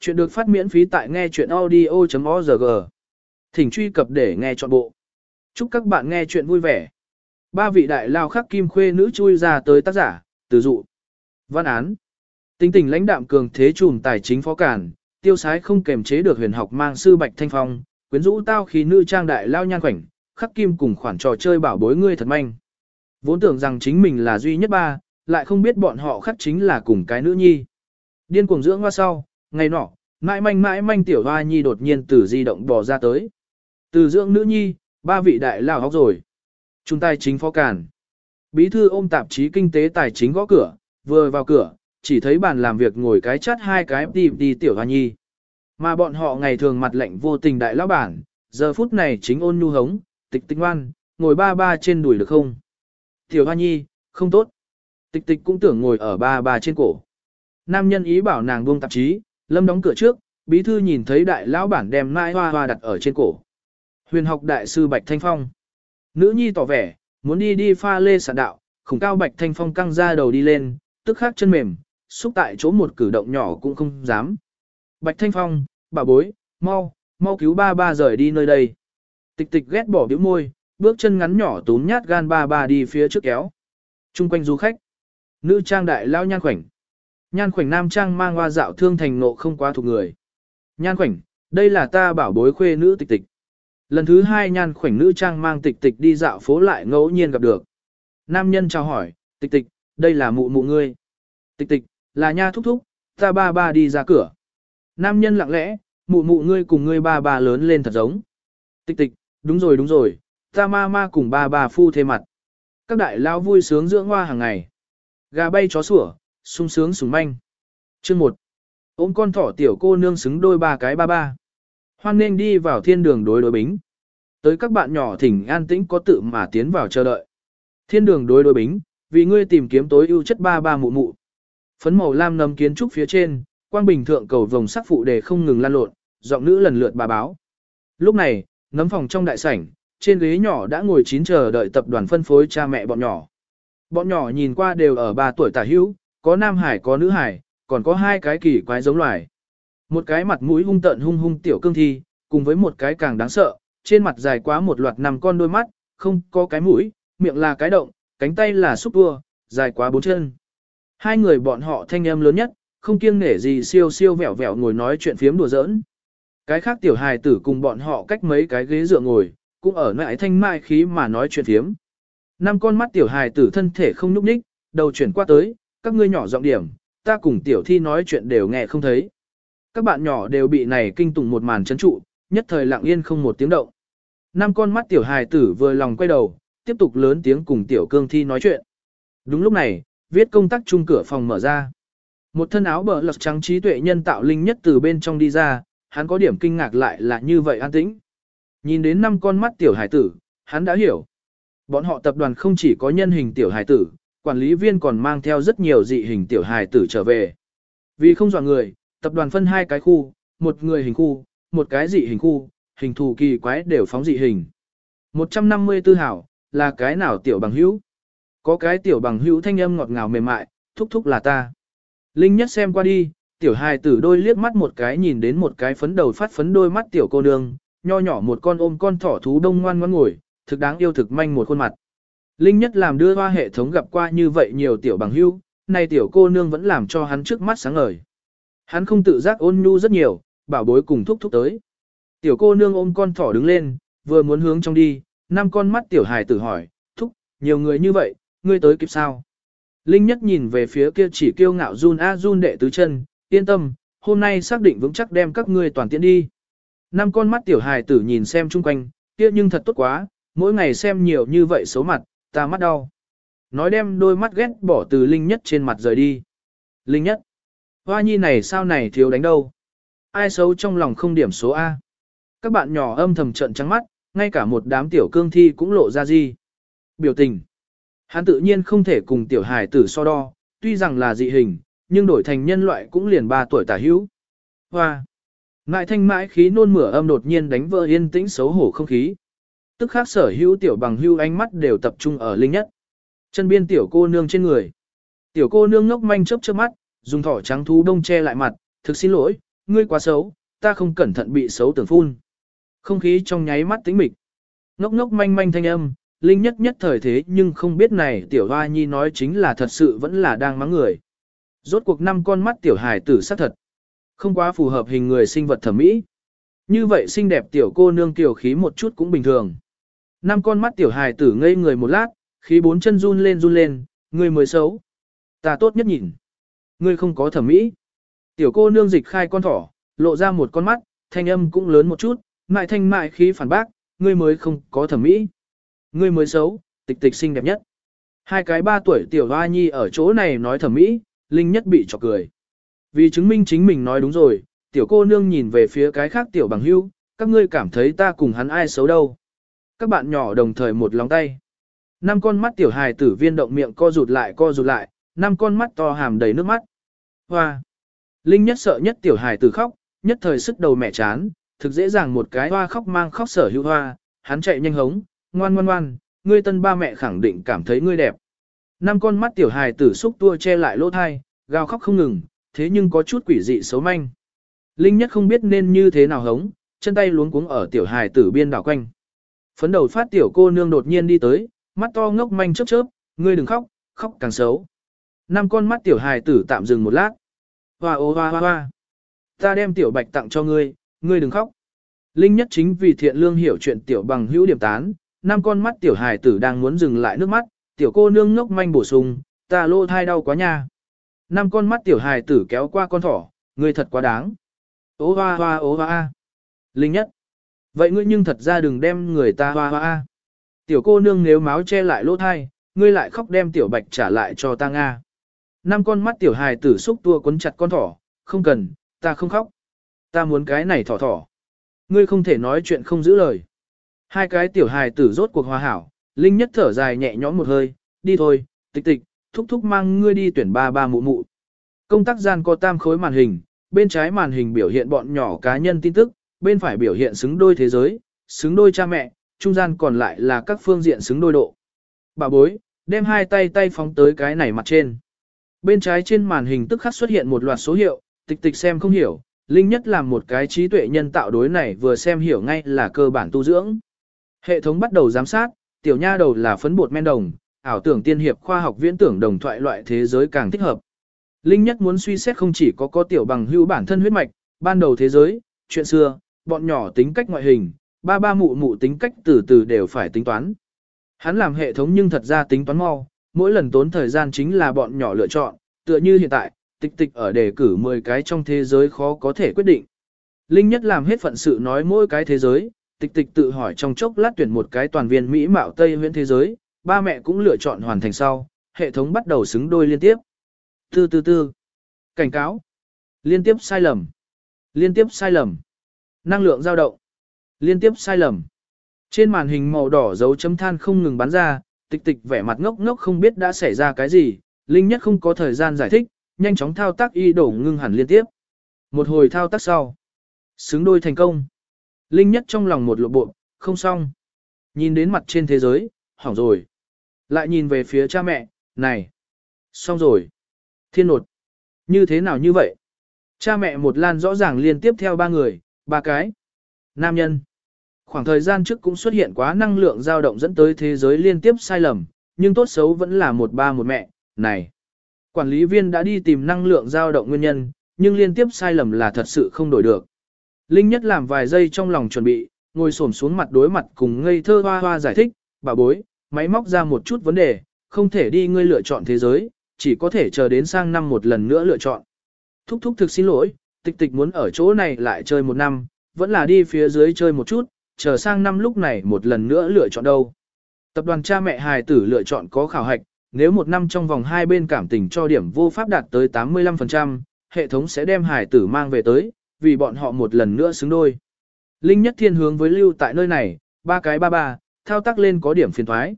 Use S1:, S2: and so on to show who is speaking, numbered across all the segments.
S1: Chuyện được phát miễn phí tại nghe chuyện audio.org. Thỉnh truy cập để nghe trọn bộ. Chúc các bạn nghe chuyện vui vẻ. Ba vị đại lao khắc kim khuê nữ chui ra tới tác giả, từ dụ. Văn án. Tính tình lãnh đạm cường thế trùm tài chính phó cản, tiêu sái không kềm chế được huyền học mang sư bạch thanh phong, quyến rũ tao khí nữ trang đại lao nhan khoảnh, khắc kim cùng khoản trò chơi bảo bối ngươi thật manh. Vốn tưởng rằng chính mình là duy nhất ba, lại không biết bọn họ khắc chính là cùng cái nữ nhi. Điên cuồng dưỡng hoa sau, ngày nọ, mãi manh mãi manh tiểu hoa nhi đột nhiên từ di động bò ra tới. Từ dưỡng nữ nhi, ba vị đại lao hóc rồi. Trung tay chính phó càn. Bí thư ôm tạp chí kinh tế tài chính gõ cửa, vừa vào cửa, chỉ thấy bàn làm việc ngồi cái chát hai cái đi đi tiểu hoa nhi. Mà bọn họ ngày thường mặt lạnh vô tình đại lão bản, giờ phút này chính ôn nhu hống, tịch tịch ngoan, ngồi ba ba trên đùi được không? Tiểu hoa nhi, không tốt. Tịch tịch cũng tưởng ngồi ở ba ba trên cổ. Nam nhân ý bảo nàng buông tạp chí, lâm đóng cửa trước, bí thư nhìn thấy đại lão bản đem mai hoa hoa đặt ở trên cổ. Huyền học đại sư Bạch Thanh Phong. Nữ nhi tỏ vẻ, muốn đi đi pha lê sản đạo, khủng cao Bạch Thanh Phong căng ra đầu đi lên, tức khắc chân mềm, xúc tại chỗ một cử động nhỏ cũng không dám. Bạch Thanh Phong, bà bối, mau, mau cứu ba ba rời đi nơi đây. Tịch tịch ghét bỏ biểu môi, bước chân ngắn nhỏ túm nhát gan ba ba đi phía trước kéo. Trung quanh du khách. Nữ trang đại lao nhan khoảnh. Nhan khoảnh nam trang mang hoa dạo thương thành nộ không quá thuộc người. Nhan khoảnh, đây là ta bảo bối khuê nữ tịch tịch. Lần thứ hai nhan khoảnh nữ trang mang tịch tịch đi dạo phố lại ngẫu nhiên gặp được. Nam nhân chào hỏi, tịch tịch, đây là mụ mụ ngươi. Tịch tịch, là nha thúc thúc, ta ba ba đi ra cửa. Nam nhân lặng lẽ, mụ mụ ngươi cùng ngươi ba ba lớn lên thật giống. Tịch tịch, đúng rồi đúng rồi, ta ma ma cùng ba ba phu thế mặt. Các đại lao vui sướng dưỡng hoa hàng ngày. Gà bay chó sủa, sung sướng sùng manh. Chương 1. Ôm con thỏ tiểu cô nương xứng đôi ba cái ba ba. Hoan nên đi vào thiên đường đối đối bính. Tới các bạn nhỏ thỉnh an tĩnh có tự mà tiến vào chờ đợi. Thiên đường đối đối bính, vì ngươi tìm kiếm tối ưu chất ba ba mụ mụ. Phấn màu lam nấm kiến trúc phía trên, quang bình thượng cầu vòng sắc phụ đề không ngừng lan lộn, giọng nữ lần lượt bà báo. Lúc này, nấm phòng trong đại sảnh, trên ghế nhỏ đã ngồi chín chờ đợi tập đoàn phân phối cha mẹ bọn nhỏ. Bọn nhỏ nhìn qua đều ở 3 tuổi tả hữu, có nam hải có nữ hải, còn có hai cái kỳ quái giống loài. Một cái mặt mũi hung tợn hung hung tiểu cương thi, cùng với một cái càng đáng sợ, trên mặt dài quá một loạt năm con đôi mắt, không có cái mũi, miệng là cái động, cánh tay là xúc tua, dài quá bốn chân. Hai người bọn họ thanh âm lớn nhất, không kiêng nể gì siêu siêu vẹo vẹo ngồi nói chuyện phiếm đùa giỡn. Cái khác tiểu hài tử cùng bọn họ cách mấy cái ghế dựa ngồi, cũng ở nại thanh mai khí mà nói chuyện phiếm. Năm con mắt tiểu hài tử thân thể không nhúc nhích, đầu chuyển qua tới, các ngươi nhỏ giọng điểm, ta cùng tiểu thi nói chuyện đều nghe không thấy. Các bạn nhỏ đều bị này kinh tủng một màn chấn trụ, nhất thời lặng yên không một tiếng động. Năm con mắt tiểu hài tử vừa lòng quay đầu, tiếp tục lớn tiếng cùng tiểu cương thi nói chuyện. Đúng lúc này, viết công tác chung cửa phòng mở ra. Một thân áo bờ lật trắng trí tuệ nhân tạo linh nhất từ bên trong đi ra, hắn có điểm kinh ngạc lại là như vậy an tĩnh. Nhìn đến năm con mắt tiểu hài tử, hắn đã hiểu. Bọn họ tập đoàn không chỉ có nhân hình tiểu hài tử, quản lý viên còn mang theo rất nhiều dị hình tiểu hài tử trở về. Vì không dọa người, tập đoàn phân hai cái khu, một người hình khu, một cái dị hình khu, hình thù kỳ quái đều phóng dị hình. 154 hảo, là cái nào tiểu bằng hữu? Có cái tiểu bằng hữu thanh âm ngọt ngào mềm mại, thúc thúc là ta. Linh nhất xem qua đi, tiểu hài tử đôi liếc mắt một cái nhìn đến một cái phấn đầu phát phấn đôi mắt tiểu cô nương, nho nhỏ một con ôm con thỏ thú đông ngoan ngoan ngồi, thực đáng yêu thực manh một khuôn mặt. Linh nhất làm đưa hoa hệ thống gặp qua như vậy nhiều tiểu bằng hưu, này tiểu cô nương vẫn làm cho hắn trước mắt sáng ngời. Hắn không tự giác ôn nhu rất nhiều, bảo bối cùng thúc thúc tới. Tiểu cô nương ôm con thỏ đứng lên, vừa muốn hướng trong đi, năm con mắt tiểu hài tử hỏi, thúc, nhiều người như vậy, ngươi tới kịp sao? Linh nhất nhìn về phía kia chỉ kiêu ngạo run a run đệ tứ chân, yên tâm, hôm nay xác định vững chắc đem các ngươi toàn tiện đi. Năm con mắt tiểu hài tử nhìn xem chung quanh, kia nhưng thật tốt quá, mỗi ngày xem nhiều như vậy xấu mặt, ta mắt đau. Nói đem đôi mắt ghét bỏ từ Linh nhất trên mặt rời đi. Linh nhất, hoa nhi này sao này thiếu đánh đâu? Ai xấu trong lòng không điểm số A? Các bạn nhỏ âm thầm trận trắng mắt, ngay cả một đám tiểu cương thi cũng lộ ra gì. Biểu tình. Hắn tự nhiên không thể cùng tiểu hài tử so đo, tuy rằng là dị hình, nhưng đổi thành nhân loại cũng liền 3 tuổi tả hữu. Hoa! Ngại thanh mãi khí nôn mửa âm đột nhiên đánh vỡ yên tĩnh xấu hổ không khí. Tức khác sở hữu tiểu bằng hưu ánh mắt đều tập trung ở linh nhất. Chân biên tiểu cô nương trên người. Tiểu cô nương ngốc manh chớp chớp mắt, dùng thỏ trắng thú đông che lại mặt, thực xin lỗi, ngươi quá xấu, ta không cẩn thận bị xấu tưởng phun. Không khí trong nháy mắt tĩnh mịch. Ngốc ngốc manh manh thanh âm, Linh nhất nhất thời thế nhưng không biết này tiểu hoa nhi nói chính là thật sự vẫn là đang mắng người. Rốt cuộc năm con mắt tiểu hài tử sắc thật. Không quá phù hợp hình người sinh vật thẩm mỹ. Như vậy xinh đẹp tiểu cô nương tiểu khí một chút cũng bình thường. Năm con mắt tiểu hài tử ngây người một lát, khí bốn chân run lên run lên, người mới xấu. Ta tốt nhất nhìn. Ngươi không có thẩm mỹ. Tiểu cô nương dịch khai con thỏ, lộ ra một con mắt, thanh âm cũng lớn một chút, mại thanh mại khí phản bác, ngươi mới không có thẩm mỹ. Ngươi mới xấu, tịch tịch xinh đẹp nhất. Hai cái ba tuổi tiểu hoa nhi ở chỗ này nói thẩm mỹ, Linh nhất bị chọc cười. Vì chứng minh chính mình nói đúng rồi, tiểu cô nương nhìn về phía cái khác tiểu bằng hưu, các ngươi cảm thấy ta cùng hắn ai xấu đâu. Các bạn nhỏ đồng thời một lòng tay. Năm con mắt tiểu hài tử viên động miệng co rụt lại co rụt lại, năm con mắt to hàm đầy nước mắt. Hoa! Linh nhất sợ nhất tiểu hài tử khóc, nhất thời sức đầu mẹ chán, thực dễ dàng một cái hoa khóc mang khóc sở hữu hoa, hắn chạy nhanh hống, ngoan ngoan ngoan, ngươi tân ba mẹ khẳng định cảm thấy ngươi đẹp. Năm con mắt tiểu hài tử xúc tua che lại lỗ thai, gào khóc không ngừng, thế nhưng có chút quỷ dị xấu manh. Linh nhất không biết nên như thế nào hống, chân tay luống cuống ở tiểu hài tử biên đảo quanh. Phấn đầu phát tiểu cô nương đột nhiên đi tới, mắt to ngốc manh chớp chớp, ngươi đừng khóc, khóc càng xấu. Năm con mắt tiểu hài tử tạm dừng một lát. Hoa ô hoa hoa hoa. Ta đem tiểu bạch tặng cho ngươi, ngươi đừng khóc. Linh nhất chính vì thiện lương hiểu chuyện tiểu bằng hữu điểm tán, năm con mắt tiểu hài tử đang muốn dừng lại nước mắt, tiểu cô nương ngốc manh bổ sung, ta lô thai đau quá nha. Năm con mắt tiểu hài tử kéo qua con thỏ, ngươi thật quá đáng. Ô hoa hoa ô hoa Linh nhất. Vậy ngươi nhưng thật ra đừng đem người ta hoa hoa Tiểu cô nương nếu máu che lại lỗ thai, ngươi lại khóc đem tiểu bạch trả lại cho ta Nga. Năm con mắt tiểu hài tử xúc tua quấn chặt con thỏ, không cần, ta không khóc. Ta muốn cái này thỏ thỏ. Ngươi không thể nói chuyện không giữ lời. Hai cái tiểu hài tử rốt cuộc hòa hảo, Linh nhất thở dài nhẹ nhõm một hơi, đi thôi, tịch tịch, thúc thúc mang ngươi đi tuyển ba ba mụ mụ. Công tác gian có tam khối màn hình, bên trái màn hình biểu hiện bọn nhỏ cá nhân tin tức, bên phải biểu hiện xứng đôi thế giới, xứng đôi cha mẹ, trung gian còn lại là các phương diện xứng đôi độ. Bà bối, đem hai tay tay phóng tới cái này mặt trên. Bên trái trên màn hình tức khắc xuất hiện một loạt số hiệu, tịch tịch xem không hiểu, Linh nhất làm một cái trí tuệ nhân tạo đối này vừa xem hiểu ngay là cơ bản tu dưỡng. Hệ thống bắt đầu giám sát, tiểu nha đầu là phấn bột men đồng, ảo tưởng tiên hiệp khoa học viễn tưởng đồng thoại loại thế giới càng thích hợp. Linh nhất muốn suy xét không chỉ có có tiểu bằng hữu bản thân huyết mạch, ban đầu thế giới, chuyện xưa, bọn nhỏ tính cách ngoại hình, ba ba mụ mụ tính cách từ từ đều phải tính toán. Hắn làm hệ thống nhưng thật ra tính toán mau, mỗi lần tốn thời gian chính là bọn nhỏ lựa chọn, tựa như hiện tại, tịch tịch ở đề cử 10 cái trong thế giới khó có thể quyết định. Linh nhất làm hết phận sự nói mỗi cái thế giới, tịch tịch tự hỏi trong chốc lát tuyển một cái toàn viên Mỹ mạo Tây huyện thế giới, ba mẹ cũng lựa chọn hoàn thành sau, hệ thống bắt đầu xứng đôi liên tiếp. Tư tư tư. Cảnh cáo. Liên tiếp sai lầm. Liên tiếp sai lầm. Năng lượng dao động. Liên tiếp sai lầm. Trên màn hình màu đỏ dấu chấm than không ngừng bắn ra, tịch tịch vẻ mặt ngốc ngốc không biết đã xảy ra cái gì, Linh nhất không có thời gian giải thích, nhanh chóng thao tác y đổ ngưng hẳn liên tiếp. Một hồi thao tác sau. Xứng đôi thành công. Linh nhất trong lòng một lộ bộ, không xong. Nhìn đến mặt trên thế giới, hỏng rồi. Lại nhìn về phía cha mẹ, này. Xong rồi. Thiên nột. Như thế nào như vậy? Cha mẹ một lan rõ ràng liên tiếp theo ba người, ba cái. Nam nhân. Khoảng thời gian trước cũng xuất hiện quá năng lượng dao động dẫn tới thế giới liên tiếp sai lầm, nhưng tốt xấu vẫn là một ba một mẹ, này. Quản lý viên đã đi tìm năng lượng dao động nguyên nhân, nhưng liên tiếp sai lầm là thật sự không đổi được. Linh nhất làm vài giây trong lòng chuẩn bị, ngồi xổm xuống mặt đối mặt cùng ngây thơ hoa hoa giải thích, bà bối, máy móc ra một chút vấn đề, không thể đi ngươi lựa chọn thế giới, chỉ có thể chờ đến sang năm một lần nữa lựa chọn. Thúc thúc thực xin lỗi, tịch tịch muốn ở chỗ này lại chơi một năm, vẫn là đi phía dưới chơi một chút, chờ sang năm lúc này một lần nữa lựa chọn đâu. Tập đoàn cha mẹ hài tử lựa chọn có khảo hạch, nếu một năm trong vòng hai bên cảm tình cho điểm vô pháp đạt tới 85%, hệ thống sẽ đem hài tử mang về tới, vì bọn họ một lần nữa xứng đôi. Linh nhất thiên hướng với lưu tại nơi này, ba cái ba ba, thao tác lên có điểm phiền thoái.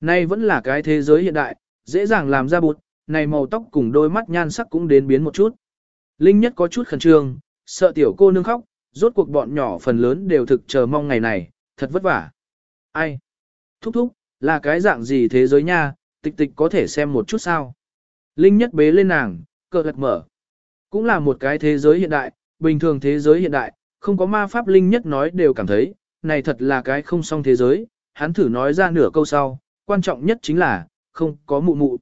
S1: Nay vẫn là cái thế giới hiện đại, dễ dàng làm ra bụt, này màu tóc cùng đôi mắt nhan sắc cũng đến biến một chút. Linh nhất có chút khẩn trương, sợ tiểu cô nương khóc, rốt cuộc bọn nhỏ phần lớn đều thực chờ mong ngày này, thật vất vả. Ai? Thúc thúc, là cái dạng gì thế giới nha, tịch tịch có thể xem một chút sao? Linh nhất bế lên nàng, cờ lật mở. Cũng là một cái thế giới hiện đại, bình thường thế giới hiện đại, không có ma pháp linh nhất nói đều cảm thấy, này thật là cái không song thế giới, hắn thử nói ra nửa câu sau, quan trọng nhất chính là, không có mụ mụ.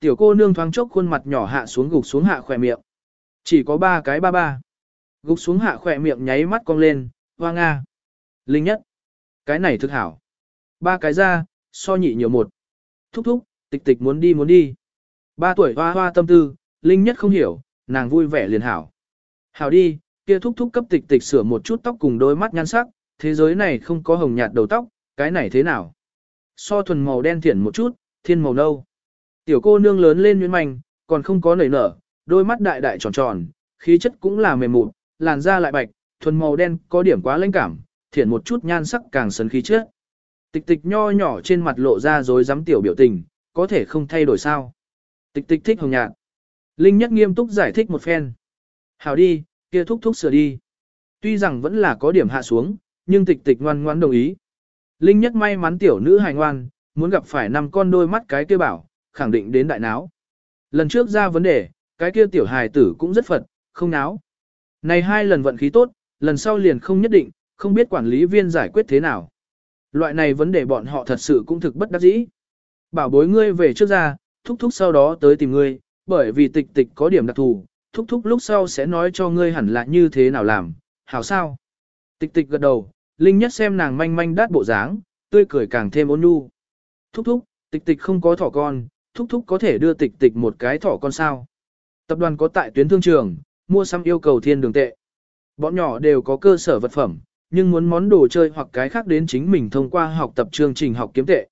S1: Tiểu cô nương thoáng chốc khuôn mặt nhỏ hạ xuống gục xuống hạ khỏe miệng. Chỉ có ba cái ba ba. Gục xuống hạ khỏe miệng nháy mắt cong lên, hoa nga. Linh nhất. Cái này thực hảo. Ba cái ra, so nhị nhiều một. Thúc thúc, tịch tịch muốn đi muốn đi. Ba tuổi hoa hoa tâm tư, Linh nhất không hiểu, nàng vui vẻ liền hảo. Hảo đi, kia thúc thúc cấp tịch tịch sửa một chút tóc cùng đôi mắt nhan sắc, thế giới này không có hồng nhạt đầu tóc, cái này thế nào? So thuần màu đen thiển một chút, thiên màu nâu. Tiểu cô nương lớn lên nguyên mạnh, còn không có nảy nở, đôi mắt đại đại tròn tròn, khí chất cũng là mềm mụn, làn da lại bạch, thuần màu đen có điểm quá lãnh cảm, thiển một chút nhan sắc càng sấn khí chất. Tịch tịch nho nhỏ trên mặt lộ ra rồi dám tiểu biểu tình, có thể không thay đổi sao. Tịch tịch thích hồng nhạt. Linh nhất nghiêm túc giải thích một phen. Hảo đi, kia thúc thúc sửa đi. Tuy rằng vẫn là có điểm hạ xuống, nhưng tịch tịch ngoan ngoãn đồng ý. Linh nhất may mắn tiểu nữ hài ngoan, muốn gặp phải năm con đôi mắt cái kia bảo, khẳng định đến đại náo. Lần trước ra vấn đề, cái kia tiểu hài tử cũng rất phật, không náo. Này hai lần vận khí tốt, lần sau liền không nhất định, không biết quản lý viên giải quyết thế nào. Loại này vấn đề bọn họ thật sự cũng thực bất đắc dĩ. Bảo bối ngươi về trước ra, thúc thúc sau đó tới tìm ngươi, bởi vì tịch tịch có điểm đặc thù, thúc thúc lúc sau sẽ nói cho ngươi hẳn là như thế nào làm, hảo sao. Tịch tịch gật đầu, Linh nhất xem nàng manh manh đát bộ dáng, tươi cười càng thêm ôn nhu. Thúc thúc, tịch tịch không có thỏ con, thúc thúc có thể đưa tịch tịch một cái thỏ con sao. Tập đoàn có tại tuyến thương trường, mua sắm yêu cầu thiên đường tệ. Bọn nhỏ đều có cơ sở vật phẩm, nhưng muốn món đồ chơi hoặc cái khác đến chính mình thông qua học tập chương trình học kiếm tệ.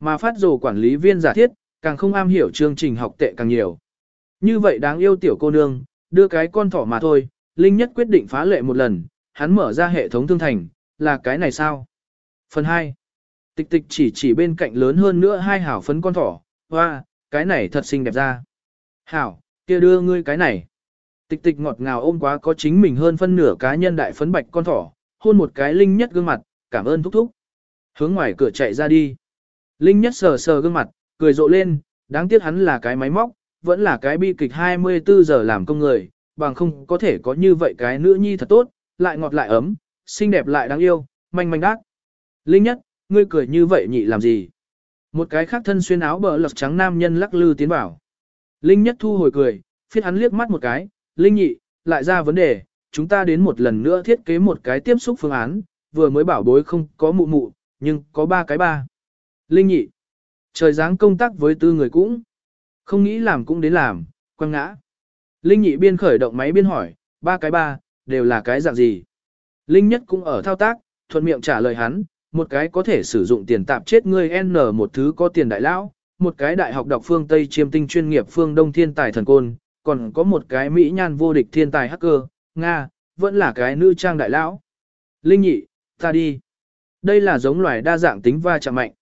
S1: Mà phát dồ quản lý viên giả thiết, càng không am hiểu chương trình học tệ càng nhiều. Như vậy đáng yêu tiểu cô nương, đưa cái con thỏ mà thôi, Linh Nhất quyết định phá lệ một lần, hắn mở ra hệ thống thương thành, là cái này sao? Phần 2. Tịch tịch chỉ chỉ bên cạnh lớn hơn nữa hai hảo phấn con thỏ, hoa, cái này thật xinh đẹp ra. Hảo, kia đưa ngươi cái này. Tịch tịch ngọt ngào ôm quá có chính mình hơn phân nửa cá nhân đại phấn bạch con thỏ, hôn một cái Linh Nhất gương mặt, cảm ơn thúc thúc. Hướng ngoài cửa chạy ra đi. Linh Nhất sờ sờ gương mặt, cười rộ lên, đáng tiếc hắn là cái máy móc, vẫn là cái bi kịch 24 giờ làm công người, bằng không có thể có như vậy cái nữ nhi thật tốt, lại ngọt lại ấm, xinh đẹp lại đáng yêu, manh manh đác. Linh nhất, ngươi cười như vậy nhị làm gì? Một cái khác thân xuyên áo bờ lật trắng nam nhân lắc lư tiến vào. Linh nhất thu hồi cười, phiết hắn liếc mắt một cái, Linh nhị, lại ra vấn đề, chúng ta đến một lần nữa thiết kế một cái tiếp xúc phương án, vừa mới bảo bối không có mụ mụ, nhưng có ba cái ba. Linh nhị, trời dáng công tác với tư người cũng. Không nghĩ làm cũng đến làm, quăng ngã. Linh nhị biên khởi động máy biên hỏi, ba cái ba, đều là cái dạng gì? Linh nhất cũng ở thao tác, thuận miệng trả lời hắn, một cái có thể sử dụng tiền tạp chết ngươi N một thứ có tiền đại lão, một cái đại học đọc phương Tây chiêm tinh chuyên nghiệp phương Đông thiên tài thần côn, còn có một cái Mỹ nhan vô địch thiên tài hacker, Nga, vẫn là cái nữ trang đại lão. Linh nhị, ta đi. Đây là giống loài đa dạng tính va chạm mạnh.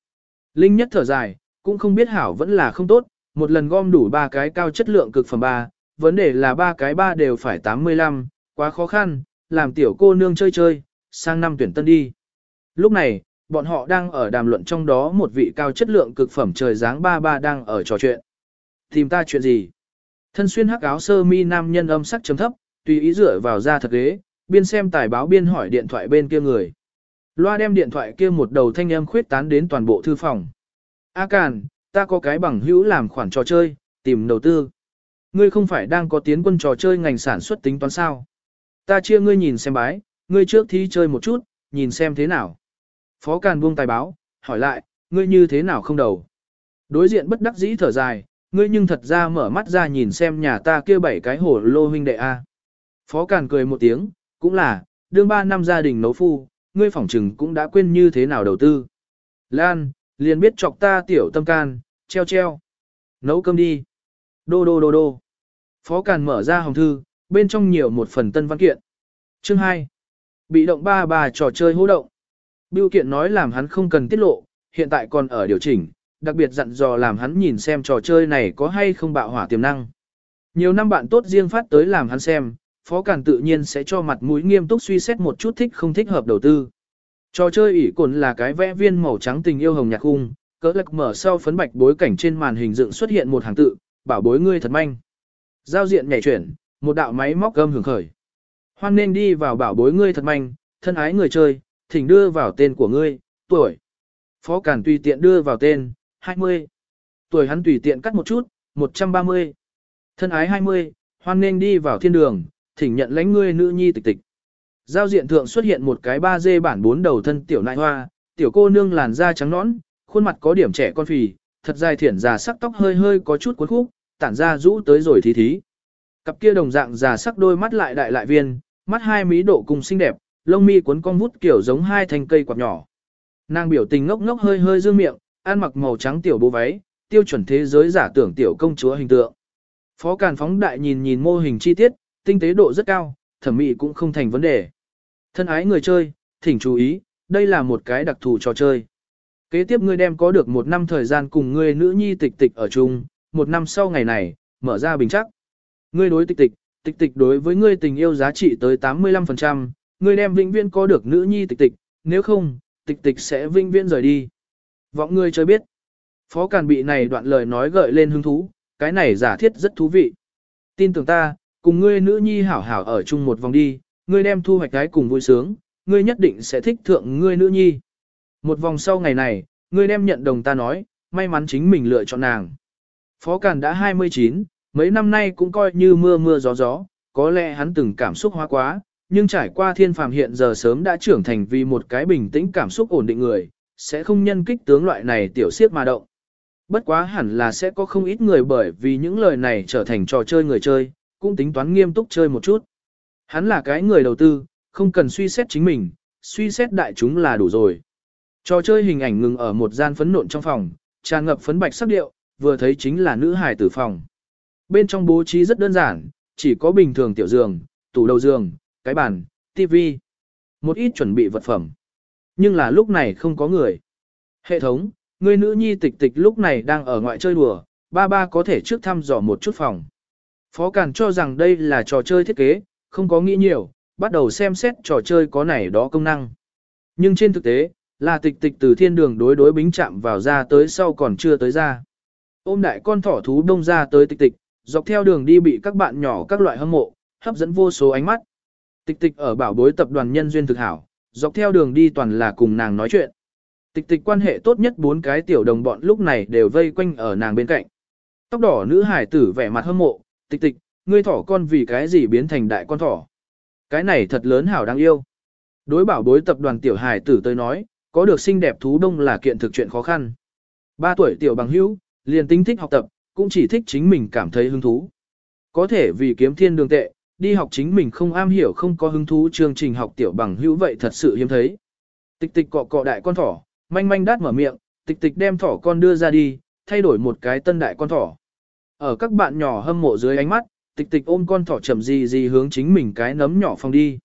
S1: Linh nhất thở dài, cũng không biết hảo vẫn là không tốt, một lần gom đủ ba cái cao chất lượng cực phẩm ba, vấn đề là ba cái ba đều phải 85, quá khó khăn, làm tiểu cô nương chơi chơi, sang năm tuyển tân đi. Lúc này, bọn họ đang ở đàm luận trong đó một vị cao chất lượng cực phẩm trời dáng ba ba đang ở trò chuyện. Tìm ta chuyện gì? Thân xuyên hắc áo sơ mi nam nhân âm sắc chấm thấp, tùy ý dựa vào ra thật ghế, biên xem tài báo biên hỏi điện thoại bên kia người. Loa đem điện thoại kia một đầu thanh âm khuyết tán đến toàn bộ thư phòng. A Càn, ta có cái bằng hữu làm khoản trò chơi, tìm đầu tư. Ngươi không phải đang có tiến quân trò chơi ngành sản xuất tính toán sao? Ta chia ngươi nhìn xem bái, ngươi trước thi chơi một chút, nhìn xem thế nào. Phó Càn buông tài báo, hỏi lại, ngươi như thế nào không đầu? Đối diện bất đắc dĩ thở dài, ngươi nhưng thật ra mở mắt ra nhìn xem nhà ta kia bảy cái hổ lô huynh đệ A. Phó Càn cười một tiếng, cũng là, đương ba năm gia đình nấu phu, ngươi phỏng trừng cũng đã quên như thế nào đầu tư. Lan, liền biết chọc ta tiểu tâm can, treo treo. Nấu cơm đi. Đô đô đô đô. Phó Càn mở ra hồng thư, bên trong nhiều một phần tân văn kiện. Chương 2. Bị động ba bà trò chơi hô động. Biêu kiện nói làm hắn không cần tiết lộ, hiện tại còn ở điều chỉnh, đặc biệt dặn dò làm hắn nhìn xem trò chơi này có hay không bạo hỏa tiềm năng. Nhiều năm bạn tốt riêng phát tới làm hắn xem, Phó Càn tự nhiên sẽ cho mặt mũi nghiêm túc suy xét một chút thích không thích hợp đầu tư. Trò chơi ỉ cồn là cái vẽ viên màu trắng tình yêu hồng nhạc khung, cỡ lạc mở sau phấn bạch bối cảnh trên màn hình dựng xuất hiện một hàng tự, bảo bối ngươi thật manh. Giao diện nhảy chuyển, một đạo máy móc gâm hưởng khởi. Hoan nên đi vào bảo bối ngươi thật manh, thân ái người chơi, thỉnh đưa vào tên của ngươi, tuổi. Phó Cản tùy tiện đưa vào tên, 20. Tuổi hắn tùy tiện cắt một chút, 130. Thân ái 20, hoan nên đi vào thiên đường, thỉnh nhận lãnh ngươi nữ nhi tịch tịch. Giao diện thượng xuất hiện một cái 3D bản bốn đầu thân tiểu nại hoa, tiểu cô nương làn da trắng nõn, khuôn mặt có điểm trẻ con phì, thật dài thiển già sắc tóc hơi hơi có chút cuốn khúc, tản ra rũ tới rồi thí thí. Cặp kia đồng dạng già sắc đôi mắt lại đại lại viên, mắt hai mí độ cùng xinh đẹp, lông mi cuốn cong vút kiểu giống hai thanh cây quạt nhỏ. Nàng biểu tình ngốc ngốc hơi hơi dương miệng, ăn mặc màu trắng tiểu bố váy, tiêu chuẩn thế giới giả tưởng tiểu công chúa hình tượng. Phó Càn phóng đại nhìn nhìn mô hình chi tiết, tinh tế độ rất cao, thẩm mỹ cũng không thành vấn đề. Thân ái người chơi, thỉnh chú ý, đây là một cái đặc thù trò chơi. Kế tiếp ngươi đem có được một năm thời gian cùng ngươi nữ nhi tịch tịch ở chung, một năm sau ngày này, mở ra bình chắc. Ngươi đối tịch tịch, tịch tịch đối với ngươi tình yêu giá trị tới 85%, ngươi đem vĩnh viễn có được nữ nhi tịch tịch, nếu không, tịch tịch sẽ vĩnh viễn rời đi. Vọng ngươi chơi biết. Phó Càn bị này đoạn lời nói gợi lên hứng thú, cái này giả thiết rất thú vị. Tin tưởng ta, cùng ngươi nữ nhi hảo hảo ở chung một vòng đi, ngươi đem thu hoạch cái cùng vui sướng, ngươi nhất định sẽ thích thượng ngươi nữ nhi. Một vòng sau ngày này, ngươi đem nhận đồng ta nói, may mắn chính mình lựa chọn nàng. Phó Càn đã 29, mấy năm nay cũng coi như mưa mưa gió gió, có lẽ hắn từng cảm xúc hóa quá, nhưng trải qua thiên phàm hiện giờ sớm đã trưởng thành vì một cái bình tĩnh cảm xúc ổn định người, sẽ không nhân kích tướng loại này tiểu siết mà động. Bất quá hẳn là sẽ có không ít người bởi vì những lời này trở thành trò chơi người chơi, cũng tính toán nghiêm túc chơi một chút. Hắn là cái người đầu tư, không cần suy xét chính mình, suy xét đại chúng là đủ rồi. Trò chơi hình ảnh ngừng ở một gian phấn nộn trong phòng, tràn ngập phấn bạch sắc điệu, vừa thấy chính là nữ hài tử phòng. Bên trong bố trí rất đơn giản, chỉ có bình thường tiểu giường, tủ đầu giường, cái bàn, tivi, một ít chuẩn bị vật phẩm. Nhưng là lúc này không có người. Hệ thống, người nữ nhi tịch tịch lúc này đang ở ngoại chơi đùa, ba ba có thể trước thăm dò một chút phòng. Phó Càn cho rằng đây là trò chơi thiết kế, không có nghĩ nhiều, bắt đầu xem xét trò chơi có này đó công năng. Nhưng trên thực tế, là tịch tịch từ thiên đường đối đối bính chạm vào ra tới sau còn chưa tới ra. Ôm đại con thỏ thú đông ra tới tịch tịch, dọc theo đường đi bị các bạn nhỏ các loại hâm mộ, hấp dẫn vô số ánh mắt. Tịch tịch ở bảo bối tập đoàn nhân duyên thực hảo, dọc theo đường đi toàn là cùng nàng nói chuyện. Tịch tịch quan hệ tốt nhất bốn cái tiểu đồng bọn lúc này đều vây quanh ở nàng bên cạnh. Tóc đỏ nữ hải tử vẻ mặt hâm mộ, tịch tịch, ngươi thỏ con vì cái gì biến thành đại con thỏ. Cái này thật lớn hảo đáng yêu. Đối bảo bối tập đoàn tiểu hải tử tới nói, có được xinh đẹp thú đông là kiện thực chuyện khó khăn. Ba tuổi tiểu bằng hữu, liền tính thích học tập, cũng chỉ thích chính mình cảm thấy hứng thú. Có thể vì kiếm thiên đường tệ, đi học chính mình không am hiểu không có hứng thú chương trình học tiểu bằng hữu vậy thật sự hiếm thấy. Tịch tịch cọ cọ đại con thỏ, manh manh đát mở miệng, tịch tịch đem thỏ con đưa ra đi, thay đổi một cái tân đại con thỏ. Ở các bạn nhỏ hâm mộ dưới ánh mắt, tịch tịch ôm con thỏ chậm gì gì hướng chính mình cái nấm nhỏ phòng đi.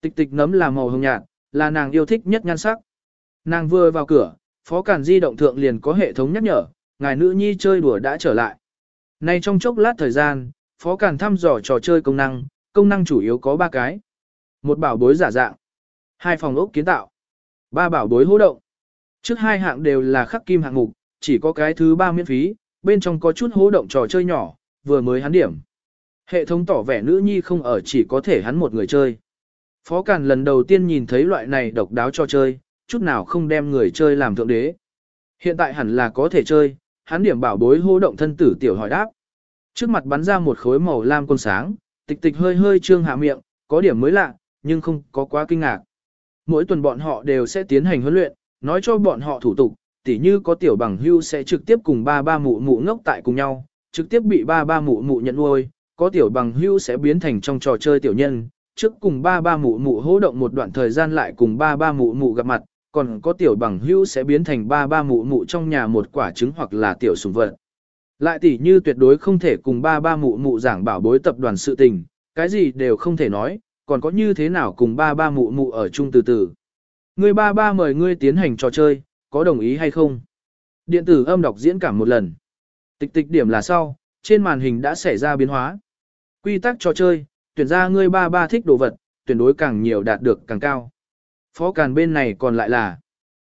S1: Tịch tịch nấm là màu hồng nhạt, là nàng yêu thích nhất nhan sắc. Nàng vừa vào cửa, phó cản di động thượng liền có hệ thống nhắc nhở, ngài nữ nhi chơi đùa đã trở lại. Nay trong chốc lát thời gian, phó càn thăm dò trò chơi công năng, công năng chủ yếu có 3 cái. Một bảo bối giả dạng, hai phòng ốc kiến tạo, ba bảo bối hô động. Trước hai hạng đều là khắc kim hạng mục, chỉ có cái thứ ba miễn phí, bên trong có chút hố động trò chơi nhỏ, vừa mới hắn điểm. Hệ thống tỏ vẻ nữ nhi không ở chỉ có thể hắn một người chơi. Phó Càn lần đầu tiên nhìn thấy loại này độc đáo trò chơi, chút nào không đem người chơi làm thượng đế. Hiện tại hẳn là có thể chơi, hắn điểm bảo bối hô động thân tử tiểu hỏi đáp. Trước mặt bắn ra một khối màu lam con sáng, tịch tịch hơi hơi trương hạ miệng, có điểm mới lạ, nhưng không có quá kinh ngạc. Mỗi tuần bọn họ đều sẽ tiến hành huấn luyện, nói cho bọn họ thủ tục, tỉ như có tiểu bằng hưu sẽ trực tiếp cùng ba ba mụ mụ ngốc tại cùng nhau, trực tiếp bị ba ba mụ mụ nhận nuôi, có tiểu bằng hưu sẽ biến thành trong trò chơi tiểu nhân, trước cùng ba ba mụ mụ hỗ động một đoạn thời gian lại cùng ba ba mụ mụ gặp mặt, còn có tiểu bằng hưu sẽ biến thành ba ba mụ mụ trong nhà một quả trứng hoặc là tiểu sùng vật. Lại tỉ như tuyệt đối không thể cùng ba ba mụ mụ giảng bảo bối tập đoàn sự tình, cái gì đều không thể nói, còn có như thế nào cùng ba ba mụ mụ ở chung từ từ. Người ba ba mời ngươi tiến hành trò chơi, có đồng ý hay không? Điện tử âm đọc diễn cảm một lần. Tịch tịch điểm là sau, trên màn hình đã xảy ra biến hóa. Quy tắc trò chơi, tuyển ra ngươi ba ba thích đồ vật, tuyển đối càng nhiều đạt được càng cao. Phó càn bên này còn lại là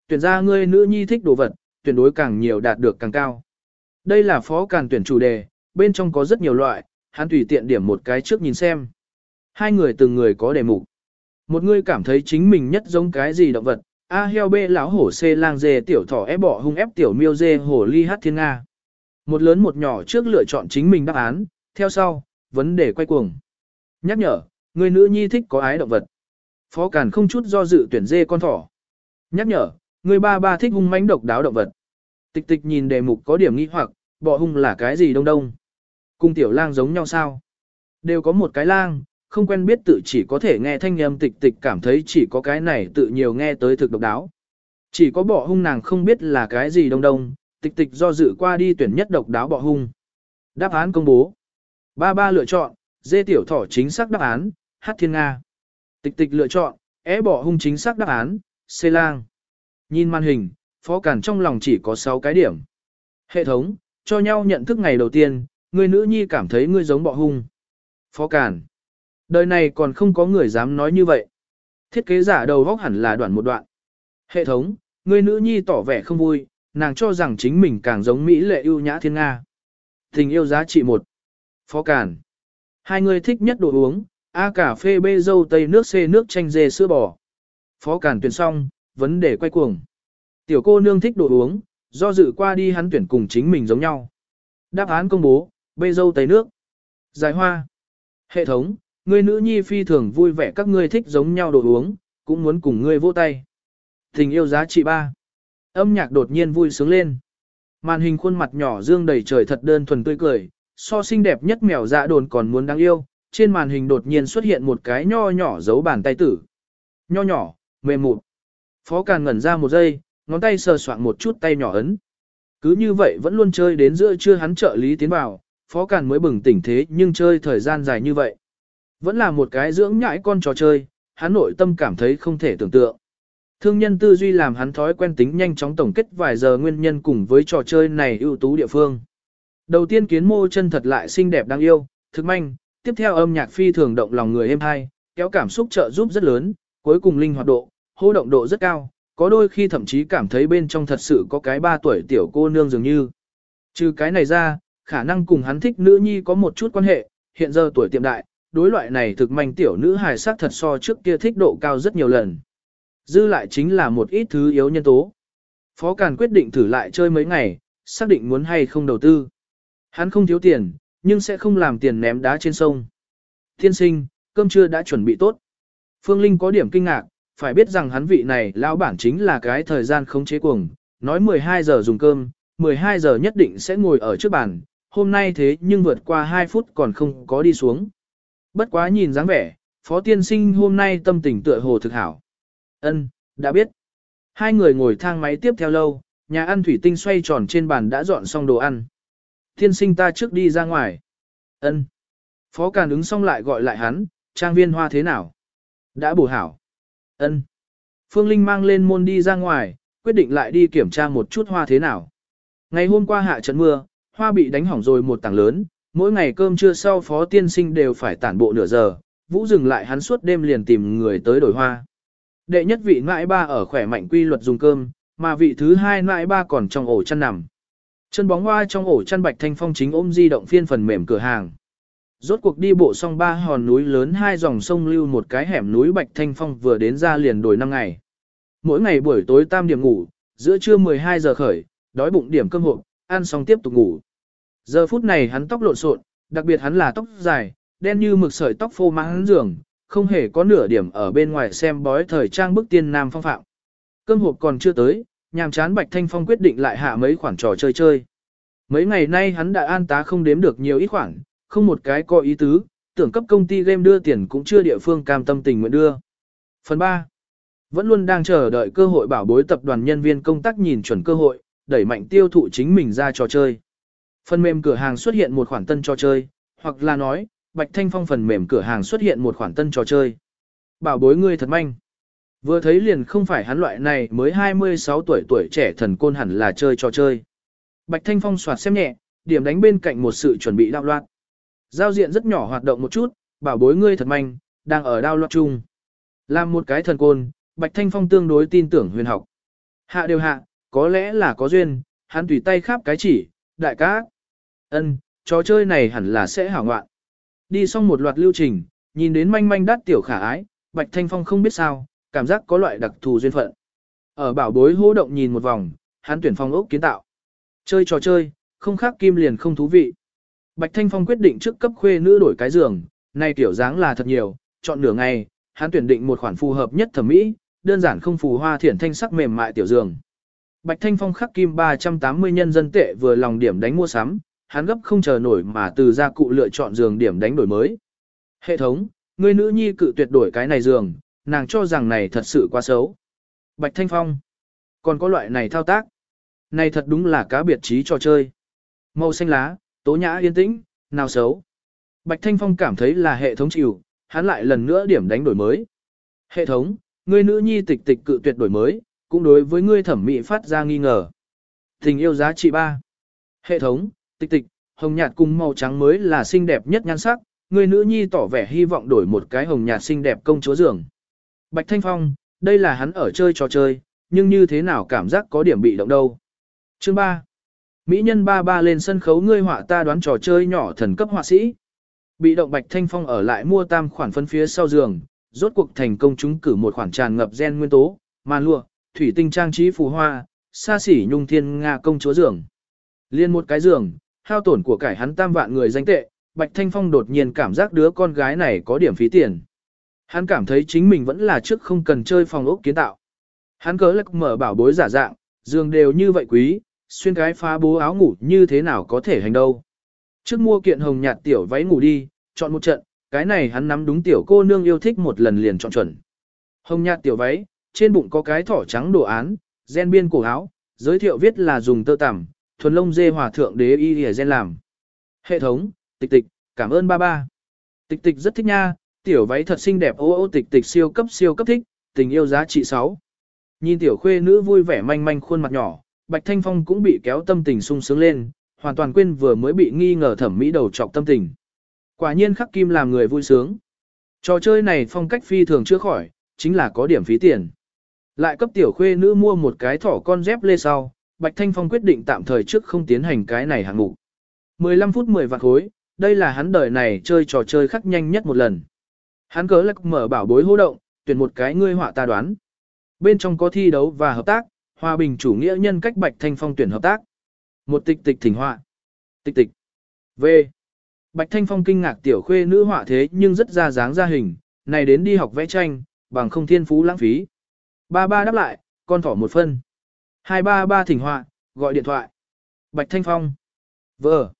S1: tuyển ra ngươi nữ nhi thích đồ vật, tuyển đối càng nhiều đạt được càng cao. Đây là phó càn tuyển chủ đề, bên trong có rất nhiều loại, hắn tùy tiện điểm một cái trước nhìn xem. Hai người từng người có đề mục. Một người cảm thấy chính mình nhất giống cái gì động vật, A heo B lão hổ C lang dê tiểu thỏ ép bỏ hung ép tiểu miêu dê hổ ly hát thiên Nga. Một lớn một nhỏ trước lựa chọn chính mình đáp án, theo sau, vấn đề quay cuồng. Nhắc nhở, người nữ nhi thích có ái động vật. Phó Càn không chút do dự tuyển dê con thỏ. Nhắc nhở, người ba ba thích hung mãnh độc đáo động vật. Tịch tịch nhìn đề mục có điểm nghi hoặc, bọ hung là cái gì đông đông. Cung tiểu lang giống nhau sao? Đều có một cái lang, không quen biết tự chỉ có thể nghe thanh âm tịch tịch cảm thấy chỉ có cái này tự nhiều nghe tới thực độc đáo. Chỉ có bọ hung nàng không biết là cái gì đông đông, tịch tịch do dự qua đi tuyển nhất độc đáo bọ hung. Đáp án công bố. Ba ba lựa chọn, dê tiểu thỏ chính xác đáp án, hát thiên Nga. Tịch tịch lựa chọn, é bọ hung chính xác đáp án, xê lang. Nhìn màn hình, phó cản trong lòng chỉ có 6 cái điểm. Hệ thống, cho nhau nhận thức ngày đầu tiên, người nữ nhi cảm thấy ngươi giống bọ hung. Phó cản. Đời này còn không có người dám nói như vậy. Thiết kế giả đầu góc hẳn là đoạn một đoạn. Hệ thống, người nữ nhi tỏ vẻ không vui, nàng cho rằng chính mình càng giống Mỹ lệ ưu nhã thiên Nga. Tình yêu giá trị một. Phó Cản. Hai người thích nhất đồ uống, A cà phê B dâu tây nước C nước chanh dê sữa bò. Phó Cản tuyển xong, vấn đề quay cuồng. Tiểu cô nương thích đồ uống, do dự qua đi hắn tuyển cùng chính mình giống nhau. Đáp án công bố, bê dâu tây nước. Giải hoa. Hệ thống, người nữ nhi phi thường vui vẻ các ngươi thích giống nhau đồ uống, cũng muốn cùng ngươi vỗ tay. Tình yêu giá trị ba. Âm nhạc đột nhiên vui sướng lên. Màn hình khuôn mặt nhỏ dương đầy trời thật đơn thuần tươi cười, so xinh đẹp nhất mèo dạ đồn còn muốn đáng yêu, trên màn hình đột nhiên xuất hiện một cái nho nhỏ giấu bàn tay tử. Nho nhỏ, mềm mụn. Phó Càn ngẩn ra một giây, ngón tay sờ soạn một chút tay nhỏ ấn. Cứ như vậy vẫn luôn chơi đến giữa trưa hắn trợ lý tiến vào, Phó Càn mới bừng tỉnh thế nhưng chơi thời gian dài như vậy. Vẫn là một cái dưỡng nhãi con trò chơi, hắn nội tâm cảm thấy không thể tưởng tượng. Thương nhân tư duy làm hắn thói quen tính nhanh chóng tổng kết vài giờ nguyên nhân cùng với trò chơi này ưu tú địa phương. Đầu tiên kiến mô chân thật lại xinh đẹp đáng yêu, thực manh, tiếp theo âm nhạc phi thường động lòng người êm hay, kéo cảm xúc trợ giúp rất lớn, cuối cùng linh hoạt độ, hô động độ rất cao, có đôi khi thậm chí cảm thấy bên trong thật sự có cái ba tuổi tiểu cô nương dường như. Trừ cái này ra, khả năng cùng hắn thích nữ nhi có một chút quan hệ, hiện giờ tuổi tiệm đại, đối loại này thực manh tiểu nữ hài sắc thật so trước kia thích độ cao rất nhiều lần. Dư lại chính là một ít thứ yếu nhân tố. Phó Càn quyết định thử lại chơi mấy ngày, xác định muốn hay không đầu tư. Hắn không thiếu tiền, nhưng sẽ không làm tiền ném đá trên sông. thiên sinh, cơm trưa đã chuẩn bị tốt. Phương Linh có điểm kinh ngạc, phải biết rằng hắn vị này lão bản chính là cái thời gian khống chế cuồng, nói 12 giờ dùng cơm, 12 giờ nhất định sẽ ngồi ở trước bàn, hôm nay thế nhưng vượt qua 2 phút còn không có đi xuống. Bất quá nhìn dáng vẻ, Phó Tiên Sinh hôm nay tâm tình tựa hồ thực hảo. Ân, đã biết. Hai người ngồi thang máy tiếp theo lâu, nhà ăn thủy tinh xoay tròn trên bàn đã dọn xong đồ ăn. Tiên sinh ta trước đi ra ngoài. Ân. Phó Càn ứng xong lại gọi lại hắn, trang viên hoa thế nào? Đã bổ hảo. Ân. Phương Linh mang lên môn đi ra ngoài, quyết định lại đi kiểm tra một chút hoa thế nào. Ngày hôm qua hạ trận mưa, hoa bị đánh hỏng rồi một tảng lớn, mỗi ngày cơm trưa sau phó tiên sinh đều phải tản bộ nửa giờ, vũ dừng lại hắn suốt đêm liền tìm người tới đổi hoa. Đệ nhất vị nãi ba ở khỏe mạnh quy luật dùng cơm, mà vị thứ hai nãi ba còn trong ổ chăn nằm. Chân bóng hoa trong ổ chăn bạch thanh phong chính ôm di động phiên phần mềm cửa hàng. Rốt cuộc đi bộ xong ba hòn núi lớn hai dòng sông lưu một cái hẻm núi bạch thanh phong vừa đến ra liền đổi năm ngày. Mỗi ngày buổi tối tam điểm ngủ, giữa trưa 12 giờ khởi, đói bụng điểm cơm hộp, ăn xong tiếp tục ngủ. Giờ phút này hắn tóc lộn xộn, đặc biệt hắn là tóc dài, đen như mực sợi tóc phô mang giường, không hề có nửa điểm ở bên ngoài xem bói thời trang bức tiên nam phong phạm. Cơm hộp còn chưa tới, nhàm chán Bạch Thanh Phong quyết định lại hạ mấy khoản trò chơi chơi. Mấy ngày nay hắn đã an tá không đếm được nhiều ít khoản, không một cái có ý tứ, tưởng cấp công ty game đưa tiền cũng chưa địa phương cam tâm tình nguyện đưa. Phần 3. Vẫn luôn đang chờ đợi cơ hội bảo bối tập đoàn nhân viên công tác nhìn chuẩn cơ hội, đẩy mạnh tiêu thụ chính mình ra trò chơi. Phần mềm cửa hàng xuất hiện một khoản tân trò chơi, hoặc là nói, Bạch Thanh Phong phần mềm cửa hàng xuất hiện một khoản tân trò chơi. Bảo bối ngươi thật manh. Vừa thấy liền không phải hắn loại này mới 26 tuổi tuổi trẻ thần côn hẳn là chơi trò chơi. Bạch Thanh Phong soạt xem nhẹ, điểm đánh bên cạnh một sự chuẩn bị đạo loạn. Giao diện rất nhỏ hoạt động một chút, bảo bối ngươi thật manh, đang ở đao loạn chung. Làm một cái thần côn, Bạch Thanh Phong tương đối tin tưởng huyền học. Hạ đều hạ, có lẽ là có duyên, hắn tùy tay khắp cái chỉ, đại ca. ân, trò chơi này hẳn là sẽ hảo ngoạn. Đi xong một loạt lưu trình, nhìn đến manh manh đắt tiểu khả ái, Bạch Thanh Phong không biết sao, cảm giác có loại đặc thù duyên phận. Ở bảo bối hô động nhìn một vòng, hắn tuyển phong ốc kiến tạo. Chơi trò chơi, không khác kim liền không thú vị. Bạch Thanh Phong quyết định trước cấp khuê nữ đổi cái giường, này tiểu dáng là thật nhiều, chọn nửa ngày, hắn tuyển định một khoản phù hợp nhất thẩm mỹ, đơn giản không phù hoa thiển thanh sắc mềm mại tiểu giường. Bạch Thanh Phong khắc kim 380 nhân dân tệ vừa lòng điểm đánh mua sắm, hắn gấp không chờ nổi mà từ gia cụ lựa chọn giường điểm đánh đổi mới. Hệ thống, người nữ nhi cự tuyệt đổi cái này giường, nàng cho rằng này thật sự quá xấu. Bạch Thanh Phong, còn có loại này thao tác. Này thật đúng là cá biệt trí trò chơi. Màu xanh lá, tố nhã yên tĩnh, nào xấu. Bạch Thanh Phong cảm thấy là hệ thống chịu, hắn lại lần nữa điểm đánh đổi mới. Hệ thống, ngươi nữ nhi tịch tịch cự tuyệt đổi mới, cũng đối với ngươi thẩm mỹ phát ra nghi ngờ. Tình yêu giá trị 3. Hệ thống, tịch tịch, hồng nhạt cùng màu trắng mới là xinh đẹp nhất nhan sắc, ngươi nữ nhi tỏ vẻ hy vọng đổi một cái hồng nhạt xinh đẹp công chúa giường. Bạch Thanh Phong, đây là hắn ở chơi trò chơi, nhưng như thế nào cảm giác có điểm bị động đâu. Chương 3. Mỹ nhân ba ba lên sân khấu ngươi họa ta đoán trò chơi nhỏ thần cấp họa sĩ. Bị động Bạch Thanh Phong ở lại mua tam khoản phân phía sau giường, rốt cuộc thành công chúng cử một khoản tràn ngập gen nguyên tố, màn lụa, thủy tinh trang trí phù hoa, xa xỉ nhung thiên nga công chúa giường. Liên một cái giường, hao tổn của cải hắn tam vạn người danh tệ, Bạch Thanh Phong đột nhiên cảm giác đứa con gái này có điểm phí tiền. Hắn cảm thấy chính mình vẫn là trước không cần chơi phòng ốc kiến tạo. Hắn cớ lắc mở bảo bối giả dạng, giường đều như vậy quý, xuyên cái phá bố áo ngủ như thế nào có thể hành đâu. Trước mua kiện hồng nhạt tiểu váy ngủ đi, chọn một trận, cái này hắn nắm đúng tiểu cô nương yêu thích một lần liền chọn chuẩn. Hồng nhạt tiểu váy, trên bụng có cái thỏ trắng đồ án, gen biên cổ áo, giới thiệu viết là dùng tơ tằm, thuần lông dê hòa thượng đế y lìa gen làm. Hệ thống, tịch tịch, cảm ơn ba ba. Tịch tịch rất thích nha, tiểu váy thật xinh đẹp ô ô tịch tịch siêu cấp siêu cấp thích, tình yêu giá trị 6. Nhìn tiểu khuê nữ vui vẻ manh manh khuôn mặt nhỏ, Bạch Thanh Phong cũng bị kéo tâm tình sung sướng lên, hoàn toàn quên vừa mới bị nghi ngờ thẩm mỹ đầu trọc tâm tình. Quả nhiên khắc kim làm người vui sướng. Trò chơi này phong cách phi thường chưa khỏi, chính là có điểm phí tiền. Lại cấp tiểu khuê nữ mua một cái thỏ con dép lê sau, Bạch Thanh Phong quyết định tạm thời trước không tiến hành cái này hạng mục. 15 phút 10 vạn khối, đây là hắn đời này chơi trò chơi khắc nhanh nhất một lần. Hắn cớ lắc mở bảo bối hô động, tuyển một cái ngươi họa ta đoán. Bên trong có thi đấu và hợp tác, hòa bình chủ nghĩa nhân cách Bạch Thanh Phong tuyển hợp tác. Một tịch tịch thỉnh họa. Tịch tịch. V. Bạch Thanh Phong kinh ngạc tiểu khuê nữ họa thế nhưng rất ra dáng ra hình, này đến đi học vẽ tranh, bằng không thiên phú lãng phí. Ba ba đáp lại, con thỏ một phân. Hai ba ba thỉnh họa, gọi điện thoại. Bạch Thanh Phong. Vờ.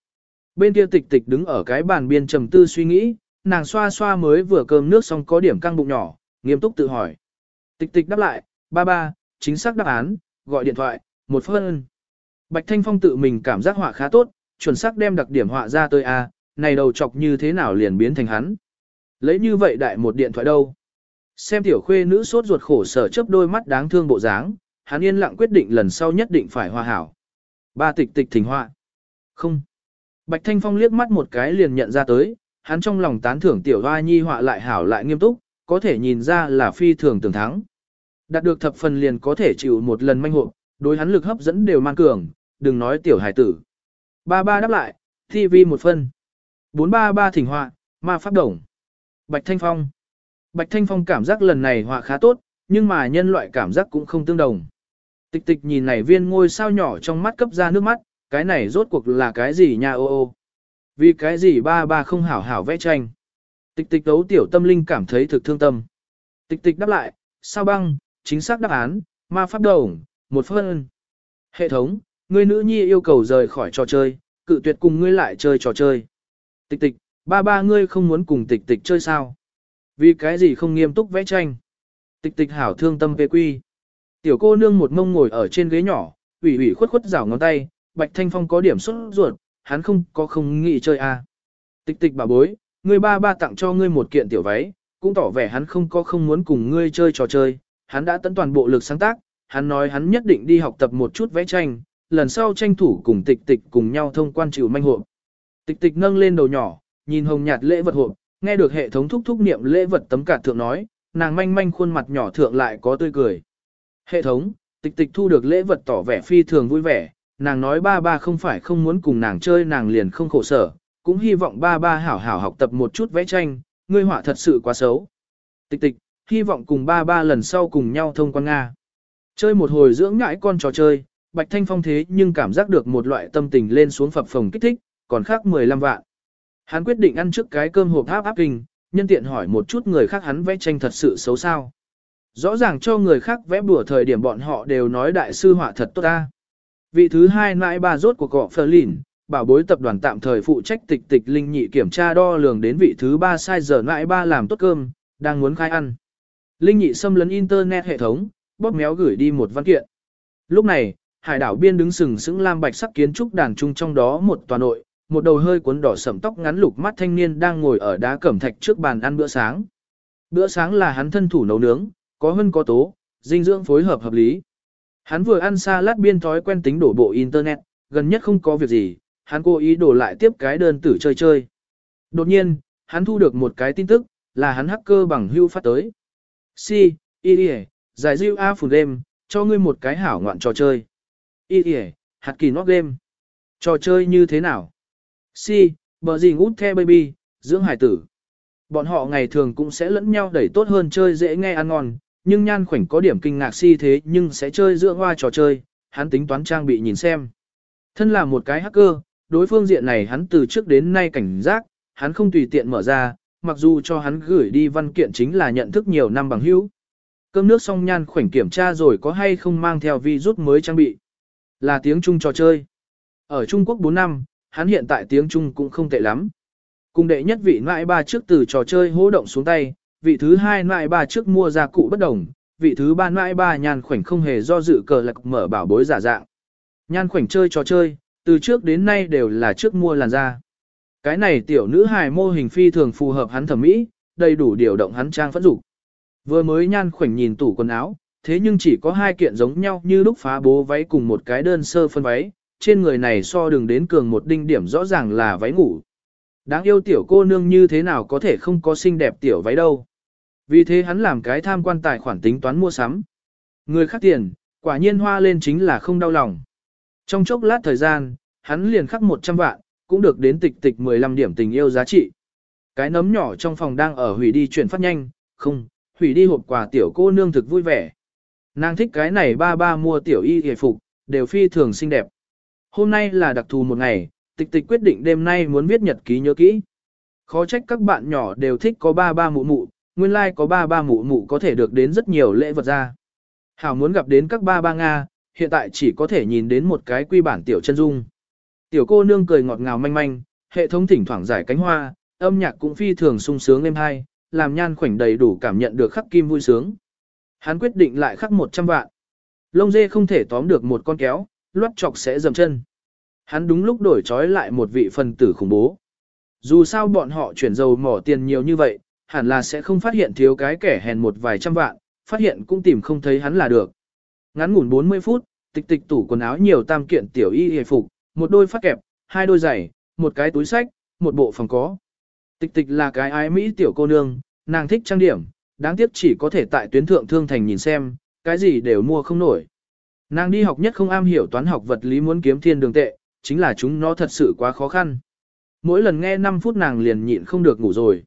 S1: Bên kia tịch tịch đứng ở cái bàn biên trầm tư suy nghĩ, nàng xoa xoa mới vừa cơm nước xong có điểm căng bụng nhỏ, nghiêm túc tự hỏi. Tịch tịch đáp lại, ba ba, chính xác đáp án, gọi điện thoại, một phân. Bạch Thanh Phong tự mình cảm giác họa khá tốt, chuẩn xác đem đặc điểm họa ra tới a, này đầu chọc như thế nào liền biến thành hắn. Lấy như vậy đại một điện thoại đâu. Xem tiểu khuê nữ sốt ruột khổ sở chấp đôi mắt đáng thương bộ dáng, hắn yên lặng quyết định lần sau nhất định phải hòa hảo. Ba tịch tịch thỉnh họa. Không. Bạch Thanh Phong liếc mắt một cái liền nhận ra tới, hắn trong lòng tán thưởng tiểu hoa nhi họa lại hảo lại nghiêm túc, có thể nhìn ra là phi thường tưởng thắng. Đạt được thập phần liền có thể chịu một lần manh hộ, đối hắn lực hấp dẫn đều mang cường, đừng nói tiểu hải tử. Ba ba đáp lại, TV một phân. 433 thỉnh họa, ma pháp đồng. Bạch Thanh Phong. Bạch Thanh Phong cảm giác lần này họa khá tốt, nhưng mà nhân loại cảm giác cũng không tương đồng. Tịch tịch nhìn này viên ngôi sao nhỏ trong mắt cấp ra nước mắt, cái này rốt cuộc là cái gì nha ô ô. Vì cái gì ba ba không hảo hảo vẽ tranh. Tịch tịch đấu tiểu tâm linh cảm thấy thực thương tâm. Tịch tịch đáp lại, sao băng, chính xác đáp án, ma pháp đồng, một phân. Hệ thống, người nữ nhi yêu cầu rời khỏi trò chơi, cự tuyệt cùng ngươi lại chơi trò chơi. Tịch tịch, ba ba ngươi không muốn cùng tịch tịch chơi sao? Vì cái gì không nghiêm túc vẽ tranh? Tịch tịch hảo thương tâm về quy. Tiểu cô nương một mông ngồi ở trên ghế nhỏ, ủy ủy khuất khuất rảo ngón tay, Bạch Thanh Phong có điểm xuất ruột, hắn không có không nghĩ chơi à. Tịch tịch bà bối, ngươi ba ba tặng cho ngươi một kiện tiểu váy, cũng tỏ vẻ hắn không có không muốn cùng ngươi chơi trò chơi, hắn đã tận toàn bộ lực sáng tác, hắn nói hắn nhất định đi học tập một chút vẽ tranh, lần sau tranh thủ cùng tịch tịch cùng nhau thông quan chịu manh hộ. Tịch tịch nâng lên đầu nhỏ, nhìn hồng nhạt lễ vật hộp, nghe được hệ thống thúc thúc niệm lễ vật tấm cả thượng nói, nàng manh manh khuôn mặt nhỏ thượng lại có tươi cười. Hệ thống, tịch tịch thu được lễ vật tỏ vẻ phi thường vui vẻ, nàng nói ba ba không phải không muốn cùng nàng chơi nàng liền không khổ sở, cũng hy vọng ba ba hảo hảo học tập một chút vẽ tranh, ngươi họa thật sự quá xấu. Tịch tịch, hy vọng cùng ba ba lần sau cùng nhau thông quan Nga. Chơi một hồi dưỡng ngãi con trò chơi, Bạch Thanh Phong thế nhưng cảm giác được một loại tâm tình lên xuống phập phồng kích thích, còn khác 15 vạn. Hắn quyết định ăn trước cái cơm hộp áp áp kinh, nhân tiện hỏi một chút người khác hắn vẽ tranh thật sự xấu sao. Rõ ràng cho người khác vẽ bùa thời điểm bọn họ đều nói đại sư họa thật tốt ta. Vị thứ hai nãi ba rốt của cọ Phờ Lìn, bảo bối tập đoàn tạm thời phụ trách tịch tịch linh nhị kiểm tra đo lường đến vị thứ ba sai giờ nãi ba làm tốt cơm, đang muốn khai ăn. Linh nhị xâm lấn internet hệ thống, bóp méo gửi đi một văn kiện. Lúc này, hải đảo biên đứng sừng sững lam bạch sắc kiến trúc đàn trung trong đó một tòa nội, một đầu hơi cuốn đỏ sẫm tóc ngắn lục mắt thanh niên đang ngồi ở đá cẩm thạch trước bàn ăn bữa sáng. Bữa sáng là hắn thân thủ nấu nướng, có hơn có tố, dinh dưỡng phối hợp hợp lý. Hắn vừa ăn xa lát biên thói quen tính đổ bộ internet, gần nhất không có việc gì, hắn cố ý đổ lại tiếp cái đơn tử chơi chơi. Đột nhiên, hắn thu được một cái tin tức, là hắn hacker bằng hưu phát tới. Si, y giải diêu A phủ đêm, cho ngươi một cái hảo ngoạn trò chơi. Y hạt kỳ nót đêm. Trò chơi như thế nào? Si, bờ gì ngút the baby, dưỡng hải tử. Bọn họ ngày thường cũng sẽ lẫn nhau đẩy tốt hơn chơi dễ nghe ăn ngon, nhưng nhan khoảnh có điểm kinh ngạc si thế nhưng sẽ chơi dưỡng hoa trò chơi, hắn tính toán trang bị nhìn xem. Thân là một cái hacker, đối phương diện này hắn từ trước đến nay cảnh giác, hắn không tùy tiện mở ra, mặc dù cho hắn gửi đi văn kiện chính là nhận thức nhiều năm bằng hữu. Cơm nước xong nhan khoảnh kiểm tra rồi có hay không mang theo vi rút mới trang bị. Là tiếng Trung trò chơi. Ở Trung Quốc 4 năm, hắn hiện tại tiếng Trung cũng không tệ lắm. Cùng đệ nhất vị nại ba trước từ trò chơi hỗ động xuống tay, vị thứ hai nại ba trước mua gia cụ bất đồng, vị thứ ba nại ba nhan khoảnh không hề do dự cờ lạc mở bảo bối giả dạng. Nhan khoảnh chơi trò chơi, từ trước đến nay đều là trước mua làn da. Cái này tiểu nữ hài mô hình phi thường phù hợp hắn thẩm mỹ, đầy đủ điều động hắn trang phẫn dục. Vừa mới nhan khoảnh nhìn tủ quần áo, thế nhưng chỉ có hai kiện giống nhau như lúc phá bố váy cùng một cái đơn sơ phân váy, trên người này so đường đến cường một đinh điểm rõ ràng là váy ngủ. Đáng yêu tiểu cô nương như thế nào có thể không có xinh đẹp tiểu váy đâu. Vì thế hắn làm cái tham quan tài khoản tính toán mua sắm. Người khác tiền, quả nhiên hoa lên chính là không đau lòng. Trong chốc lát thời gian, hắn liền khắc 100 vạn, cũng được đến tịch tịch 15 điểm tình yêu giá trị. Cái nấm nhỏ trong phòng đang ở hủy đi chuyển phát nhanh, không, hủy đi hộp quà tiểu cô nương thực vui vẻ. Nàng thích cái này ba ba mua tiểu y hề phục, đều phi thường xinh đẹp. Hôm nay là đặc thù một ngày, tịch tịch quyết định đêm nay muốn viết nhật ký nhớ kỹ. Khó trách các bạn nhỏ đều thích có ba ba mụ mụ, nguyên lai like có ba ba mụ mụ có thể được đến rất nhiều lễ vật ra. Hảo muốn gặp đến các ba ba Nga, hiện tại chỉ có thể nhìn đến một cái quy bản tiểu chân dung. Tiểu cô nương cười ngọt ngào manh manh, hệ thống thỉnh thoảng giải cánh hoa, âm nhạc cũng phi thường sung sướng êm hai, làm nhan khoảnh đầy đủ cảm nhận được khắc kim vui sướng. Hắn quyết định lại khắc 100 vạn. Lông dê không thể tóm được một con kéo, loát chọc sẽ dầm chân. Hắn đúng lúc đổi trói lại một vị phần tử khủng bố. Dù sao bọn họ chuyển dầu mỏ tiền nhiều như vậy, hẳn là sẽ không phát hiện thiếu cái kẻ hèn một vài trăm vạn, phát hiện cũng tìm không thấy hắn là được. Ngắn ngủn 40 phút, tịch tịch tủ quần áo nhiều tam kiện tiểu y hề phục, một đôi phát kẹp, hai đôi giày, một cái túi sách, một bộ phòng có. Tịch tịch là cái ái Mỹ tiểu cô nương, nàng thích trang điểm, đáng tiếc chỉ có thể tại tuyến thượng thương thành nhìn xem, cái gì đều mua không nổi. Nàng đi học nhất không am hiểu toán học vật lý muốn kiếm thiên đường tệ, chính là chúng nó thật sự quá khó khăn. Mỗi lần nghe 5 phút nàng liền nhịn không được ngủ rồi.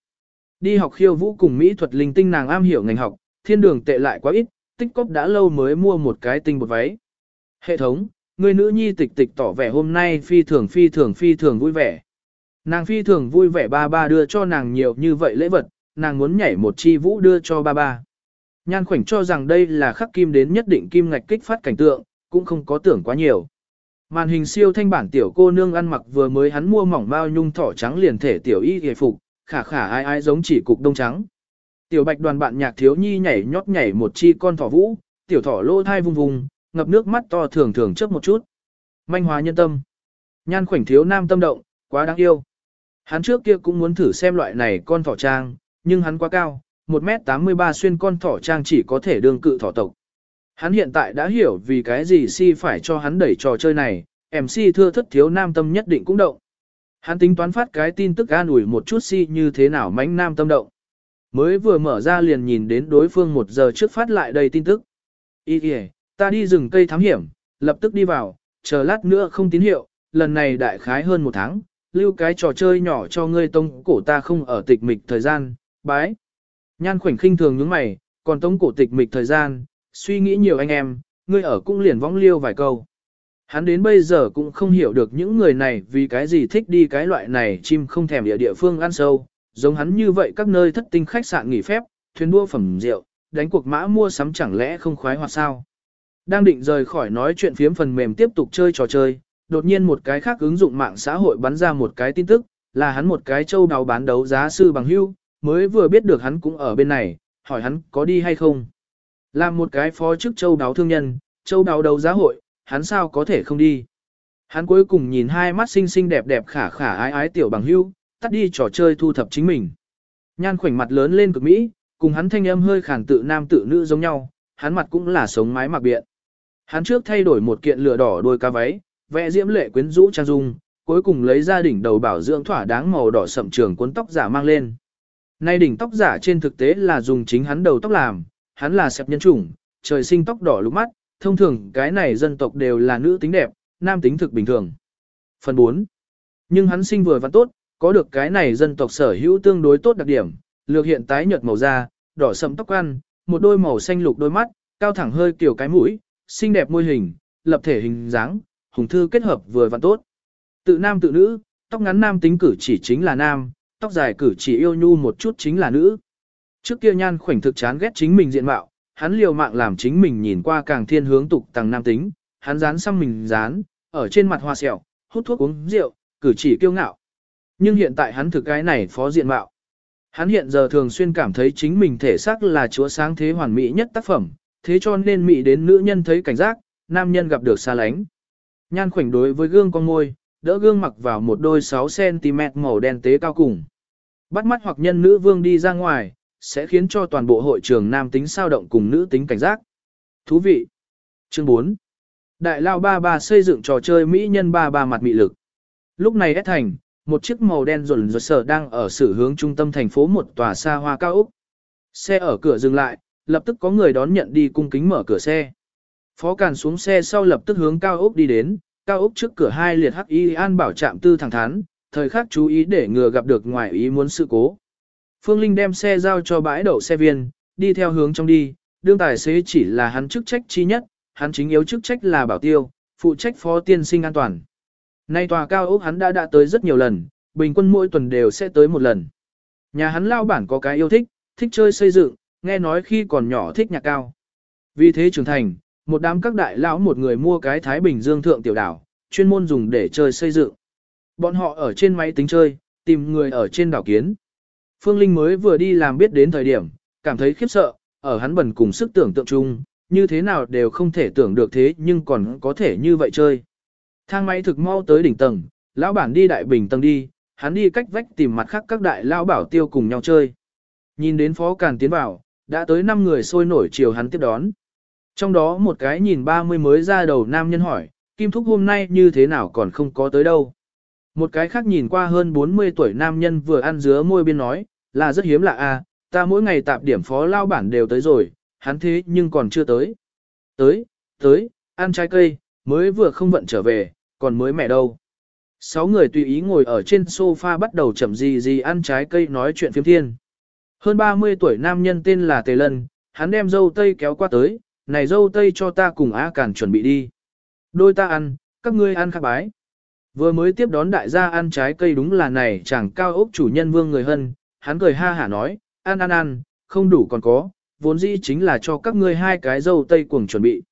S1: Đi học khiêu vũ cùng mỹ thuật linh tinh nàng am hiểu ngành học, thiên đường tệ lại quá ít, tích cóp đã lâu mới mua một cái tinh bột váy. Hệ thống, người nữ nhi tịch tịch tỏ vẻ hôm nay phi thường phi thường phi thường vui vẻ. Nàng phi thường vui vẻ ba ba đưa cho nàng nhiều như vậy lễ vật, nàng muốn nhảy một chi vũ đưa cho ba ba. Nhan khoảnh cho rằng đây là khắc kim đến nhất định kim ngạch kích phát cảnh tượng, cũng không có tưởng quá nhiều. Màn hình siêu thanh bản tiểu cô nương ăn mặc vừa mới hắn mua mỏng bao nhung thỏ trắng liền thể tiểu y hề phục, khả khả ai ai giống chỉ cục đông trắng. Tiểu bạch đoàn bạn nhạc thiếu nhi nhảy nhót nhảy một chi con thỏ vũ, tiểu thỏ lô thai vung vùng, ngập nước mắt to thường thường chớp một chút. Manh hóa nhân tâm. Nhan khoảnh thiếu nam tâm động, quá đáng yêu. Hắn trước kia cũng muốn thử xem loại này con thỏ trang, nhưng hắn quá cao, 1m83 xuyên con thỏ trang chỉ có thể đương cự thỏ tộc. Hắn hiện tại đã hiểu vì cái gì si phải cho hắn đẩy trò chơi này, MC thưa thất thiếu nam tâm nhất định cũng động. Hắn tính toán phát cái tin tức an ủi một chút si như thế nào mánh nam tâm động. Mới vừa mở ra liền nhìn đến đối phương một giờ trước phát lại đây tin tức. Ý kìa, ta đi rừng cây thám hiểm, lập tức đi vào, chờ lát nữa không tín hiệu, lần này đại khái hơn một tháng, lưu cái trò chơi nhỏ cho ngươi tông cổ ta không ở tịch mịch thời gian, Bái. Nhan khoảnh khinh thường nhướng mày, còn tống cổ tịch mịch thời gian, suy nghĩ nhiều anh em, ngươi ở cũng liền võng liêu vài câu. Hắn đến bây giờ cũng không hiểu được những người này vì cái gì thích đi cái loại này chim không thèm địa địa phương ăn sâu, giống hắn như vậy các nơi thất tinh khách sạn nghỉ phép, thuyền đua phẩm rượu, đánh cuộc mã mua sắm chẳng lẽ không khoái hoặc sao. Đang định rời khỏi nói chuyện phiếm phần mềm tiếp tục chơi trò chơi, đột nhiên một cái khác ứng dụng mạng xã hội bắn ra một cái tin tức, là hắn một cái châu đào bán đấu giá sư bằng hưu, mới vừa biết được hắn cũng ở bên này, hỏi hắn có đi hay không. Làm một cái phó chức châu đáo thương nhân, châu đáo đấu giá hội, hắn sao có thể không đi. Hắn cuối cùng nhìn hai mắt xinh xinh đẹp đẹp khả khả ái ái tiểu bằng hưu, tắt đi trò chơi thu thập chính mình. Nhan khoảnh mặt lớn lên cực mỹ, cùng hắn thanh âm hơi khản tự nam tự nữ giống nhau, hắn mặt cũng là sống mái mặc biện. Hắn trước thay đổi một kiện lửa đỏ đôi ca váy, vẽ diễm lệ quyến rũ trang dung, cuối cùng lấy ra đỉnh đầu bảo dưỡng thỏa đáng màu đỏ sậm trường cuốn tóc giả mang lên. Nay đỉnh tóc giả trên thực tế là dùng chính hắn đầu tóc làm, hắn là sẹp nhân chủng, trời sinh tóc đỏ lục mắt, thông thường cái này dân tộc đều là nữ tính đẹp, nam tính thực bình thường. Phần 4. Nhưng hắn sinh vừa và tốt, có được cái này dân tộc sở hữu tương đối tốt đặc điểm, lược hiện tái nhợt màu da, đỏ sẫm tóc ăn, một đôi màu xanh lục đôi mắt, cao thẳng hơi kiểu cái mũi, xinh đẹp môi hình, lập thể hình dáng, hùng thư kết hợp vừa vặn tốt. Tự nam tự nữ, tóc ngắn nam tính cử chỉ chính là nam, tóc dài cử chỉ yêu nhu một chút chính là nữ. Trước kia nhan khoảnh thực chán ghét chính mình diện mạo, hắn liều mạng làm chính mình nhìn qua càng thiên hướng tục tăng nam tính, hắn dán xăm mình dán, ở trên mặt hoa sẹo, hút thuốc uống rượu, cử chỉ kiêu ngạo. Nhưng hiện tại hắn thực cái này phó diện mạo. Hắn hiện giờ thường xuyên cảm thấy chính mình thể xác là chúa sáng thế hoàn mỹ nhất tác phẩm, thế cho nên mỹ đến nữ nhân thấy cảnh giác, nam nhân gặp được xa lánh. Nhan khoảnh đối với gương con môi, đỡ gương mặc vào một đôi 6cm màu đen tế cao cùng. Bắt mắt hoặc nhân nữ vương đi ra ngoài, sẽ khiến cho toàn bộ hội trường nam tính sao động cùng nữ tính cảnh giác. Thú vị. Chương 4. Đại lao ba ba xây dựng trò chơi Mỹ nhân ba ba mặt mị lực. Lúc này S thành, một chiếc màu đen rồn rột sở đang ở sử hướng trung tâm thành phố một tòa xa hoa cao úc. Xe ở cửa dừng lại, lập tức có người đón nhận đi cung kính mở cửa xe. Phó Càn xuống xe sau lập tức hướng cao ốc đi đến, cao ốc trước cửa hai liệt hắc y an bảo trạm tư thẳng thắn, thời khắc chú ý để ngừa gặp được ngoài ý muốn sự cố. Phương Linh đem xe giao cho bãi đậu xe viên, đi theo hướng trong đi, đương tài xế chỉ là hắn chức trách chi nhất, hắn chính yếu chức trách là bảo tiêu, phụ trách phó tiên sinh an toàn. Nay tòa cao ốc hắn đã đã tới rất nhiều lần, bình quân mỗi tuần đều sẽ tới một lần. Nhà hắn lao bản có cái yêu thích, thích chơi xây dựng, nghe nói khi còn nhỏ thích nhạc cao. Vì thế trưởng thành, một đám các đại lão một người mua cái Thái Bình Dương thượng tiểu đảo, chuyên môn dùng để chơi xây dựng. Bọn họ ở trên máy tính chơi, tìm người ở trên đảo kiến. Phương Linh mới vừa đi làm biết đến thời điểm, cảm thấy khiếp sợ, ở hắn bẩn cùng sức tưởng tượng chung, như thế nào đều không thể tưởng được thế nhưng còn có thể như vậy chơi. Thang máy thực mau tới đỉnh tầng, lão bản đi đại bình tầng đi, hắn đi cách vách tìm mặt khác các đại lão bảo tiêu cùng nhau chơi. Nhìn đến phó càn tiến vào, đã tới 5 người sôi nổi chiều hắn tiếp đón. Trong đó một cái nhìn 30 mới ra đầu nam nhân hỏi, Kim Thúc hôm nay như thế nào còn không có tới đâu. Một cái khác nhìn qua hơn 40 tuổi nam nhân vừa ăn dứa môi biên nói, là rất hiếm lạ à, ta mỗi ngày tạp điểm phó lao bản đều tới rồi, hắn thế nhưng còn chưa tới. Tới, tới, ăn trái cây, mới vừa không vận trở về, còn mới mẹ đâu. Sáu người tùy ý ngồi ở trên sofa bắt đầu chậm gì gì ăn trái cây nói chuyện phiếm thiên. Hơn 30 tuổi nam nhân tên là Tề Lân, hắn đem dâu tây kéo qua tới, này dâu tây cho ta cùng A Cản chuẩn bị đi. Đôi ta ăn, các ngươi ăn khắc bái. Vừa mới tiếp đón đại gia ăn trái cây đúng là này chẳng cao ốc chủ nhân vương người hân, hắn cười ha hả nói, ăn ăn ăn, không đủ còn có, vốn dĩ chính là cho các ngươi hai cái dâu tây cuồng chuẩn bị.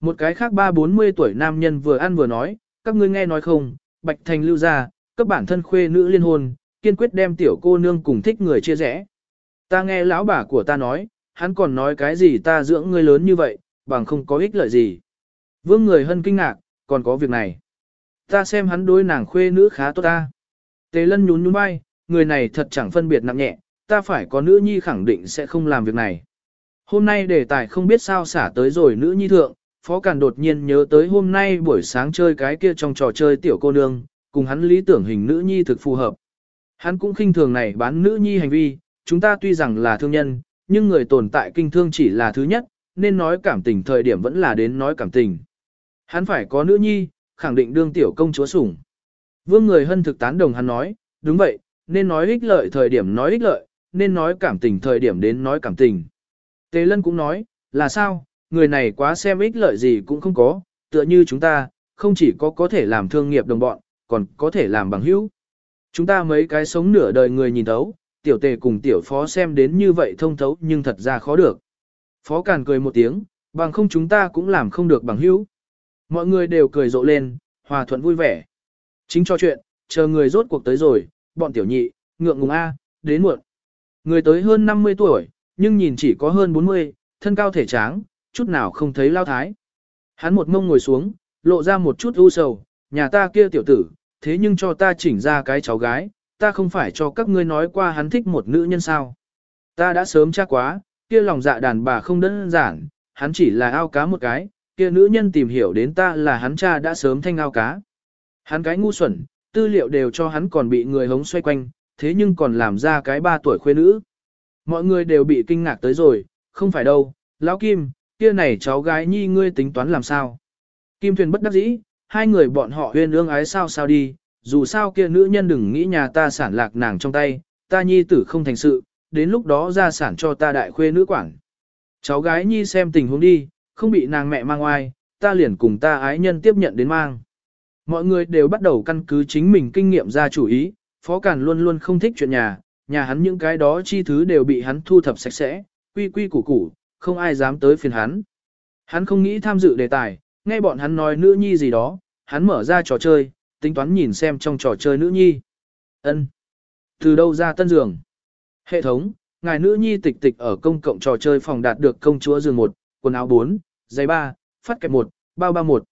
S1: Một cái khác ba bốn mươi tuổi nam nhân vừa ăn vừa nói, các ngươi nghe nói không, Bạch Thành lưu ra, các bản thân khuê nữ liên hôn, kiên quyết đem tiểu cô nương cùng thích người chia rẽ. Ta nghe lão bà của ta nói, hắn còn nói cái gì ta dưỡng ngươi lớn như vậy, bằng không có ích lợi gì. Vương người hân kinh ngạc, còn có việc này. Ta xem hắn đối nàng khuê nữ khá tốt ta. Tề lân nhún nhún vai, người này thật chẳng phân biệt nặng nhẹ, ta phải có nữ nhi khẳng định sẽ không làm việc này. Hôm nay đề tài không biết sao xả tới rồi nữ nhi thượng, Phó Càn đột nhiên nhớ tới hôm nay buổi sáng chơi cái kia trong trò chơi tiểu cô nương, cùng hắn lý tưởng hình nữ nhi thực phù hợp. Hắn cũng khinh thường này bán nữ nhi hành vi, chúng ta tuy rằng là thương nhân, nhưng người tồn tại kinh thương chỉ là thứ nhất, nên nói cảm tình thời điểm vẫn là đến nói cảm tình. Hắn phải có nữ nhi, khẳng định đương tiểu công chúa sủng. Vương người hân thực tán đồng hắn nói, đúng vậy, nên nói ích lợi thời điểm nói ích lợi, nên nói cảm tình thời điểm đến nói cảm tình. Tề Lân cũng nói, là sao, người này quá xem ích lợi gì cũng không có, tựa như chúng ta, không chỉ có có thể làm thương nghiệp đồng bọn, còn có thể làm bằng hữu. Chúng ta mấy cái sống nửa đời người nhìn thấu, tiểu tề cùng tiểu phó xem đến như vậy thông thấu nhưng thật ra khó được. Phó Càn cười một tiếng, bằng không chúng ta cũng làm không được bằng hữu. Mọi người đều cười rộ lên, hòa thuận vui vẻ. Chính cho chuyện, chờ người rốt cuộc tới rồi, bọn tiểu nhị, ngượng ngùng A, đến muộn. Người tới hơn 50 tuổi, nhưng nhìn chỉ có hơn 40, thân cao thể tráng, chút nào không thấy lao thái. Hắn một mông ngồi xuống, lộ ra một chút u sầu, nhà ta kia tiểu tử, thế nhưng cho ta chỉnh ra cái cháu gái, ta không phải cho các ngươi nói qua hắn thích một nữ nhân sao. Ta đã sớm chắc quá, kia lòng dạ đàn bà không đơn giản, hắn chỉ là ao cá một cái, kia nữ nhân tìm hiểu đến ta là hắn cha đã sớm thanh ao cá. Hắn cái ngu xuẩn, tư liệu đều cho hắn còn bị người hống xoay quanh, thế nhưng còn làm ra cái ba tuổi khuê nữ. Mọi người đều bị kinh ngạc tới rồi, không phải đâu, lão Kim, kia này cháu gái nhi ngươi tính toán làm sao. Kim Thuyền bất đắc dĩ, hai người bọn họ huyên ương ái sao sao đi, dù sao kia nữ nhân đừng nghĩ nhà ta sản lạc nàng trong tay, ta nhi tử không thành sự, đến lúc đó ra sản cho ta đại khuê nữ quản. Cháu gái nhi xem tình huống đi, không bị nàng mẹ mang oai, ta liền cùng ta ái nhân tiếp nhận đến mang. Mọi người đều bắt đầu căn cứ chính mình kinh nghiệm ra chủ ý, Phó Càn luôn luôn không thích chuyện nhà, nhà hắn những cái đó chi thứ đều bị hắn thu thập sạch sẽ, quy quy củ củ, không ai dám tới phiền hắn. Hắn không nghĩ tham dự đề tài, nghe bọn hắn nói nữ nhi gì đó, hắn mở ra trò chơi, tính toán nhìn xem trong trò chơi nữ nhi. ân Từ đâu ra tân giường? Hệ thống, ngài nữ nhi tịch tịch ở công cộng trò chơi phòng đạt được công chúa giường 1, quần áo 4, giày 3, phát kẹp 1, bao ba 1.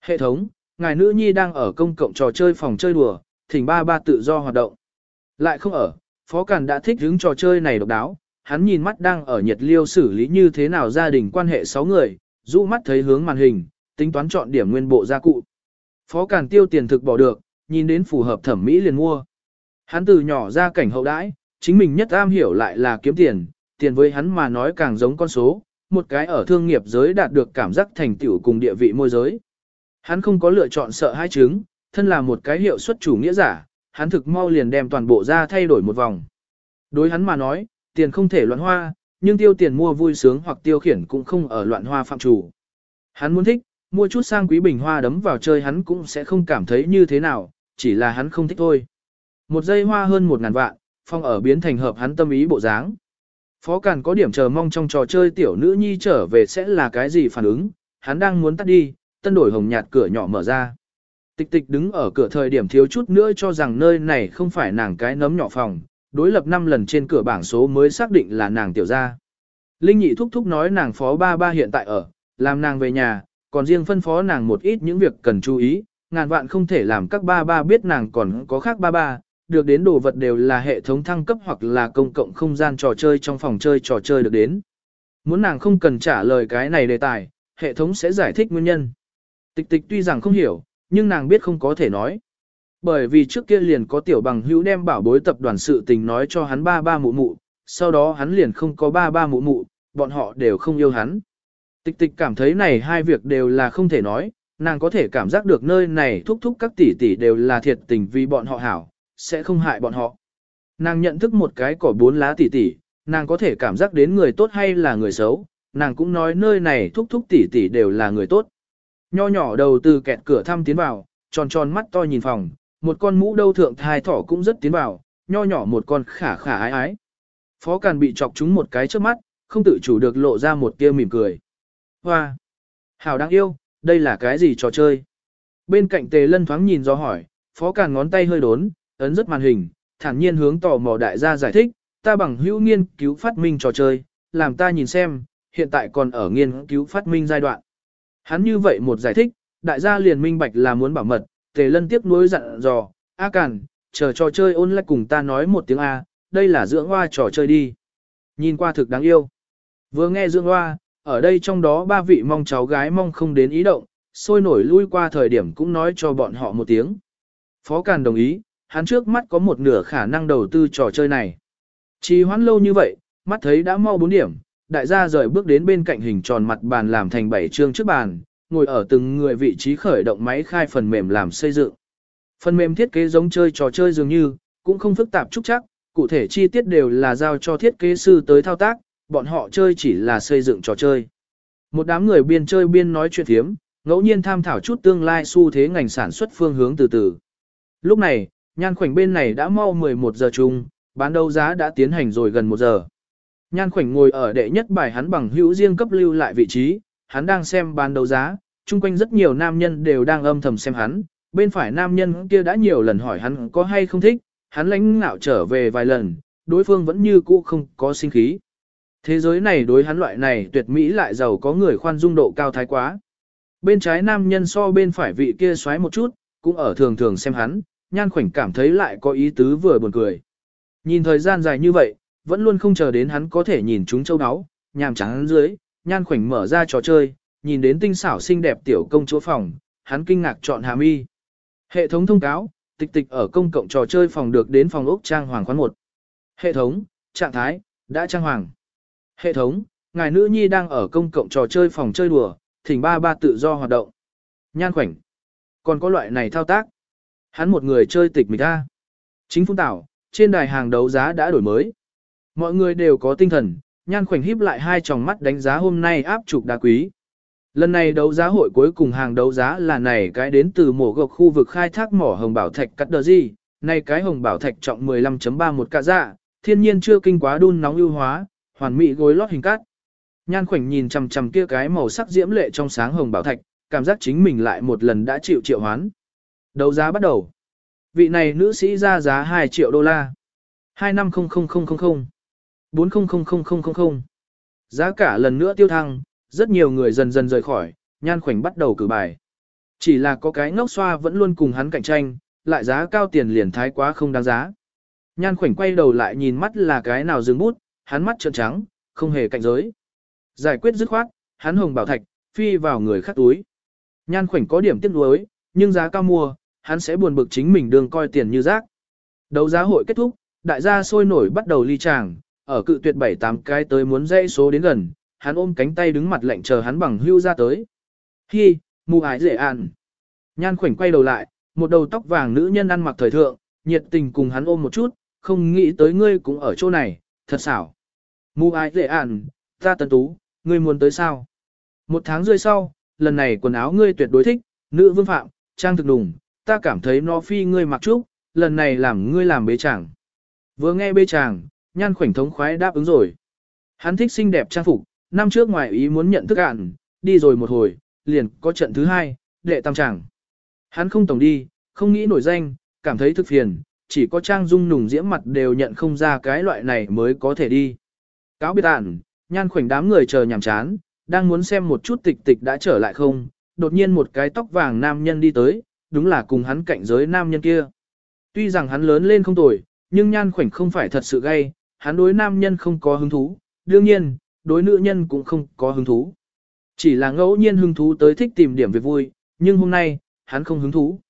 S1: Hệ thống, ngài nữ nhi đang ở công cộng trò chơi phòng chơi đùa, thỉnh ba ba tự do hoạt động. Lại không ở, Phó Càn đã thích hứng trò chơi này độc đáo, hắn nhìn mắt đang ở nhiệt liêu xử lý như thế nào gia đình quan hệ 6 người, rũ mắt thấy hướng màn hình, tính toán chọn điểm nguyên bộ gia cụ. Phó Càn tiêu tiền thực bỏ được, nhìn đến phù hợp thẩm mỹ liền mua. Hắn từ nhỏ ra cảnh hậu đãi, chính mình nhất am hiểu lại là kiếm tiền, tiền với hắn mà nói càng giống con số, một cái ở thương nghiệp giới đạt được cảm giác thành tựu cùng địa vị môi giới. Hắn không có lựa chọn sợ hai chứng, thân là một cái hiệu suất chủ nghĩa giả, hắn thực mau liền đem toàn bộ ra thay đổi một vòng. Đối hắn mà nói, tiền không thể loạn hoa, nhưng tiêu tiền mua vui sướng hoặc tiêu khiển cũng không ở loạn hoa phạm chủ. Hắn muốn thích, mua chút sang quý bình hoa đấm vào chơi hắn cũng sẽ không cảm thấy như thế nào, chỉ là hắn không thích thôi. Một giây hoa hơn một ngàn vạn, phong ở biến thành hợp hắn tâm ý bộ dáng. Phó Càn có điểm chờ mong trong trò chơi tiểu nữ nhi trở về sẽ là cái gì phản ứng, hắn đang muốn tắt đi, tân đổi hồng nhạt cửa nhỏ mở ra. Tịch tịch đứng ở cửa thời điểm thiếu chút nữa cho rằng nơi này không phải nàng cái nấm nhỏ phòng, đối lập 5 lần trên cửa bảng số mới xác định là nàng tiểu gia. Linh nhị thúc thúc nói nàng phó ba ba hiện tại ở, làm nàng về nhà, còn riêng phân phó nàng một ít những việc cần chú ý, ngàn vạn không thể làm các ba ba biết nàng còn có khác ba ba, được đến đồ vật đều là hệ thống thăng cấp hoặc là công cộng không gian trò chơi trong phòng chơi trò chơi được đến. Muốn nàng không cần trả lời cái này đề tài, hệ thống sẽ giải thích nguyên nhân. Tịch tịch tuy rằng không hiểu, nhưng nàng biết không có thể nói. Bởi vì trước kia liền có tiểu bằng hữu đem bảo bối tập đoàn sự tình nói cho hắn ba ba mụ mụ, sau đó hắn liền không có ba ba mụ mụ, bọn họ đều không yêu hắn. Tịch tịch cảm thấy này hai việc đều là không thể nói, nàng có thể cảm giác được nơi này thúc thúc các tỷ tỷ đều là thiệt tình vì bọn họ hảo, sẽ không hại bọn họ. Nàng nhận thức một cái cỏ bốn lá tỷ tỷ, nàng có thể cảm giác đến người tốt hay là người xấu, nàng cũng nói nơi này thúc thúc tỷ tỷ đều là người tốt. Nho nhỏ đầu từ kẹt cửa thăm tiến vào, tròn tròn mắt to nhìn phòng, một con mũ đâu thượng thai thỏ cũng rất tiến vào, nho nhỏ một con khả khả ái ái. Phó Càn bị chọc trúng một cái trước mắt, không tự chủ được lộ ra một tia mỉm cười. Hoa! Hảo đáng yêu, đây là cái gì trò chơi? Bên cạnh tề lân thoáng nhìn do hỏi, Phó Càn ngón tay hơi đốn, ấn rất màn hình, thản nhiên hướng tò mò đại gia giải thích, ta bằng hữu nghiên cứu phát minh trò chơi, làm ta nhìn xem, hiện tại còn ở nghiên cứu phát minh giai đoạn. Hắn như vậy một giải thích, đại gia liền minh bạch là muốn bảo mật, tề lân tiếp nối dặn dò, A Càn, chờ trò chơi ôn lại cùng ta nói một tiếng A, đây là dưỡng hoa trò chơi đi. Nhìn qua thực đáng yêu. Vừa nghe dưỡng hoa, ở đây trong đó ba vị mong cháu gái mong không đến ý động, sôi nổi lui qua thời điểm cũng nói cho bọn họ một tiếng. Phó Càn đồng ý, hắn trước mắt có một nửa khả năng đầu tư trò chơi này. Chỉ hoãn lâu như vậy, mắt thấy đã mau 4 điểm, đại gia rời bước đến bên cạnh hình tròn mặt bàn làm thành 7 chương trước bàn, ngồi ở từng người vị trí khởi động máy khai phần mềm làm xây dựng. Phần mềm thiết kế giống chơi trò chơi dường như, cũng không phức tạp trúc chắc, cụ thể chi tiết đều là giao cho thiết kế sư tới thao tác, bọn họ chơi chỉ là xây dựng trò chơi. Một đám người biên chơi biên nói chuyện thiếm, ngẫu nhiên tham thảo chút tương lai xu thế ngành sản xuất phương hướng từ từ. Lúc này, nhan khoảnh bên này đã mau 11 giờ chung, bán đấu giá đã tiến hành rồi gần 1 giờ. Nhan khoảnh ngồi ở đệ nhất bài hắn bằng hữu riêng cấp lưu lại vị trí, hắn đang xem bán đấu giá, chung quanh rất nhiều nam nhân đều đang âm thầm xem hắn, bên phải nam nhân kia đã nhiều lần hỏi hắn có hay không thích, hắn lãnh ngạo trở về vài lần, đối phương vẫn như cũ không có sinh khí. Thế giới này đối hắn loại này tuyệt mỹ lại giàu có người khoan dung độ cao thái quá. Bên trái nam nhân so bên phải vị kia xoáy một chút, cũng ở thường thường xem hắn, nhan khoảnh cảm thấy lại có ý tứ vừa buồn cười. Nhìn thời gian dài như vậy, vẫn luôn không chờ đến hắn có thể nhìn chúng châu áo, nhàm trắng dưới, nhan khoảnh mở ra trò chơi, nhìn đến tinh xảo xinh đẹp tiểu công chúa phòng, hắn kinh ngạc chọn hàm y. Hệ thống thông cáo, tịch tịch ở công cộng trò chơi phòng được đến phòng ốc trang hoàng khoán 1. Hệ thống, trạng thái, đã trang hoàng. Hệ thống, ngài nữ nhi đang ở công cộng trò chơi phòng chơi đùa, thỉnh ba ba tự do hoạt động. Nhan khoảnh. Còn có loại này thao tác. Hắn một người chơi tịch mịch ta. Chính phung tảo, trên đài hàng đấu giá đã đổi mới. Mọi người đều có tinh thần, nhan khoảnh híp lại hai tròng mắt đánh giá hôm nay áp trục đá quý. Lần này đấu giá hội cuối cùng hàng đấu giá là này cái đến từ mổ gộc khu vực khai thác mỏ hồng bảo thạch cắt đờ gì, này cái hồng bảo thạch trọng 15.3 một cả dạ, thiên nhiên chưa kinh quá đun nóng ưu hóa, hoàn mỹ gối lót hình cát. Nhan khoảnh nhìn chằm chằm kia cái màu sắc diễm lệ trong sáng hồng bảo thạch, cảm giác chính mình lại một lần đã chịu triệu hoán. Đấu giá bắt đầu. Vị này nữ sĩ ra giá 2 triệu đô la. 250000. 400000. Giá cả lần nữa tiêu thăng, rất nhiều người dần dần rời khỏi, nhan khoảnh bắt đầu cử bài. Chỉ là có cái ngốc xoa vẫn luôn cùng hắn cạnh tranh, lại giá cao tiền liền thái quá không đáng giá. Nhan khoảnh quay đầu lại nhìn mắt là cái nào dừng bút, hắn mắt trợn trắng, không hề cạnh giới. Giải quyết dứt khoát, hắn hồng bảo thạch, phi vào người khác túi. Nhan khoảnh có điểm tiếc nuối, nhưng giá cao mua, hắn sẽ buồn bực chính mình đường coi tiền như rác. Đấu giá hội kết thúc, đại gia sôi nổi bắt đầu ly tràng, ở cự tuyệt bảy tám cái tới muốn dây số đến gần, hắn ôm cánh tay đứng mặt lạnh chờ hắn bằng hưu ra tới. Hi, mù ái dễ ăn. Nhan khoảnh quay đầu lại, một đầu tóc vàng nữ nhân ăn mặc thời thượng, nhiệt tình cùng hắn ôm một chút, không nghĩ tới ngươi cũng ở chỗ này, thật xảo. Mù Ai dễ ản, ta tân tú, ngươi muốn tới sao? Một tháng rưỡi sau, lần này quần áo ngươi tuyệt đối thích, nữ vương phạm, trang thực đùng, ta cảm thấy nó phi ngươi mặc trúc, lần này làm ngươi làm bế chàng. Vừa nghe bế chàng, nhan khoảnh thống khoái đáp ứng rồi. Hắn thích xinh đẹp trang phục, năm trước ngoài ý muốn nhận thức ản, đi rồi một hồi, liền có trận thứ hai, đệ tam tràng. Hắn không tổng đi, không nghĩ nổi danh, cảm thấy thực phiền, chỉ có trang dung nùng diễm mặt đều nhận không ra cái loại này mới có thể đi. Cáo biệt ản, nhan khoảnh đám người chờ nhàm chán, đang muốn xem một chút tịch tịch đã trở lại không, đột nhiên một cái tóc vàng nam nhân đi tới, đúng là cùng hắn cạnh giới nam nhân kia. Tuy rằng hắn lớn lên không tồi, nhưng nhan khoảnh không phải thật sự gay, hắn đối nam nhân không có hứng thú, đương nhiên, đối nữ nhân cũng không có hứng thú. Chỉ là ngẫu nhiên hứng thú tới thích tìm điểm việc vui, nhưng hôm nay, hắn không hứng thú.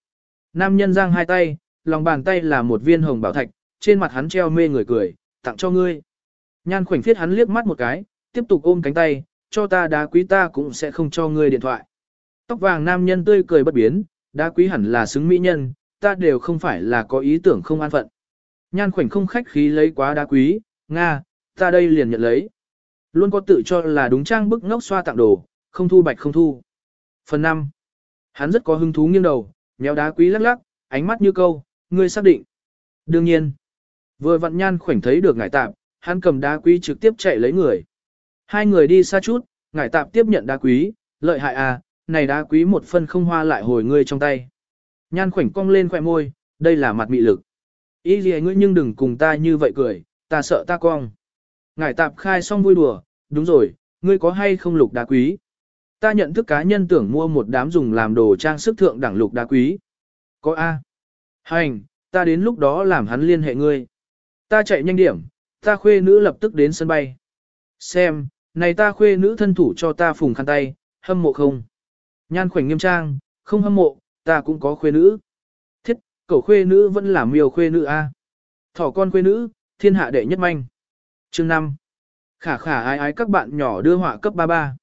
S1: Nam nhân giang hai tay, lòng bàn tay là một viên hồng bảo thạch, trên mặt hắn treo mê người cười, tặng cho ngươi. Nhan khoảnh phiết hắn liếc mắt một cái, tiếp tục ôm cánh tay, cho ta đá quý ta cũng sẽ không cho ngươi điện thoại. Tóc vàng nam nhân tươi cười bất biến, đá quý hẳn là xứng mỹ nhân, ta đều không phải là có ý tưởng không an phận. Nhan khoảnh không khách khí lấy quá đá quý, Nga, ta đây liền nhận lấy. Luôn có tự cho là đúng trang bức ngốc xoa tặng đồ, không thu bạch không thu. Phần 5. Hắn rất có hứng thú nghiêng đầu, nhéo đá quý lắc lắc, ánh mắt như câu, ngươi xác định. Đương nhiên. Vừa vặn nhan khoảnh thấy được ngải tạm, hắn cầm đá quý trực tiếp chạy lấy người. Hai người đi xa chút, ngải tạm tiếp nhận đá quý, lợi hại à, này đá quý một phân không hoa lại hồi ngươi trong tay. Nhan khoảnh cong lên khỏe môi, đây là mặt mị lực. Ý gì ngươi nhưng đừng cùng ta như vậy cười, ta sợ ta cong. Ngải tạp khai xong vui đùa, đúng rồi, ngươi có hay không lục đá quý? Ta nhận thức cá nhân tưởng mua một đám dùng làm đồ trang sức thượng đẳng lục đá quý. Có A. Hành, ta đến lúc đó làm hắn liên hệ ngươi. Ta chạy nhanh điểm, ta khuê nữ lập tức đến sân bay. Xem, này ta khuê nữ thân thủ cho ta phùng khăn tay, hâm mộ không? Nhan khoảnh nghiêm trang, không hâm mộ, ta cũng có khuê nữ. Thiết, cậu khuê nữ vẫn là miêu khuê nữ A. Thỏ con khuê nữ, thiên hạ đệ nhất manh. Chương 5. Khả khả ai ái các bạn nhỏ đưa họa cấp 33.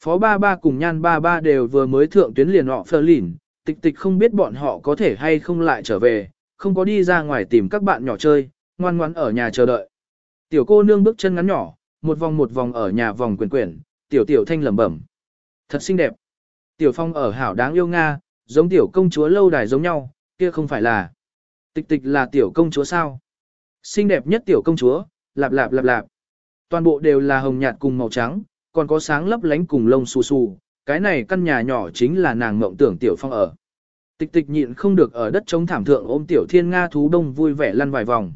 S1: Phó 33 cùng nhan 33 đều vừa mới thượng tuyến liền họ phơ lỉn, tịch tịch không biết bọn họ có thể hay không lại trở về, không có đi ra ngoài tìm các bạn nhỏ chơi, ngoan ngoãn ở nhà chờ đợi. Tiểu cô nương bước chân ngắn nhỏ, một vòng một vòng ở nhà vòng quyền quyển, tiểu tiểu thanh lẩm bẩm. Thật xinh đẹp. Tiểu phong ở hảo đáng yêu Nga, giống tiểu công chúa lâu đài giống nhau, kia không phải là. Tịch tịch là tiểu công chúa sao? Xinh đẹp nhất tiểu công chúa, lạp lạp lạp lạp. Toàn bộ đều là hồng nhạt cùng màu trắng, còn có sáng lấp lánh cùng lông xù xù. Cái này căn nhà nhỏ chính là nàng mộng tưởng tiểu phong ở. Tịch tịch nhịn không được ở đất trống thảm thượng ôm tiểu thiên Nga thú đông vui vẻ lăn vài vòng.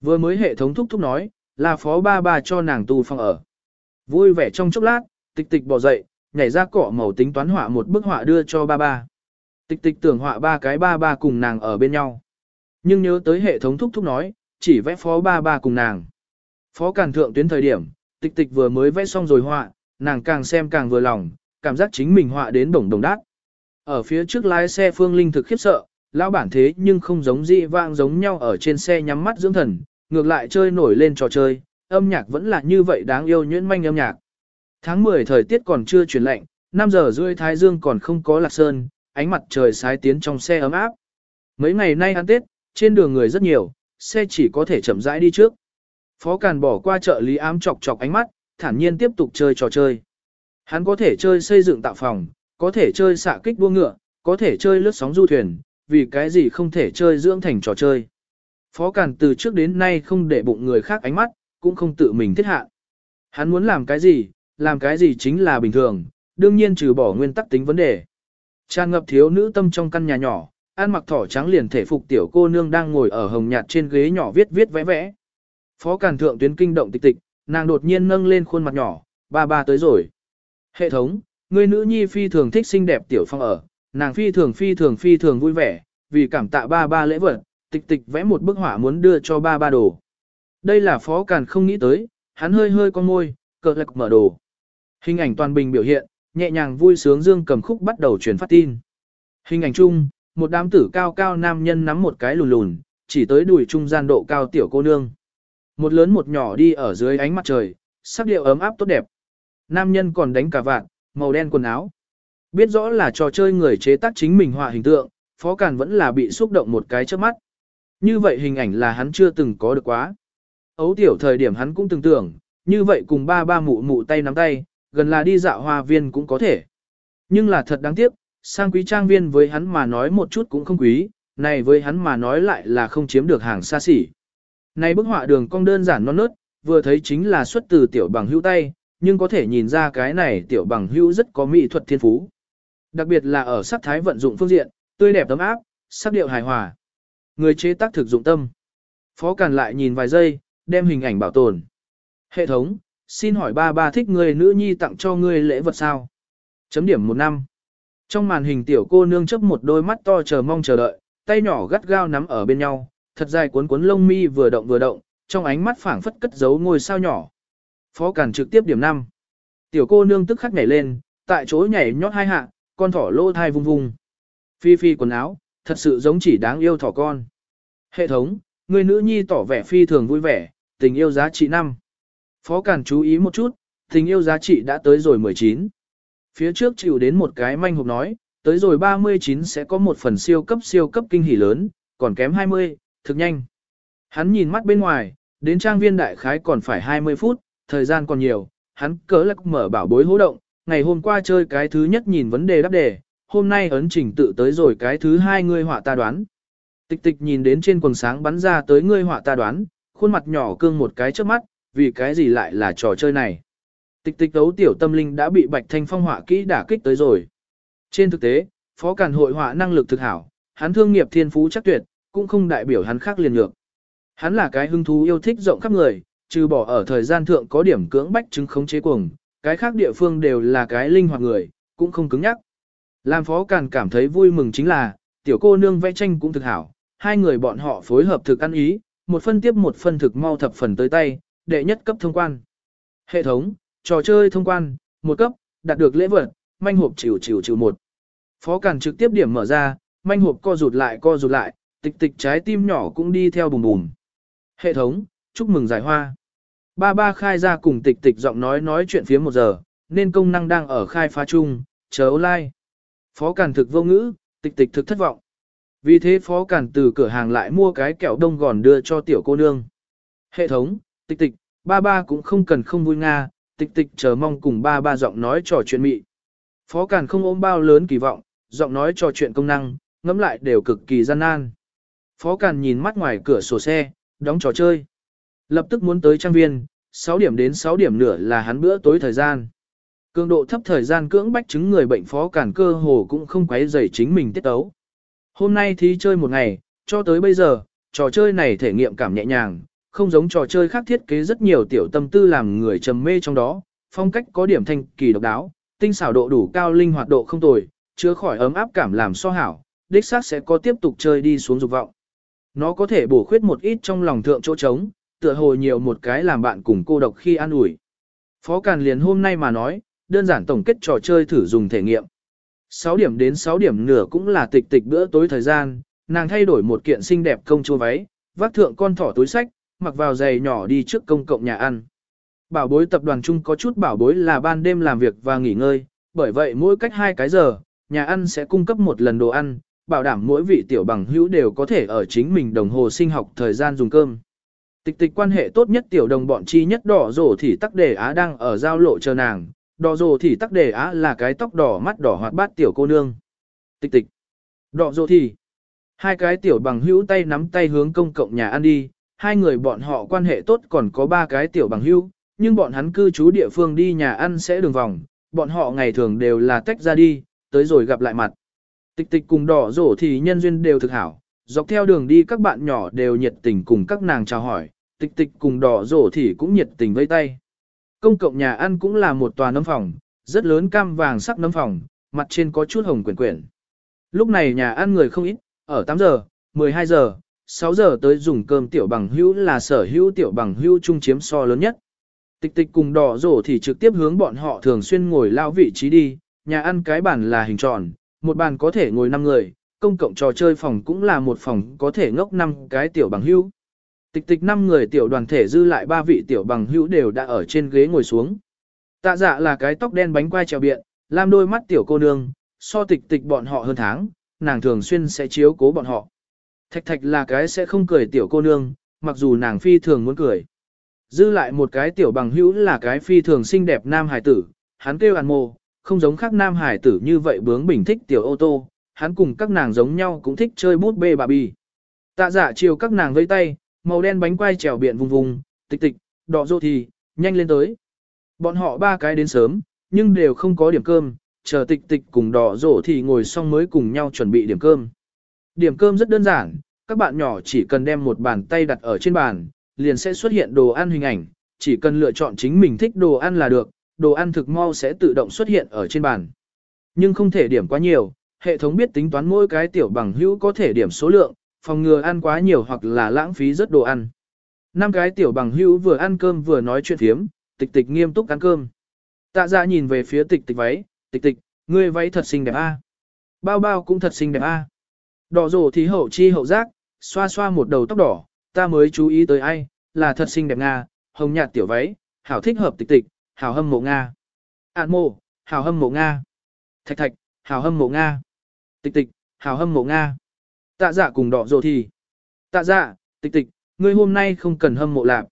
S1: Vừa mới hệ thống thúc thúc nói, là phó ba ba cho nàng tu phong ở. Vui vẻ trong chốc lát, tịch tịch bỏ dậy, nhảy ra cỏ màu tính toán họa một bức họa đưa cho ba ba. Tịch tịch tưởng họa ba cái ba ba cùng nàng ở bên nhau. Nhưng nhớ tới hệ thống thúc thúc nói, chỉ vẽ phó ba ba cùng nàng. Phó càn thượng tuyến thời điểm, tịch tịch vừa mới vẽ xong rồi họa, nàng càng xem càng vừa lòng, cảm giác chính mình họa đến đồng đồng đát. Ở phía trước lái xe Phương Linh thực khiếp sợ, lão bản thế nhưng không giống dị vang giống nhau ở trên xe nhắm mắt dưỡng thần, ngược lại chơi nổi lên trò chơi, âm nhạc vẫn là như vậy đáng yêu nhuyễn manh âm nhạc. Tháng 10 thời tiết còn chưa chuyển lạnh, 5 giờ rưỡi thái dương còn không có lạc sơn, ánh mặt trời sái tiến trong xe ấm áp. Mấy ngày nay ăn Tết, trên đường người rất nhiều, xe chỉ có thể chậm rãi đi trước. Phó Càn bỏ qua chợ lý ám chọc chọc ánh mắt, thản nhiên tiếp tục chơi trò chơi. Hắn có thể chơi xây dựng tạo phòng, có thể chơi xạ kích đua ngựa, có thể chơi lướt sóng du thuyền, vì cái gì không thể chơi dưỡng thành trò chơi. Phó Càn từ trước đến nay không để bụng người khác ánh mắt, cũng không tự mình thiết hạ. Hắn muốn làm cái gì, làm cái gì chính là bình thường, đương nhiên trừ bỏ nguyên tắc tính vấn đề. Tràn ngập thiếu nữ tâm trong căn nhà nhỏ, ăn mặc thỏ trắng liền thể phục tiểu cô nương đang ngồi ở hồng nhạt trên ghế nhỏ viết viết vẽ vẽ. Phó Càn thượng tuyến kinh động tịch tịch, nàng đột nhiên nâng lên khuôn mặt nhỏ, ba ba tới rồi. Hệ thống, người nữ nhi phi thường thích xinh đẹp tiểu phong ở, nàng phi thường phi thường phi thường vui vẻ, vì cảm tạ ba ba lễ vật, tịch tịch vẽ một bức họa muốn đưa cho ba ba đồ. Đây là phó càn không nghĩ tới, hắn hơi hơi con môi, cờ lạc mở đồ. Hình ảnh toàn bình biểu hiện, nhẹ nhàng vui sướng dương cầm khúc bắt đầu truyền phát tin. Hình ảnh chung, một đám tử cao cao nam nhân nắm một cái lùn lùn, chỉ tới đùi trung gian độ cao tiểu cô nương. Một lớn một nhỏ đi ở dưới ánh mặt trời, sắc điệu ấm áp tốt đẹp. Nam nhân còn đánh cả vạn, màu đen quần áo. Biết rõ là trò chơi người chế tác chính mình họa hình tượng, Phó Càn vẫn là bị xúc động một cái trước mắt. Như vậy hình ảnh là hắn chưa từng có được quá. Ấu tiểu thời điểm hắn cũng từng tưởng, như vậy cùng ba ba mụ mụ tay nắm tay, gần là đi dạo hoa viên cũng có thể. Nhưng là thật đáng tiếc, sang quý trang viên với hắn mà nói một chút cũng không quý, này với hắn mà nói lại là không chiếm được hàng xa xỉ. Này bức họa đường cong đơn giản non nớt, vừa thấy chính là xuất từ tiểu bằng hữu tay, nhưng có thể nhìn ra cái này tiểu bằng hữu rất có mỹ thuật thiên phú. Đặc biệt là ở sắc thái vận dụng phương diện, tươi đẹp tấm áp, sắc điệu hài hòa. Người chế tác thực dụng tâm. Phó Càn lại nhìn vài giây, đem hình ảnh bảo tồn. Hệ thống, xin hỏi ba ba thích người nữ nhi tặng cho ngươi lễ vật sao? Chấm điểm một năm. Trong màn hình tiểu cô nương chấp một đôi mắt to chờ mong chờ đợi, tay nhỏ gắt gao nắm ở bên nhau, thật dài cuốn cuốn lông mi vừa động vừa động, trong ánh mắt phảng phất cất giấu ngôi sao nhỏ. Phó Càn trực tiếp điểm năm. Tiểu cô nương tức khắc nhảy lên, tại chỗ nhảy nhót hai hạ, con thỏ lô thai vung vung. Phi phi quần áo, thật sự giống chỉ đáng yêu thỏ con. Hệ thống, người nữ nhi tỏ vẻ phi thường vui vẻ, tình yêu giá trị 5. Phó cản chú ý một chút, tình yêu giá trị đã tới rồi 19. Phía trước chịu đến một cái manh hộp nói, tới rồi 39 sẽ có một phần siêu cấp siêu cấp kinh hỉ lớn, còn kém 20, thực nhanh. Hắn nhìn mắt bên ngoài, đến trang viên đại khái còn phải 20 phút, thời gian còn nhiều, hắn cớ lắc mở bảo bối hố động, ngày hôm qua chơi cái thứ nhất nhìn vấn đề đáp đề, hôm nay ấn trình tự tới rồi cái thứ hai ngươi họa ta đoán. Tịch tịch nhìn đến trên quần sáng bắn ra tới ngươi họa ta đoán, khuôn mặt nhỏ cương một cái trước mắt, vì cái gì lại là trò chơi này. Tịch tịch đấu tiểu tâm linh đã bị Bạch Thanh Phong họa kỹ đả kích tới rồi. Trên thực tế, phó càn hội họa năng lực thực hảo, hắn thương nghiệp thiên phú chắc tuyệt, cũng không đại biểu hắn khác liền nhược. Hắn là cái hứng thú yêu thích rộng khắp người, trừ bỏ ở thời gian thượng có điểm cưỡng bách chứng khống chế cuồng, cái khác địa phương đều là cái linh hoạt người, cũng không cứng nhắc. Làm phó càn cảm thấy vui mừng chính là, tiểu cô nương vẽ tranh cũng thực hảo, hai người bọn họ phối hợp thực ăn ý, một phân tiếp một phân thực mau thập phần tới tay, đệ nhất cấp thông quan. Hệ thống, trò chơi thông quan, một cấp, đạt được lễ vật, manh hộp chịu chịu chịu một. Phó Càn trực tiếp điểm mở ra, manh hộp co rụt lại co rụt lại, tịch tịch trái tim nhỏ cũng đi theo bùm bùm. Hệ thống, chúc mừng giải hoa. Ba ba khai ra cùng tịch tịch giọng nói nói chuyện phía một giờ, nên công năng đang ở khai phá chung, chờ online Phó Càn thực vô ngữ, tịch tịch thực thất vọng. Vì thế phó cản từ cửa hàng lại mua cái kẹo đông gòn đưa cho tiểu cô nương. Hệ thống, tịch tịch, ba ba cũng không cần không vui nga, tịch tịch chờ mong cùng ba ba giọng nói trò chuyện mị. Phó cản không ôm bao lớn kỳ vọng, giọng nói trò chuyện công năng, ngẫm lại đều cực kỳ gian nan. Phó cản nhìn mắt ngoài cửa sổ xe, đóng trò chơi. Lập tức muốn tới trang viên, 6 điểm đến 6 điểm nửa là hắn bữa tối thời gian. Cường độ thấp thời gian cưỡng bách chứng người bệnh phó cản cơ hồ cũng không quấy rầy chính mình tiết tấu. Hôm nay thì chơi một ngày, cho tới bây giờ, trò chơi này thể nghiệm cảm nhẹ nhàng, không giống trò chơi khác thiết kế rất nhiều tiểu tâm tư làm người trầm mê trong đó, phong cách có điểm thanh kỳ độc đáo, tinh xảo độ đủ cao linh hoạt độ không tồi, chứa khỏi ấm áp cảm làm so hảo, đích xác sẽ có tiếp tục chơi đi xuống dục vọng. Nó có thể bổ khuyết một ít trong lòng thượng chỗ trống, tựa hồ nhiều một cái làm bạn cùng cô độc khi an ủi. Phó Càn liền hôm nay mà nói, đơn giản tổng kết trò chơi thử dùng thể nghiệm. 6 điểm đến 6 điểm nửa cũng là tịch tịch bữa tối thời gian, nàng thay đổi một kiện xinh đẹp công chúa váy, vác thượng con thỏ túi sách, mặc vào giày nhỏ đi trước công cộng nhà ăn. Bảo bối tập đoàn chung có chút bảo bối là ban đêm làm việc và nghỉ ngơi, bởi vậy mỗi cách hai cái giờ, nhà ăn sẽ cung cấp một lần đồ ăn, bảo đảm mỗi vị tiểu bằng hữu đều có thể ở chính mình đồng hồ sinh học thời gian dùng cơm. Tịch tịch quan hệ tốt nhất tiểu đồng bọn chi nhất đỏ rổ thì tắc đề á đang ở giao lộ chờ nàng, đỏ rồ thì tắc đề á là cái tóc đỏ mắt đỏ hoạt bát tiểu cô nương. Tịch tịch, đỏ rồ thì, hai cái tiểu bằng hữu tay nắm tay hướng công cộng nhà ăn đi, hai người bọn họ quan hệ tốt còn có ba cái tiểu bằng hữu, nhưng bọn hắn cư trú địa phương đi nhà ăn sẽ đường vòng, bọn họ ngày thường đều là tách ra đi, tới rồi gặp lại mặt. Tịch tịch cùng đỏ rổ thì nhân duyên đều thực hảo, dọc theo đường đi các bạn nhỏ đều nhiệt tình cùng các nàng chào hỏi, tịch tịch cùng đỏ rổ thì cũng nhiệt tình vây tay. Công cộng nhà ăn cũng là một tòa nấm phòng, rất lớn cam vàng sắc nấm phòng, mặt trên có chút hồng quyển quyển. Lúc này nhà ăn người không ít, ở 8 giờ, 12 giờ, 6 giờ tới dùng cơm tiểu bằng hữu là sở hữu tiểu bằng hữu trung chiếm so lớn nhất. Tịch tịch cùng đỏ rổ thì trực tiếp hướng bọn họ thường xuyên ngồi lao vị trí đi, nhà ăn cái bàn là hình tròn, một bàn có thể ngồi 5 người, công cộng trò chơi phòng cũng là một phòng có thể ngốc 5 cái tiểu bằng hữu. Tịch tịch 5 người tiểu đoàn thể dư lại ba vị tiểu bằng hữu đều đã ở trên ghế ngồi xuống. Tạ dạ là cái tóc đen bánh quai trèo biện, làm đôi mắt tiểu cô nương, so tịch tịch bọn họ hơn tháng, nàng thường xuyên sẽ chiếu cố bọn họ. Thạch thạch là cái sẽ không cười tiểu cô nương, mặc dù nàng phi thường muốn cười. Dư lại một cái tiểu bằng hữu là cái phi thường xinh đẹp nam hải tử, hắn kêu ăn mồ, không giống khác nam hải tử như vậy bướng bình thích tiểu ô tô, hắn cùng các nàng giống nhau cũng thích chơi bút bê bà bì. Tạ giả dạ chiều các nàng vây tay, màu đen bánh quai trèo biển vùng vùng, tịch tịch, đỏ rô thì, nhanh lên tới. Bọn họ ba cái đến sớm, nhưng đều không có điểm cơm, chờ tịch tịch cùng đỏ rổ thì ngồi xong mới cùng nhau chuẩn bị điểm cơm. Điểm cơm rất đơn giản, các bạn nhỏ chỉ cần đem một bàn tay đặt ở trên bàn, liền sẽ xuất hiện đồ ăn hình ảnh, chỉ cần lựa chọn chính mình thích đồ ăn là được, đồ ăn thực mau sẽ tự động xuất hiện ở trên bàn. Nhưng không thể điểm quá nhiều, hệ thống biết tính toán mỗi cái tiểu bằng hữu có thể điểm số lượng, phòng ngừa ăn quá nhiều hoặc là lãng phí rất đồ ăn. Năm cái tiểu bằng hữu vừa ăn cơm vừa nói chuyện thiếm, tịch tịch nghiêm túc ăn cơm. Tạ ra nhìn về phía tịch tịch váy, tịch tịch, ngươi váy thật xinh đẹp a. Bao bao cũng thật xinh đẹp a. Đỏ rổ thì hậu chi hậu giác, xoa xoa một đầu tóc đỏ, ta mới chú ý tới ai, là thật xinh đẹp Nga, hồng nhạt tiểu váy, hảo thích hợp tịch tịch, hảo hâm mộ Nga. Ản mộ, hảo hâm mộ Nga. Thạch thạch, hảo hâm mộ Nga. Tịch tịch, hảo hâm mộ Nga. Tạ dạ cùng đỏ rồ thì. Tạ dạ, tịch tịch, ngươi hôm nay không cần hâm mộ lạp.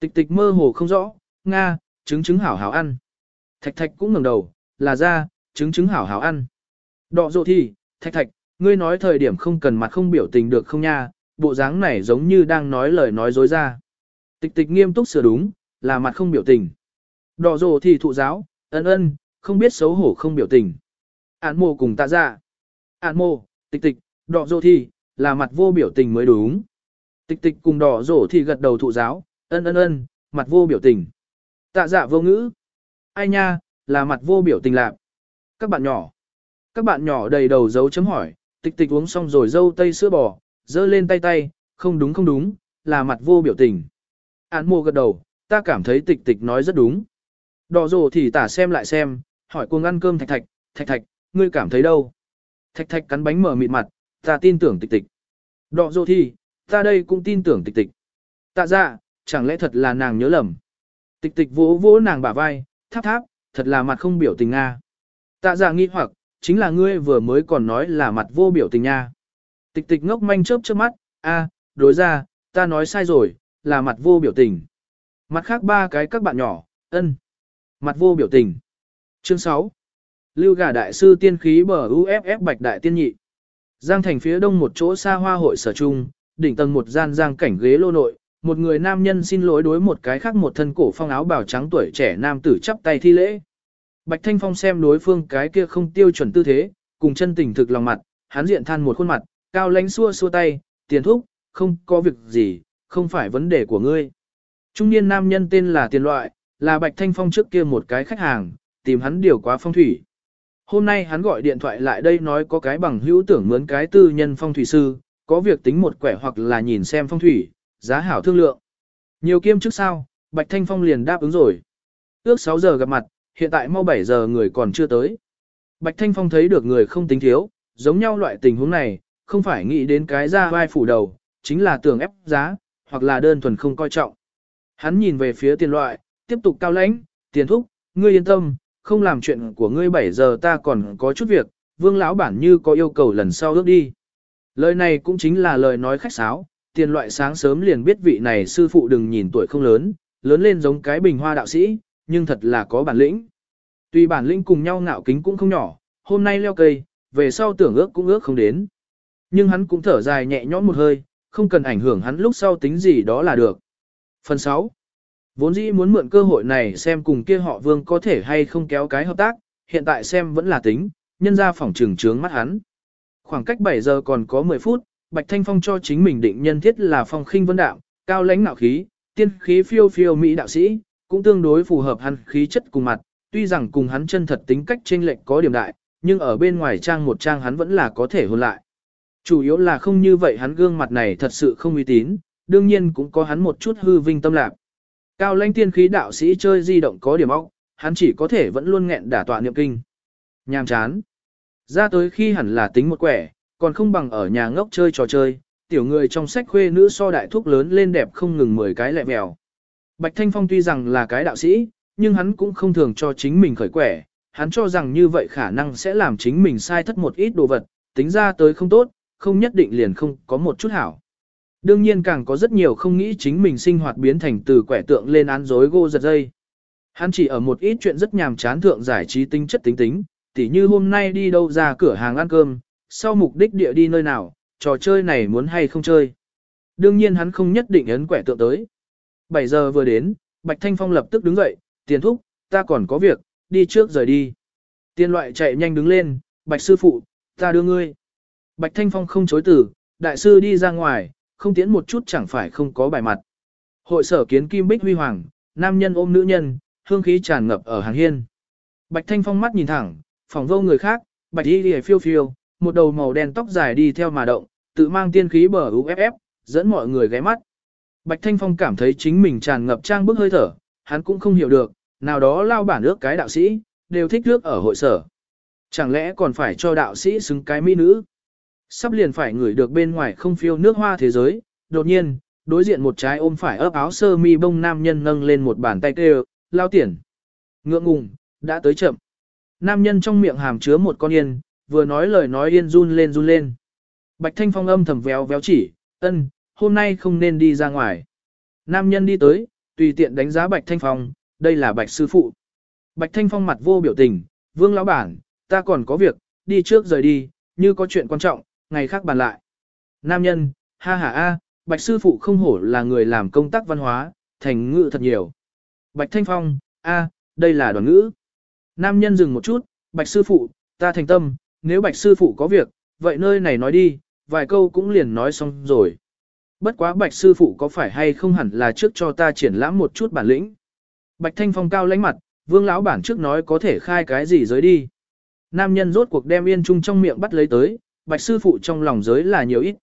S1: Tịch tịch mơ hồ không rõ, Nga, trứng trứng hảo hảo ăn. Thạch thạch cũng ngẩng đầu, là ra, trứng trứng hảo hảo ăn. Đọ rồ thì, thạch thạch, ngươi nói thời điểm không cần mặt không biểu tình được không nha, bộ dáng này giống như đang nói lời nói dối ra. Tịch tịch nghiêm túc sửa đúng, là mặt không biểu tình. Đỏ rồ thì thụ giáo, ân ân, không biết xấu hổ không biểu tình. Án mồ cùng tạ dạ. Án mồ, tịch tịch, đỏ rồ thì, là mặt vô biểu tình mới đúng. Tịch tịch cùng đỏ rồ thì gật đầu thụ giáo, ân ân ân, mặt vô biểu tình. Tạ dạ vô ngữ. Ai nha, là mặt vô biểu tình lạc. Các bạn nhỏ. Các bạn nhỏ đầy đầu dấu chấm hỏi, tịch tịch uống xong rồi dâu tây sữa bò, dơ lên tay tay, không đúng không đúng, là mặt vô biểu tình. Án mô gật đầu, ta cảm thấy tịch tịch nói rất đúng. Đỏ rồ thì tả xem lại xem, hỏi cuồng ăn cơm thạch thạch, thạch thạch, ngươi cảm thấy đâu? Thạch thạch cắn bánh mở mịt mặt, ta tin tưởng tịch tịch. Đọ dô thì, ta đây cũng tin tưởng tịch tịch. Tạ ra, chẳng lẽ thật là nàng nhớ lầm. Tịch tịch vỗ vỗ nàng bả vai, tháp tháp, thật là mặt không biểu tình Nga. Tạ ra nghi hoặc, chính là ngươi vừa mới còn nói là mặt vô biểu tình nha. Tịch tịch ngốc manh chớp chớp mắt, a, đối ra, ta nói sai rồi, là mặt vô biểu tình. Mặt khác ba cái các bạn nhỏ, ân. Mặt vô biểu tình. Chương 6. Lưu gà đại sư tiên khí bờ UFF bạch đại tiên nhị. Giang thành phía đông một chỗ xa hoa hội sở trung, đỉnh tầng một gian giang cảnh ghế lô nội, một người nam nhân xin lỗi đối một cái khác một thân cổ phong áo bào trắng tuổi trẻ nam tử chắp tay thi lễ. Bạch Thanh Phong xem đối phương cái kia không tiêu chuẩn tư thế, cùng chân tình thực lòng mặt, hắn diện than một khuôn mặt, cao lãnh xua xua tay, tiền thúc, không có việc gì, không phải vấn đề của ngươi. Trung niên nam nhân tên là tiền loại, là Bạch Thanh Phong trước kia một cái khách hàng, tìm hắn điều quá phong thủy. Hôm nay hắn gọi điện thoại lại đây nói có cái bằng hữu tưởng mướn cái tư nhân phong thủy sư, có việc tính một quẻ hoặc là nhìn xem phong thủy, giá hảo thương lượng. Nhiều kiêm trước sao, Bạch Thanh Phong liền đáp ứng rồi. Ước 6 giờ gặp mặt, hiện tại mau 7 giờ người còn chưa tới. Bạch Thanh Phong thấy được người không tính thiếu, giống nhau loại tình huống này, không phải nghĩ đến cái ra vai phủ đầu, chính là tưởng ép giá, hoặc là đơn thuần không coi trọng. Hắn nhìn về phía tiền loại, tiếp tục cao lãnh, tiền thúc, ngươi yên tâm, không làm chuyện của ngươi 7 giờ ta còn có chút việc, vương lão bản như có yêu cầu lần sau ước đi. Lời này cũng chính là lời nói khách sáo, tiền loại sáng sớm liền biết vị này sư phụ đừng nhìn tuổi không lớn, lớn lên giống cái bình hoa đạo sĩ, nhưng thật là có bản lĩnh. Tuy bản lĩnh cùng nhau ngạo kính cũng không nhỏ, hôm nay leo cây, về sau tưởng ước cũng ước không đến. Nhưng hắn cũng thở dài nhẹ nhõm một hơi, không cần ảnh hưởng hắn lúc sau tính gì đó là được. Phần 6. Vốn dĩ muốn mượn cơ hội này xem cùng kia họ vương có thể hay không kéo cái hợp tác, hiện tại xem vẫn là tính, nhân ra phòng trường trướng mắt hắn. Khoảng cách 7 giờ còn có 10 phút, Bạch Thanh Phong cho chính mình định nhân thiết là phong khinh vân đạo, cao lãnh nạo khí, tiên khí phiêu phiêu mỹ đạo sĩ, cũng tương đối phù hợp hắn khí chất cùng mặt, tuy rằng cùng hắn chân thật tính cách chênh lệch có điểm đại, nhưng ở bên ngoài trang một trang hắn vẫn là có thể hôn lại. Chủ yếu là không như vậy hắn gương mặt này thật sự không uy tín, đương nhiên cũng có hắn một chút hư vinh tâm lạc. Cao lãnh tiên khí đạo sĩ chơi di động có điểm óc, hắn chỉ có thể vẫn luôn nghẹn đả tọa niệm kinh. Nhàm chán. Ra tới khi hẳn là tính một quẻ, còn không bằng ở nhà ngốc chơi trò chơi, tiểu người trong sách khuê nữ so đại thúc lớn lên đẹp không ngừng 10 cái lẹ mèo. Bạch Thanh Phong tuy rằng là cái đạo sĩ, nhưng hắn cũng không thường cho chính mình khởi quẻ, hắn cho rằng như vậy khả năng sẽ làm chính mình sai thất một ít đồ vật, tính ra tới không tốt, không nhất định liền không có một chút hảo. Đương nhiên càng có rất nhiều không nghĩ chính mình sinh hoạt biến thành từ quẻ tượng lên án dối gô giật dây. Hắn chỉ ở một ít chuyện rất nhàm chán thượng giải trí tính chất tính tính, tỉ như hôm nay đi đâu ra cửa hàng ăn cơm, sau mục đích địa đi nơi nào, trò chơi này muốn hay không chơi. Đương nhiên hắn không nhất định ấn quẻ tượng tới. 7 giờ vừa đến, Bạch Thanh Phong lập tức đứng dậy, tiền thúc, ta còn có việc, đi trước rời đi. Tiên loại chạy nhanh đứng lên, Bạch sư phụ, ta đưa ngươi. Bạch Thanh Phong không chối từ, đại sư đi ra ngoài, không tiễn một chút chẳng phải không có bài mặt. Hội sở kiến kim bích huy hoàng, nam nhân ôm nữ nhân, hương khí tràn ngập ở hàng hiên. Bạch Thanh Phong mắt nhìn thẳng, phòng vô người khác, bạch y lìa phiêu phiêu, một đầu màu đen tóc dài đi theo mà động, tự mang tiên khí bờ UFF, dẫn mọi người ghé mắt. Bạch Thanh Phong cảm thấy chính mình tràn ngập trang bức hơi thở, hắn cũng không hiểu được, nào đó lao bản ước cái đạo sĩ, đều thích nước ở hội sở. Chẳng lẽ còn phải cho đạo sĩ xứng cái mỹ nữ? Sắp liền phải ngửi được bên ngoài không phiêu nước hoa thế giới, đột nhiên, đối diện một trái ôm phải ấp áo sơ mi bông nam nhân nâng lên một bàn tay kêu, lao tiền. Ngượng ngùng, đã tới chậm. Nam nhân trong miệng hàm chứa một con yên, vừa nói lời nói yên run lên run lên. Bạch Thanh Phong âm thầm véo véo chỉ, ân, hôm nay không nên đi ra ngoài. Nam nhân đi tới, tùy tiện đánh giá Bạch Thanh Phong, đây là Bạch Sư Phụ. Bạch Thanh Phong mặt vô biểu tình, vương lão bản, ta còn có việc, đi trước rời đi, như có chuyện quan trọng, ngày khác bàn lại. Nam nhân, ha ha a, Bạch Sư Phụ không hổ là người làm công tác văn hóa, thành ngữ thật nhiều. Bạch Thanh Phong, a, đây là đoàn ngữ. Nam nhân dừng một chút, Bạch Sư Phụ, ta thành tâm, nếu Bạch Sư Phụ có việc, vậy nơi này nói đi, vài câu cũng liền nói xong rồi. Bất quá Bạch Sư Phụ có phải hay không hẳn là trước cho ta triển lãm một chút bản lĩnh. Bạch Thanh Phong cao lãnh mặt, vương lão bản trước nói có thể khai cái gì giới đi. Nam nhân rốt cuộc đem yên trung trong miệng bắt lấy tới, Bạch Sư Phụ trong lòng giới là nhiều ít.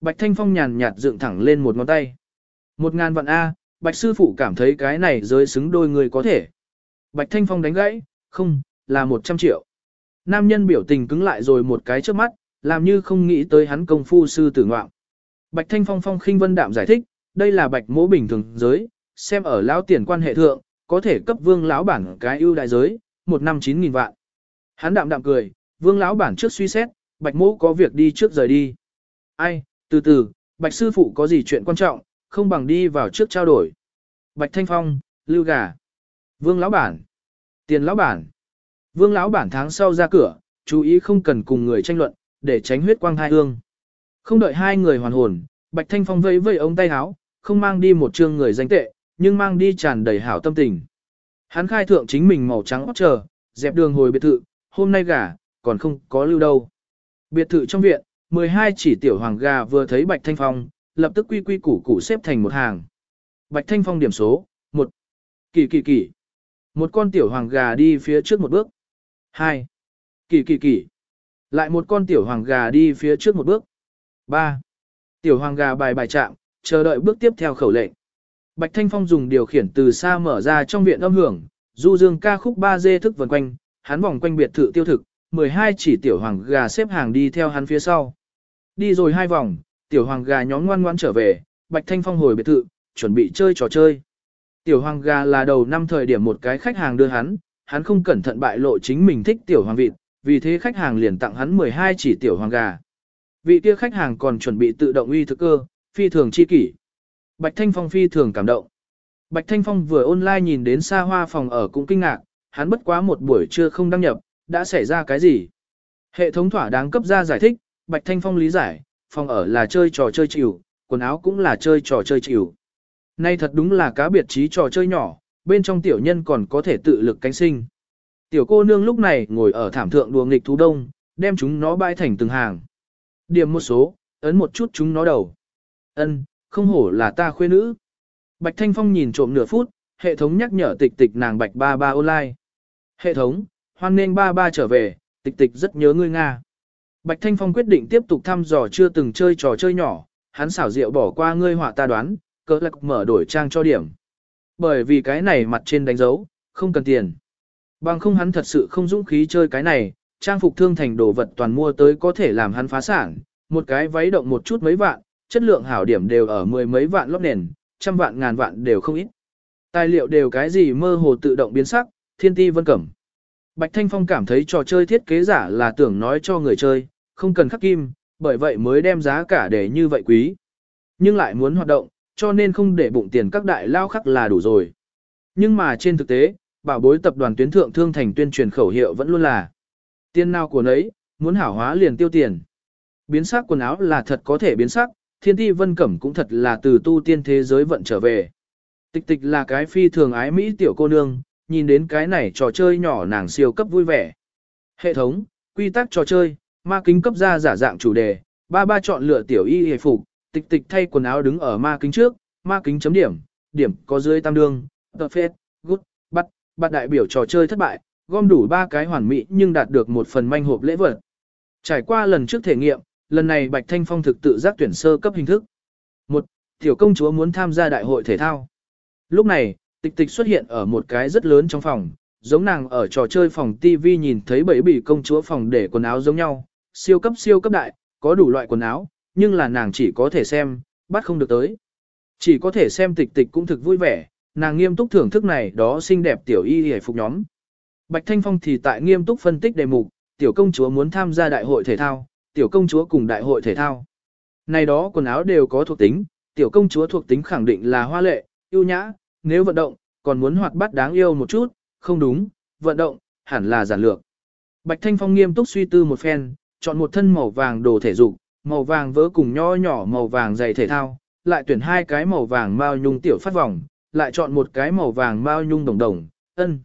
S1: Bạch Thanh Phong nhàn nhạt dựng thẳng lên một ngón tay. Một ngàn vạn A, Bạch Sư Phụ cảm thấy cái này giới xứng đôi người có thể. Bạch Thanh Phong đánh gãy, không, là một trăm triệu. Nam nhân biểu tình cứng lại rồi một cái trước mắt, làm như không nghĩ tới hắn công phu sư tử ngoạm. Bạch Thanh Phong phong khinh vân đạm giải thích, đây là bạch mỗ bình thường giới, xem ở lão tiền quan hệ thượng, có thể cấp vương lão bản cái ưu đại giới, một năm chín nghìn vạn. Hắn đạm đạm cười, vương lão bản trước suy xét, bạch Mũ có việc đi trước rời đi. ai, từ từ, Bạch sư phụ có gì chuyện quan trọng, không bằng đi vào trước trao đổi. Bạch Thanh Phong, lưu gà. Vương lão bản. Tiền lão bản. Vương lão bản tháng sau ra cửa, chú ý không cần cùng người tranh luận, để tránh huyết quang hai hương. Không đợi hai người hoàn hồn, Bạch Thanh Phong vẫy vẫy ống tay áo, không mang đi một trương người danh tệ, nhưng mang đi tràn đầy hảo tâm tình. Hắn khai thượng chính mình màu trắng óc chờ, dẹp đường hồi biệt thự, hôm nay gà, còn không có lưu đâu. Biệt thự trong viện, 12 chỉ tiểu hoàng gà vừa thấy Bạch Thanh Phong, lập tức quy quy củ củ xếp thành một hàng. Bạch Thanh Phong điểm số, 1. Kỳ kỳ kỳ. Một con tiểu hoàng gà đi phía trước một bước. 2. Kỳ kỳ kỳ. Lại một con tiểu hoàng gà đi phía trước một bước. 3. Tiểu hoàng gà bài bài chạm, chờ đợi bước tiếp theo khẩu lệnh. Bạch Thanh Phong dùng điều khiển từ xa mở ra trong viện âm hưởng, du dương ca khúc 3D thức vần quanh, hắn vòng quanh biệt thự tiêu thực, 12 chỉ tiểu hoàng gà xếp hàng đi theo hắn phía sau. Đi rồi hai vòng, tiểu hoàng gà nhóm ngoan ngoan trở về, Bạch Thanh Phong hồi biệt thự, chuẩn bị chơi trò chơi. Tiểu hoàng gà là đầu năm thời điểm một cái khách hàng đưa hắn, hắn không cẩn thận bại lộ chính mình thích tiểu hoàng vịt, vì thế khách hàng liền tặng hắn 12 chỉ tiểu hoàng gà. Vị kia khách hàng còn chuẩn bị tự động uy thực cơ, phi thường chi kỷ. Bạch Thanh Phong phi thường cảm động. Bạch Thanh Phong vừa online nhìn đến xa hoa phòng ở cũng kinh ngạc, hắn bất quá một buổi trưa không đăng nhập, đã xảy ra cái gì? Hệ thống thỏa đáng cấp ra giải thích, Bạch Thanh Phong lý giải, phòng ở là chơi trò chơi chịu, quần áo cũng là chơi trò chơi chịu. Nay thật đúng là cá biệt trí trò chơi nhỏ, bên trong tiểu nhân còn có thể tự lực cánh sinh. Tiểu cô nương lúc này ngồi ở thảm thượng đùa nghịch thú đông, đem chúng nó bãi thành từng hàng. Điểm một số, ấn một chút chúng nó đầu. Ân, không hổ là ta khuê nữ. Bạch Thanh Phong nhìn trộm nửa phút, hệ thống nhắc nhở tịch tịch nàng Bạch ba ba online. Hệ thống, hoan nên ba ba trở về, tịch tịch rất nhớ ngươi Nga. Bạch Thanh Phong quyết định tiếp tục thăm dò chưa từng chơi trò chơi nhỏ, hắn xảo diệu bỏ qua ngươi họa ta đoán, cỡ lạc mở đổi trang cho điểm. Bởi vì cái này mặt trên đánh dấu, không cần tiền. Bằng không hắn thật sự không dũng khí chơi cái này, trang phục thương thành đồ vật toàn mua tới có thể làm hắn phá sản, một cái váy động một chút mấy vạn, chất lượng hảo điểm đều ở mười mấy vạn lót nền, trăm vạn ngàn vạn đều không ít. Tài liệu đều cái gì mơ hồ tự động biến sắc, thiên ti vân cẩm. Bạch Thanh Phong cảm thấy trò chơi thiết kế giả là tưởng nói cho người chơi, không cần khắc kim, bởi vậy mới đem giá cả để như vậy quý. Nhưng lại muốn hoạt động, cho nên không để bụng tiền các đại lao khắc là đủ rồi. Nhưng mà trên thực tế, bảo bối tập đoàn tuyến thượng thương thành tuyên truyền khẩu hiệu vẫn luôn là tiền nào của nấy, muốn hảo hóa liền tiêu tiền. Biến sắc quần áo là thật có thể biến sắc, thiên ti vân cẩm cũng thật là từ tu tiên thế giới vận trở về. Tịch tịch là cái phi thường ái Mỹ tiểu cô nương, nhìn đến cái này trò chơi nhỏ nàng siêu cấp vui vẻ. Hệ thống, quy tắc trò chơi, ma kính cấp ra giả dạng chủ đề, ba ba chọn lựa tiểu y hề phục, tịch tịch thay quần áo đứng ở ma kính trước, ma kính chấm điểm, điểm có dưới tam đương, tờ phết, gút, bắt, bắt đại biểu trò chơi thất bại, gom đủ ba cái hoàn mỹ nhưng đạt được một phần manh hộp lễ vật. Trải qua lần trước thể nghiệm, lần này Bạch Thanh Phong thực tự giác tuyển sơ cấp hình thức. Một, tiểu công chúa muốn tham gia đại hội thể thao. Lúc này, tịch tịch xuất hiện ở một cái rất lớn trong phòng, giống nàng ở trò chơi phòng TV nhìn thấy bảy bỉ công chúa phòng để quần áo giống nhau, siêu cấp siêu cấp đại, có đủ loại quần áo, nhưng là nàng chỉ có thể xem, bắt không được tới. Chỉ có thể xem tịch tịch cũng thực vui vẻ, nàng nghiêm túc thưởng thức này đó xinh đẹp tiểu y hề phục nhóm. Bạch Thanh Phong thì tại nghiêm túc phân tích đề mục, tiểu công chúa muốn tham gia đại hội thể thao, tiểu công chúa cùng đại hội thể thao. Này đó quần áo đều có thuộc tính, tiểu công chúa thuộc tính khẳng định là hoa lệ, yêu nhã, nếu vận động, còn muốn hoạt bát đáng yêu một chút, không đúng, vận động, hẳn là giản lược. Bạch Thanh Phong nghiêm túc suy tư một phen, chọn một thân màu vàng đồ thể dục, màu vàng vỡ cùng nho nhỏ màu vàng giày thể thao, lại tuyển hai cái màu vàng mao nhung tiểu phát vòng, lại chọn một cái màu vàng mao nhung đồng đồng, ân.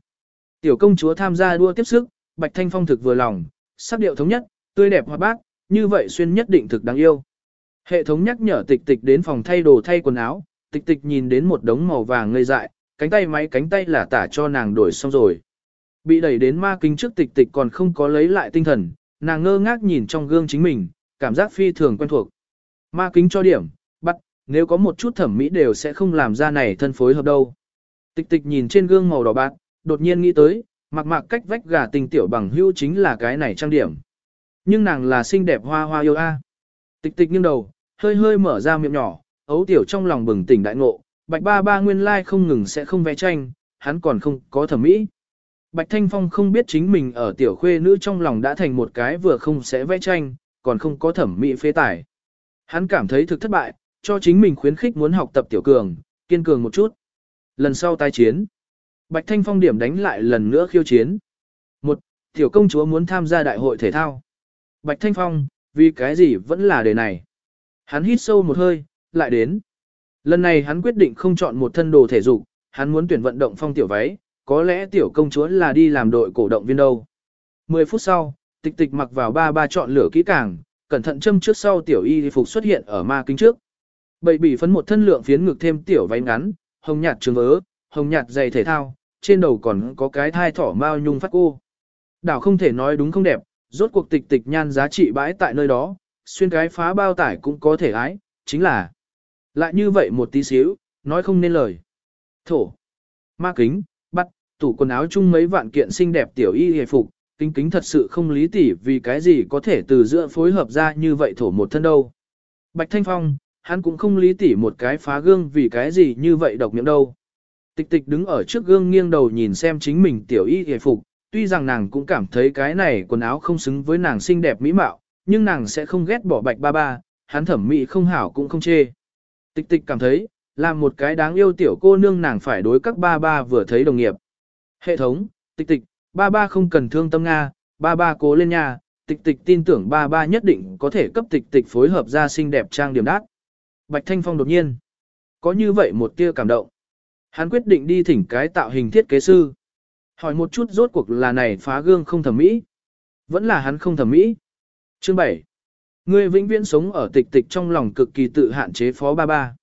S1: Tiểu công chúa tham gia đua tiếp sức, Bạch Thanh Phong thực vừa lòng, sắc điệu thống nhất, tươi đẹp hoạt bát, như vậy xuyên nhất định thực đáng yêu. Hệ thống nhắc nhở tịch tịch đến phòng thay đồ thay quần áo, tịch tịch nhìn đến một đống màu vàng ngây dại, cánh tay máy cánh tay là tả cho nàng đổi xong rồi. Bị đẩy đến ma kính trước tịch tịch còn không có lấy lại tinh thần, nàng ngơ ngác nhìn trong gương chính mình, cảm giác phi thường quen thuộc. Ma kính cho điểm, bắt, nếu có một chút thẩm mỹ đều sẽ không làm ra này thân phối hợp đâu. Tịch tịch nhìn trên gương màu đỏ bạc, đột nhiên nghĩ tới, mặc mặc cách vách gà tình tiểu bằng hưu chính là cái này trang điểm. Nhưng nàng là xinh đẹp hoa hoa yêu a. Tịch tịch nghiêng đầu, hơi hơi mở ra miệng nhỏ, ấu tiểu trong lòng bừng tỉnh đại ngộ, bạch ba ba nguyên lai không ngừng sẽ không vẽ tranh, hắn còn không có thẩm mỹ. Bạch Thanh Phong không biết chính mình ở tiểu khuê nữ trong lòng đã thành một cái vừa không sẽ vẽ tranh, còn không có thẩm mỹ phế tải. Hắn cảm thấy thực thất bại, cho chính mình khuyến khích muốn học tập tiểu cường, kiên cường một chút. Lần sau tái chiến, Bạch Thanh Phong điểm đánh lại lần nữa khiêu chiến. Một, tiểu công chúa muốn tham gia đại hội thể thao. Bạch Thanh Phong, vì cái gì vẫn là đề này. Hắn hít sâu một hơi, lại đến. Lần này hắn quyết định không chọn một thân đồ thể dục, hắn muốn tuyển vận động phong tiểu váy, có lẽ tiểu công chúa là đi làm đội cổ động viên đâu. 10 phút sau, tịch tịch mặc vào ba ba chọn lửa kỹ càng, cẩn thận châm trước sau tiểu y phục xuất hiện ở ma kính trước. Bậy bỉ phấn một thân lượng phiến ngực thêm tiểu váy ngắn, hồng nhạt trường vớ, hồng nhạt giày thể thao, trên đầu còn có cái thai thỏ mao nhung phát cô. Đảo không thể nói đúng không đẹp, rốt cuộc tịch tịch nhan giá trị bãi tại nơi đó, xuyên cái phá bao tải cũng có thể ái, chính là lại như vậy một tí xíu, nói không nên lời. Thổ, ma kính, bắt, tủ quần áo chung mấy vạn kiện xinh đẹp tiểu y hề phục, kính kính thật sự không lý tỉ vì cái gì có thể từ giữa phối hợp ra như vậy thổ một thân đâu. Bạch Thanh Phong, hắn cũng không lý tỉ một cái phá gương vì cái gì như vậy độc miệng đâu. Tịch tịch đứng ở trước gương nghiêng đầu nhìn xem chính mình tiểu y hề phục, tuy rằng nàng cũng cảm thấy cái này quần áo không xứng với nàng xinh đẹp mỹ mạo, nhưng nàng sẽ không ghét bỏ bạch ba ba, hắn thẩm mỹ không hảo cũng không chê. Tịch tịch cảm thấy, làm một cái đáng yêu tiểu cô nương nàng phải đối các ba ba vừa thấy đồng nghiệp. Hệ thống, tịch tịch, ba ba không cần thương tâm Nga, ba ba cố lên nha, tịch tịch tin tưởng ba ba nhất định có thể cấp tịch tịch phối hợp ra xinh đẹp trang điểm đát. Bạch Thanh Phong đột nhiên, có như vậy một tia cảm động. Hắn quyết định đi thỉnh cái tạo hình thiết kế sư. Hỏi một chút rốt cuộc là này phá gương không thẩm mỹ. Vẫn là hắn không thẩm mỹ. Chương 7. Ngươi vĩnh viễn sống ở tịch tịch trong lòng cực kỳ tự hạn chế phó ba ba.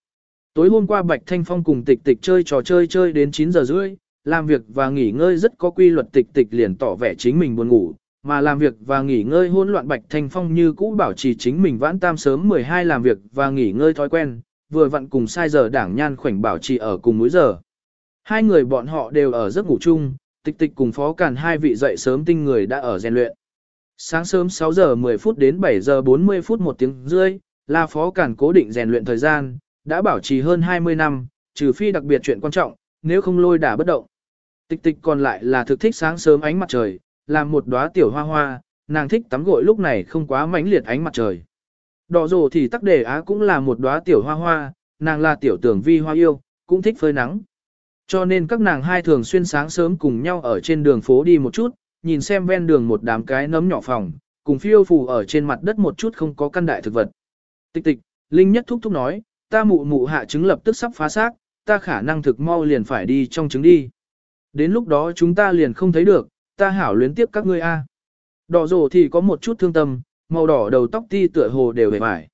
S1: Tối hôm qua Bạch Thanh Phong cùng tịch tịch chơi trò chơi chơi đến 9 giờ rưỡi, làm việc và nghỉ ngơi rất có quy luật tịch tịch liền tỏ vẻ chính mình buồn ngủ, mà làm việc và nghỉ ngơi hỗn loạn Bạch Thanh Phong như cũ bảo trì chính mình vãn tam sớm 12 làm việc và nghỉ ngơi thói quen, vừa vặn cùng sai giờ đảng nhan khoảnh bảo trì ở cùng múi giờ. Hai người bọn họ đều ở giấc ngủ chung, tịch tịch cùng phó cản hai vị dậy sớm tinh người đã ở rèn luyện. Sáng sớm 6 giờ 10 phút đến 7 giờ 40 phút một tiếng rưỡi, là phó cản cố định rèn luyện thời gian, đã bảo trì hơn 20 năm, trừ phi đặc biệt chuyện quan trọng, nếu không lôi đả bất động. Tịch tịch còn lại là thực thích sáng sớm ánh mặt trời, làm một đóa tiểu hoa hoa, nàng thích tắm gội lúc này không quá mãnh liệt ánh mặt trời. Đỏ rồ thì tắc đề á cũng là một đóa tiểu hoa hoa, nàng là tiểu tưởng vi hoa yêu, cũng thích phơi nắng. Cho nên các nàng hai thường xuyên sáng sớm cùng nhau ở trên đường phố đi một chút, nhìn xem ven đường một đám cái nấm nhỏ phòng, cùng phiêu phù ở trên mặt đất một chút không có căn đại thực vật. Tịch tịch, Linh nhất thúc thúc nói, ta mụ mụ hạ trứng lập tức sắp phá xác, ta khả năng thực mau liền phải đi trong trứng đi. Đến lúc đó chúng ta liền không thấy được, ta hảo luyến tiếp các ngươi a. Đỏ rồ thì có một chút thương tâm, màu đỏ đầu tóc ti tựa hồ đều hề mải.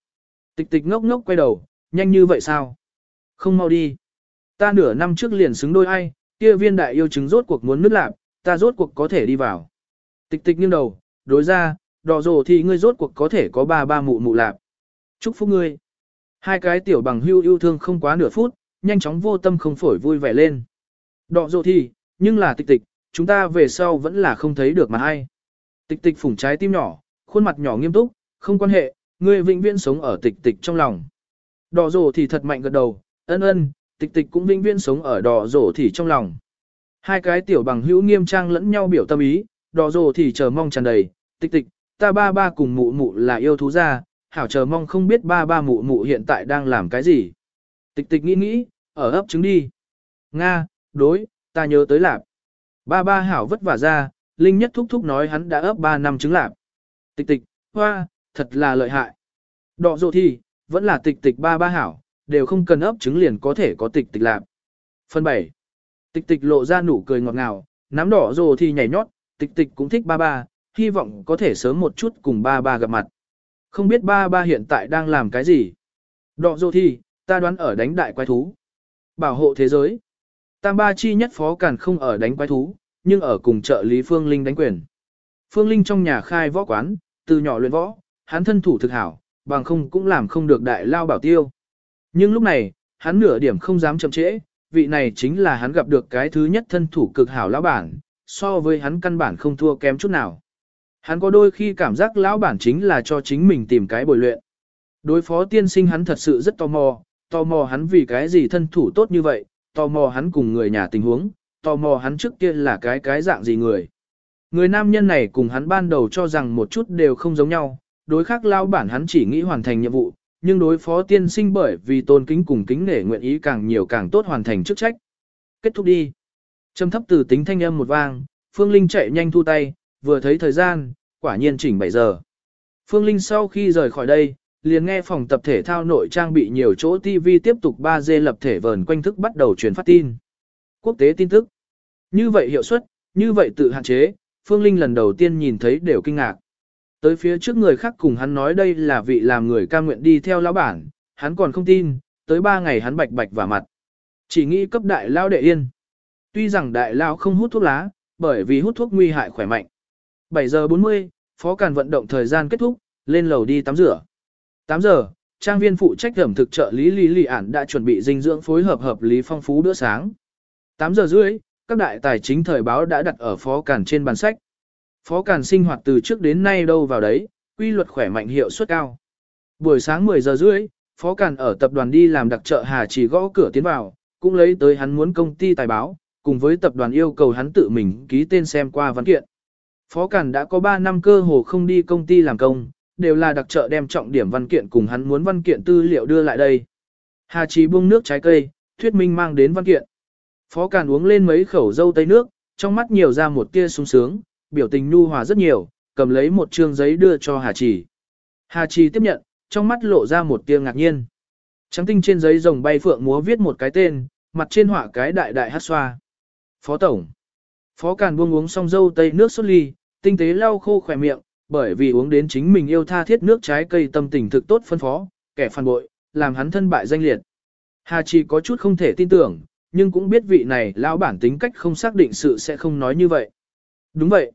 S1: Tịch tịch ngốc ngốc quay đầu, nhanh như vậy sao? Không mau đi. Ta nửa năm trước liền xứng đôi ai, kia viên đại yêu chứng rốt cuộc muốn nứt lạp, ta rốt cuộc có thể đi vào. Tịch tịch nghiêng đầu, đối ra, đỏ rồ thì ngươi rốt cuộc có thể có ba ba mụ mụ lạp. Chúc phúc ngươi. Hai cái tiểu bằng hưu yêu thương không quá nửa phút, nhanh chóng vô tâm không phổi vui vẻ lên. Đỏ rồ thì, nhưng là tịch tịch, chúng ta về sau vẫn là không thấy được mà ai. Tịch tịch phủng trái tim nhỏ, khuôn mặt nhỏ nghiêm túc, không quan hệ, ngươi vĩnh viễn sống ở tịch tịch trong lòng. Đỏ rồ thì thật mạnh gật đầu, ân ân, tịch tịch cũng vĩnh viễn sống ở đỏ rồ thì trong lòng. Hai cái tiểu bằng hữu nghiêm trang lẫn nhau biểu tâm ý, đỏ rồ thì chờ mong tràn đầy, tịch tịch, ta ba ba cùng mụ mụ là yêu thú gia, hảo chờ mong không biết ba ba mụ mụ hiện tại đang làm cái gì. Tịch tịch nghĩ nghĩ, ở ấp trứng đi. Nga, đối, ta nhớ tới lạp. Ba ba hảo vất vả ra, Linh nhất thúc thúc nói hắn đã ấp ba năm trứng lạp. Tịch tịch, hoa, thật là lợi hại. Đọ dộ thì, vẫn là tịch tịch ba ba hảo, đều không cần ấp trứng liền có thể có tịch tịch lạp. Phần 7. Tịch tịch lộ ra nụ cười ngọt ngào, nắm đỏ rồ thì nhảy nhót, tịch tịch cũng thích ba ba, hy vọng có thể sớm một chút cùng ba ba gặp mặt. Không biết ba ba hiện tại đang làm cái gì. Đỏ rồ thì, ta đoán ở đánh đại quái thú. Bảo hộ thế giới. Tam ba chi nhất phó càn không ở đánh quái thú, nhưng ở cùng trợ lý Phương Linh đánh quyền. Phương Linh trong nhà khai võ quán, từ nhỏ luyện võ, hắn thân thủ thực hảo, bằng không cũng làm không được đại lao bảo tiêu. Nhưng lúc này, hắn nửa điểm không dám chậm trễ, vị này chính là hắn gặp được cái thứ nhất thân thủ cực hảo lão bản, so với hắn căn bản không thua kém chút nào. Hắn có đôi khi cảm giác lão bản chính là cho chính mình tìm cái bồi luyện. Đối phó tiên sinh hắn thật sự rất tò mò, tò mò hắn vì cái gì thân thủ tốt như vậy, tò mò hắn cùng người nhà tình huống, tò mò hắn trước kia là cái cái dạng gì người. Người nam nhân này cùng hắn ban đầu cho rằng một chút đều không giống nhau, đối khác lao bản hắn chỉ nghĩ hoàn thành nhiệm vụ, nhưng đối phó tiên sinh bởi vì tôn kính cùng kính nể nguyện ý càng nhiều càng tốt hoàn thành chức trách. Kết thúc đi. Trầm thấp từ tính thanh âm một vang, Phương Linh chạy nhanh thu tay, vừa thấy thời gian, quả nhiên chỉnh 7 giờ. Phương Linh sau khi rời khỏi đây, liền nghe phòng tập thể thao nội trang bị nhiều chỗ TV tiếp tục 3G lập thể vờn quanh thức bắt đầu truyền phát tin. Quốc tế tin tức. Như vậy hiệu suất, như vậy tự hạn chế, Phương Linh lần đầu tiên nhìn thấy đều kinh ngạc. Tới phía trước người khác cùng hắn nói đây là vị làm người ca nguyện đi theo lão bản, hắn còn không tin, tới ba ngày hắn bạch bạch và mặt. Chỉ nghĩ cấp đại lao đệ yên. Tuy rằng đại lao không hút thuốc lá, bởi vì hút thuốc nguy hại khỏe mạnh. 7 giờ 40, phó càn vận động thời gian kết thúc, lên lầu đi tắm rửa. 8 giờ, trang viên phụ trách thẩm thực trợ lý Lý lì Ản đã chuẩn bị dinh dưỡng phối hợp hợp lý phong phú bữa sáng. 8 giờ rưỡi, các đại tài chính thời báo đã đặt ở phó càn trên bàn sách. Phó càn sinh hoạt từ trước đến nay đâu vào đấy, quy luật khỏe mạnh hiệu suất cao. Buổi sáng 10 giờ rưỡi, phó càn ở tập đoàn đi làm đặc trợ Hà chỉ gõ cửa tiến vào, cũng lấy tới hắn muốn công ty tài báo, cùng với tập đoàn yêu cầu hắn tự mình ký tên xem qua văn kiện. Phó Càn đã có 3 năm cơ hồ không đi công ty làm công, đều là đặc trợ đem trọng điểm văn kiện cùng hắn muốn văn kiện tư liệu đưa lại đây. Hà Chí buông nước trái cây, thuyết minh mang đến văn kiện. Phó Càn uống lên mấy khẩu dâu tây nước, trong mắt nhiều ra một tia sung sướng, biểu tình nhu hòa rất nhiều, cầm lấy một trương giấy đưa cho Hà Chỉ. Hà Chỉ tiếp nhận, trong mắt lộ ra một tia ngạc nhiên. Trắng tinh trên giấy rồng bay phượng múa viết một cái tên, mặt trên họa cái đại đại hát xoa. Phó Tổng. Phó Càn buông uống xong dâu tây nước sốt ly, tinh tế lau khô khỏe miệng, bởi vì uống đến chính mình yêu tha thiết nước trái cây tâm tình thực tốt phân phó, kẻ phản bội, làm hắn thân bại danh liệt. Hà Trì có chút không thể tin tưởng, nhưng cũng biết vị này lão bản tính cách không xác định sự sẽ không nói như vậy. Đúng vậy.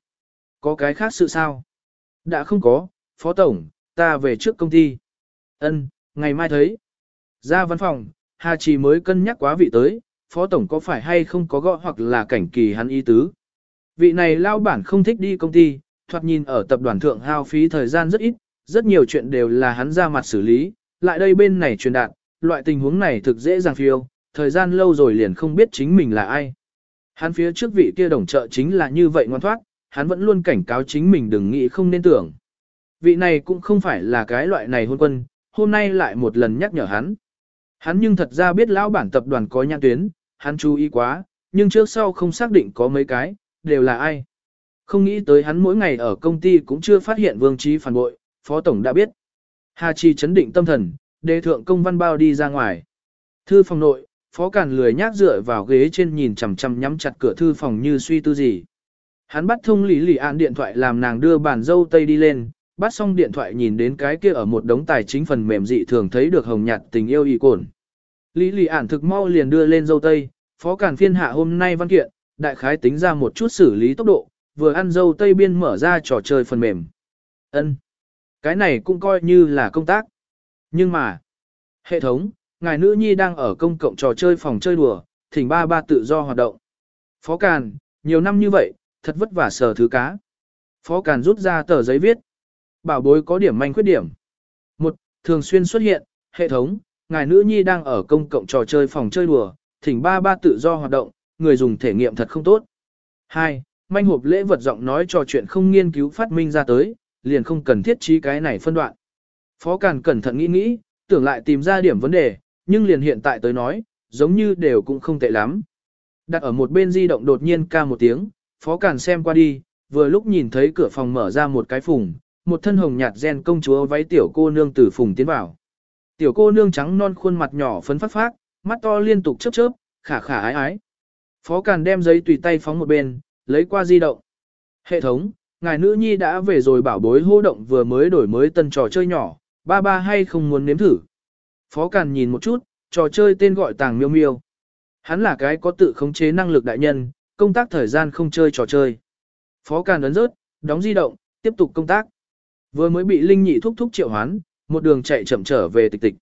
S1: Có cái khác sự sao? Đã không có, Phó Tổng, ta về trước công ty. Ân, ngày mai thấy. Ra văn phòng, Hà trì mới cân nhắc quá vị tới, Phó Tổng có phải hay không có gọi hoặc là cảnh kỳ hắn ý tứ. Vị này lao bản không thích đi công ty, thoạt nhìn ở tập đoàn thượng hao phí thời gian rất ít, rất nhiều chuyện đều là hắn ra mặt xử lý, lại đây bên này truyền đạt, loại tình huống này thực dễ dàng phiêu, thời gian lâu rồi liền không biết chính mình là ai. Hắn phía trước vị kia đồng trợ chính là như vậy ngoan thoát, hắn vẫn luôn cảnh cáo chính mình đừng nghĩ không nên tưởng. Vị này cũng không phải là cái loại này hôn quân, hôm nay lại một lần nhắc nhở hắn. Hắn nhưng thật ra biết lão bản tập đoàn có nhãn tuyến, hắn chú ý quá, nhưng trước sau không xác định có mấy cái, đều là ai. Không nghĩ tới hắn mỗi ngày ở công ty cũng chưa phát hiện vương trí phản bội, phó tổng đã biết. Hà Chi chấn định tâm thần, đề thượng công văn bao đi ra ngoài. Thư phòng nội, phó càn lười nhác dựa vào ghế trên nhìn chằm chằm nhắm chặt cửa thư phòng như suy tư gì. Hắn bắt thông lý lì an điện thoại làm nàng đưa bàn dâu tây đi lên, bắt xong điện thoại nhìn đến cái kia ở một đống tài chính phần mềm dị thường thấy được hồng nhạt tình yêu y cồn. Lý lì ản thực mau liền đưa lên dâu tây, phó càn phiên hạ hôm nay văn kiện, đại khái tính ra một chút xử lý tốc độ, vừa ăn dâu tây biên mở ra trò chơi phần mềm. ân Cái này cũng coi như là công tác. Nhưng mà, hệ thống, ngài nữ nhi đang ở công cộng trò chơi phòng chơi đùa, thỉnh ba ba tự do hoạt động. Phó Càn, nhiều năm như vậy, thật vất vả sờ thứ cá. Phó Càn rút ra tờ giấy viết. Bảo bối có điểm manh khuyết điểm. Một, thường xuyên xuất hiện, hệ thống, ngài nữ nhi đang ở công cộng trò chơi phòng chơi đùa, thỉnh ba ba tự do hoạt động, người dùng thể nghiệm thật không tốt. 2. Manh hộp lễ vật giọng nói trò chuyện không nghiên cứu phát minh ra tới, liền không cần thiết trí cái này phân đoạn. Phó Càn cẩn thận nghĩ nghĩ, tưởng lại tìm ra điểm vấn đề, nhưng liền hiện tại tới nói, giống như đều cũng không tệ lắm. Đặt ở một bên di động đột nhiên ca một tiếng, Phó Càn xem qua đi, vừa lúc nhìn thấy cửa phòng mở ra một cái phùng, một thân hồng nhạt gen công chúa váy tiểu cô nương từ phùng tiến vào. Tiểu cô nương trắng non khuôn mặt nhỏ phấn phát phát, mắt to liên tục chớp chớp, khả khả ái ái. Phó Càn đem giấy tùy tay phóng một bên, lấy qua di động. Hệ thống, ngài nữ nhi đã về rồi bảo bối hô động vừa mới đổi mới tân trò chơi nhỏ, ba ba hay không muốn nếm thử. Phó Càn nhìn một chút, trò chơi tên gọi tàng miêu miêu. Hắn là cái có tự khống chế năng lực đại nhân, công tác thời gian không chơi trò chơi. Phó Càn ấn rớt, đóng di động, tiếp tục công tác. Vừa mới bị Linh Nhị thúc thúc triệu hoán, một đường chạy chậm trở về tịch tịch.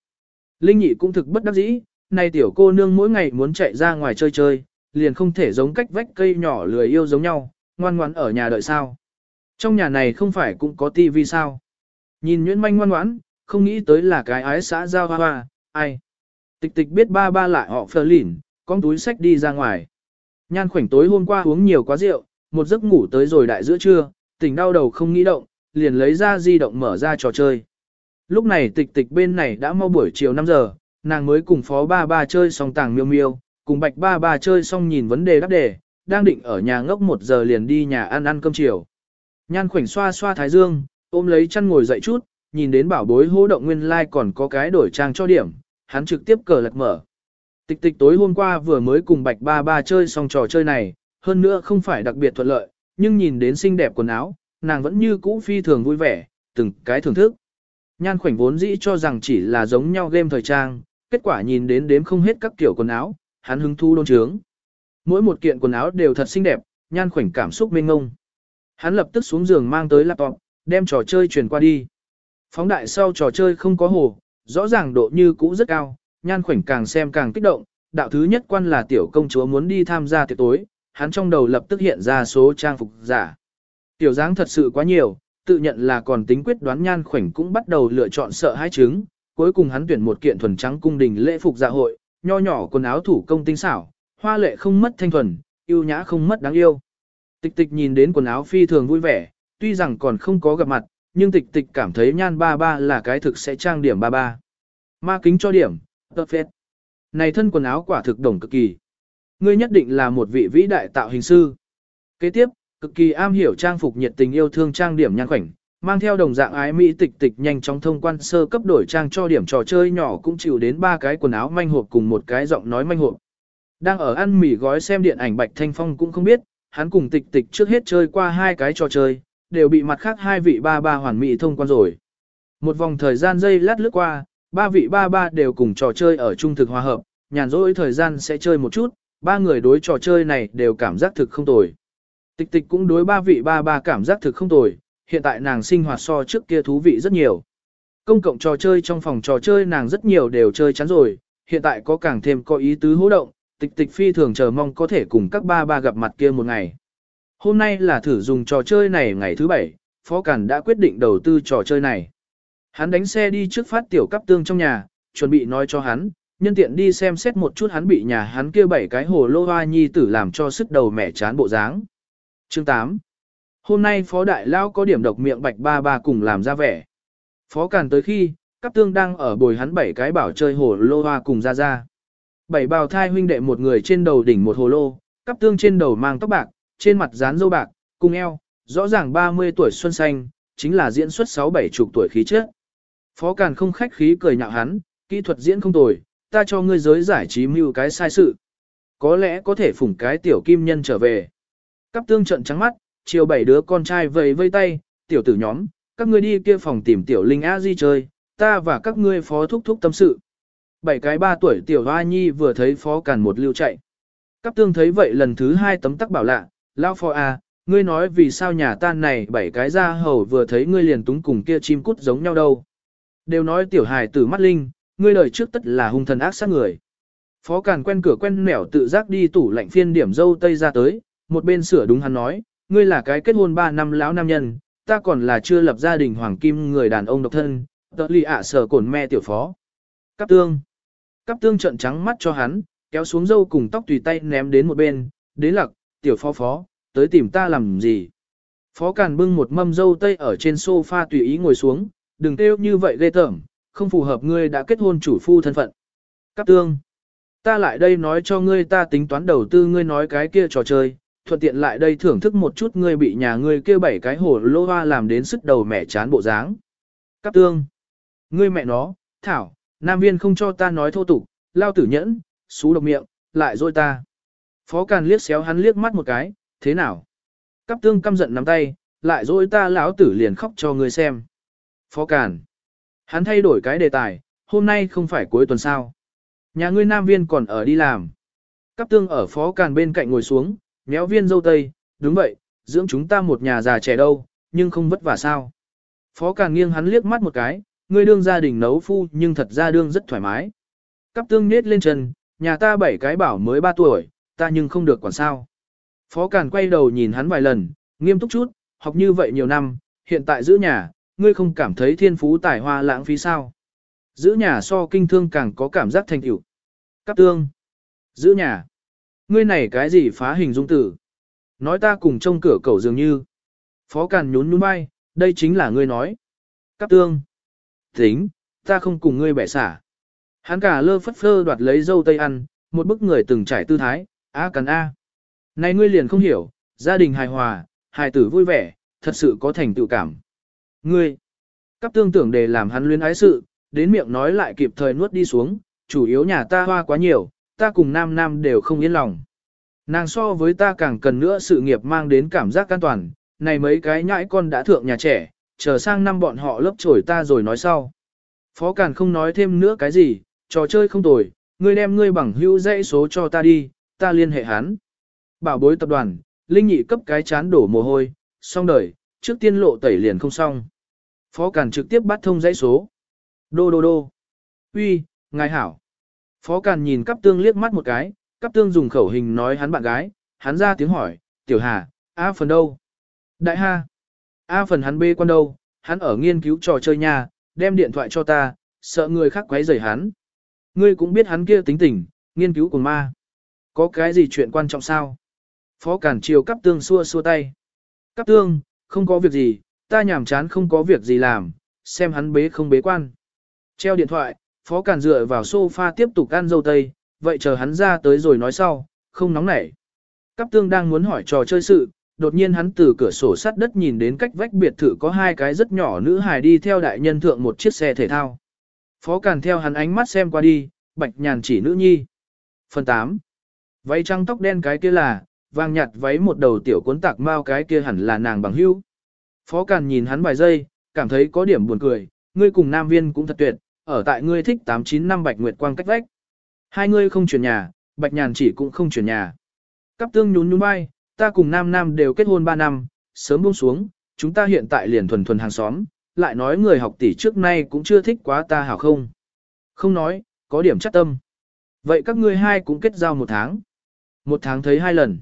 S1: Linh Nhị cũng thực bất đắc dĩ, nay tiểu cô nương mỗi ngày muốn chạy ra ngoài chơi chơi, liền không thể giống cách vách cây nhỏ lười yêu giống nhau, ngoan ngoãn ở nhà đợi sao. Trong nhà này không phải cũng có tivi sao. Nhìn Nguyễn Manh ngoan ngoãn, không nghĩ tới là cái ái xã giao hoa hoa, ai. Tịch tịch biết ba ba lại họ phờ lỉn, con túi sách đi ra ngoài. Nhan khoảnh tối hôm qua uống nhiều quá rượu, một giấc ngủ tới rồi đại giữa trưa, tỉnh đau đầu không nghĩ động, liền lấy ra di động mở ra trò chơi. Lúc này tịch tịch bên này đã mau buổi chiều 5 giờ, nàng mới cùng phó ba ba chơi xong tàng miêu miêu, cùng bạch ba ba chơi xong nhìn vấn đề đáp đề, đang định ở nhà ngốc một giờ liền đi nhà ăn ăn cơm chiều. Nhan khoảnh xoa xoa thái dương, ôm lấy chăn ngồi dậy chút, nhìn đến bảo bối hô động nguyên lai like còn có cái đổi trang cho điểm, hắn trực tiếp cờ lật mở. Tịch tịch tối hôm qua vừa mới cùng bạch ba ba chơi xong trò chơi này, hơn nữa không phải đặc biệt thuận lợi, nhưng nhìn đến xinh đẹp quần áo, nàng vẫn như cũ phi thường vui vẻ, từng cái thưởng thức. Nhan khoảnh vốn dĩ cho rằng chỉ là giống nhau game thời trang, kết quả nhìn đến đếm không hết các kiểu quần áo, hắn hứng thu đôn trướng. Mỗi một kiện quần áo đều thật xinh đẹp, nhan khoảnh cảm xúc mênh ngông. Hắn lập tức xuống giường mang tới laptop, đem trò chơi truyền qua đi. Phóng đại sau trò chơi không có hồ, rõ ràng độ như cũ rất cao, nhan khoảnh càng xem càng kích động, đạo thứ nhất quan là tiểu công chúa muốn đi tham gia tiệc tối, hắn trong đầu lập tức hiện ra số trang phục giả. Tiểu dáng thật sự quá nhiều, tự nhận là còn tính quyết đoán nhan khoảnh cũng bắt đầu lựa chọn sợ hai trứng, cuối cùng hắn tuyển một kiện thuần trắng cung đình lễ phục dạ hội, nho nhỏ quần áo thủ công tinh xảo, hoa lệ không mất thanh thuần, yêu nhã không mất đáng yêu. Tịch tịch nhìn đến quần áo phi thường vui vẻ, tuy rằng còn không có gặp mặt, nhưng tịch tịch cảm thấy nhan ba ba là cái thực sẽ trang điểm ba ba. Ma kính cho điểm, perfect. Này thân quần áo quả thực đồng cực kỳ. Ngươi nhất định là một vị vĩ đại tạo hình sư. Kế tiếp, cực kỳ am hiểu trang phục nhiệt tình yêu thương trang điểm nhan khoảnh, mang theo đồng dạng ái mỹ tịch tịch nhanh chóng thông quan sơ cấp đổi trang cho điểm trò chơi nhỏ cũng chịu đến ba cái quần áo manh hộp cùng một cái giọng nói manh hộp. Đang ở ăn mì gói xem điện ảnh Bạch Thanh Phong cũng không biết, hắn cùng tịch tịch trước hết chơi qua hai cái trò chơi, đều bị mặt khác hai vị ba ba hoàn mỹ thông quan rồi. Một vòng thời gian dây lát lướt qua, ba vị ba ba đều cùng trò chơi ở trung thực hòa hợp, nhàn rỗi thời gian sẽ chơi một chút, ba người đối trò chơi này đều cảm giác thực không tồi. Tịch tịch cũng đối ba vị ba ba cảm giác thực không tồi, hiện tại nàng sinh hoạt so trước kia thú vị rất nhiều. Công cộng trò chơi trong phòng trò chơi nàng rất nhiều đều chơi chắn rồi, hiện tại có càng thêm có ý tứ hỗ động, tịch tịch phi thường chờ mong có thể cùng các ba ba gặp mặt kia một ngày. Hôm nay là thử dùng trò chơi này ngày thứ bảy, Phó Cản đã quyết định đầu tư trò chơi này. Hắn đánh xe đi trước phát tiểu cấp tương trong nhà, chuẩn bị nói cho hắn, nhân tiện đi xem xét một chút hắn bị nhà hắn kia bảy cái hồ lô hoa nhi tử làm cho sức đầu mẹ chán bộ dáng. Chương 8 Hôm nay Phó Đại Lao có điểm độc miệng bạch ba ba cùng làm ra vẻ. Phó Càn tới khi, cấp tương đang ở bồi hắn bảy cái bảo chơi hồ lô hoa cùng ra ra. Bảy bào thai huynh đệ một người trên đầu đỉnh một hồ lô, cấp tương trên đầu mang tóc bạc, trên mặt dán dâu bạc, cùng eo, rõ ràng 30 tuổi xuân xanh, chính là diễn xuất 6 bảy chục tuổi khí trước. Phó Càn không khách khí cười nhạo hắn, kỹ thuật diễn không tồi, ta cho ngươi giới giải trí mưu cái sai sự. Có lẽ có thể phủng cái tiểu kim nhân trở về. Cắp tương trận trắng mắt, chiều bảy đứa con trai vầy vây tay, tiểu tử nhóm, các ngươi đi kia phòng tìm tiểu linh a di chơi, ta và các ngươi phó thúc thúc tâm sự. Bảy cái ba tuổi tiểu hoa nhi vừa thấy phó càn một lưu chạy. Cắp tương thấy vậy lần thứ hai tấm tắc bảo lạ, lao phó a, ngươi nói vì sao nhà ta này bảy cái ra hầu vừa thấy ngươi liền túng cùng kia chim cút giống nhau đâu. Đều nói tiểu hài tử mắt linh, ngươi đời trước tất là hung thần ác sát người. Phó Càn quen cửa quen nẻo tự giác đi tủ lạnh phiên điểm dâu tây ra tới, một bên sửa đúng hắn nói, ngươi là cái kết hôn 3 năm lão nam nhân, ta còn là chưa lập gia đình hoàng kim người đàn ông độc thân, tợ lì ạ sở cổn me tiểu phó. Cắp tương. Cắp tương trợn trắng mắt cho hắn, kéo xuống dâu cùng tóc tùy tay ném đến một bên, đến lặc, tiểu phó phó, tới tìm ta làm gì. Phó Càn bưng một mâm dâu tây ở trên sofa tùy ý ngồi xuống, đừng kêu như vậy ghê tởm, không phù hợp ngươi đã kết hôn chủ phu thân phận. Cáp tương. Ta lại đây nói cho ngươi ta tính toán đầu tư ngươi nói cái kia trò chơi, thuận tiện lại đây thưởng thức một chút ngươi bị nhà ngươi kia bảy cái hồ lô hoa làm đến sức đầu mẻ chán bộ dáng. Cáp tương. Ngươi mẹ nó, Thảo, Nam viên không cho ta nói thô tục, lao tử nhẫn, xú độc miệng, lại dôi ta. Phó Càn liếc xéo hắn liếc mắt một cái, thế nào? Cáp tương căm giận nắm tay, lại dôi ta lão tử liền khóc cho ngươi xem. Phó Càn. Hắn thay đổi cái đề tài, hôm nay không phải cuối tuần sao. Nhà ngươi nam viên còn ở đi làm. Cắp tương ở phó càn bên cạnh ngồi xuống, méo viên dâu tây, đúng vậy, dưỡng chúng ta một nhà già trẻ đâu, nhưng không vất vả sao. Phó càn nghiêng hắn liếc mắt một cái, ngươi đương gia đình nấu phu nhưng thật ra đương rất thoải mái. Cắp tương nết lên chân, nhà ta bảy cái bảo mới ba tuổi, ta nhưng không được quản sao. Phó càn quay đầu nhìn hắn vài lần, nghiêm túc chút, học như vậy nhiều năm, hiện tại giữ nhà, ngươi không cảm thấy thiên phú tài hoa lãng phí sao? Giữ nhà so kinh thương càng có cảm giác thành tựu. Cáp tương. Giữ nhà. Ngươi này cái gì phá hình dung tử? Nói ta cùng trông cửa cầu dường như. Phó Càn nhún nhún vai, đây chính là ngươi nói. Cáp tương. Tính, ta không cùng ngươi bẻ xả. Hắn cả lơ phất phơ đoạt lấy dâu tây ăn, một bức người từng trải tư thái, a cắn a. Này ngươi liền không hiểu, gia đình hài hòa, hài tử vui vẻ, thật sự có thành tựu cảm. Ngươi, cấp tương tưởng để làm hắn luyến ái sự, đến miệng nói lại kịp thời nuốt đi xuống, chủ yếu nhà ta hoa quá nhiều, ta cùng nam nam đều không yên lòng. Nàng so với ta càng cần nữa sự nghiệp mang đến cảm giác an toàn, này mấy cái nhãi con đã thượng nhà trẻ, chờ sang năm bọn họ lớp trổi ta rồi nói sau. Phó Càn không nói thêm nữa cái gì, trò chơi không tồi, ngươi đem ngươi bằng hữu dãy số cho ta đi, ta liên hệ hắn. Bảo bối tập đoàn, Linh nhị cấp cái chán đổ mồ hôi, xong đời, trước tiên lộ tẩy liền không xong. Phó Càn trực tiếp bắt thông dãy số. Đô đô đô. Uy, ngài hảo. Phó Càn nhìn cắp tương liếc mắt một cái, cắp tương dùng khẩu hình nói hắn bạn gái, hắn ra tiếng hỏi, tiểu hà, A phần đâu? Đại ha. A phần hắn bê quan đâu, hắn ở nghiên cứu trò chơi nhà. đem điện thoại cho ta, sợ người khác quấy rầy hắn. Ngươi cũng biết hắn kia tính tình, nghiên cứu cùng ma. Có cái gì chuyện quan trọng sao? Phó Cản chiều cắp tương xua xua tay. Cắp tương, không có việc gì, ta nhàm chán không có việc gì làm, xem hắn bế không bế quan. Treo điện thoại, Phó Càn dựa vào sofa tiếp tục ăn dâu tây, vậy chờ hắn ra tới rồi nói sau, không nóng nảy. Cắp tương đang muốn hỏi trò chơi sự, đột nhiên hắn từ cửa sổ sắt đất nhìn đến cách vách biệt thự có hai cái rất nhỏ nữ hài đi theo đại nhân thượng một chiếc xe thể thao. Phó Càn theo hắn ánh mắt xem qua đi, bạch nhàn chỉ nữ nhi. Phần 8. Váy trắng tóc đen cái kia là, vàng nhạt váy một đầu tiểu cuốn tạc mau cái kia hẳn là nàng bằng hữu. Phó Càn nhìn hắn vài giây, cảm thấy có điểm buồn cười, ngươi cùng nam viên cũng thật tuyệt, ở tại ngươi thích 89 năm bạch nguyệt quang cách vách. Hai ngươi không chuyển nhà, bạch nhàn chỉ cũng không chuyển nhà. Cắp tương nhún nhún vai, ta cùng nam nam đều kết hôn 3 năm, sớm buông xuống, chúng ta hiện tại liền thuần thuần hàng xóm, lại nói người học tỷ trước nay cũng chưa thích quá ta hảo không. Không nói, có điểm chắc tâm. Vậy các ngươi hai cũng kết giao một tháng. Một tháng thấy hai lần.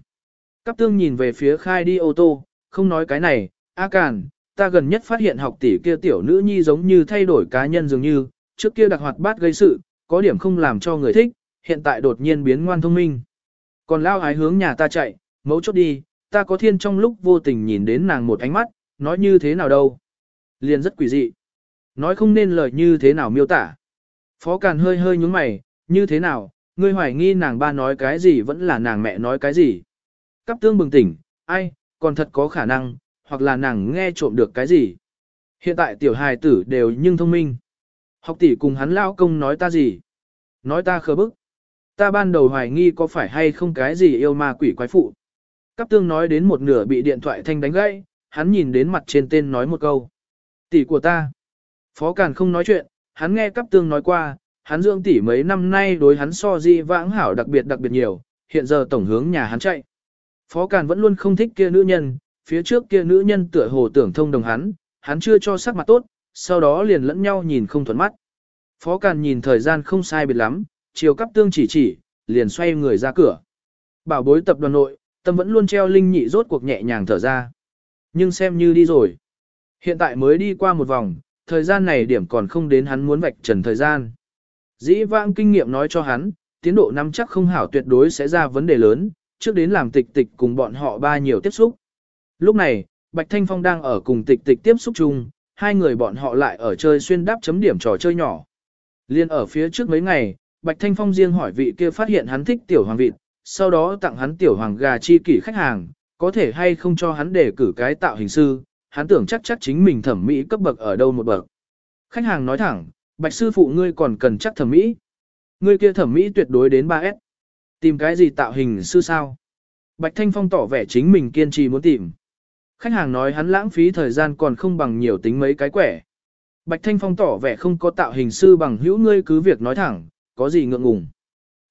S1: Cắp tương nhìn về phía khai đi ô tô, không nói cái này, A Càn, ta gần nhất phát hiện học tỷ kia tiểu nữ nhi giống như thay đổi cá nhân dường như, trước kia đặc hoạt bát gây sự, có điểm không làm cho người thích, hiện tại đột nhiên biến ngoan thông minh. Còn lao ái hướng nhà ta chạy, mấu chốt đi, ta có thiên trong lúc vô tình nhìn đến nàng một ánh mắt, nói như thế nào đâu. Liền rất quỷ dị. Nói không nên lời như thế nào miêu tả. Phó Càn hơi hơi nhúng mày, như thế nào, ngươi hoài nghi nàng ba nói cái gì vẫn là nàng mẹ nói cái gì. Cắp tương bừng tỉnh, ai, còn thật có khả năng, hoặc là nàng nghe trộm được cái gì. Hiện tại tiểu hài tử đều nhưng thông minh. Học tỷ cùng hắn lao công nói ta gì? Nói ta khờ bức. Ta ban đầu hoài nghi có phải hay không cái gì yêu ma quỷ quái phụ. Cáp tương nói đến một nửa bị điện thoại thanh đánh gãy, hắn nhìn đến mặt trên tên nói một câu. Tỷ của ta. Phó Càn không nói chuyện, hắn nghe cắp tương nói qua, hắn dưỡng tỷ mấy năm nay đối hắn so di vãng hảo đặc biệt đặc biệt nhiều, hiện giờ tổng hướng nhà hắn chạy. Phó Càn vẫn luôn không thích kia nữ nhân, phía trước kia nữ nhân tựa hồ tưởng thông đồng hắn, hắn chưa cho sắc mặt tốt, sau đó liền lẫn nhau nhìn không thuận mắt. Phó Càn nhìn thời gian không sai biệt lắm, chiều cắp tương chỉ chỉ, liền xoay người ra cửa. Bảo bối tập đoàn nội, tâm vẫn luôn treo linh nhị rốt cuộc nhẹ nhàng thở ra. Nhưng xem như đi rồi. Hiện tại mới đi qua một vòng, thời gian này điểm còn không đến hắn muốn vạch trần thời gian. Dĩ vãng kinh nghiệm nói cho hắn, tiến độ năm chắc không hảo tuyệt đối sẽ ra vấn đề lớn, trước đến làm tịch tịch cùng bọn họ ba nhiều tiếp xúc. Lúc này, Bạch Thanh Phong đang ở cùng tịch tịch tiếp xúc chung, hai người bọn họ lại ở chơi xuyên đáp chấm điểm trò chơi nhỏ. Liên ở phía trước mấy ngày, Bạch Thanh Phong riêng hỏi vị kia phát hiện hắn thích tiểu hoàng vịt, sau đó tặng hắn tiểu hoàng gà chi kỷ khách hàng, có thể hay không cho hắn để cử cái tạo hình sư, hắn tưởng chắc chắc chính mình thẩm mỹ cấp bậc ở đâu một bậc. Khách hàng nói thẳng, bạch sư phụ ngươi còn cần chắc thẩm mỹ. Ngươi kia thẩm mỹ tuyệt đối đến 3S. Tìm cái gì tạo hình sư sao? Bạch Thanh Phong tỏ vẻ chính mình kiên trì muốn tìm. Khách hàng nói hắn lãng phí thời gian còn không bằng nhiều tính mấy cái quẻ. Bạch Thanh Phong tỏ vẻ không có tạo hình sư bằng hữu ngươi cứ việc nói thẳng, có gì ngượng ngùng.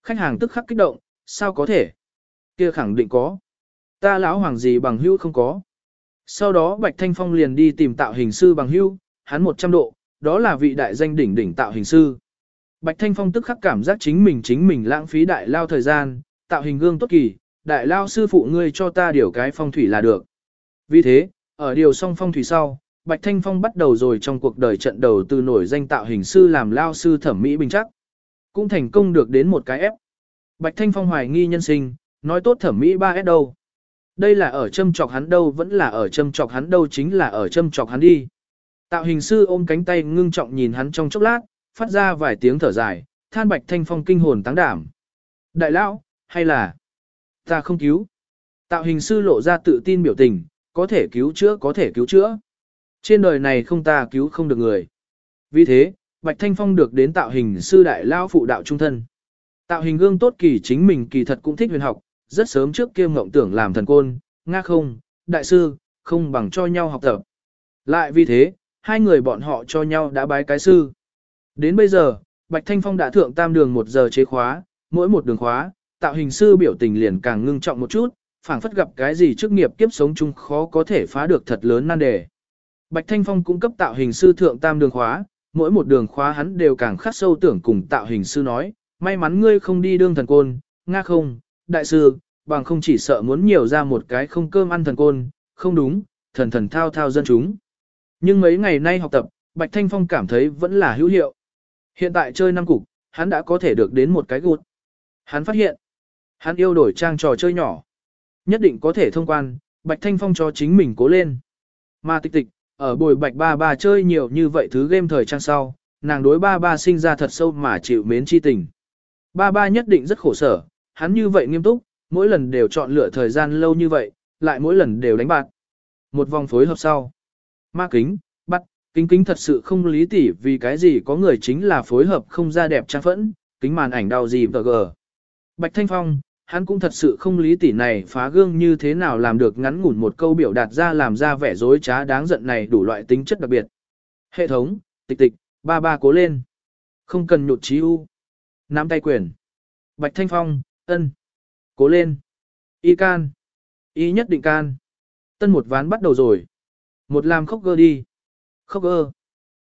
S1: Khách hàng tức khắc kích động, sao có thể? Kia khẳng định có. Ta lão hoàng gì bằng hữu không có. Sau đó Bạch Thanh Phong liền đi tìm tạo hình sư bằng hữu, hắn 100 độ, đó là vị đại danh đỉnh đỉnh tạo hình sư. Bạch Thanh Phong tức khắc cảm giác chính mình chính mình lãng phí đại lao thời gian, tạo hình gương tốt kỳ, đại lao sư phụ ngươi cho ta điều cái phong thủy là được. Vì thế, ở điều song phong thủy sau, Bạch Thanh Phong bắt đầu rồi trong cuộc đời trận đầu từ nổi danh tạo hình sư làm lao sư thẩm mỹ bình chắc. Cũng thành công được đến một cái ép. Bạch Thanh Phong hoài nghi nhân sinh, nói tốt thẩm mỹ 3S đâu. Đây là ở châm chọc hắn đâu vẫn là ở châm chọc hắn đâu chính là ở châm chọc hắn đi. Tạo hình sư ôm cánh tay ngưng trọng nhìn hắn trong chốc lát, phát ra vài tiếng thở dài, than bạch thanh phong kinh hồn táng đảm. Đại lão, hay là ta không cứu? Tạo hình sư lộ ra tự tin biểu tình, có thể cứu chữa có thể cứu chữa. Trên đời này không ta cứu không được người. Vì thế, Bạch Thanh Phong được đến tạo hình sư đại lao phụ đạo trung thân. Tạo hình gương tốt kỳ chính mình kỳ thật cũng thích huyền học, rất sớm trước kia mộng tưởng làm thần côn, nga không, đại sư, không bằng cho nhau học tập. Lại vì thế, hai người bọn họ cho nhau đã bái cái sư. Đến bây giờ, Bạch Thanh Phong đã thượng tam đường một giờ chế khóa, mỗi một đường khóa, tạo hình sư biểu tình liền càng ngưng trọng một chút, phảng phất gặp cái gì trước nghiệp kiếp sống chung khó có thể phá được thật lớn nan đề. Bạch Thanh Phong cũng cấp tạo hình sư thượng tam đường khóa, mỗi một đường khóa hắn đều càng khắc sâu tưởng cùng tạo hình sư nói, may mắn ngươi không đi đương thần côn, nga không, đại sư, bằng không chỉ sợ muốn nhiều ra một cái không cơm ăn thần côn, không đúng, thần thần thao thao dân chúng. Nhưng mấy ngày nay học tập, Bạch Thanh Phong cảm thấy vẫn là hữu hiệu. Hiện tại chơi năm cục, hắn đã có thể được đến một cái gút. Hắn phát hiện, hắn yêu đổi trang trò chơi nhỏ. Nhất định có thể thông quan, Bạch Thanh Phong cho chính mình cố lên. Mà tịch tịch, ở bồi Bạch Ba Ba chơi nhiều như vậy thứ game thời trang sau, nàng đối Ba Ba sinh ra thật sâu mà chịu mến chi tình. Ba Ba nhất định rất khổ sở, hắn như vậy nghiêm túc, mỗi lần đều chọn lựa thời gian lâu như vậy, lại mỗi lần đều đánh bạc. Một vòng phối hợp sau. Ma kính, bắt, kính kính thật sự không lý tỉ vì cái gì có người chính là phối hợp không ra đẹp trang phẫn, kính màn ảnh đau gì vờ gờ. Bạch Thanh Phong, hắn cũng thật sự không lý tỉ này phá gương như thế nào làm được ngắn ngủn một câu biểu đạt ra làm ra vẻ dối trá đáng giận này đủ loại tính chất đặc biệt. Hệ thống, tịch tịch, ba ba cố lên. Không cần nhụt chí u. Nắm tay quyền. Bạch Thanh Phong, ân. Cố lên. Y can. Y nhất định can. Tân một ván bắt đầu rồi. Một làm khóc gơ đi. Khóc gơ.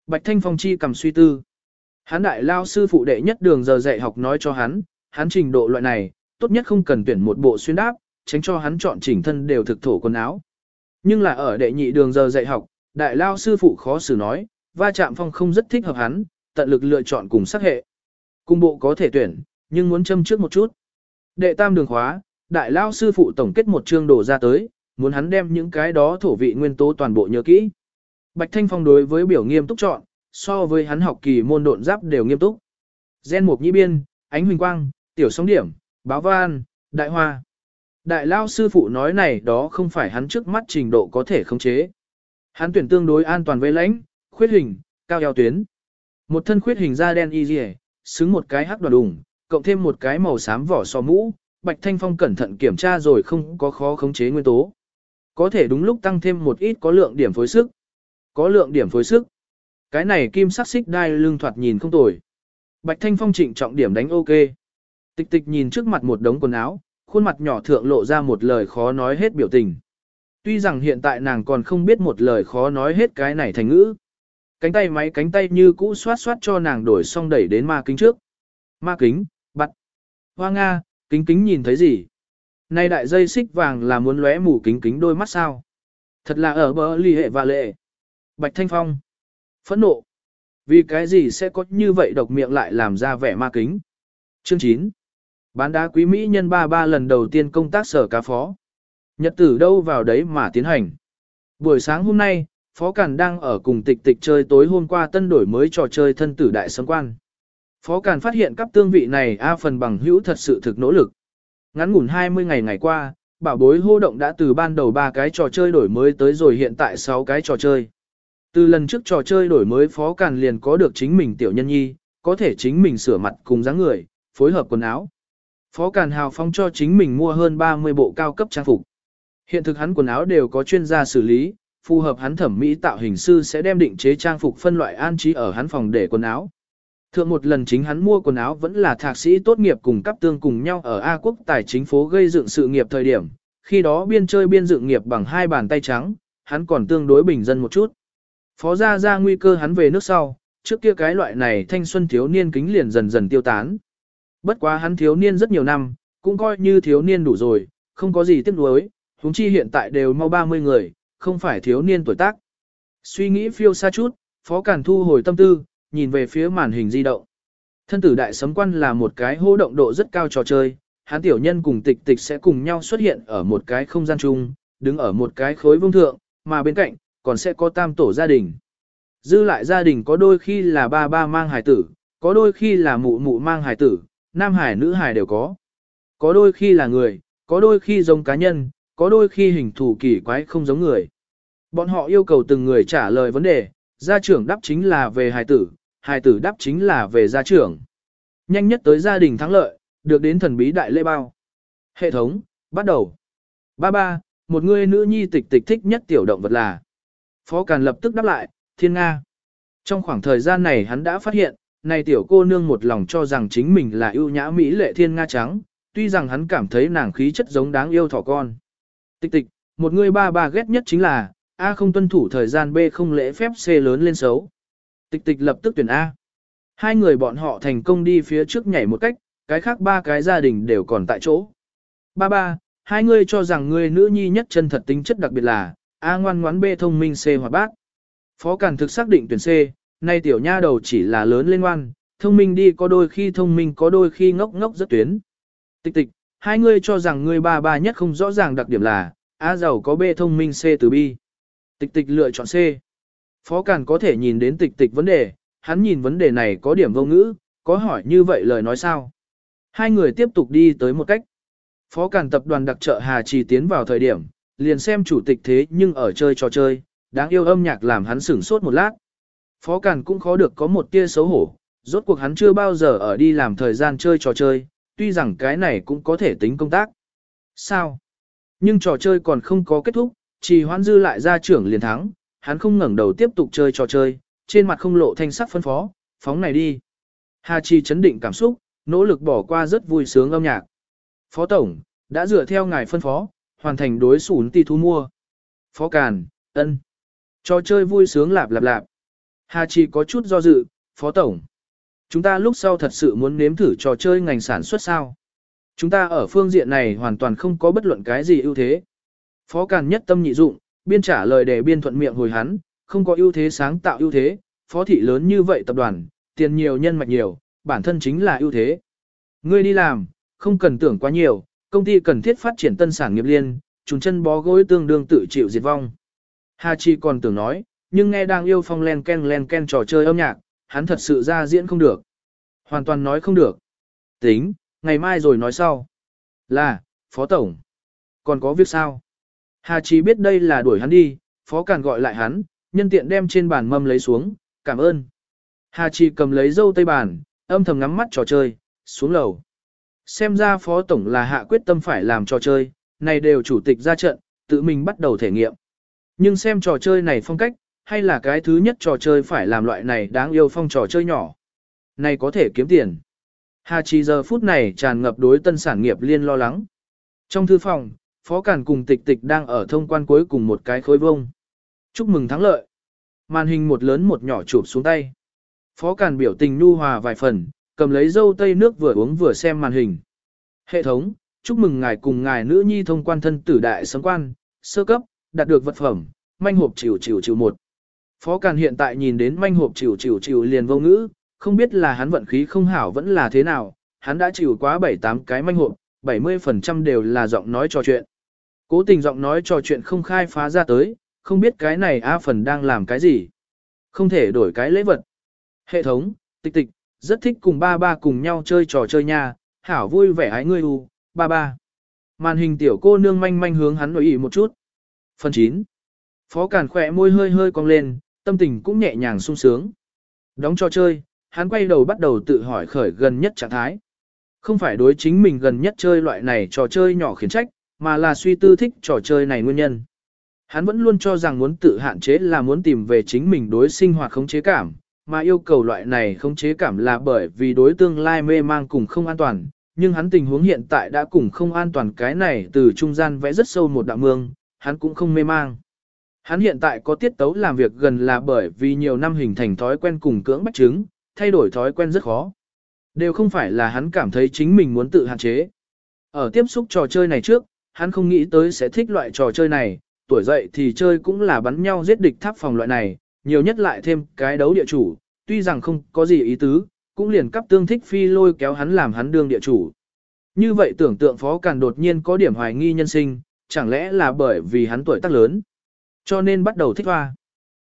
S1: Bạch Thanh Phong chi cầm suy tư. Hắn đại lao sư phụ đệ nhất đường giờ dạy học nói cho hắn, hắn trình độ loại này, tốt nhất không cần tuyển một bộ xuyên đáp, tránh cho hắn chọn chỉnh thân đều thực thổ quần áo. Nhưng là ở đệ nhị đường giờ dạy học, đại lao sư phụ khó xử nói, va chạm phong không rất thích hợp hắn, tận lực lựa chọn cùng sắc hệ. Cung bộ có thể tuyển, nhưng muốn châm trước một chút. Đệ tam đường khóa, đại lao sư phụ tổng kết một chương đồ ra tới, muốn hắn đem những cái đó thổ vị nguyên tố toàn bộ nhớ kỹ. Bạch Thanh Phong đối với biểu nghiêm túc chọn, so với hắn học kỳ môn độn giáp đều nghiêm túc. Gen mục nhĩ biên, ánh huỳnh quang, tiểu sóng điểm, báo văn, đại hoa. Đại lao sư phụ nói này đó không phải hắn trước mắt trình độ có thể khống chế. Hắn tuyển tương đối an toàn với lãnh, khuyết hình, cao eo tuyến. Một thân khuyết hình da đen y dì xứng một cái hắc đoàn đùng, cộng thêm một cái màu xám vỏ so mũ, Bạch Thanh Phong cẩn thận kiểm tra rồi không có khó khống chế nguyên tố. Có thể đúng lúc tăng thêm một ít có lượng điểm phối sức. Có lượng điểm phối sức. Cái này kim sắc xích đai lưng thoạt nhìn không tồi. Bạch Thanh Phong trịnh trọng điểm đánh ok. Tịch tịch nhìn trước mặt một đống quần áo, khuôn mặt nhỏ thượng lộ ra một lời khó nói hết biểu tình. Tuy rằng hiện tại nàng còn không biết một lời khó nói hết cái này thành ngữ. Cánh tay máy cánh tay như cũ xoát xoát cho nàng đổi xong đẩy đến ma kính trước. Ma kính, bắt. Hoa Nga, kính kính nhìn thấy gì? Nay đại dây xích vàng là muốn lóe mù kính kính đôi mắt sao? Thật là ở bờ ly hệ và lệ. Bạch Thanh Phong. Phẫn nộ. Vì cái gì sẽ có như vậy độc miệng lại làm ra vẻ ma kính? Chương 9. Bán đá quý Mỹ nhân ba ba lần đầu tiên công tác sở cá phó. Nhật tử đâu vào đấy mà tiến hành. Buổi sáng hôm nay, Phó Càn đang ở cùng tịch tịch chơi tối hôm qua tân đổi mới trò chơi thân tử đại sấm quan. Phó Càn phát hiện các tương vị này A phần bằng hữu thật sự thực nỗ lực. Ngắn ngủn 20 ngày ngày qua, bảo bối hô động đã từ ban đầu 3 cái trò chơi đổi mới tới rồi hiện tại 6 cái trò chơi. Từ lần trước trò chơi đổi mới Phó Càn liền có được chính mình tiểu nhân nhi, có thể chính mình sửa mặt cùng dáng người, phối hợp quần áo. Phó Càn Hào phong cho chính mình mua hơn 30 bộ cao cấp trang phục. Hiện thực hắn quần áo đều có chuyên gia xử lý, phù hợp hắn thẩm mỹ tạo hình sư sẽ đem định chế trang phục phân loại an trí ở hắn phòng để quần áo. Thượng một lần chính hắn mua quần áo vẫn là thạc sĩ tốt nghiệp cùng cấp tương cùng nhau ở A quốc tài chính phố gây dựng sự nghiệp thời điểm, khi đó biên chơi biên dựng nghiệp bằng hai bàn tay trắng, hắn còn tương đối bình dân một chút. Phó gia ra nguy cơ hắn về nước sau, trước kia cái loại này thanh xuân thiếu niên kính liền dần dần tiêu tán. Bất quá hắn thiếu niên rất nhiều năm, cũng coi như thiếu niên đủ rồi, không có gì tiếc nuối, huống chi hiện tại đều mau 30 người, không phải thiếu niên tuổi tác. Suy nghĩ phiêu xa chút, Phó Cản thu hồi tâm tư, nhìn về phía màn hình di động. Thân tử đại sấm quan là một cái hô động độ rất cao trò chơi, hắn tiểu nhân cùng tịch tịch sẽ cùng nhau xuất hiện ở một cái không gian chung, đứng ở một cái khối vương thượng, mà bên cạnh, còn sẽ có tam tổ gia đình. Dư lại gia đình có đôi khi là ba ba mang hài tử, có đôi khi là mụ mụ mang hài tử, nam hải nữ hải đều có. Có đôi khi là người, có đôi khi giống cá nhân, có đôi khi hình thù kỳ quái không giống người. Bọn họ yêu cầu từng người trả lời vấn đề, gia trưởng đáp chính là về hài tử, hài tử đáp chính là về gia trưởng. Nhanh nhất tới gia đình thắng lợi, được đến thần bí đại lễ bao. Hệ thống, bắt đầu. Ba ba, một người nữ nhi tịch tịch thích nhất tiểu động vật là. Phó Càn lập tức đáp lại, thiên Nga. Trong khoảng thời gian này hắn đã phát hiện, này tiểu cô nương một lòng cho rằng chính mình là ưu nhã mỹ lệ thiên Nga trắng, tuy rằng hắn cảm thấy nàng khí chất giống đáng yêu thỏ con. Tịch tịch, một người ba ba ghét nhất chính là, A không tuân thủ thời gian B không lễ phép C lớn lên xấu. Tịch tịch lập tức tuyển A. Hai người bọn họ thành công đi phía trước nhảy một cách, cái khác ba cái gia đình đều còn tại chỗ. Ba ba, hai người cho rằng người nữ nhi nhất chân thật tính chất đặc biệt là, A ngoan ngoãn B thông minh C hoặc bác. Phó Càn thực xác định tuyển C, nay tiểu nha đầu chỉ là lớn lên ngoan, thông minh đi có đôi khi thông minh có đôi khi ngốc ngốc rất tuyến. Tịch tịch, hai người cho rằng người ba ba nhất không rõ ràng đặc điểm là, A giàu có B thông minh C từ B. Tịch tịch lựa chọn C. Phó Càn có thể nhìn đến tịch tịch vấn đề, hắn nhìn vấn đề này có điểm vô ngữ, có hỏi như vậy lời nói sao. Hai người tiếp tục đi tới một cách. Phó Càn tập đoàn đặc trợ Hà Trì tiến vào thời điểm, liền xem chủ tịch thế nhưng ở chơi trò chơi, đáng yêu âm nhạc làm hắn sửng sốt một lát. Phó Càn cũng khó được có một tia xấu hổ, rốt cuộc hắn chưa bao giờ ở đi làm thời gian chơi trò chơi, tuy rằng cái này cũng có thể tính công tác. Sao? Nhưng trò chơi còn không có kết thúc, chỉ hoãn dư lại ra trưởng liền thắng, hắn không ngẩng đầu tiếp tục chơi trò chơi, trên mặt không lộ thanh sắc phân phó, phóng này đi. Hà Chi chấn định cảm xúc, nỗ lực bỏ qua rất vui sướng âm nhạc. Phó Tổng, đã dựa theo ngài phân phó, hoàn thành đối sủn ti thu mua. Phó Càn, ân. Trò chơi vui sướng lạp lạp lạp. Hà Chi có chút do dự, Phó Tổng. Chúng ta lúc sau thật sự muốn nếm thử trò chơi ngành sản xuất sao? Chúng ta ở phương diện này hoàn toàn không có bất luận cái gì ưu thế. Phó Càn nhất tâm nhị dụng, biên trả lời để biên thuận miệng hồi hắn, không có ưu thế sáng tạo ưu thế, phó thị lớn như vậy tập đoàn, tiền nhiều nhân mạch nhiều, bản thân chính là ưu thế. Ngươi đi làm, không cần tưởng quá nhiều, công ty cần thiết phát triển tân sản nghiệp liên, chúng chân bó gối tương đương tự chịu diệt vong. Hà Chi còn tưởng nói, nhưng nghe đang yêu phong len ken len ken trò chơi âm nhạc, hắn thật sự ra diễn không được. Hoàn toàn nói không được. Tính, ngày mai rồi nói sau. Là, Phó Tổng. Còn có việc sao? Hà Chí biết đây là đuổi hắn đi, Phó Càn gọi lại hắn, nhân tiện đem trên bàn mâm lấy xuống, cảm ơn. Hà Chí cầm lấy dâu tây bàn, âm thầm ngắm mắt trò chơi, xuống lầu. Xem ra Phó Tổng là hạ quyết tâm phải làm trò chơi, này đều chủ tịch ra trận, tự mình bắt đầu thể nghiệm. Nhưng xem trò chơi này phong cách, hay là cái thứ nhất trò chơi phải làm loại này đáng yêu phong trò chơi nhỏ. Này có thể kiếm tiền. Hà Chi giờ phút này tràn ngập đối tân sản nghiệp liên lo lắng. Trong thư phòng, Phó Cản cùng tịch tịch đang ở thông quan cuối cùng một cái khối vông. Chúc mừng thắng lợi. Màn hình một lớn một nhỏ chụp xuống tay. Phó Cản biểu tình nu hòa vài phần, cầm lấy dâu tây nước vừa uống vừa xem màn hình. Hệ thống, chúc mừng ngài cùng ngài nữ nhi thông quan thân tử đại sấm quan, sơ cấp, đạt được vật phẩm, manh hộp chịu chịu chịu một. Phó Càn hiện tại nhìn đến manh hộp chịu chịu chịu liền vô ngữ, không biết là hắn vận khí không hảo vẫn là thế nào, hắn đã chịu quá 7-8 cái manh hộp, 70% đều là giọng nói trò chuyện. Cố tình giọng nói trò chuyện không khai phá ra tới, không biết cái này A phần đang làm cái gì. Không thể đổi cái lễ vật. Hệ thống, tịch tịch, rất thích cùng ba ba cùng nhau chơi trò chơi nha, hảo vui vẻ ái ngươi u, ba ba. Màn hình tiểu cô nương manh manh hướng hắn nổi ý một chút. Phần 9. Phó Càn khỏe môi hơi hơi cong lên, tâm tình cũng nhẹ nhàng sung sướng. Đóng trò chơi, hắn quay đầu bắt đầu tự hỏi khởi gần nhất trạng thái. Không phải đối chính mình gần nhất chơi loại này trò chơi nhỏ khiến trách, mà là suy tư thích trò chơi này nguyên nhân. Hắn vẫn luôn cho rằng muốn tự hạn chế là muốn tìm về chính mình đối sinh hoạt khống chế cảm, mà yêu cầu loại này khống chế cảm là bởi vì đối tương lai mê mang cùng không an toàn, nhưng hắn tình huống hiện tại đã cùng không an toàn cái này từ trung gian vẽ rất sâu một đạo mương, hắn cũng không mê mang. Hắn hiện tại có tiết tấu làm việc gần là bởi vì nhiều năm hình thành thói quen cùng cưỡng bách chứng, thay đổi thói quen rất khó. Đều không phải là hắn cảm thấy chính mình muốn tự hạn chế. Ở tiếp xúc trò chơi này trước, hắn không nghĩ tới sẽ thích loại trò chơi này, tuổi dậy thì chơi cũng là bắn nhau giết địch tháp phòng loại này, nhiều nhất lại thêm cái đấu địa chủ, tuy rằng không có gì ý tứ, cũng liền cấp tương thích phi lôi kéo hắn làm hắn đương địa chủ. Như vậy tưởng tượng phó càn đột nhiên có điểm hoài nghi nhân sinh, chẳng lẽ là bởi vì hắn tuổi tác lớn. Cho nên bắt đầu thích hoa.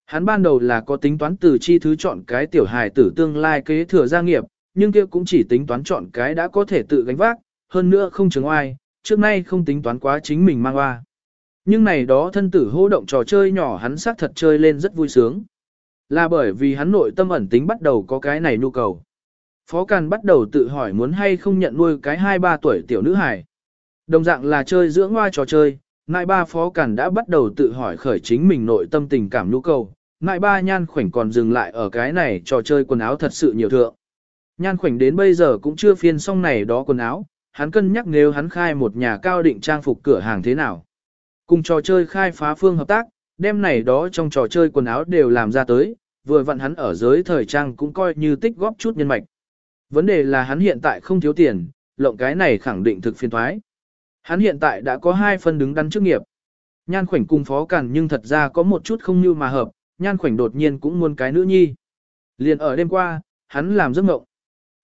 S1: Hắn ban đầu là có tính toán từ chi thứ chọn cái tiểu hài tử tương lai kế thừa gia nghiệp, nhưng kia cũng chỉ tính toán chọn cái đã có thể tự gánh vác, hơn nữa không chứng oai, trước nay không tính toán quá chính mình mang hoa. Nhưng này đó thân tử hô động trò chơi nhỏ hắn xác thật chơi lên rất vui sướng. Là bởi vì hắn nội tâm ẩn tính bắt đầu có cái này nhu cầu. Phó Càn bắt đầu tự hỏi muốn hay không nhận nuôi cái 2-3 tuổi tiểu nữ hài. Đồng dạng là chơi dưỡng hoa trò chơi, nại ba Phó cản đã bắt đầu tự hỏi khởi chính mình nội tâm tình cảm nhu cầu. Nại ba nhan khoảnh còn dừng lại ở cái này trò chơi quần áo thật sự nhiều thượng. Nhan khoảnh đến bây giờ cũng chưa phiên xong này đó quần áo, hắn cân nhắc nếu hắn khai một nhà cao định trang phục cửa hàng thế nào. Cùng trò chơi khai phá phương hợp tác, đêm này đó trong trò chơi quần áo đều làm ra tới, vừa vặn hắn ở giới thời trang cũng coi như tích góp chút nhân mạch. Vấn đề là hắn hiện tại không thiếu tiền, lộng cái này khẳng định thực phiên thoái. Hắn hiện tại đã có hai phân đứng đắn chức nghiệp. Nhan khoảnh cùng phó cản nhưng thật ra có một chút không như mà hợp, nhan khoảnh đột nhiên cũng muốn cái nữ nhi. Liền ở đêm qua, hắn làm giấc mộng.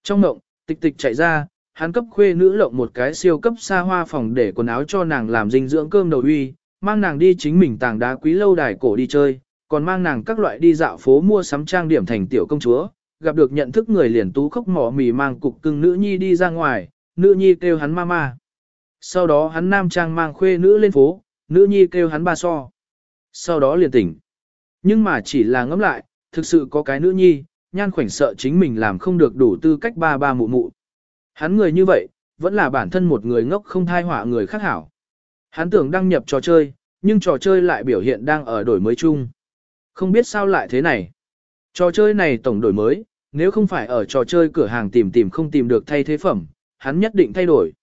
S1: Trong mộng, tịch tịch chạy ra, hắn cấp khuê nữ lộng một cái siêu cấp xa hoa phòng để quần áo cho nàng làm dinh dưỡng cơm đầu uy, mang nàng đi chính mình tàng đá quý lâu đài cổ đi chơi, còn mang nàng các loại đi dạo phố mua sắm trang điểm thành tiểu công chúa, gặp được nhận thức người liền tú khóc mỏ mì mang cục cưng nữ nhi đi ra ngoài, nữ nhi kêu hắn mama. Sau đó hắn nam trang mang khuê nữ lên phố, nữ nhi kêu hắn ba so. Sau đó liền tỉnh. Nhưng mà chỉ là ngẫm lại, thực sự có cái nữ nhi, nhan khoảnh sợ chính mình làm không được đủ tư cách ba ba mụ mụ. Hắn người như vậy, vẫn là bản thân một người ngốc không thai họa người khác hảo. Hắn tưởng đăng nhập trò chơi, nhưng trò chơi lại biểu hiện đang ở đổi mới chung. Không biết sao lại thế này. Trò chơi này tổng đổi mới, nếu không phải ở trò chơi cửa hàng tìm tìm không tìm được thay thế phẩm, hắn nhất định thay đổi.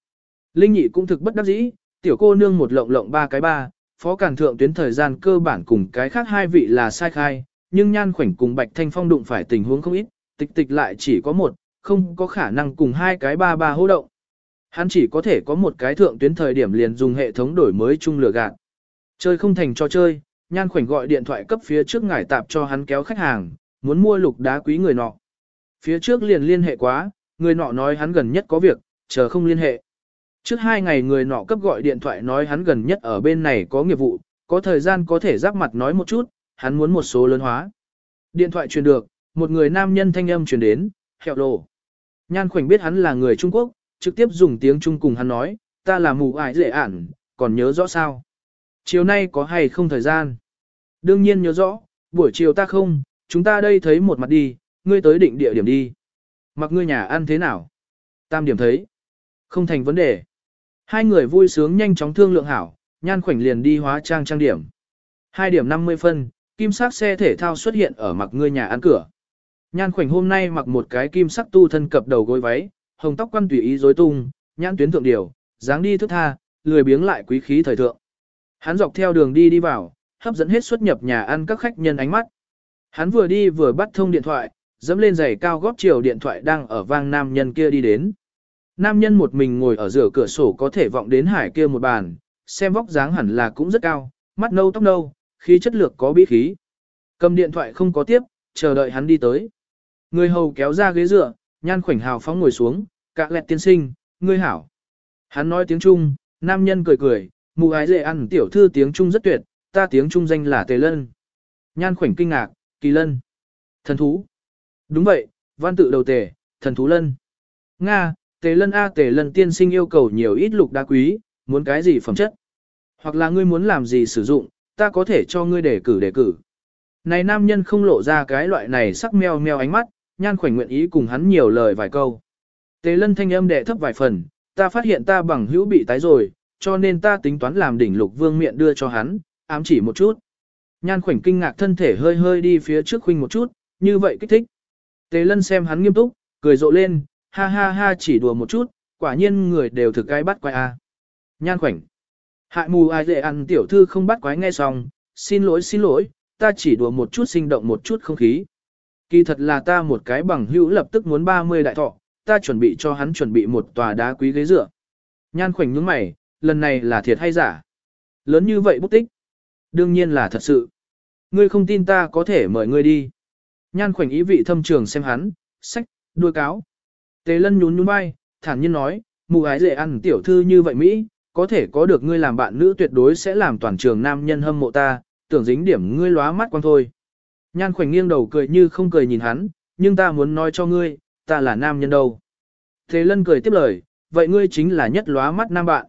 S1: Linh nhị cũng thực bất đắc dĩ, tiểu cô nương một lộng lộng ba cái ba, phó cản thượng tuyến thời gian cơ bản cùng cái khác hai vị là sai khai, nhưng nhan khoảnh cùng bạch thanh phong đụng phải tình huống không ít, tịch tịch lại chỉ có một, không có khả năng cùng hai cái ba ba hô động. Hắn chỉ có thể có một cái thượng tuyến thời điểm liền dùng hệ thống đổi mới chung lừa gạt. Chơi không thành cho chơi, nhan khoảnh gọi điện thoại cấp phía trước ngải tạp cho hắn kéo khách hàng, muốn mua lục đá quý người nọ. Phía trước liền liên hệ quá, người nọ nói hắn gần nhất có việc, chờ không liên hệ. Trước hai ngày người nọ cấp gọi điện thoại nói hắn gần nhất ở bên này có nghiệp vụ, có thời gian có thể giáp mặt nói một chút, hắn muốn một số lớn hóa. Điện thoại truyền được, một người nam nhân thanh âm truyền đến, hẹo lộ. Nhan khoảnh biết hắn là người Trung Quốc, trực tiếp dùng tiếng Trung cùng hắn nói, ta là mù ải dễ ản, còn nhớ rõ sao. Chiều nay có hay không thời gian? Đương nhiên nhớ rõ, buổi chiều ta không, chúng ta đây thấy một mặt đi, ngươi tới định địa điểm đi. Mặc ngươi nhà ăn thế nào? Tam điểm thấy. Không thành vấn đề. Hai người vui sướng nhanh chóng thương lượng hảo, nhan khoảnh liền đi hóa trang trang điểm. Hai điểm 50 phân, kim sắc xe thể thao xuất hiện ở mặc ngươi nhà ăn cửa. Nhan khoảnh hôm nay mặc một cái kim sắc tu thân cập đầu gối váy, hồng tóc quăn tùy ý rối tung, nhãn tuyến thượng điều, dáng đi thức tha, lười biếng lại quý khí thời thượng. Hắn dọc theo đường đi đi vào, hấp dẫn hết xuất nhập nhà ăn các khách nhân ánh mắt. Hắn vừa đi vừa bắt thông điện thoại, dẫm lên giày cao góp chiều điện thoại đang ở vang nam nhân kia đi đến. Nam nhân một mình ngồi ở giữa cửa sổ có thể vọng đến hải kia một bàn, xem vóc dáng hẳn là cũng rất cao, mắt nâu tóc nâu, khí chất lược có bí khí. Cầm điện thoại không có tiếp, chờ đợi hắn đi tới. Người hầu kéo ra ghế dựa, nhan khoảnh hào phóng ngồi xuống, cạ lẹt tiên sinh, ngươi hảo. Hắn nói tiếng Trung, nam nhân cười cười, mù ái dễ ăn tiểu thư tiếng Trung rất tuyệt, ta tiếng Trung danh là Tề Lân. Nhan khoảnh kinh ngạc, kỳ lân. Thần thú. Đúng vậy, văn tự đầu tề, thần thú lân. Nga, Tề Lân A Tề Lân tiên sinh yêu cầu nhiều ít lục đá quý, muốn cái gì phẩm chất. Hoặc là ngươi muốn làm gì sử dụng, ta có thể cho ngươi đề cử đề cử. Này nam nhân không lộ ra cái loại này sắc meo meo ánh mắt, nhan khoảnh nguyện ý cùng hắn nhiều lời vài câu. Tề lân thanh âm đệ thấp vài phần, ta phát hiện ta bằng hữu bị tái rồi, cho nên ta tính toán làm đỉnh lục vương miệng đưa cho hắn, ám chỉ một chút. Nhan khoảnh kinh ngạc thân thể hơi hơi đi phía trước khuynh một chút, như vậy kích thích. Tề lân xem hắn nghiêm túc, cười rộ lên, ha ha ha chỉ đùa một chút, quả nhiên người đều thực cái bắt quái a. Nhan khoảnh. Hại mù ai dễ ăn tiểu thư không bắt quái nghe xong, xin lỗi xin lỗi, ta chỉ đùa một chút sinh động một chút không khí. Kỳ thật là ta một cái bằng hữu lập tức muốn 30 đại thọ, ta chuẩn bị cho hắn chuẩn bị một tòa đá quý ghế dựa. Nhan khoảnh nhướng mày, lần này là thiệt hay giả? Lớn như vậy bút tích? Đương nhiên là thật sự. Ngươi không tin ta có thể mời ngươi đi. Nhan khoảnh ý vị thâm trường xem hắn, sách, đuôi cáo. Tề lân nhún nhún vai, thản nhiên nói, mù ái dễ ăn tiểu thư như vậy Mỹ, có thể có được ngươi làm bạn nữ tuyệt đối sẽ làm toàn trường nam nhân hâm mộ ta, tưởng dính điểm ngươi lóa mắt quan thôi. Nhan khoảnh nghiêng đầu cười như không cười nhìn hắn, nhưng ta muốn nói cho ngươi, ta là nam nhân đâu. Thế lân cười tiếp lời, vậy ngươi chính là nhất lóa mắt nam bạn.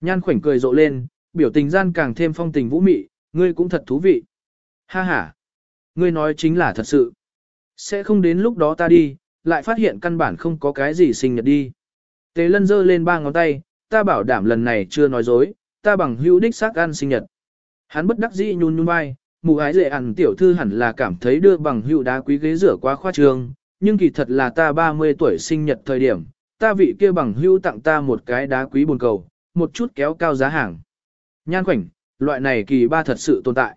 S1: Nhan khoảnh cười rộ lên, biểu tình gian càng thêm phong tình vũ mị, ngươi cũng thật thú vị. Ha ha, ngươi nói chính là thật sự. Sẽ không đến lúc đó ta đi, lại phát hiện căn bản không có cái gì sinh nhật đi. Tề lân giơ lên ba ngón tay, ta bảo đảm lần này chưa nói dối, ta bằng hữu đích xác ăn sinh nhật. Hắn bất đắc dĩ nhún nhún vai, mù ái dễ ăn tiểu thư hẳn là cảm thấy đưa bằng hữu đá quý ghế rửa quá khoa trương, nhưng kỳ thật là ta 30 tuổi sinh nhật thời điểm, ta vị kia bằng hữu tặng ta một cái đá quý buồn cầu, một chút kéo cao giá hàng. Nhan khoảnh, loại này kỳ ba thật sự tồn tại.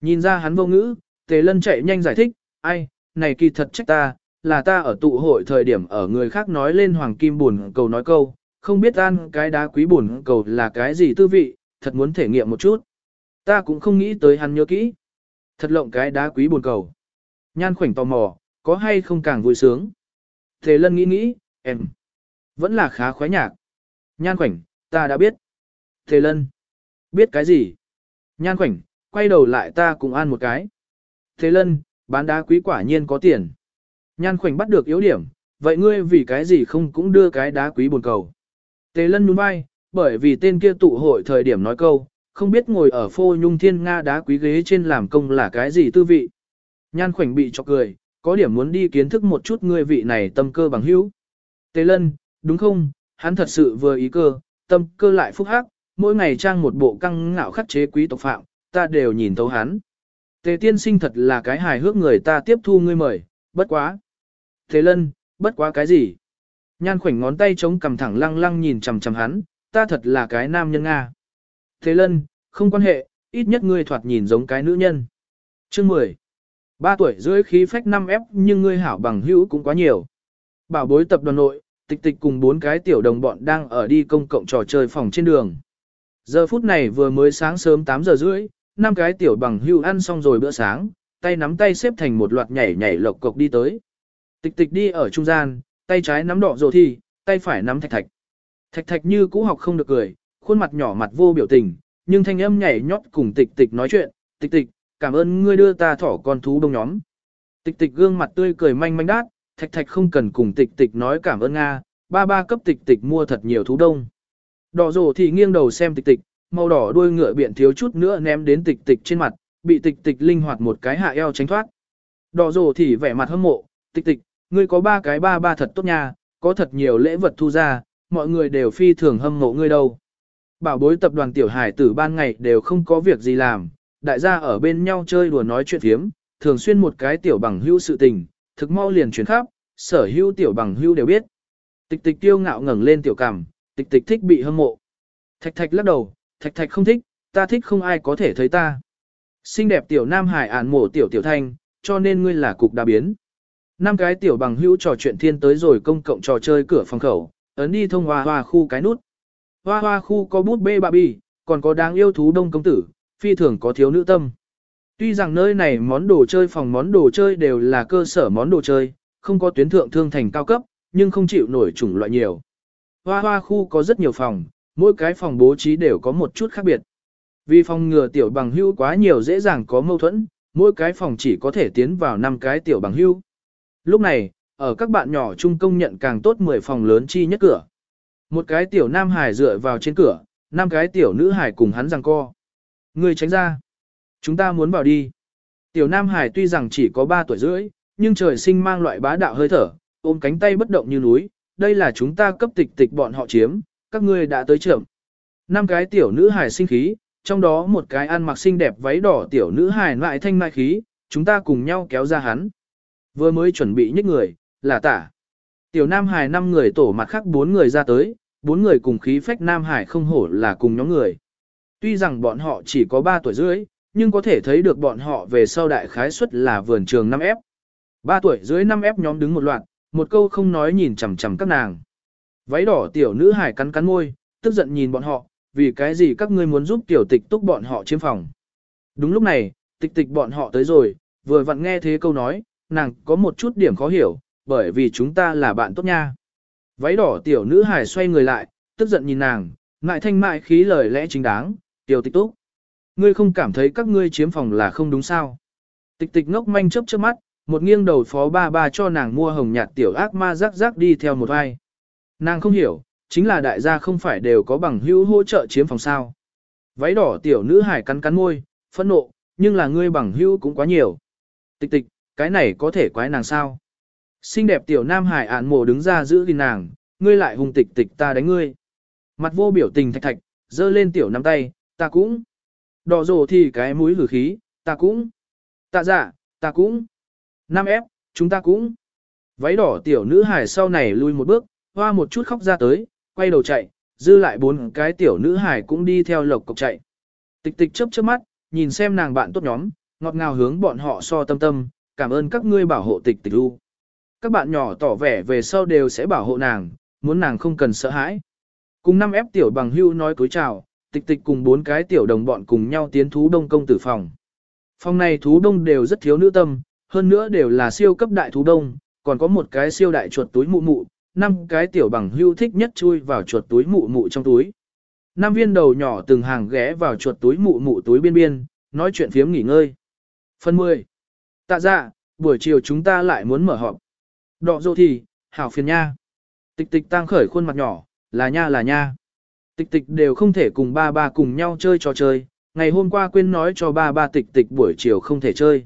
S1: Nhìn ra hắn vô ngữ, tề lân chạy nhanh giải thích, ai, này kỳ thật trách ta, là ta ở tụ hội thời điểm ở người khác nói lên hoàng kim buồn cầu nói câu, không biết ăn cái đá quý buồn cầu là cái gì tư vị, thật muốn thể nghiệm một chút. Ta cũng không nghĩ tới hắn nhớ kỹ. Thật lộng cái đá quý buồn cầu. Nhan khoảnh tò mò, có hay không càng vui sướng. Thế lân nghĩ nghĩ, em, vẫn là khá khoái nhạc. Nhan khoảnh, ta đã biết. Thế lân, biết cái gì? Nhan khoảnh, quay đầu lại ta cũng ăn một cái. Thế lân, bán đá quý quả nhiên có tiền. Nhan khoảnh bắt được yếu điểm, vậy ngươi vì cái gì không cũng đưa cái đá quý buồn cầu. Tề lân nhún vai, bởi vì tên kia tụ hội thời điểm nói câu, không biết ngồi ở phô nhung thiên Nga đá quý ghế trên làm công là cái gì tư vị. Nhan khoảnh bị chọc cười, có điểm muốn đi kiến thức một chút ngươi vị này tâm cơ bằng hữu. Tề lân, đúng không, hắn thật sự vừa ý cơ, tâm cơ lại phúc hắc, mỗi ngày trang một bộ căng ngạo khắc chế quý tộc phạm, ta đều nhìn thấu hắn. Tề tiên sinh thật là cái hài hước người ta tiếp thu ngươi mời, bất quá. Thế lân, bất quá cái gì? Nhan khoảnh ngón tay chống cầm thẳng lăng lăng nhìn chằm chằm hắn, ta thật là cái nam nhân Nga. Thế lân, không quan hệ, ít nhất ngươi thoạt nhìn giống cái nữ nhân. Chương 10. Ba tuổi dưới khí phách 5 ép nhưng ngươi hảo bằng hữu cũng quá nhiều. Bảo bối tập đoàn nội, tịch tịch cùng bốn cái tiểu đồng bọn đang ở đi công cộng trò chơi phòng trên đường. Giờ phút này vừa mới sáng sớm 8 giờ rưỡi, năm cái tiểu bằng hữu ăn xong rồi bữa sáng, tay nắm tay xếp thành một loạt nhảy nhảy lộc cộc đi tới. Tịch tịch đi ở trung gian, tay trái nắm đỏ rồ thi, tay phải nắm thạch thạch. Thạch thạch như cũ học không được cười, khuôn mặt nhỏ mặt vô biểu tình, nhưng thanh âm nhảy nhót cùng tịch tịch nói chuyện, tịch tịch, cảm ơn ngươi đưa ta thỏ con thú đông nhóm. Tịch tịch gương mặt tươi cười manh manh đát, thạch thạch không cần cùng tịch tịch nói cảm ơn Nga, ba ba cấp tịch tịch mua thật nhiều thú đông. Đỏ rồ thì nghiêng đầu xem tịch tịch, màu đỏ đuôi ngựa biện thiếu chút nữa ném đến tịch tịch trên mặt, bị tịch tịch linh hoạt một cái hạ eo tránh thoát. Đỏ rồ thì vẻ mặt hâm mộ, tịch tịch, ngươi có ba cái ba ba thật tốt nha, có thật nhiều lễ vật thu ra, mọi người đều phi thường hâm mộ ngươi đâu. Bảo bối tập đoàn tiểu hải tử ban ngày đều không có việc gì làm, đại gia ở bên nhau chơi đùa nói chuyện phiếm, thường xuyên một cái tiểu bằng hữu sự tình, thực mau liền chuyển khắp, sở hữu tiểu bằng hữu đều biết. Tịch tịch tiêu ngạo ngẩng lên tiểu cảm, tịch tịch thích bị hâm mộ. Thạch thạch lắc đầu, thạch thạch không thích, ta thích không ai có thể thấy ta. Xinh đẹp tiểu nam hải ản mộ tiểu tiểu thanh, cho nên ngươi là cục đa biến. Năm cái tiểu bằng hữu trò chuyện thiên tới rồi công cộng trò chơi cửa phòng khẩu, ấn đi thông hoa hoa khu cái nút. Hoa hoa khu có bút bê bà bì, còn có đáng yêu thú đông công tử, phi thường có thiếu nữ tâm. Tuy rằng nơi này món đồ chơi phòng món đồ chơi đều là cơ sở món đồ chơi, không có tuyến thượng thương thành cao cấp, nhưng không chịu nổi chủng loại nhiều. Hoa hoa khu có rất nhiều phòng, mỗi cái phòng bố trí đều có một chút khác biệt. Vì phòng ngừa tiểu bằng hưu quá nhiều dễ dàng có mâu thuẫn, mỗi cái phòng chỉ có thể tiến vào 5 cái tiểu bằng hưu. Lúc này, ở các bạn nhỏ chung công nhận càng tốt 10 phòng lớn chi nhất cửa. Một cái tiểu nam hải dựa vào trên cửa, năm cái tiểu nữ hải cùng hắn giằng co. Người tránh ra. Chúng ta muốn vào đi. Tiểu nam hải tuy rằng chỉ có 3 tuổi rưỡi, nhưng trời sinh mang loại bá đạo hơi thở, ôm cánh tay bất động như núi. Đây là chúng ta cấp tịch tịch bọn họ chiếm, các ngươi đã tới trưởng. Năm cái tiểu nữ hải sinh khí, trong đó một cái ăn mặc xinh đẹp váy đỏ tiểu nữ hải lại thanh mai khí, chúng ta cùng nhau kéo ra hắn. Vừa mới chuẩn bị nhích người, là tả. Tiểu Nam Hải năm người tổ mặt khác bốn người ra tới, bốn người cùng khí phách Nam Hải không hổ là cùng nhóm người. Tuy rằng bọn họ chỉ có 3 tuổi rưỡi, nhưng có thể thấy được bọn họ về sau đại khái suất là vườn trường 5F. 3 tuổi dưới 5F nhóm đứng một loạt, một câu không nói nhìn chằm chằm các nàng. Váy đỏ tiểu nữ hải cắn cắn môi, tức giận nhìn bọn họ, vì cái gì các ngươi muốn giúp tiểu tịch túc bọn họ chiếm phòng. Đúng lúc này, tịch tịch bọn họ tới rồi, vừa vặn nghe thế câu nói, nàng có một chút điểm khó hiểu, bởi vì chúng ta là bạn tốt nha. Váy đỏ tiểu nữ hải xoay người lại, tức giận nhìn nàng, ngại thanh mại khí lời lẽ chính đáng, tiểu tịch túc. Ngươi không cảm thấy các ngươi chiếm phòng là không đúng sao? Tịch tịch ngốc manh chớp chớp mắt, một nghiêng đầu phó ba ba cho nàng mua hồng nhạt tiểu ác ma rắc rắc đi theo một vai. Nàng không hiểu, chính là đại gia không phải đều có bằng hữu hỗ trợ chiếm phòng sao. Váy đỏ tiểu nữ hải cắn cắn môi, phẫn nộ, nhưng là ngươi bằng hữu cũng quá nhiều. Tịch tịch, cái này có thể quái nàng sao? Xinh đẹp tiểu nam hải ạn mồ đứng ra giữ gìn nàng, ngươi lại hung tịch tịch ta đánh ngươi. Mặt vô biểu tình thạch thạch, giơ lên tiểu nắm tay, ta cũng. Đỏ rồ thì cái mũi hử khí, ta cũng. Tạ giả, ta cũng. Nam ép, chúng ta cũng. Váy đỏ tiểu nữ hải sau này lui một bước, hoa một chút khóc ra tới, quay đầu chạy, dư lại bốn cái tiểu nữ hải cũng đi theo lộc cộc chạy. Tịch tịch chớp chớp mắt, nhìn xem nàng bạn tốt nhóm, ngọt ngào hướng bọn họ so tâm tâm, cảm ơn các ngươi bảo hộ tịch tịch lưu. Các bạn nhỏ tỏ vẻ về sau đều sẽ bảo hộ nàng, muốn nàng không cần sợ hãi. Cùng năm ép tiểu bằng hưu nói cối chào, tịch tịch cùng bốn cái tiểu đồng bọn cùng nhau tiến thú đông công tử phòng. Phòng này thú đông đều rất thiếu nữ tâm, hơn nữa đều là siêu cấp đại thú đông, còn có một cái siêu đại chuột túi mụ mụ, năm cái tiểu bằng hưu thích nhất chui vào chuột túi mụ mụ trong túi. Năm viên đầu nhỏ từng hàng ghé vào chuột túi mụ mụ túi biên biên, nói chuyện phiếm nghỉ ngơi. Phần 10. Tạ dạ, buổi chiều chúng ta lại muốn mở họp. Đọ dô thì, hảo phiền nha. Tịch tịch tăng khởi khuôn mặt nhỏ, là nha là nha. Tịch tịch đều không thể cùng ba ba cùng nhau chơi trò chơi, ngày hôm qua quên nói cho ba ba tịch tịch buổi chiều không thể chơi.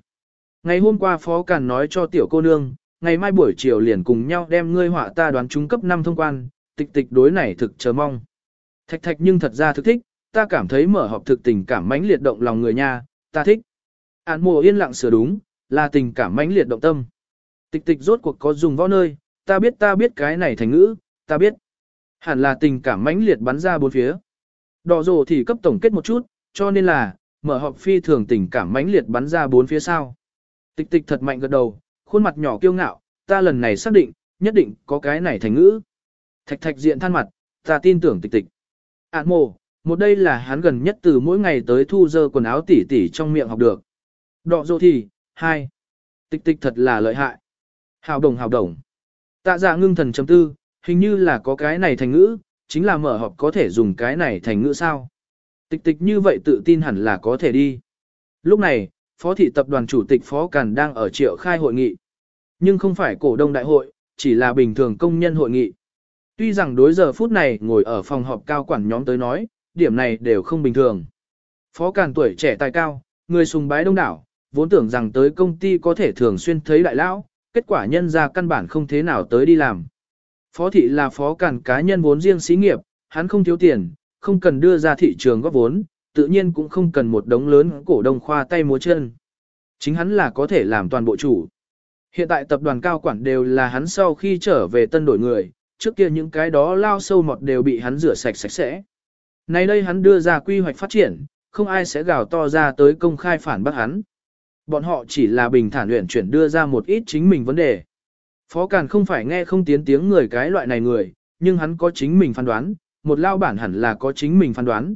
S1: Ngày hôm qua phó càn nói cho tiểu cô nương, ngày mai buổi chiều liền cùng nhau đem ngươi họa ta đoán chúng cấp 5 thông quan, tịch tịch đối này thực chờ mong. Thạch thạch nhưng thật ra thực thích, ta cảm thấy mở họp thực tình cảm mãnh liệt động lòng người nha, ta thích. Án mùa yên lặng sửa đúng, là tình cảm mãnh liệt động tâm. Tịch tịch rốt cuộc có dùng võ nơi, ta biết ta biết cái này thành ngữ, ta biết. Hẳn là tình cảm mãnh liệt bắn ra bốn phía. Đỏ rồ thì cấp tổng kết một chút, cho nên là, mở họp phi thường tình cảm mãnh liệt bắn ra bốn phía sau. Tịch tịch thật mạnh gật đầu, khuôn mặt nhỏ kiêu ngạo, ta lần này xác định, nhất định có cái này thành ngữ. Thạch thạch diện than mặt, ta tin tưởng tịch tịch. Ản mồ, một đây là hắn gần nhất từ mỗi ngày tới thu dơ quần áo tỉ tỉ trong miệng học được. Đọ dô thì, hai. Tịch tịch thật là lợi hại. Hào đồng hào đồng. Tạ giả ngưng thần chấm tư, hình như là có cái này thành ngữ, chính là mở họp có thể dùng cái này thành ngữ sao. Tịch tịch như vậy tự tin hẳn là có thể đi. Lúc này, Phó thị tập đoàn chủ tịch Phó Càn đang ở triệu khai hội nghị. Nhưng không phải cổ đông đại hội, chỉ là bình thường công nhân hội nghị. Tuy rằng đối giờ phút này ngồi ở phòng họp cao quản nhóm tới nói, điểm này đều không bình thường. Phó Càn tuổi trẻ tài cao, người sùng bái đông đảo, vốn tưởng rằng tới công ty có thể thường xuyên thấy đại lão, kết quả nhân ra căn bản không thế nào tới đi làm. Phó thị là phó cản cá nhân vốn riêng xí nghiệp, hắn không thiếu tiền, không cần đưa ra thị trường góp vốn, tự nhiên cũng không cần một đống lớn cổ đông khoa tay múa chân. Chính hắn là có thể làm toàn bộ chủ. Hiện tại tập đoàn cao quản đều là hắn sau khi trở về tân đổi người, trước kia những cái đó lao sâu mọt đều bị hắn rửa sạch sạch sẽ. Nay đây hắn đưa ra quy hoạch phát triển, không ai sẽ gào to ra tới công khai phản bác hắn. Bọn họ chỉ là bình thản luyện chuyển đưa ra một ít chính mình vấn đề. Phó Càn không phải nghe không tiến tiếng người cái loại này người, nhưng hắn có chính mình phán đoán, một lao bản hẳn là có chính mình phán đoán.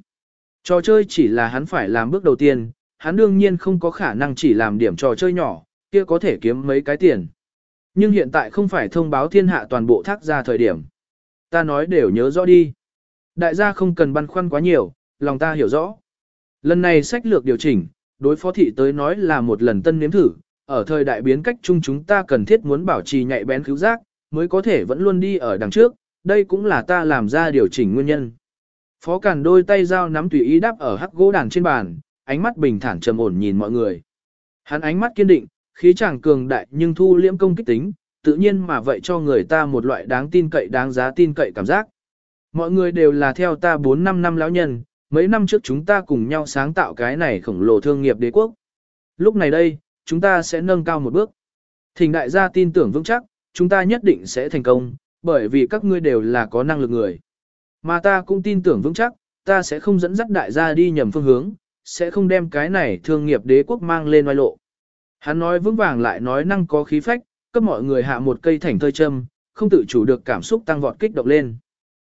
S1: Trò chơi chỉ là hắn phải làm bước đầu tiên, hắn đương nhiên không có khả năng chỉ làm điểm trò chơi nhỏ, kia có thể kiếm mấy cái tiền. Nhưng hiện tại không phải thông báo thiên hạ toàn bộ thác ra thời điểm. Ta nói đều nhớ rõ đi. Đại gia không cần băn khoăn quá nhiều, lòng ta hiểu rõ. Lần này sách lược điều chỉnh, đối phó thị tới nói là một lần tân nếm thử, ở thời đại biến cách chung chúng ta cần thiết muốn bảo trì nhạy bén cứu giác, mới có thể vẫn luôn đi ở đằng trước, đây cũng là ta làm ra điều chỉnh nguyên nhân. Phó Càn đôi tay dao nắm tùy ý đáp ở hắc gỗ đàn trên bàn, ánh mắt bình thản trầm ổn nhìn mọi người. Hắn ánh mắt kiên định, khí chàng cường đại nhưng thu liễm công kích tính, tự nhiên mà vậy cho người ta một loại đáng tin cậy đáng giá tin cậy cảm giác. Mọi người đều là theo ta 4-5 năm lão nhân, mấy năm trước chúng ta cùng nhau sáng tạo cái này khổng lồ thương nghiệp đế quốc. Lúc này đây, chúng ta sẽ nâng cao một bước. Thỉnh đại gia tin tưởng vững chắc, chúng ta nhất định sẽ thành công, bởi vì các ngươi đều là có năng lực người. Mà ta cũng tin tưởng vững chắc, ta sẽ không dẫn dắt đại gia đi nhầm phương hướng, sẽ không đem cái này thương nghiệp đế quốc mang lên oai lộ. Hắn nói vững vàng lại nói năng có khí phách, cấp mọi người hạ một cây thành thơi châm, không tự chủ được cảm xúc tăng vọt kích động lên.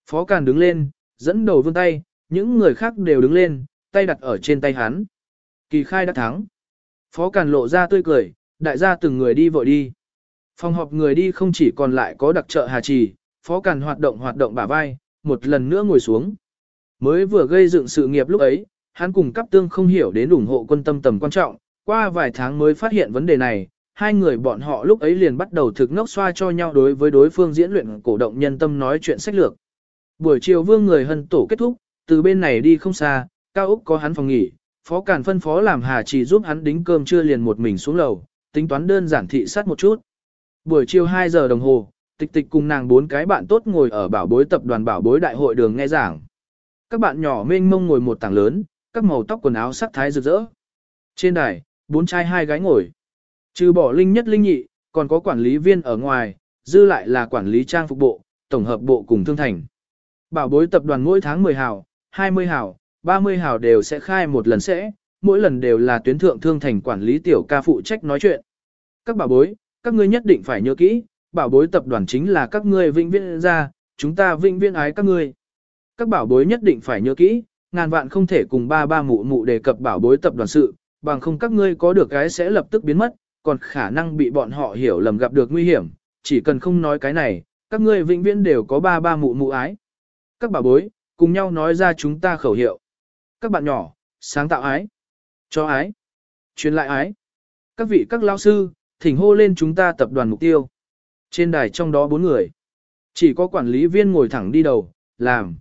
S1: Phó Càn đứng lên, dẫn đầu vươn tay, những người khác đều đứng lên, tay đặt ở trên tay hắn. Kỳ khai đã thắng. Phó Càn lộ ra tươi cười, đại gia từng người đi vội đi. Phòng họp người đi không chỉ còn lại có đặc trợ Hà Trì, Phó Càn hoạt động hoạt động bả vai, một lần nữa ngồi xuống. Mới vừa gây dựng sự nghiệp lúc ấy, hắn cùng cấp tương không hiểu đến ủng hộ quân tâm tầm quan trọng, qua vài tháng mới phát hiện vấn đề này, hai người bọn họ lúc ấy liền bắt đầu thực ngốc xoa cho nhau đối với đối phương diễn luyện cổ động nhân tâm nói chuyện sách lược. Buổi chiều vương người hân tổ kết thúc, từ bên này đi không xa, cao Úc có hắn phòng nghỉ, phó càn phân phó làm hà chỉ giúp hắn đính cơm trưa liền một mình xuống lầu, tính toán đơn giản thị sát một chút. Buổi chiều 2 giờ đồng hồ, tịch tịch cùng nàng bốn cái bạn tốt ngồi ở bảo bối tập đoàn bảo bối đại hội đường nghe giảng. Các bạn nhỏ mênh mông ngồi một tảng lớn, các màu tóc quần áo sắc thái rực rỡ. Trên đài, bốn trai hai gái ngồi. Trừ bỏ linh nhất linh nhị, còn có quản lý viên ở ngoài, dư lại là quản lý trang phục bộ, tổng hợp bộ cùng thương thành. Bảo bối tập đoàn mỗi tháng 10 hào, 20 hào, 30 hào đều sẽ khai một lần sẽ, mỗi lần đều là tuyến thượng thương thành quản lý tiểu ca phụ trách nói chuyện. Các bảo bối, các ngươi nhất định phải nhớ kỹ, bảo bối tập đoàn chính là các ngươi vĩnh viễn ra, chúng ta vĩnh viễn ái các ngươi. Các bảo bối nhất định phải nhớ kỹ, ngàn vạn không thể cùng ba ba mụ mụ đề cập bảo bối tập đoàn sự, bằng không các ngươi có được cái sẽ lập tức biến mất, còn khả năng bị bọn họ hiểu lầm gặp được nguy hiểm, chỉ cần không nói cái này, các ngươi vĩnh viễn đều có ba ba mụ mụ ái. Các bảo bối, cùng nhau nói ra chúng ta khẩu hiệu. Các bạn nhỏ, sáng tạo ái, cho ái, truyền lại ái. Các vị các lao sư, thỉnh hô lên chúng ta tập đoàn mục tiêu. Trên đài trong đó bốn người. Chỉ có quản lý viên ngồi thẳng đi đầu, làm.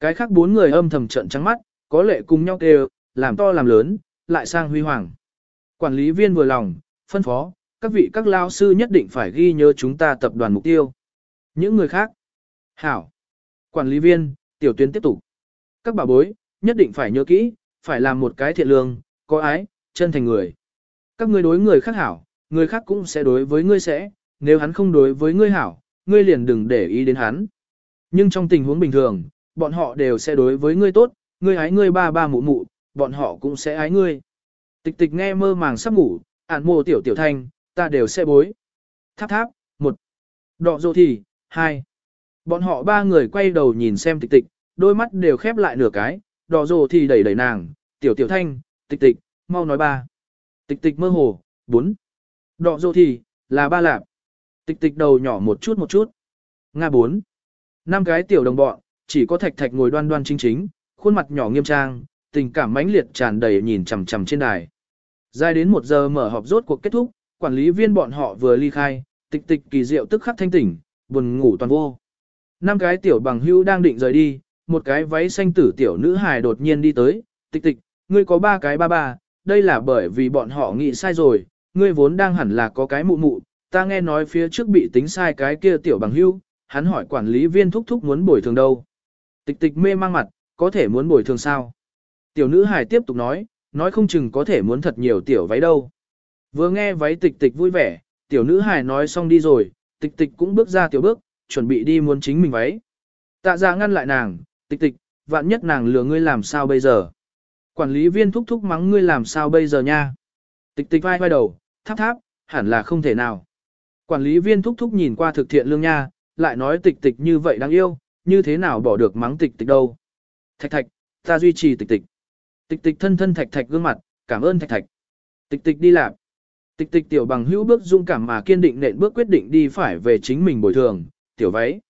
S1: Cái khác bốn người âm thầm trận trắng mắt, có lệ cùng nhau kêu, làm to làm lớn, lại sang huy hoàng. Quản lý viên vừa lòng, phân phó, các vị các lao sư nhất định phải ghi nhớ chúng ta tập đoàn mục tiêu. Những người khác. Hảo. Quản lý viên, tiểu tuyến tiếp tục. Các bà bối, nhất định phải nhớ kỹ, phải làm một cái thiện lương, có ái, chân thành người. Các ngươi đối người khác hảo, người khác cũng sẽ đối với ngươi sẽ, nếu hắn không đối với ngươi hảo, ngươi liền đừng để ý đến hắn. Nhưng trong tình huống bình thường, bọn họ đều sẽ đối với ngươi tốt, ngươi ái ngươi ba ba mụ mụ, bọn họ cũng sẽ ái ngươi. Tịch tịch nghe mơ màng sắp ngủ, ản mồ tiểu tiểu thanh, ta đều sẽ bối. Tháp tháp, một. Đọ dô thì, hai. Bọn họ ba người quay đầu nhìn xem tịch tịch, đôi mắt đều khép lại nửa cái, đỏ dồ thì đẩy đẩy nàng, tiểu tiểu thanh, tịch tịch, mau nói ba. Tịch tịch mơ hồ, bốn. Đỏ dồ thì, là ba lạp. Tịch tịch đầu nhỏ một chút một chút. Nga bốn. Năm cái tiểu đồng bọn, chỉ có thạch thạch ngồi đoan đoan chính chính, khuôn mặt nhỏ nghiêm trang, tình cảm mãnh liệt tràn đầy nhìn chằm chằm trên đài. Dài đến một giờ mở họp rốt cuộc kết thúc, quản lý viên bọn họ vừa ly khai, tịch tịch kỳ diệu tức khắc thanh tỉnh, buồn ngủ toàn vô. Năm cái tiểu bằng hưu đang định rời đi, một cái váy xanh tử tiểu nữ hài đột nhiên đi tới, tịch tịch, ngươi có ba cái ba ba, đây là bởi vì bọn họ nghĩ sai rồi, ngươi vốn đang hẳn là có cái mụ mụ, ta nghe nói phía trước bị tính sai cái kia tiểu bằng hưu, hắn hỏi quản lý viên thúc thúc muốn bồi thường đâu. Tịch tịch mê mang mặt, có thể muốn bồi thường sao? Tiểu nữ hài tiếp tục nói, nói không chừng có thể muốn thật nhiều tiểu váy đâu. Vừa nghe váy tịch tịch vui vẻ, tiểu nữ hài nói xong đi rồi, tịch tịch cũng bước ra tiểu bước, chuẩn bị đi muốn chính mình váy. Tạ ra ngăn lại nàng, tịch tịch, vạn nhất nàng lừa ngươi làm sao bây giờ. Quản lý viên thúc thúc mắng ngươi làm sao bây giờ nha. Tịch tịch vai vai đầu, tháp tháp, hẳn là không thể nào. Quản lý viên thúc thúc nhìn qua thực thiện lương nha, lại nói tịch tịch như vậy đáng yêu, như thế nào bỏ được mắng tịch tịch đâu. Thạch thạch, ta duy trì tịch tịch. Tịch tịch thân thân thạch thạch gương mặt, cảm ơn thạch thạch. Tịch tịch đi làm. Tịch tịch tiểu bằng hữu bước dung cảm mà kiên định nện bước quyết định đi phải về chính mình bồi thường, tiểu váy.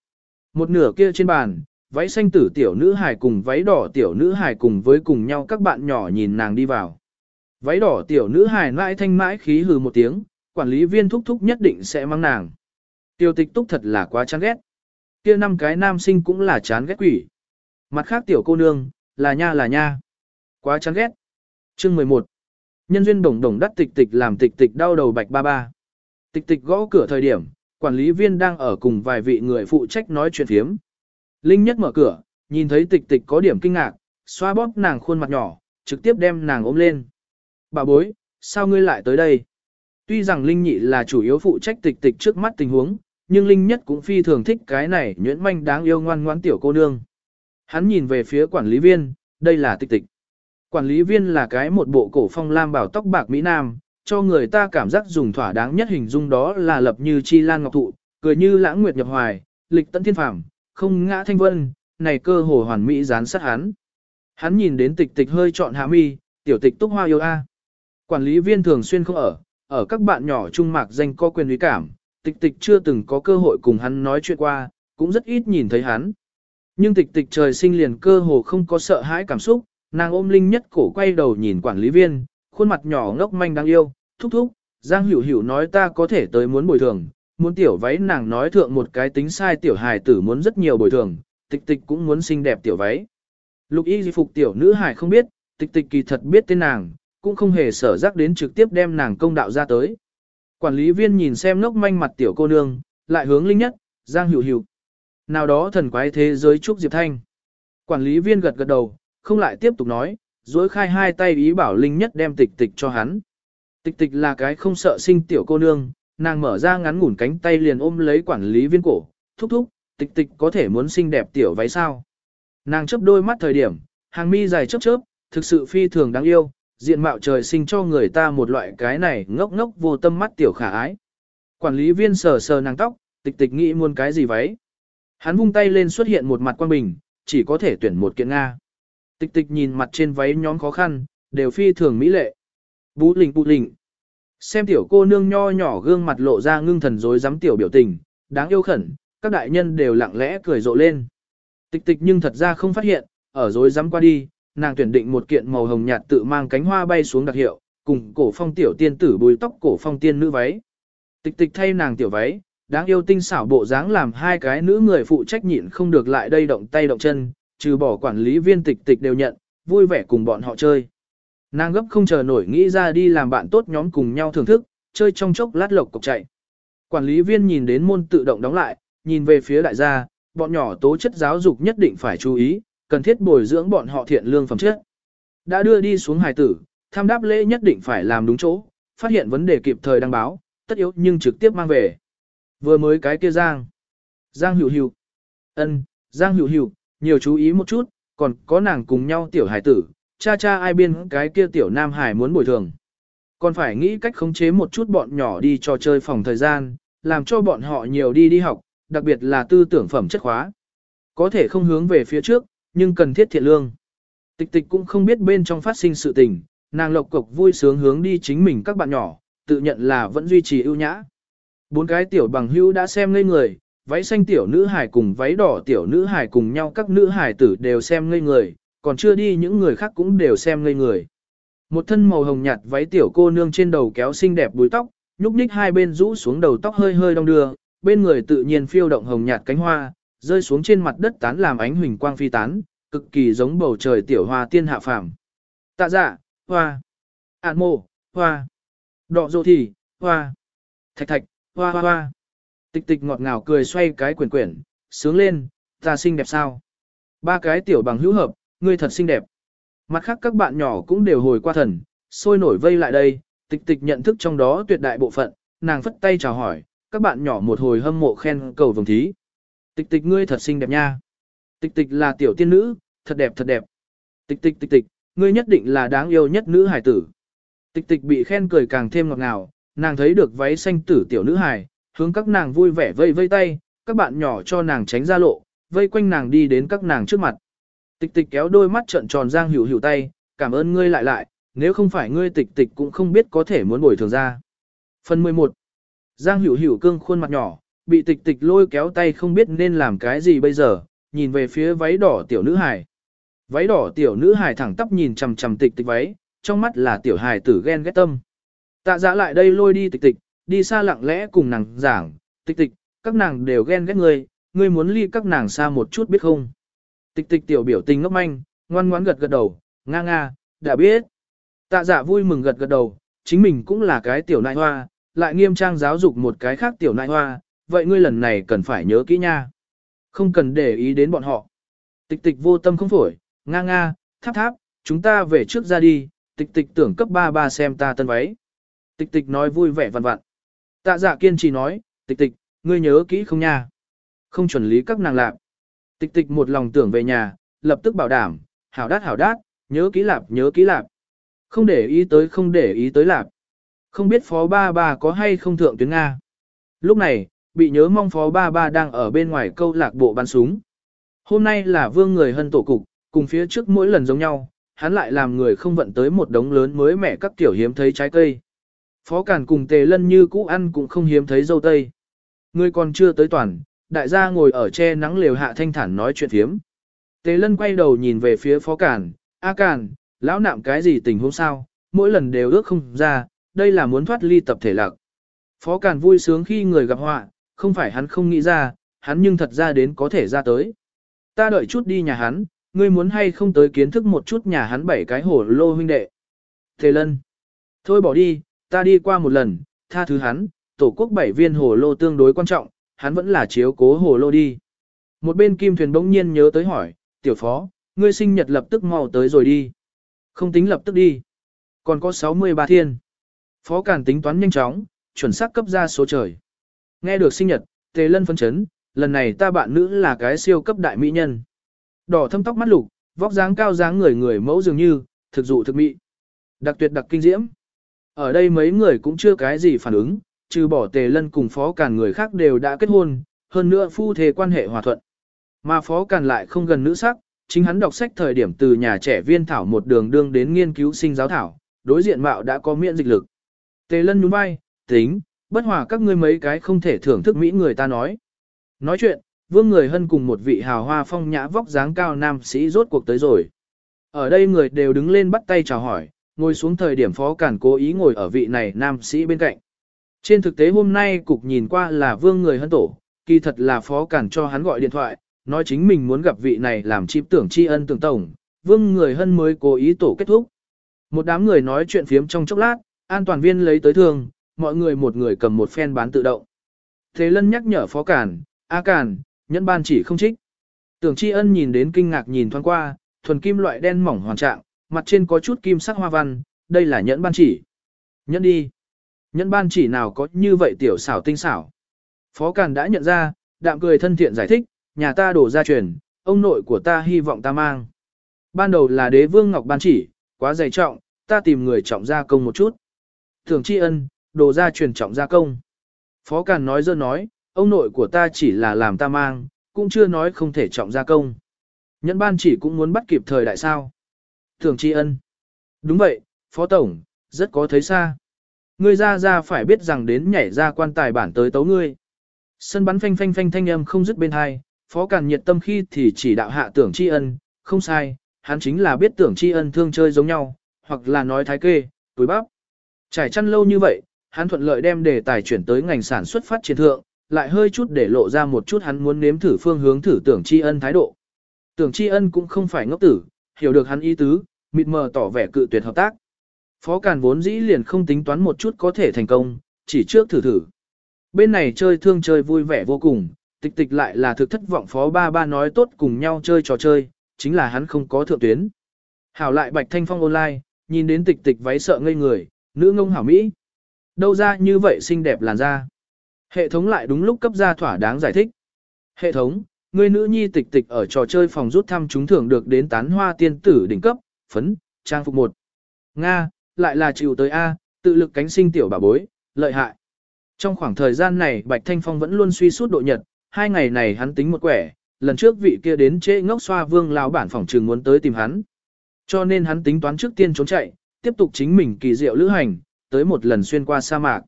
S1: Một nửa kia trên bàn, váy xanh tử tiểu nữ hài cùng váy đỏ tiểu nữ hài cùng với cùng nhau các bạn nhỏ nhìn nàng đi vào. Váy đỏ tiểu nữ hài mãi thanh mãi khí hừ một tiếng, quản lý viên thúc thúc nhất định sẽ mang nàng. Tiêu tịch túc thật là quá chán ghét. Kia năm cái nam sinh cũng là chán ghét quỷ. Mặt khác tiểu cô nương, là nha là nha. Quá chán ghét. Chương 11. Nhân duyên đồng đồng đắt tịch tịch làm tịch tịch đau đầu bạch ba ba. Tịch tịch gõ cửa thời điểm, quản lý viên đang ở cùng vài vị người phụ trách nói chuyện phiếm. Linh nhất mở cửa, nhìn thấy tịch tịch có điểm kinh ngạc, xoa bóp nàng khuôn mặt nhỏ, trực tiếp đem nàng ôm lên. Bà bối, sao ngươi lại tới đây? Tuy rằng Linh nhị là chủ yếu phụ trách tịch tịch trước mắt tình huống, nhưng Linh nhất cũng phi thường thích cái này nhuyễn manh đáng yêu ngoan ngoãn tiểu cô nương. Hắn nhìn về phía quản lý viên, đây là tịch tịch. Quản lý viên là cái một bộ cổ phong lam bảo tóc bạc Mỹ Nam, cho người ta cảm giác dùng thỏa đáng nhất hình dung đó là lập như chi lan ngọc thụ, cười như lãng nguyệt nhập hoài, lịch tận thiên phàm, không ngã thanh vân, này cơ hồ hoàn mỹ dán sát hắn. Hắn nhìn đến tịch tịch hơi chọn hạ mi, tiểu tịch túc hoa yêu a. Quản lý viên thường xuyên không ở, ở các bạn nhỏ trung mạc danh có quyền uy cảm, tịch tịch chưa từng có cơ hội cùng hắn nói chuyện qua, cũng rất ít nhìn thấy hắn. Nhưng tịch tịch trời sinh liền cơ hồ không có sợ hãi cảm xúc, nàng ôm linh nhất cổ quay đầu nhìn quản lý viên, khuôn mặt nhỏ ngốc manh đáng yêu, thúc thúc, Giang Hữu Hữu nói ta có thể tới muốn bồi thường, muốn tiểu váy nàng nói thượng một cái tính sai tiểu hài tử muốn rất nhiều bồi thường, tịch tịch cũng muốn xinh đẹp tiểu váy. Lục y di phục tiểu nữ hài không biết, tịch tịch kỳ thật biết tên nàng, cũng không hề sở giác đến trực tiếp đem nàng công đạo ra tới. Quản lý viên nhìn xem ngốc manh mặt tiểu cô nương, lại hướng linh nhất, Giang Hữu Hữu. Nào đó thần quái thế giới Trúc Diệp Thanh. Quản lý viên gật gật đầu, không lại tiếp tục nói, dối khai hai tay ý bảo linh nhất đem tịch tịch cho hắn. Tịch tịch là cái không sợ sinh tiểu cô nương, nàng mở ra ngắn ngủn cánh tay liền ôm lấy quản lý viên cổ, thúc thúc, tịch tịch có thể muốn xinh đẹp tiểu váy sao. Nàng chấp đôi mắt thời điểm, hàng mi dài chớp chớp, thực sự phi thường đáng yêu, diện mạo trời sinh cho người ta một loại cái này ngốc ngốc vô tâm mắt tiểu khả ái. Quản lý viên sờ sờ nàng tóc, tịch tịch nghĩ muốn cái gì váy. Hắn vung tay lên xuất hiện một mặt quan bình, chỉ có thể tuyển một kiện Nga. Tịch tịch nhìn mặt trên váy nhóm khó khăn, đều phi thường mỹ lệ. Bú lình bú lình. Xem tiểu cô nương nho nhỏ gương mặt lộ ra ngưng thần dối dám tiểu biểu tình, đáng yêu khẩn, các đại nhân đều lặng lẽ cười rộ lên. Tịch tịch nhưng thật ra không phát hiện, ở dối dám qua đi, nàng tuyển định một kiện màu hồng nhạt tự mang cánh hoa bay xuống đặc hiệu, cùng cổ phong tiểu tiên tử bùi tóc cổ phong tiên nữ váy. Tịch tịch thay nàng tiểu váy, đáng yêu tinh xảo bộ dáng làm hai cái nữ người phụ trách nhịn không được lại đây động tay động chân, trừ bỏ quản lý viên tịch tịch đều nhận, vui vẻ cùng bọn họ chơi. Nàng gấp không chờ nổi nghĩ ra đi làm bạn tốt nhóm cùng nhau thưởng thức, chơi trong chốc lát lộc cục chạy. Quản lý viên nhìn đến môn tự động đóng lại, nhìn về phía đại gia, bọn nhỏ tố chất giáo dục nhất định phải chú ý, cần thiết bồi dưỡng bọn họ thiện lương phẩm chất. Đã đưa đi xuống hài tử, tham đáp lễ nhất định phải làm đúng chỗ, phát hiện vấn đề kịp thời đăng báo, tất yếu nhưng trực tiếp mang về. Vừa mới cái kia Giang. Giang Hữu Hữu. Ân, Giang Hữu Hữu, nhiều chú ý một chút, còn có nàng cùng nhau tiểu hải tử, cha cha ai biên cái kia tiểu nam hải muốn bồi thường. Còn phải nghĩ cách khống chế một chút bọn nhỏ đi cho chơi phòng thời gian, làm cho bọn họ nhiều đi đi học, đặc biệt là tư tưởng phẩm chất khóa. Có thể không hướng về phía trước, nhưng cần thiết thiện lương. Tịch tịch cũng không biết bên trong phát sinh sự tình, nàng lộc cục vui sướng hướng đi chính mình các bạn nhỏ, tự nhận là vẫn duy trì ưu nhã. Bốn cái tiểu bằng hữu đã xem ngây người, váy xanh tiểu nữ hải cùng váy đỏ tiểu nữ hải cùng nhau các nữ hải tử đều xem ngây người, còn chưa đi những người khác cũng đều xem ngây người. Một thân màu hồng nhạt váy tiểu cô nương trên đầu kéo xinh đẹp búi tóc, nhúc nhích hai bên rũ xuống đầu tóc hơi hơi đong đưa, bên người tự nhiên phiêu động hồng nhạt cánh hoa, rơi xuống trên mặt đất tán làm ánh huỳnh quang phi tán, cực kỳ giống bầu trời tiểu hoa tiên hạ phàm. Tạ dạ, hoa, ạn mộ, hoa, đọ dô thì, hoa, thạch thạch, hoa hoa hoa. Tịch tịch ngọt ngào cười xoay cái quyển quyển, sướng lên, ta xinh đẹp sao? Ba cái tiểu bằng hữu hợp, ngươi thật xinh đẹp. Mặt khác các bạn nhỏ cũng đều hồi qua thần, sôi nổi vây lại đây, tịch tịch nhận thức trong đó tuyệt đại bộ phận, nàng phất tay chào hỏi, các bạn nhỏ một hồi hâm mộ khen cầu vồng thí. Tịch tịch ngươi thật xinh đẹp nha. Tịch tịch là tiểu tiên nữ, thật đẹp thật đẹp. Tịch tịch tịch tịch, ngươi nhất định là đáng yêu nhất nữ hải tử. Tịch tịch bị khen cười càng thêm ngọt ngào, nàng thấy được váy xanh tử tiểu nữ hải, hướng các nàng vui vẻ vây vây tay, các bạn nhỏ cho nàng tránh ra lộ, vây quanh nàng đi đến các nàng trước mặt. Tịch tịch kéo đôi mắt trợn tròn giang Hữu Hữu tay, cảm ơn ngươi lại lại, nếu không phải ngươi tịch tịch cũng không biết có thể muốn bồi thường ra. Phần 11 Giang Hữu Hữu cương khuôn mặt nhỏ, bị tịch tịch lôi kéo tay không biết nên làm cái gì bây giờ, nhìn về phía váy đỏ tiểu nữ hải. Váy đỏ tiểu nữ hải thẳng tắp nhìn chằm chằm tịch tịch váy, trong mắt là tiểu hài tử ghen ghét tâm. Tạ giã lại đây lôi đi tịch tịch, đi xa lặng lẽ cùng nàng giảng, tịch tịch, các nàng đều ghen ghét ngươi, ngươi muốn ly các nàng xa một chút biết không. Tịch tịch tiểu biểu tình ngốc manh, ngoan ngoãn gật gật đầu, nga nga, đã biết. Tạ giả vui mừng gật gật đầu, chính mình cũng là cái tiểu nại hoa, lại nghiêm trang giáo dục một cái khác tiểu nại hoa, vậy ngươi lần này cần phải nhớ kỹ nha. Không cần để ý đến bọn họ. Tịch tịch vô tâm không phổi, nga nga, tháp tháp, chúng ta về trước ra đi, tịch tịch tưởng cấp ba ba xem ta tân váy. Tịch tịch nói vui vẻ vặn vặn. Tạ giả kiên trì nói, tịch tịch, ngươi nhớ kỹ không nha. Không chuẩn lý các nàng lạc. Tịch tịch một lòng tưởng về nhà, lập tức bảo đảm, hảo đát hảo đát, nhớ ký lạp nhớ ký lạp. Không để ý tới không để ý tới lạp. Không biết phó ba ba có hay không thượng tuyến Nga. Lúc này, bị nhớ mong phó ba ba đang ở bên ngoài câu lạc bộ bắn súng. Hôm nay là vương người hân tổ cục, cùng phía trước mỗi lần giống nhau, hắn lại làm người không vận tới một đống lớn mới mẻ các tiểu hiếm thấy trái cây. Phó Cản cùng Tề Lân như cũ ăn cũng không hiếm thấy dâu tây. Người còn chưa tới toàn, đại gia ngồi ở che nắng lều hạ thanh thản nói chuyện phiếm. Tề Lân quay đầu nhìn về phía Phó Cản, A Cản, lão nạm cái gì tình huống sao, mỗi lần đều ước không ra, đây là muốn thoát ly tập thể lạc. Phó Cản vui sướng khi người gặp họa, không phải hắn không nghĩ ra, hắn nhưng thật ra đến có thể ra tới. Ta đợi chút đi nhà hắn, ngươi muốn hay không tới kiến thức một chút nhà hắn bảy cái hổ lô huynh đệ. Thề lân. Thôi bỏ đi, ta đi qua một lần, tha thứ hắn, tổ quốc bảy viên hổ lô tương đối quan trọng, hắn vẫn là chiếu cố hồ lô đi. Một bên kim thuyền bỗng nhiên nhớ tới hỏi, tiểu phó, ngươi sinh nhật lập tức mau tới rồi đi. Không tính lập tức đi. Còn có 63 thiên. Phó Càn tính toán nhanh chóng, chuẩn xác cấp ra số trời. Nghe được sinh nhật, tề lân phân chấn, lần này ta bạn nữ là cái siêu cấp đại mỹ nhân. Đỏ thâm tóc mắt lục, vóc dáng cao dáng người người mẫu dường như, thực dụ thực mỹ. Đặc tuyệt đặc kinh diễm. Ở đây mấy người cũng chưa cái gì phản ứng, trừ bỏ tề lân cùng phó càn người khác đều đã kết hôn, hơn nữa phu thề quan hệ hòa thuận. Mà phó càn lại không gần nữ sắc, chính hắn đọc sách thời điểm từ nhà trẻ viên thảo một đường đương đến nghiên cứu sinh giáo thảo, đối diện mạo đã có miễn dịch lực. Tề lân nhún vai, tính, bất hòa các ngươi mấy cái không thể thưởng thức mỹ người ta nói. Nói chuyện, vương người hân cùng một vị hào hoa phong nhã vóc dáng cao nam sĩ rốt cuộc tới rồi. Ở đây người đều đứng lên bắt tay chào hỏi, ngồi xuống thời điểm phó cản cố ý ngồi ở vị này nam sĩ bên cạnh. Trên thực tế hôm nay cục nhìn qua là vương người hân tổ, kỳ thật là phó cản cho hắn gọi điện thoại, nói chính mình muốn gặp vị này làm chim tưởng tri ân tưởng tổng, vương người hân mới cố ý tổ kết thúc. Một đám người nói chuyện phiếm trong chốc lát, an toàn viên lấy tới thường, mọi người một người cầm một phen bán tự động. Thế lân nhắc nhở phó cản, A cản, nhẫn ban chỉ không trích. Tưởng tri ân nhìn đến kinh ngạc nhìn thoáng qua, thuần kim loại đen mỏng hoàn trạng, mặt trên có chút kim sắc hoa văn, đây là nhẫn ban chỉ. Nhẫn đi. Nhẫn ban chỉ nào có như vậy tiểu xảo tinh xảo. Phó Càn đã nhận ra, đạm cười thân thiện giải thích, nhà ta đổ ra truyền, ông nội của ta hy vọng ta mang. Ban đầu là đế vương ngọc ban chỉ, quá dày trọng, ta tìm người trọng gia công một chút. Thường tri ân, đồ gia truyền trọng gia công. Phó Càn nói dơ nói, ông nội của ta chỉ là làm ta mang, cũng chưa nói không thể trọng gia công. Nhẫn ban chỉ cũng muốn bắt kịp thời đại sao. Thường tri ân. Đúng vậy, Phó Tổng, rất có thấy xa. Ngươi ra ra phải biết rằng đến nhảy ra quan tài bản tới tấu ngươi. Sân bắn phanh phanh phanh thanh âm không dứt bên hai, Phó Càn nhiệt tâm khi thì chỉ đạo hạ tưởng tri ân, không sai, hắn chính là biết tưởng tri ân thương chơi giống nhau, hoặc là nói thái kê, túi bắp. Trải chăn lâu như vậy, hắn thuận lợi đem đề tài chuyển tới ngành sản xuất phát triển thượng, lại hơi chút để lộ ra một chút hắn muốn nếm thử phương hướng thử tưởng tri ân thái độ. Tưởng tri ân cũng không phải ngốc tử, hiểu được hắn ý tứ, mịt mờ tỏ vẻ cự tuyệt hợp tác. Phó Càn vốn dĩ liền không tính toán một chút có thể thành công, chỉ trước thử thử. Bên này chơi thương chơi vui vẻ vô cùng, tịch tịch lại là thực thất vọng Phó Ba Ba nói tốt cùng nhau chơi trò chơi, chính là hắn không có thượng tuyến. Hảo lại Bạch Thanh Phong online, nhìn đến tịch tịch váy sợ ngây người, nữ ngông hảo Mỹ. Đâu ra như vậy xinh đẹp làn da. Hệ thống lại đúng lúc cấp ra thỏa đáng giải thích. Hệ thống, người nữ nhi tịch tịch ở trò chơi phòng rút thăm chúng thưởng được đến tán hoa tiên tử đỉnh cấp, phấn, trang phục 1. Nga, lại là chịu tới A, tự lực cánh sinh tiểu bà bối, lợi hại. Trong khoảng thời gian này Bạch Thanh Phong vẫn luôn suy suốt độ nhật, hai ngày này hắn tính một quẻ, lần trước vị kia đến trễ ngốc xoa vương lão bản phòng trường muốn tới tìm hắn. Cho nên hắn tính toán trước tiên trốn chạy, tiếp tục chính mình kỳ diệu lữ hành, tới một lần xuyên qua sa mạc.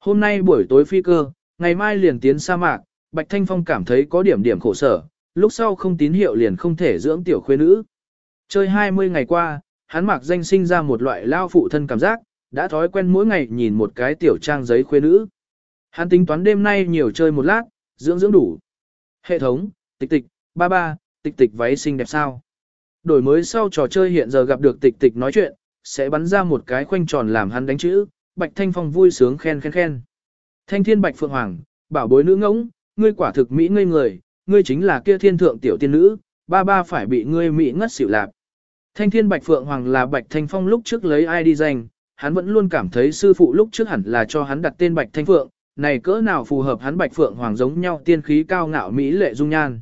S1: Hôm nay buổi tối phi cơ, ngày mai liền tiến sa mạc, Bạch Thanh Phong cảm thấy có điểm điểm khổ sở, lúc sau không tín hiệu liền không thể dưỡng tiểu khuê nữ. Chơi 20 ngày qua, hắn mặc danh sinh ra một loại lao phụ thân cảm giác, đã thói quen mỗi ngày nhìn một cái tiểu trang giấy khuê nữ. Hắn tính toán đêm nay nhiều chơi một lát, dưỡng dưỡng đủ. Hệ thống, tịch tịch, ba ba, tịch tịch váy xinh đẹp sao. Đổi mới sau trò chơi hiện giờ gặp được tịch tịch nói chuyện, sẽ bắn ra một cái khoanh tròn làm hắn đánh chữ, Bạch Thanh Phong vui sướng khen khen khen. Thanh thiên Bạch Phượng Hoàng, bảo bối nữ ngỗng, ngươi quả thực Mỹ ngây người, ngươi chính là kia thiên thượng tiểu tiên nữ, ba ba phải bị ngươi Mỹ ngất xỉu lạp. Thanh thiên Bạch Phượng Hoàng là Bạch Thanh Phong lúc trước lấy ai đi danh, hắn vẫn luôn cảm thấy sư phụ lúc trước hẳn là cho hắn đặt tên Bạch Thanh Phượng, này cỡ nào phù hợp hắn Bạch Phượng Hoàng giống nhau tiên khí cao ngạo Mỹ lệ dung nhan.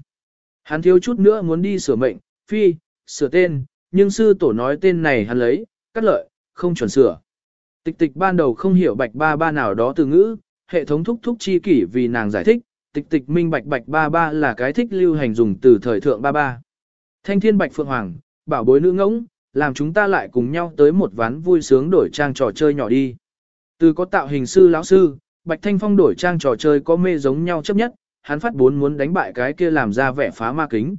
S1: Hắn thiếu chút nữa muốn đi sửa mệnh, phi, sửa tên, nhưng sư tổ nói tên này hắn lấy, cắt lợi, không chuẩn sửa. Tịch tịch ban đầu không hiểu bạch ba ba nào đó từ ngữ, hệ thống thúc thúc chi kỷ vì nàng giải thích, tịch tịch minh bạch bạch ba ba là cái thích lưu hành dùng từ thời thượng ba ba. Thanh thiên bạch phượng hoàng, bảo bối nữ ngỗng, làm chúng ta lại cùng nhau tới một ván vui sướng đổi trang trò chơi nhỏ đi. Từ có tạo hình sư lão sư, bạch thanh phong đổi trang trò chơi có mê giống nhau chấp nhất, hắn phát bốn muốn đánh bại cái kia làm ra vẻ phá ma kính.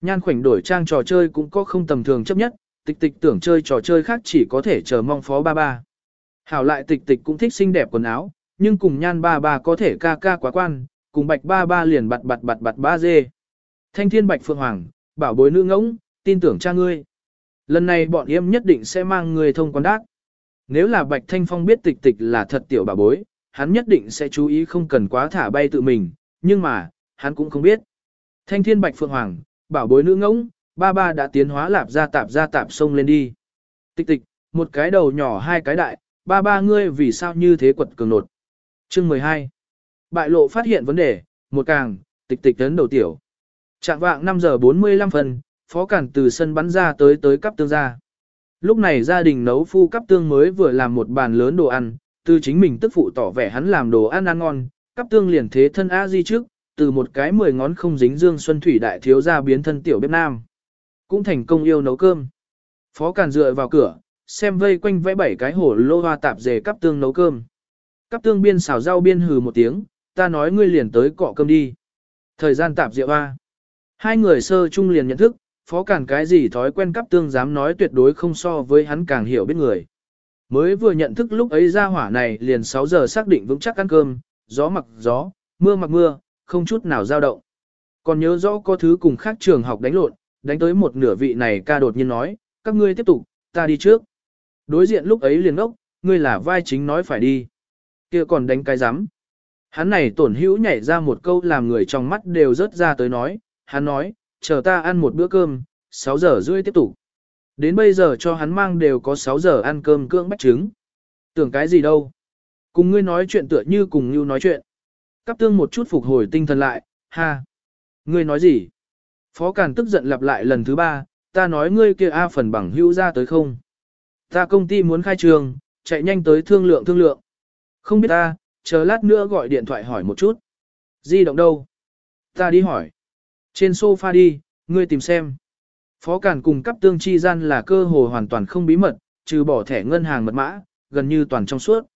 S1: Nhan khoảnh đổi trang trò chơi cũng có không tầm thường chấp nhất, tịch tịch tưởng chơi trò chơi khác chỉ có thể chờ mong phó ba ba. Hảo lại tịch tịch cũng thích xinh đẹp quần áo, nhưng cùng nhan ba ba có thể ca ca quá quan, cùng bạch ba ba liền bặt bặt bặt bặt ba dê. Thanh thiên bạch phượng hoàng, bảo bối nữ ngỗng, tin tưởng cha ngươi. Lần này bọn em nhất định sẽ mang ngươi thông quan đát. Nếu là bạch thanh phong biết tịch tịch là thật tiểu bà bối, hắn nhất định sẽ chú ý không cần quá thả bay tự mình, nhưng mà, hắn cũng không biết. Thanh thiên bạch phượng hoàng, bảo bối nữ ngỗng, ba ba đã tiến hóa lạp ra tạp ra tạp sông lên đi. Tịch tịch, một cái đầu nhỏ hai cái đại, ba ba ngươi vì sao như thế quật cường nột. Chương 12. Bại lộ phát hiện vấn đề, một càng, tịch tịch tấn đầu tiểu. Trạng vạng 5 giờ 45 phân, phó cản từ sân bắn ra tới tới cấp tương ra. Lúc này gia đình nấu phu cấp tương mới vừa làm một bàn lớn đồ ăn, từ chính mình tức phụ tỏ vẻ hắn làm đồ ăn ăn ngon, cấp tương liền thế thân a di trước, từ một cái mười ngón không dính dương xuân thủy đại thiếu ra biến thân tiểu bếp nam. Cũng thành công yêu nấu cơm. Phó cản dựa vào cửa, xem vây quanh vẽ bảy cái hổ lô hoa tạp dề cắp tương nấu cơm. Cắp tương biên xào rau biên hừ một tiếng, ta nói ngươi liền tới cọ cơm đi. Thời gian tạp rượu hoa. Hai người sơ chung liền nhận thức, phó cản cái gì thói quen cắp tương dám nói tuyệt đối không so với hắn càng hiểu biết người. Mới vừa nhận thức lúc ấy ra hỏa này liền 6 giờ xác định vững chắc ăn cơm, gió mặc gió, mưa mặc mưa, không chút nào dao động. Còn nhớ rõ có thứ cùng khác trường học đánh lộn, đánh tới một nửa vị này ca đột nhiên nói, các ngươi tiếp tục, ta đi trước. Đối diện lúc ấy liền ốc, ngươi là vai chính nói phải đi. kia còn đánh cái rắm Hắn này tổn hữu nhảy ra một câu làm người trong mắt đều rớt ra tới nói, hắn nói, chờ ta ăn một bữa cơm, 6 giờ rưỡi tiếp tục. Đến bây giờ cho hắn mang đều có 6 giờ ăn cơm cưỡng bách trứng. Tưởng cái gì đâu. Cùng ngươi nói chuyện tựa như cùng như nói chuyện. Cắp tương một chút phục hồi tinh thần lại, ha. Ngươi nói gì? Phó Càn tức giận lặp lại lần thứ ba, ta nói ngươi kia A phần bằng hữu ra tới không? Ta công ty muốn khai trường, chạy nhanh tới thương lượng thương lượng. Không biết ta, chờ lát nữa gọi điện thoại hỏi một chút. Di động đâu? Ta đi hỏi. Trên sofa đi, ngươi tìm xem. Phó Càn cùng cấp tương chi gian là cơ hồ hoàn toàn không bí mật, trừ bỏ thẻ ngân hàng mật mã, gần như toàn trong suốt.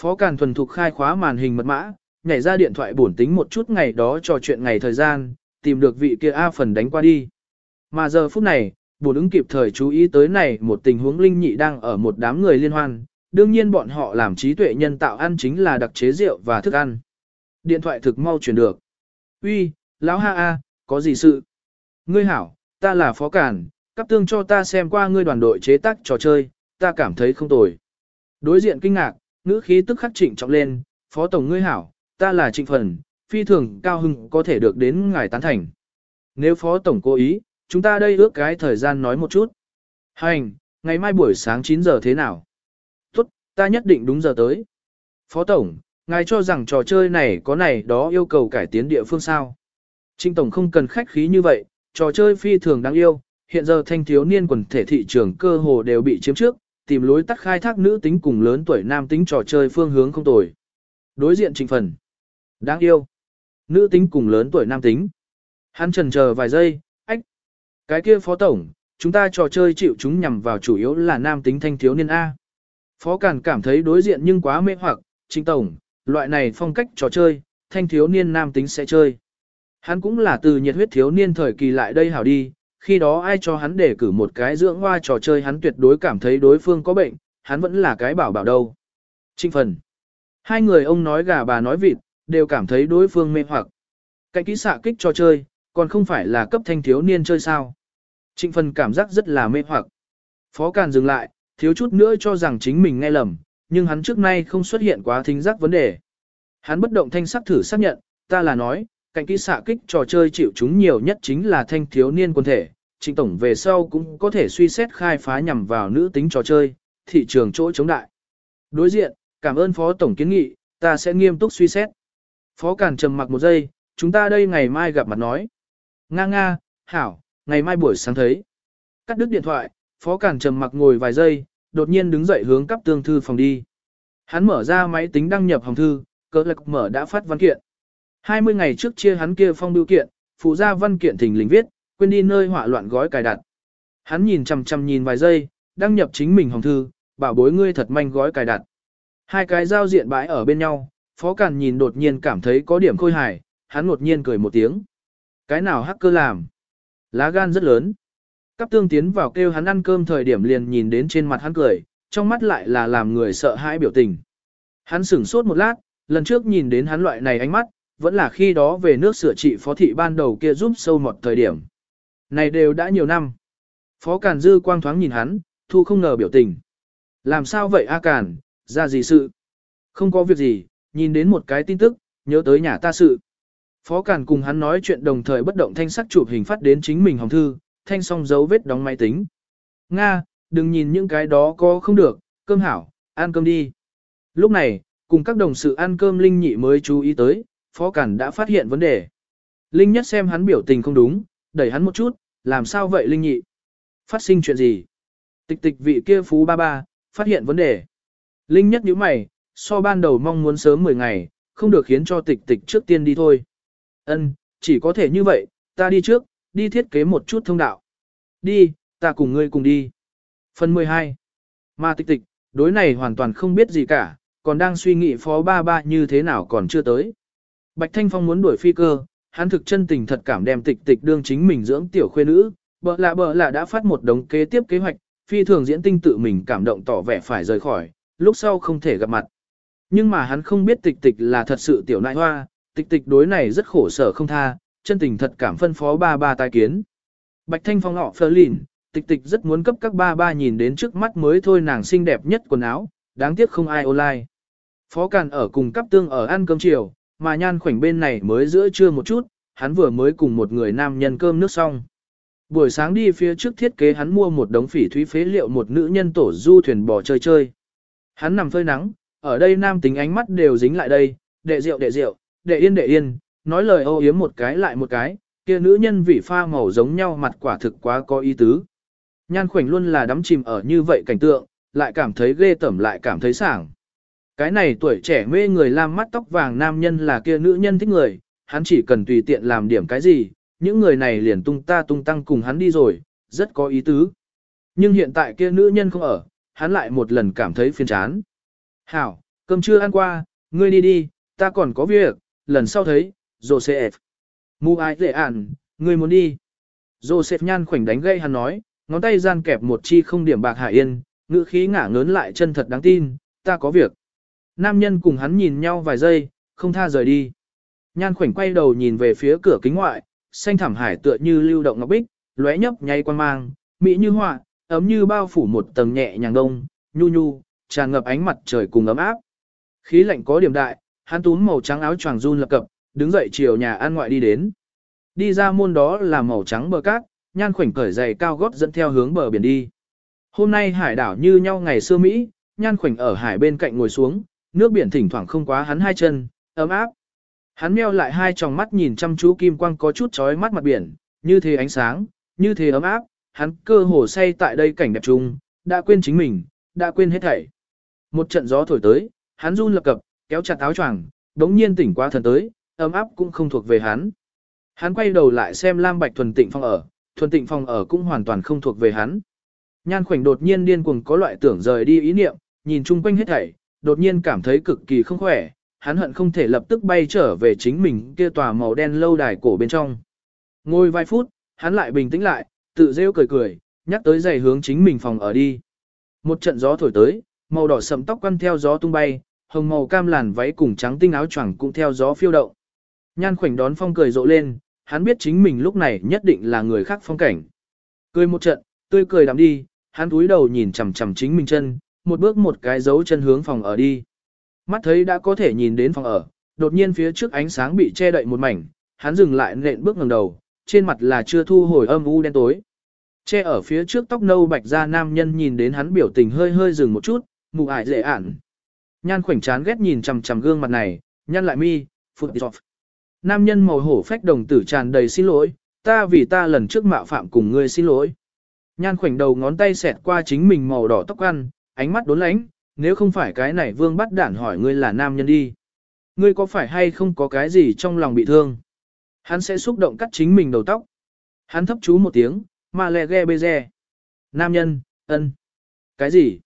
S1: Phó Càn thuần thục khai khóa màn hình mật mã, nhảy ra điện thoại bổn tính một chút ngày đó trò chuyện ngày thời gian, tìm được vị kia A phần đánh qua đi. Mà giờ phút này, bổn ứng kịp thời chú ý tới này một tình huống linh nhị đang ở một đám người liên hoan, đương nhiên bọn họ làm trí tuệ nhân tạo ăn chính là đặc chế rượu và thức ăn. Điện thoại thực mau chuyển được. Uy, lão ha a, có gì sự? Ngươi hảo, ta là phó cản, cấp tương cho ta xem qua ngươi đoàn đội chế tác trò chơi, ta cảm thấy không tồi. Đối diện kinh ngạc, ngữ khí tức khắc trịnh trọng lên, phó tổng ngươi hảo, ta là trịnh phần, phi thường cao hưng có thể được đến ngài tán thành. Nếu phó tổng cố ý, chúng ta đây ước cái thời gian nói một chút. Hành, ngày mai buổi sáng 9 giờ thế nào? Tốt, ta nhất định đúng giờ tới. Phó tổng, ngài cho rằng trò chơi này có này đó yêu cầu cải tiến địa phương sao? Trinh tổng không cần khách khí như vậy, trò chơi phi thường đáng yêu, hiện giờ thanh thiếu niên quần thể thị trường cơ hồ đều bị chiếm trước, tìm lối tắt khai thác nữ tính cùng lớn tuổi nam tính trò chơi phương hướng không tồi. Đối diện trình phần. Đáng yêu. Nữ tính cùng lớn tuổi nam tính. Hắn trần chờ vài giây, ách. Cái kia phó tổng, chúng ta trò chơi chịu chúng nhằm vào chủ yếu là nam tính thanh thiếu niên A. Phó Càn cảm thấy đối diện nhưng quá mê hoặc, chính tổng, loại này phong cách trò chơi, thanh thiếu niên nam tính sẽ chơi. Hắn cũng là từ nhiệt huyết thiếu niên thời kỳ lại đây hảo đi, khi đó ai cho hắn để cử một cái dưỡng hoa trò chơi hắn tuyệt đối cảm thấy đối phương có bệnh, hắn vẫn là cái bảo bảo đâu. Trinh phần. Hai người ông nói gà bà nói vịt, đều cảm thấy đối phương mê hoặc. Cái kỹ xạ kích trò chơi, còn không phải là cấp thanh thiếu niên chơi sao. Trịnh phần cảm giác rất là mê hoặc. Phó Càn dừng lại, thiếu chút nữa cho rằng chính mình nghe lầm, nhưng hắn trước nay không xuất hiện quá thính giác vấn đề. Hắn bất động thanh sắc thử xác nhận, ta là nói, cạnh kỹ xạ kích trò chơi chịu chúng nhiều nhất chính là thanh thiếu niên quân thể. Trịnh tổng về sau cũng có thể suy xét khai phá nhằm vào nữ tính trò chơi, thị trường chỗ chống đại. Đối diện, cảm ơn phó tổng kiến nghị, ta sẽ nghiêm túc suy xét. Phó cản trầm mặc một giây, chúng ta đây ngày mai gặp mặt nói. Nga nga, hảo, ngày mai buổi sáng thấy. Cắt đứt điện thoại, Phó cản trầm mặc ngồi vài giây, đột nhiên đứng dậy hướng cấp tương thư phòng đi. Hắn mở ra máy tính đăng nhập hồng thư, cỡ lạc mở đã phát văn kiện. 20 ngày trước chia hắn kia phong biểu kiện, phụ gia văn kiện thỉnh lình viết, quên đi nơi họa loạn gói cài đặt. Hắn nhìn chằm chằm nhìn vài giây, đăng nhập chính mình hồng thư, bảo bối ngươi thật manh gói cài đặt. Hai cái giao diện bãi ở bên nhau, Phó Càn nhìn đột nhiên cảm thấy có điểm khôi hài, hắn đột nhiên cười một tiếng. Cái nào hacker làm? Lá gan rất lớn. Cắp tương tiến vào kêu hắn ăn cơm thời điểm liền nhìn đến trên mặt hắn cười, trong mắt lại là làm người sợ hãi biểu tình. Hắn sửng sốt một lát, lần trước nhìn đến hắn loại này ánh mắt, vẫn là khi đó về nước sửa trị phó thị ban đầu kia giúp sâu một thời điểm. Này đều đã nhiều năm. Phó Càn Dư quang thoáng nhìn hắn, thu không ngờ biểu tình. Làm sao vậy A Càn, ra gì sự? Không có việc gì, nhìn đến một cái tin tức, nhớ tới nhà ta sự. Phó Càn cùng hắn nói chuyện đồng thời bất động thanh sắc chụp hình phát đến chính mình hồng thư, thanh song dấu vết đóng máy tính. Nga, đừng nhìn những cái đó có không được, cơm hảo, ăn cơm đi. Lúc này, cùng các đồng sự ăn cơm Linh Nhị mới chú ý tới, Phó Cản đã phát hiện vấn đề. Linh Nhất xem hắn biểu tình không đúng, đẩy hắn một chút, làm sao vậy Linh Nhị? Phát sinh chuyện gì? Tịch tịch vị kia phú ba ba, phát hiện vấn đề. Linh Nhất nhíu mày, so ban đầu mong muốn sớm 10 ngày, không được khiến cho tịch tịch trước tiên đi thôi. Ân, chỉ có thể như vậy, ta đi trước, đi thiết kế một chút thông đạo. Đi, ta cùng ngươi cùng đi. Phần 12. Mà tịch tịch, đối này hoàn toàn không biết gì cả, còn đang suy nghĩ phó ba ba như thế nào còn chưa tới. Bạch Thanh Phong muốn đuổi phi cơ, hắn thực chân tình thật cảm đem tịch tịch đương chính mình dưỡng tiểu khuê nữ, bợ lạ bợ lạ đã phát một đống kế tiếp kế hoạch, phi thường diễn tinh tự mình cảm động tỏ vẻ phải rời khỏi, lúc sau không thể gặp mặt. Nhưng mà hắn không biết tịch tịch là thật sự tiểu nại hoa, tịch tịch đối này rất khổ sở không tha, chân tình thật cảm phân phó ba ba tai kiến. Bạch Thanh Phong họ phơ lìn, tịch tịch rất muốn cấp các ba ba nhìn đến trước mắt mới thôi nàng xinh đẹp nhất quần áo, đáng tiếc không ai online. Phó Càn ở cùng cấp tương ở ăn cơm chiều, mà nhan khoảnh bên này mới giữa trưa một chút, hắn vừa mới cùng một người nam nhân cơm nước xong. Buổi sáng đi phía trước thiết kế hắn mua một đống phỉ thúy phế liệu một nữ nhân tổ du thuyền bò chơi chơi. Hắn nằm phơi nắng, ở đây nam tính ánh mắt đều dính lại đây, đệ rượu đệ rượu, đệ yên đệ yên, nói lời ô yếm một cái lại một cái, kia nữ nhân vị pha màu giống nhau mặt quả thực quá có ý tứ. Nhan khoảnh luôn là đắm chìm ở như vậy cảnh tượng, lại cảm thấy ghê tẩm lại cảm thấy sảng. Cái này tuổi trẻ mê người lam mắt tóc vàng nam nhân là kia nữ nhân thích người, hắn chỉ cần tùy tiện làm điểm cái gì, những người này liền tung ta tung tăng cùng hắn đi rồi, rất có ý tứ. Nhưng hiện tại kia nữ nhân không ở, hắn lại một lần cảm thấy phiền chán. Hảo, cơm chưa ăn qua, ngươi đi đi, ta còn có việc, lần sau thấy, Joseph. Mu ai dễ ản, ngươi muốn đi. Joseph nhan khoảnh đánh gây hắn nói, ngón tay gian kẹp một chi không điểm bạc hạ yên, ngữ khí ngả ngớn lại chân thật đáng tin, ta có việc. Nam nhân cùng hắn nhìn nhau vài giây, không tha rời đi. Nhan khoảnh quay đầu nhìn về phía cửa kính ngoại, xanh thảm hải tựa như lưu động ngọc bích, lóe nhấp nháy quan mang, mỹ như họa, ấm như bao phủ một tầng nhẹ nhàng đông, nhu nhu, tràn ngập ánh mặt trời cùng ấm áp. Khí lạnh có điểm đại, hắn túm màu trắng áo choàng run lập cập, đứng dậy chiều nhà ăn ngoại đi đến. Đi ra môn đó là màu trắng bờ cát, nhan khoảnh cởi giày cao gót dẫn theo hướng bờ biển đi. Hôm nay hải đảo như nhau ngày xưa Mỹ, nhan khoảnh ở hải bên cạnh ngồi xuống, nước biển thỉnh thoảng không quá hắn hai chân, ấm áp. Hắn meo lại hai tròng mắt nhìn chăm chú kim quang có chút chói mắt mặt biển, như thế ánh sáng, như thế ấm áp, hắn cơ hồ say tại đây cảnh đẹp chung, đã quên chính mình, đã quên hết thảy. Một trận gió thổi tới, hắn run lập cập, kéo chặt áo choàng, đống nhiên tỉnh qua thần tới, ấm áp cũng không thuộc về hắn. Hắn quay đầu lại xem Lam Bạch thuần tịnh phòng ở, thuần tịnh phòng ở cũng hoàn toàn không thuộc về hắn. Nhan khoảnh đột nhiên điên cuồng có loại tưởng rời đi ý niệm, nhìn chung quanh hết thảy, đột nhiên cảm thấy cực kỳ không khỏe, hắn hận không thể lập tức bay trở về chính mình kia tòa màu đen lâu đài cổ bên trong. Ngồi vài phút, hắn lại bình tĩnh lại, tự rêu cười cười, nhắc tới giày hướng chính mình phòng ở đi. Một trận gió thổi tới, màu đỏ sẫm tóc quăn theo gió tung bay, hồng màu cam làn váy cùng trắng tinh áo choàng cũng theo gió phiêu động. Nhan khoảnh đón phong cười rộ lên, hắn biết chính mình lúc này nhất định là người khác phong cảnh. Cười một trận, tươi cười đắm đi, hắn túi đầu nhìn chằm chằm chính mình chân, một bước một cái dấu chân hướng phòng ở đi. Mắt thấy đã có thể nhìn đến phòng ở, đột nhiên phía trước ánh sáng bị che đậy một mảnh, hắn dừng lại nện bước ngẩng đầu, trên mặt là chưa thu hồi âm u đen tối. Che ở phía trước tóc nâu bạch da nam nhân nhìn đến hắn biểu tình hơi hơi dừng một chút, mù ải dễ ản. Nhan khoảnh chán ghét nhìn chằm chằm gương mặt này, nhăn lại mi, phụt dọc. Nam nhân màu hổ phách đồng tử tràn đầy xin lỗi, ta vì ta lần trước mạo phạm cùng ngươi xin lỗi. Nhan khoảnh đầu ngón tay xẹt qua chính mình màu đỏ tóc ăn, ánh mắt đốn lánh, nếu không phải cái này vương bắt đản hỏi ngươi là nam nhân đi. Ngươi có phải hay không có cái gì trong lòng bị thương? Hắn sẽ xúc động cắt chính mình đầu tóc. Hắn thấp chú một tiếng, mà lè ghe bê re. Nam nhân, ân. Cái gì?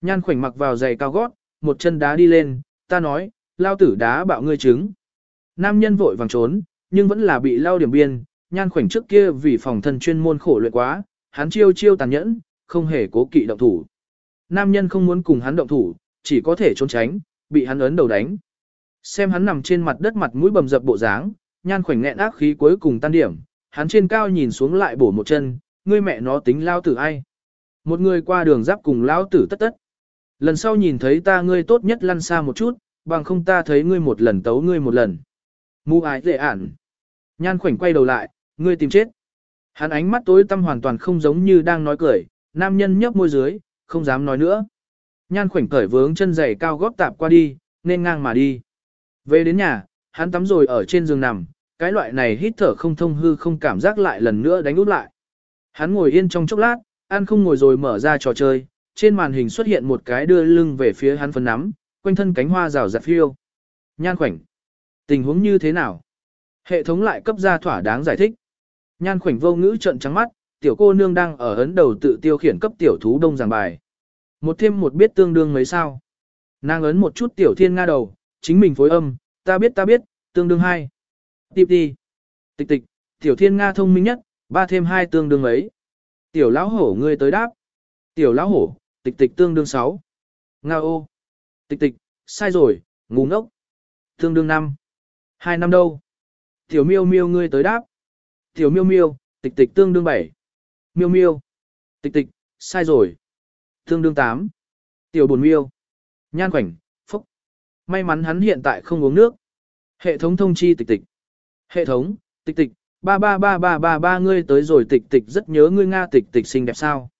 S1: Nhan khoảnh mặc vào giày cao gót, một chân đá đi lên, ta nói, lao tử đá bạo ngươi trứng. Nam nhân vội vàng trốn, nhưng vẫn là bị lao điểm biên, nhan khoảnh trước kia vì phòng thân chuyên môn khổ luyện quá, hắn chiêu chiêu tàn nhẫn, không hề cố kỵ động thủ. Nam nhân không muốn cùng hắn động thủ, chỉ có thể trốn tránh, bị hắn ấn đầu đánh. Xem hắn nằm trên mặt đất mặt mũi bầm dập bộ dáng, nhan khoảnh nghẹn ác khí cuối cùng tan điểm, hắn trên cao nhìn xuống lại bổ một chân, ngươi mẹ nó tính lao tử ai. Một người qua đường giáp cùng lao tử tất tất. Lần sau nhìn thấy ta ngươi tốt nhất lăn xa một chút, bằng không ta thấy ngươi một lần tấu ngươi một lần. Mù ái dễ ản. Nhan khoảnh quay đầu lại, ngươi tìm chết. Hắn ánh mắt tối tăm hoàn toàn không giống như đang nói cười, nam nhân nhấp môi dưới, không dám nói nữa. Nhan khoảnh cởi vướng chân giày cao gót tạp qua đi, nên ngang mà đi. Về đến nhà, hắn tắm rồi ở trên giường nằm, cái loại này hít thở không thông hư không cảm giác lại lần nữa đánh út lại. Hắn ngồi yên trong chốc lát, ăn không ngồi rồi mở ra trò chơi, trên màn hình xuất hiện một cái đưa lưng về phía hắn phấn nắm, quanh thân cánh hoa rào rạt phiêu. Nhan khoảnh. Tình huống như thế nào? Hệ thống lại cấp ra thỏa đáng giải thích. Nhan khoảnh vô ngữ trận trắng mắt, tiểu cô nương đang ở ấn đầu tự tiêu khiển cấp tiểu thú đông giảng bài. Một thêm một biết tương đương mấy sao. Nàng ấn một chút tiểu thiên nga đầu, chính mình phối âm, ta biết ta biết, tương đương hai. Tiếp đi. Tịch tịch, tiểu thiên nga thông minh nhất, ba thêm hai tương đương mấy. Tiểu lão hổ ngươi tới đáp. Tiểu lão hổ, tịch tịch tương đương sáu. Nga ô. Tịch tịch, sai rồi, ngu ngốc. Tương đương năm. Hai năm đâu? Tiểu miêu miêu ngươi tới đáp. Tiểu miêu miêu, tịch tịch tương đương bảy. Miêu miêu. Tịch tịch, sai rồi. Tương đương tám. Tiểu buồn miêu. Nhan khoảnh, phúc. May mắn hắn hiện tại không uống nước. Hệ thống thông chi tịch tịch. Hệ thống, tịch tịch, ba ba ba ba ba ba ngươi tới rồi tịch tịch rất nhớ ngươi Nga tịch tịch xinh đẹp sao.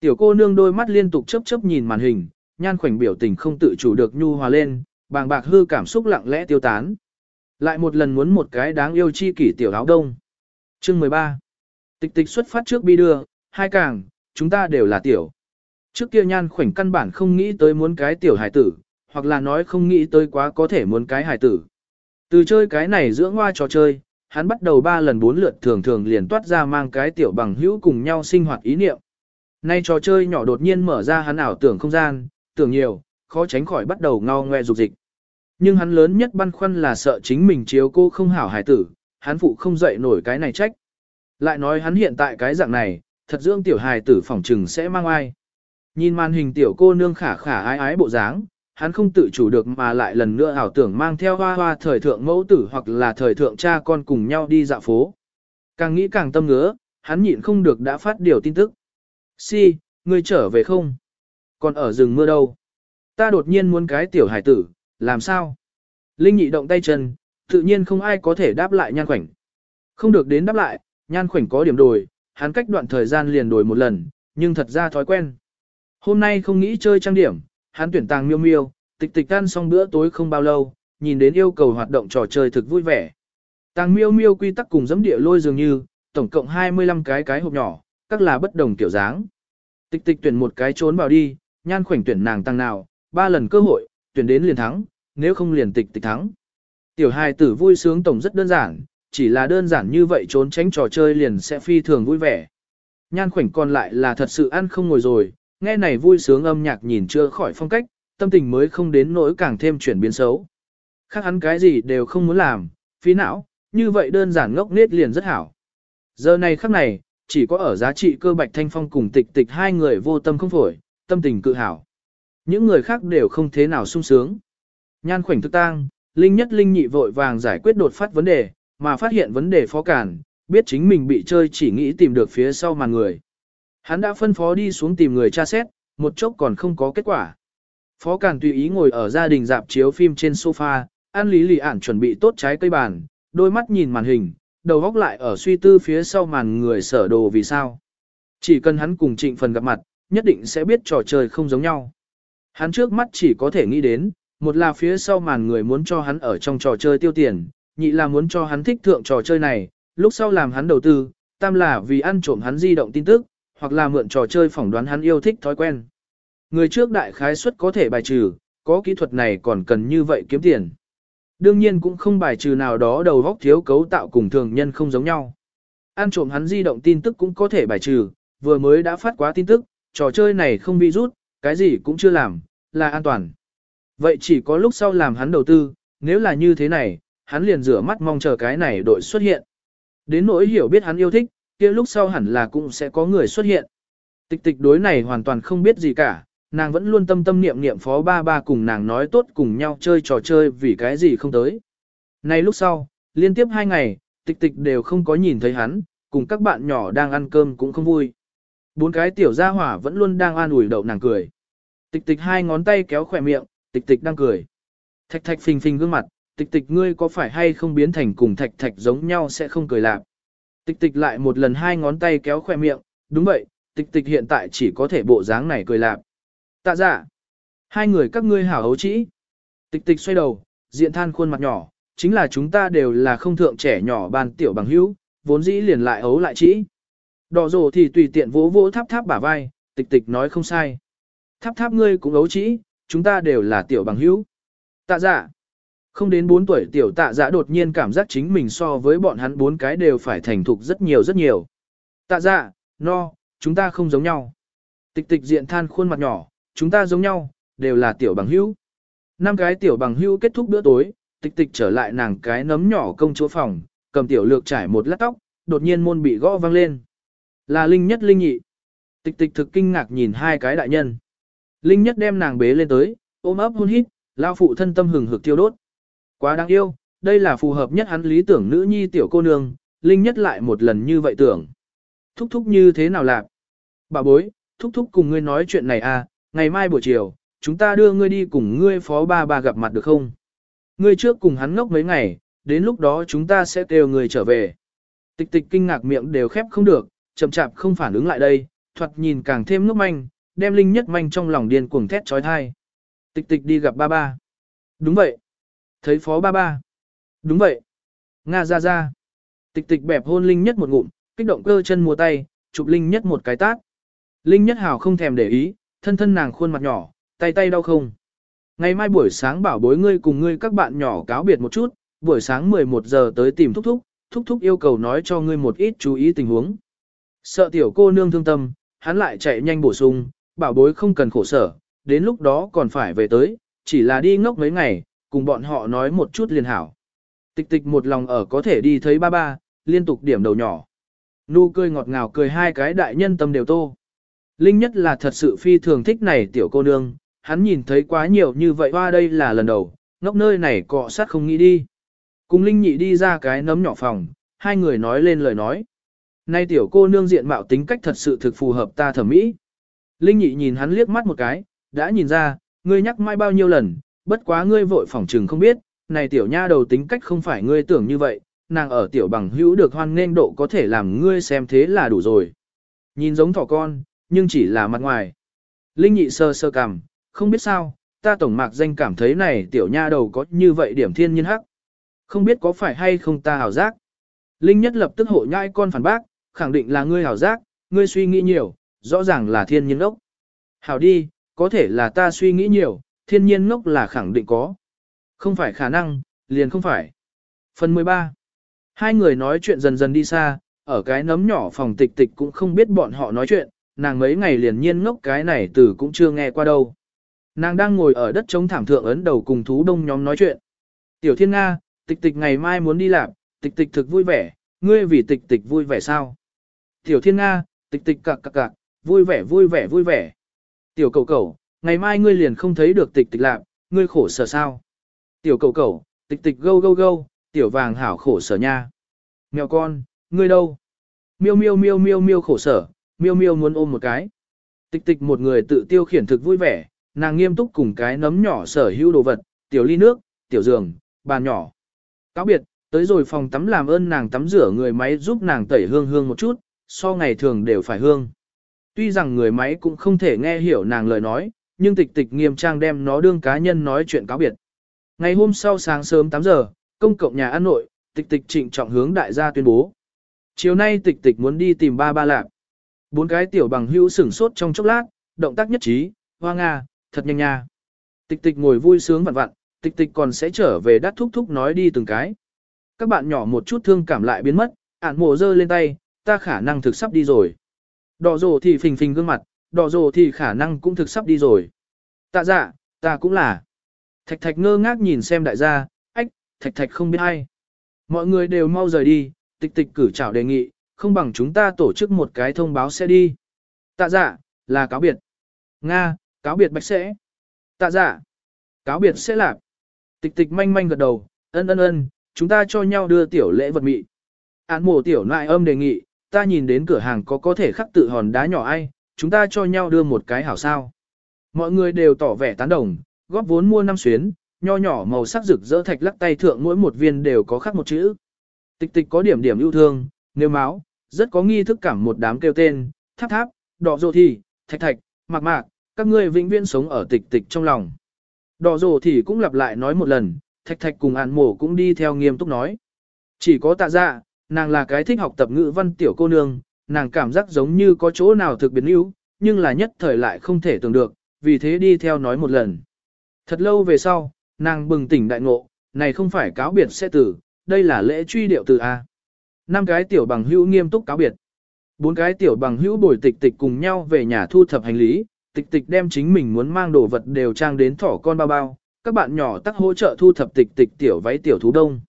S1: Tiểu cô nương đôi mắt liên tục chớp chớp nhìn màn hình, nhan khoảnh biểu tình không tự chủ được nhu hòa lên, bàng bạc hư cảm xúc lặng lẽ tiêu tán. Lại một lần muốn một cái đáng yêu chi kỷ tiểu áo đông. Chương 13. Tịch tịch xuất phát trước bi đưa, hai càng, chúng ta đều là tiểu. Trước kia nhan khoảnh căn bản không nghĩ tới muốn cái tiểu hải tử, hoặc là nói không nghĩ tới quá có thể muốn cái hải tử. Từ chơi cái này dưỡng ngoa trò chơi, hắn bắt đầu ba lần bốn lượt thường thường liền toát ra mang cái tiểu bằng hữu cùng nhau sinh hoạt ý niệm. Nay trò chơi nhỏ đột nhiên mở ra hắn ảo tưởng không gian, tưởng nhiều, khó tránh khỏi bắt đầu ngao ngoe dục dịch. Nhưng hắn lớn nhất băn khoăn là sợ chính mình chiếu cô không hảo Hải tử, hắn phụ không dậy nổi cái này trách. Lại nói hắn hiện tại cái dạng này, thật dưỡng tiểu hài tử phỏng trừng sẽ mang ai. Nhìn màn hình tiểu cô nương khả khả ái ái bộ dáng, hắn không tự chủ được mà lại lần nữa ảo tưởng mang theo hoa hoa thời thượng mẫu tử hoặc là thời thượng cha con cùng nhau đi dạo phố. Càng nghĩ càng tâm ngứa, hắn nhịn không được đã phát điều tin tức. Si, ngươi trở về không? Còn ở rừng mưa đâu? Ta đột nhiên muốn cái tiểu hải tử, làm sao? Linh nhị động tay chân, tự nhiên không ai có thể đáp lại nhan khoảnh. Không được đến đáp lại, nhan khoảnh có điểm đổi, hắn cách đoạn thời gian liền đổi một lần, nhưng thật ra thói quen. Hôm nay không nghĩ chơi trang điểm, hắn tuyển tàng miêu miêu, tịch tịch ăn xong bữa tối không bao lâu, nhìn đến yêu cầu hoạt động trò chơi thực vui vẻ. Tàng miêu miêu quy tắc cùng giấm địa lôi dường như, tổng cộng 25 cái cái hộp nhỏ, các là bất đồng kiểu dáng. Tịch tịch tuyển một cái trốn vào đi, nhan khoảnh tuyển nàng tăng nào, ba lần cơ hội, tuyển đến liền thắng, nếu không liền tịch tịch thắng. Tiểu hài tử vui sướng tổng rất đơn giản, chỉ là đơn giản như vậy trốn tránh trò chơi liền sẽ phi thường vui vẻ. Nhan khoảnh còn lại là thật sự ăn không ngồi rồi, nghe này vui sướng âm nhạc nhìn chưa khỏi phong cách, tâm tình mới không đến nỗi càng thêm chuyển biến xấu. Khác hắn cái gì đều không muốn làm, phí não, như vậy đơn giản ngốc nết liền rất hảo. Giờ này khắc này, chỉ có ở giá trị cơ bạch thanh phong cùng tịch tịch hai người vô tâm không phổi, tâm tình cự hảo. Những người khác đều không thế nào sung sướng. Nhan khoảnh thức tang, Linh nhất Linh nhị vội vàng giải quyết đột phát vấn đề, mà phát hiện vấn đề phó cản, biết chính mình bị chơi chỉ nghĩ tìm được phía sau màn người. Hắn đã phân phó đi xuống tìm người tra xét, một chốc còn không có kết quả. Phó Càn tùy ý ngồi ở gia đình dạp chiếu phim trên sofa, An Lý Lì ản chuẩn bị tốt trái cây bàn, đôi mắt nhìn màn hình, đầu góc lại ở suy tư phía sau màn người sở đồ vì sao. Chỉ cần hắn cùng trịnh phần gặp mặt, nhất định sẽ biết trò chơi không giống nhau. Hắn trước mắt chỉ có thể nghĩ đến, một là phía sau màn người muốn cho hắn ở trong trò chơi tiêu tiền, nhị là muốn cho hắn thích thượng trò chơi này, lúc sau làm hắn đầu tư, tam là vì ăn trộm hắn di động tin tức, hoặc là mượn trò chơi phỏng đoán hắn yêu thích thói quen. Người trước đại khái suất có thể bài trừ, có kỹ thuật này còn cần như vậy kiếm tiền. Đương nhiên cũng không bài trừ nào đó đầu góc thiếu cấu tạo cùng thường nhân không giống nhau. Ăn trộm hắn di động tin tức cũng có thể bài trừ, vừa mới đã phát quá tin tức, trò chơi này không bị rút, cái gì cũng chưa làm, là an toàn. Vậy chỉ có lúc sau làm hắn đầu tư, nếu là như thế này, hắn liền rửa mắt mong chờ cái này đội xuất hiện. Đến nỗi hiểu biết hắn yêu thích, kia lúc sau hẳn là cũng sẽ có người xuất hiện. Tịch tịch đối này hoàn toàn không biết gì cả, nàng vẫn luôn tâm tâm niệm niệm phó ba ba cùng nàng nói tốt cùng nhau chơi trò chơi vì cái gì không tới. Này lúc sau, liên tiếp hai ngày, tịch tịch đều không có nhìn thấy hắn, cùng các bạn nhỏ đang ăn cơm cũng không vui. Bốn cái tiểu gia hỏa vẫn luôn đang an ủi đậu nàng cười. Tịch tịch hai ngón tay kéo khỏe miệng, tịch tịch đang cười. Thạch thạch phình phình gương mặt, tịch tịch ngươi có phải hay không biến thành cùng thạch thạch giống nhau sẽ không cười lạc. Tịch tịch lại một lần hai ngón tay kéo khỏe miệng, đúng vậy, tịch tịch hiện tại chỉ có thể bộ dáng này cười lạc. Tạ giả. Hai người các ngươi hảo hấu trĩ. Tịch tịch xoay đầu, diện than khuôn mặt nhỏ, chính là chúng ta đều là không thượng trẻ nhỏ bàn tiểu bằng hữu, vốn dĩ liền lại ấu lại trĩ. Đỏ rồ thì tùy tiện vỗ vỗ tháp tháp bả vai, tịch tịch nói không sai. Tháp tháp ngươi cũng ấu trĩ, chúng ta đều là tiểu bằng hữu. Tạ giả. Không đến 4 tuổi tiểu tạ dạ đột nhiên cảm giác chính mình so với bọn hắn bốn cái đều phải thành thục rất nhiều rất nhiều. Tạ dạ no, chúng ta không giống nhau. Tịch tịch diện than khuôn mặt nhỏ, chúng ta giống nhau, đều là tiểu bằng hữu. Năm cái tiểu bằng hữu kết thúc bữa tối, tịch tịch trở lại nàng cái nấm nhỏ công chúa phòng, cầm tiểu lược trải một lát tóc, đột nhiên môn bị gõ vang lên. Là Linh Nhất Linh Nhị. Tịch tịch thực kinh ngạc nhìn hai cái đại nhân. Linh Nhất đem nàng bế lên tới, ôm ấp hôn hít, lao phụ thân tâm hừng hực tiêu đốt. Quá đáng yêu, đây là phù hợp nhất hắn lý tưởng nữ nhi tiểu cô nương, Linh Nhất lại một lần như vậy tưởng. Thúc thúc như thế nào lạc? Bà bối, thúc thúc cùng ngươi nói chuyện này à, ngày mai buổi chiều, chúng ta đưa ngươi đi cùng ngươi phó ba ba gặp mặt được không? Ngươi trước cùng hắn ngốc mấy ngày, đến lúc đó chúng ta sẽ kêu người trở về. Tịch tịch kinh ngạc miệng đều khép không được, chậm chạp không phản ứng lại đây, thoạt nhìn càng thêm ngốc manh, đem linh nhất manh trong lòng điên cuồng thét trói thai. Tịch tịch đi gặp ba ba. Đúng vậy. Thấy phó ba ba. Đúng vậy. Nga ra ra. Tịch tịch bẹp hôn linh nhất một ngụm, kích động cơ chân mua tay, chụp linh nhất một cái tát. Linh nhất hào không thèm để ý, thân thân nàng khuôn mặt nhỏ, tay tay đau không. Ngày mai buổi sáng bảo bối ngươi cùng ngươi các bạn nhỏ cáo biệt một chút, buổi sáng 11 giờ tới tìm thúc thúc, thúc thúc yêu cầu nói cho ngươi một ít chú ý tình huống. Sợ tiểu cô nương thương tâm, hắn lại chạy nhanh bổ sung, bảo bối không cần khổ sở, đến lúc đó còn phải về tới, chỉ là đi ngốc mấy ngày, cùng bọn họ nói một chút liền hảo. Tịch tịch một lòng ở có thể đi thấy ba ba, liên tục điểm đầu nhỏ. Nu cười ngọt ngào cười hai cái đại nhân tâm đều tô. Linh nhất là thật sự phi thường thích này tiểu cô nương, hắn nhìn thấy quá nhiều như vậy hoa đây là lần đầu, ngốc nơi này cọ sát không nghĩ đi. Cùng Linh nhị đi ra cái nấm nhỏ phòng, hai người nói lên lời nói. Nay tiểu cô nương diện mạo tính cách thật sự thực phù hợp ta thẩm mỹ. Linh nhị nhìn hắn liếc mắt một cái, đã nhìn ra, ngươi nhắc mai bao nhiêu lần, bất quá ngươi vội phỏng trừng không biết, này tiểu nha đầu tính cách không phải ngươi tưởng như vậy, nàng ở tiểu bằng hữu được hoan nên độ có thể làm ngươi xem thế là đủ rồi. Nhìn giống thỏ con, nhưng chỉ là mặt ngoài. Linh nhị sơ sơ cằm, không biết sao, ta tổng mạc danh cảm thấy này tiểu nha đầu có như vậy điểm thiên nhiên hắc. Không biết có phải hay không ta hảo giác. Linh nhất lập tức hộ nhai con phản bác, khẳng định là ngươi hảo giác, ngươi suy nghĩ nhiều, rõ ràng là thiên nhiên ốc. Hảo đi, có thể là ta suy nghĩ nhiều, thiên nhiên ngốc là khẳng định có. Không phải khả năng, liền không phải. Phần 13. Hai người nói chuyện dần dần đi xa, ở cái nấm nhỏ phòng tịch tịch cũng không biết bọn họ nói chuyện, nàng mấy ngày liền nhiên ngốc cái này từ cũng chưa nghe qua đâu. Nàng đang ngồi ở đất trống thảm thượng ấn đầu cùng thú đông nhóm nói chuyện. Tiểu Thiên Nga, tịch tịch ngày mai muốn đi làm, tịch tịch thực vui vẻ, ngươi vì tịch tịch vui vẻ sao? Tiểu Thiên Nga, tịch tịch cạc cạc cạc, vui vẻ vui vẻ vui vẻ. Tiểu cầu cầu, ngày mai ngươi liền không thấy được tịch tịch lạc, ngươi khổ sở sao? Tiểu cầu cầu, tịch tịch gâu gâu gâu, tiểu vàng hảo khổ sở nha. Mèo con, ngươi đâu? Miêu miêu miêu miêu miêu khổ sở, miêu miêu muốn ôm một cái. Tịch tịch một người tự tiêu khiển thực vui vẻ, nàng nghiêm túc cùng cái nấm nhỏ sở hữu đồ vật, tiểu ly nước, tiểu giường, bàn nhỏ. Cáo biệt, tới rồi phòng tắm làm ơn nàng tắm rửa người máy giúp nàng tẩy hương hương một chút, so ngày thường đều phải hương. Tuy rằng người máy cũng không thể nghe hiểu nàng lời nói, nhưng tịch tịch nghiêm trang đem nó đương cá nhân nói chuyện cáo biệt. Ngày hôm sau sáng sớm 8 giờ, công cộng nhà ăn nội, tịch tịch trịnh trọng hướng đại gia tuyên bố. Chiều nay tịch tịch muốn đi tìm ba ba lạc. Bốn cái tiểu bằng hữu sửng sốt trong chốc lát, động tác nhất trí, hoa nga, thật nhanh nha. Tịch tịch ngồi vui sướng vặn vặn, tịch tịch còn sẽ trở về đắt thúc thúc nói đi từng cái. Các bạn nhỏ một chút thương cảm lại biến mất, ản mồ dơ lên tay, ta khả năng thực sắp đi rồi. Đỏ rồ thì phình phình gương mặt, đỏ rồ thì khả năng cũng thực sắp đi rồi. Tạ dạ, ta cũng là. Thạch thạch ngơ ngác nhìn xem đại gia, ách, thạch thạch không biết ai. Mọi người đều mau rời đi, tịch tịch cử chào đề nghị, không bằng chúng ta tổ chức một cái thông báo sẽ đi. Tạ dạ, là cáo biệt. Nga, cáo biệt bạch sẽ. Tạ dạ, cáo biệt sẽ lạc. Tịch tịch manh manh gật đầu, ân ân ân, chúng ta cho nhau đưa tiểu lễ vật mị. Án mổ tiểu nại âm đề nghị, ta nhìn đến cửa hàng có có thể khắc tự hòn đá nhỏ ai, chúng ta cho nhau đưa một cái hảo sao. Mọi người đều tỏ vẻ tán đồng, góp vốn mua năm xuyến, nho nhỏ màu sắc rực rỡ thạch lắc tay thượng mỗi một viên đều có khắc một chữ. Tịch tịch có điểm điểm yêu thương, nêu máu, rất có nghi thức cảm một đám kêu tên, tháp tháp, đỏ rồ thì, thạch thạch, mạc mạc, các ngươi vĩnh viễn sống ở tịch tịch trong lòng. Đỏ rồ thì cũng lặp lại nói một lần, thạch thạch cùng ạn mổ cũng đi theo nghiêm túc nói. Chỉ có tạ dạ, nàng là cái thích học tập ngữ văn tiểu cô nương, nàng cảm giác giống như có chỗ nào thực biến yếu, nhưng là nhất thời lại không thể tưởng được, vì thế đi theo nói một lần. Thật lâu về sau, nàng bừng tỉnh đại ngộ, này không phải cáo biệt sẽ tử, đây là lễ truy điệu từ A. Năm cái tiểu bằng hữu nghiêm túc cáo biệt. Bốn cái tiểu bằng hữu bồi tịch tịch cùng nhau về nhà thu thập hành lý, tịch tịch đem chính mình muốn mang đồ vật đều trang đến thỏ con bao bao, các bạn nhỏ tắc hỗ trợ thu thập tịch tịch tiểu váy tiểu thú đông.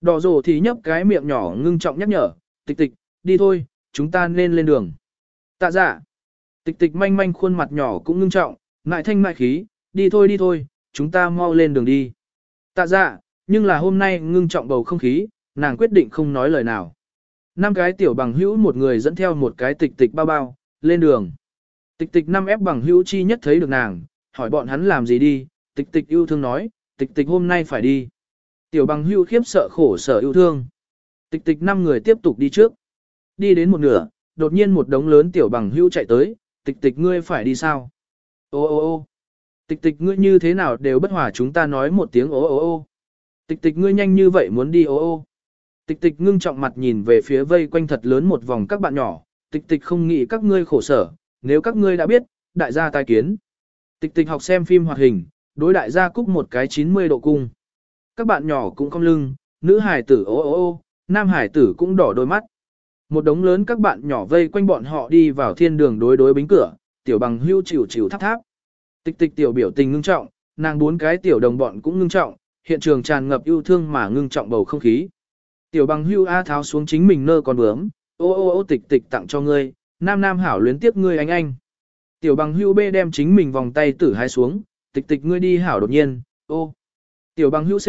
S1: Đỏ rồ thì nhấp cái miệng nhỏ ngưng trọng nhắc nhở, tịch tịch, đi thôi, chúng ta nên lên đường. Tạ dạ. Tịch tịch manh manh khuôn mặt nhỏ cũng ngưng trọng, ngại thanh ngại khí, đi thôi đi thôi, chúng ta mau lên đường đi. Tạ dạ, nhưng là hôm nay ngưng trọng bầu không khí, nàng quyết định không nói lời nào. Năm cái tiểu bằng hữu một người dẫn theo một cái tịch tịch bao bao, lên đường. Tịch tịch năm ép bằng hữu chi nhất thấy được nàng, hỏi bọn hắn làm gì đi, tịch tịch yêu thương nói, tịch tịch hôm nay phải đi. Tiểu bằng hữu khiếp sợ khổ sở yêu thương. Tịch tịch năm người tiếp tục đi trước. Đi đến một nửa, đột nhiên một đống lớn tiểu bằng hữu chạy tới, tịch tịch ngươi phải đi sao? Ô ô ô tịch tịch ngươi như thế nào đều bất hòa chúng ta nói một tiếng ô ô ô. Tịch tịch ngươi nhanh như vậy muốn đi ô ô. Tịch tịch ngưng trọng mặt nhìn về phía vây quanh thật lớn một vòng các bạn nhỏ, tịch tịch không nghĩ các ngươi khổ sở, nếu các ngươi đã biết, đại gia tai kiến. Tịch tịch học xem phim hoạt hình, đối đại gia cúc một cái 90 độ cung. Các bạn nhỏ cũng không lưng, nữ hải tử ô ô ô, nam hải tử cũng đỏ đôi mắt. Một đống lớn các bạn nhỏ vây quanh bọn họ đi vào thiên đường đối đối bính cửa, tiểu bằng hưu chịu chịu tháp tháp. Tịch tịch tiểu biểu tình ngưng trọng, nàng bốn cái tiểu đồng bọn cũng ngưng trọng, hiện trường tràn ngập yêu thương mà ngưng trọng bầu không khí. Tiểu bằng hưu A tháo xuống chính mình nơ con bướm, ô ô ô tịch tịch tặng cho ngươi, nam nam hảo luyến tiếp ngươi anh anh. Tiểu bằng hưu B đem chính mình vòng tay tử hai xuống, tịch tịch ngươi đi hảo đột nhiên, ô. Tiểu bằng hưu C,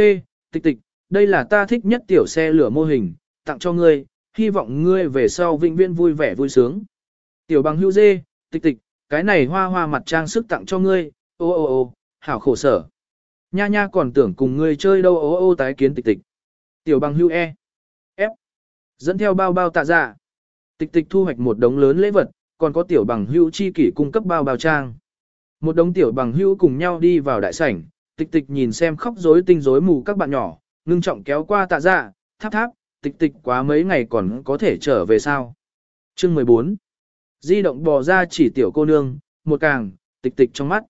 S1: tịch tịch, đây là ta thích nhất tiểu xe lửa mô hình, tặng cho ngươi, hy vọng ngươi về sau vĩnh viễn vui vẻ vui sướng. Tiểu bằng hưu dê, tịch tịch, cái này hoa hoa mặt trang sức tặng cho ngươi, ô ô ô, hảo khổ sở. Nha nha còn tưởng cùng ngươi chơi đâu ô ô tái kiến tịch tịch. Tiểu bằng hưu e, ép, dẫn theo bao bao tạ dạ. Tịch tịch thu hoạch một đống lớn lễ vật, còn có tiểu bằng hưu chi kỷ cung cấp bao bao trang. Một đống tiểu bằng hưu cùng nhau đi vào đại sảnh, tịch tịch nhìn xem khóc rối tinh rối mù các bạn nhỏ, ngưng trọng kéo qua tạ dạ, tháp tháp, tịch tịch quá mấy ngày còn có thể trở về sao. Chương 14 Di động bò ra chỉ tiểu cô nương, một càng, tịch tịch trong mắt.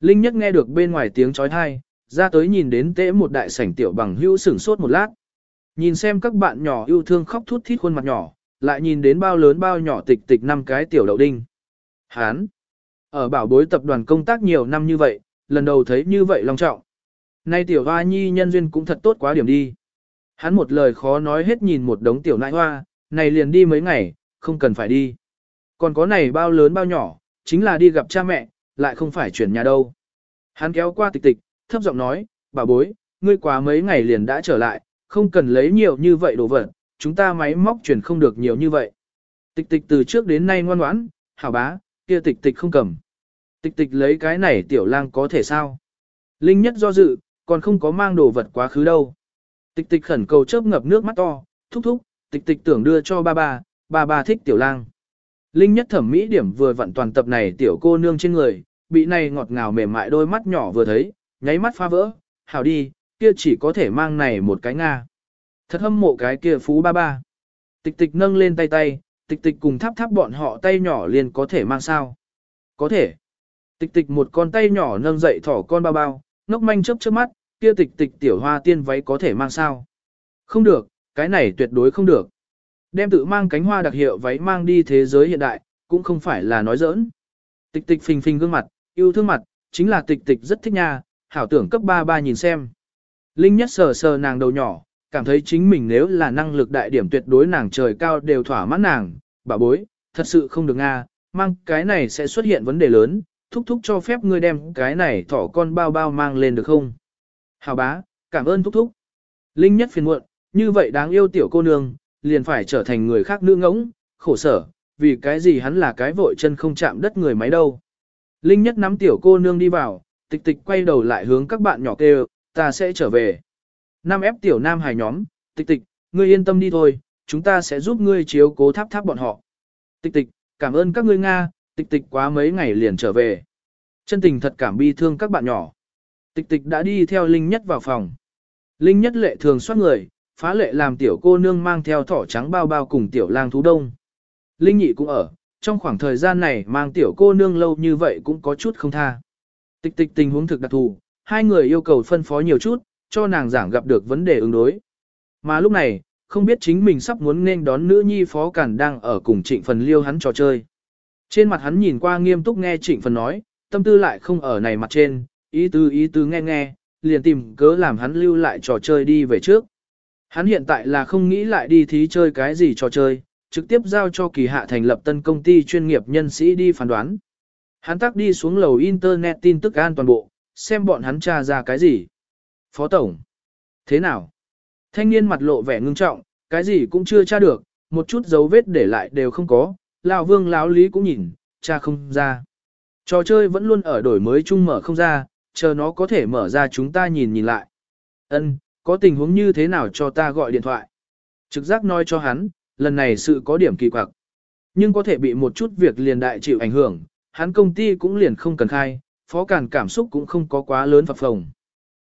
S1: Linh nhất nghe được bên ngoài tiếng chói tai, ra tới nhìn đến tễ một đại sảnh tiểu bằng hữu sửng sốt một lát. Nhìn xem các bạn nhỏ yêu thương khóc thút thít khuôn mặt nhỏ, lại nhìn đến bao lớn bao nhỏ tịch tịch năm cái tiểu đậu đinh. Hán! Ở bảo bối tập đoàn công tác nhiều năm như vậy, lần đầu thấy như vậy long trọng. Nay tiểu hoa nhi nhân duyên cũng thật tốt quá điểm đi. Hắn một lời khó nói hết nhìn một đống tiểu nại hoa, này liền đi mấy ngày, không cần phải đi. Còn có này bao lớn bao nhỏ, chính là đi gặp cha mẹ, lại không phải chuyển nhà đâu. Hắn kéo qua tịch tịch, thấp giọng nói, bà bối, ngươi quá mấy ngày liền đã trở lại, không cần lấy nhiều như vậy đồ vật, chúng ta máy móc chuyển không được nhiều như vậy. Tịch tịch từ trước đến nay ngoan ngoãn, hảo bá, kia tịch tịch không cầm. Tịch tịch lấy cái này tiểu lang có thể sao? Linh nhất do dự, còn không có mang đồ vật quá khứ đâu. Tịch tịch khẩn cầu chớp ngập nước mắt to, thúc thúc, tịch tịch tưởng đưa cho ba ba, ba ba thích tiểu lang. Linh nhất thẩm mỹ điểm vừa vặn toàn tập này tiểu cô nương trên người, bị này ngọt ngào mềm mại đôi mắt nhỏ vừa thấy, nháy mắt phá vỡ, hảo đi, kia chỉ có thể mang này một cái Nga. Thật hâm mộ cái kia phú ba ba. Tịch tịch nâng lên tay tay, tịch tịch cùng tháp tháp bọn họ tay nhỏ liền có thể mang sao. Có thể. Tịch tịch một con tay nhỏ nâng dậy thỏ con bao bao, ngốc manh chớp chớp mắt, kia tịch tịch tiểu hoa tiên váy có thể mang sao. Không được, cái này tuyệt đối không được. Đem tự mang cánh hoa đặc hiệu váy mang đi thế giới hiện đại, cũng không phải là nói giỡn. Tịch tịch phình phình gương mặt, yêu thương mặt, chính là tịch tịch rất thích nha, hảo tưởng cấp ba ba nhìn xem. Linh nhất sờ sờ nàng đầu nhỏ, cảm thấy chính mình nếu là năng lực đại điểm tuyệt đối nàng trời cao đều thỏa mãn nàng, bà bối, thật sự không được nga, mang cái này sẽ xuất hiện vấn đề lớn, thúc thúc cho phép ngươi đem cái này thỏ con bao bao mang lên được không? Hào bá, cảm ơn thúc thúc. Linh nhất phiền muộn, như vậy đáng yêu tiểu cô nương, liền phải trở thành người khác nữ ngỗng, khổ sở, vì cái gì hắn là cái vội chân không chạm đất người máy đâu. Linh nhất nắm tiểu cô nương đi vào, tịch tịch quay đầu lại hướng các bạn nhỏ kêu, ta sẽ trở về. Nam ép tiểu nam hài nhóm, tịch tịch, ngươi yên tâm đi thôi, chúng ta sẽ giúp ngươi chiếu cố tháp tháp bọn họ. Tịch tịch, cảm ơn các ngươi Nga, tịch tịch quá mấy ngày liền trở về. Chân tình thật cảm bi thương các bạn nhỏ. Tịch tịch đã đi theo Linh Nhất vào phòng. Linh Nhất lệ thường soát người, phá lệ làm tiểu cô nương mang theo thỏ trắng bao bao cùng tiểu lang thú đông. Linh Nhị cũng ở, trong khoảng thời gian này mang tiểu cô nương lâu như vậy cũng có chút không tha. Tịch tịch tình huống thực đặc thù, hai người yêu cầu phân phó nhiều chút, cho nàng giảng gặp được vấn đề ứng đối. Mà lúc này, không biết chính mình sắp muốn nên đón nữ nhi phó cản đang ở cùng trịnh phần liêu hắn trò chơi. Trên mặt hắn nhìn qua nghiêm túc nghe trịnh phần nói, tâm tư lại không ở này mặt trên, ý tứ ý tứ nghe nghe, liền tìm cớ làm hắn lưu lại trò chơi đi về trước. Hắn hiện tại là không nghĩ lại đi thí chơi cái gì trò chơi, trực tiếp giao cho kỳ hạ thành lập tân công ty chuyên nghiệp nhân sĩ đi phán đoán. Hắn tắc đi xuống lầu internet tin tức an toàn bộ, xem bọn hắn tra ra cái gì. Phó Tổng. Thế nào? Thanh niên mặt lộ vẻ ngưng trọng, cái gì cũng chưa tra được, một chút dấu vết để lại đều không có, lão vương lão lý cũng nhìn, tra không ra. Trò chơi vẫn luôn ở đổi mới chung mở không ra, chờ nó có thể mở ra chúng ta nhìn nhìn lại. Ân, có tình huống như thế nào cho ta gọi điện thoại. Trực giác nói cho hắn, lần này sự có điểm kỳ quặc. Nhưng có thể bị một chút việc liền đại chịu ảnh hưởng, hắn công ty cũng liền không cần khai, phó cản cảm xúc cũng không có quá lớn phập phồng.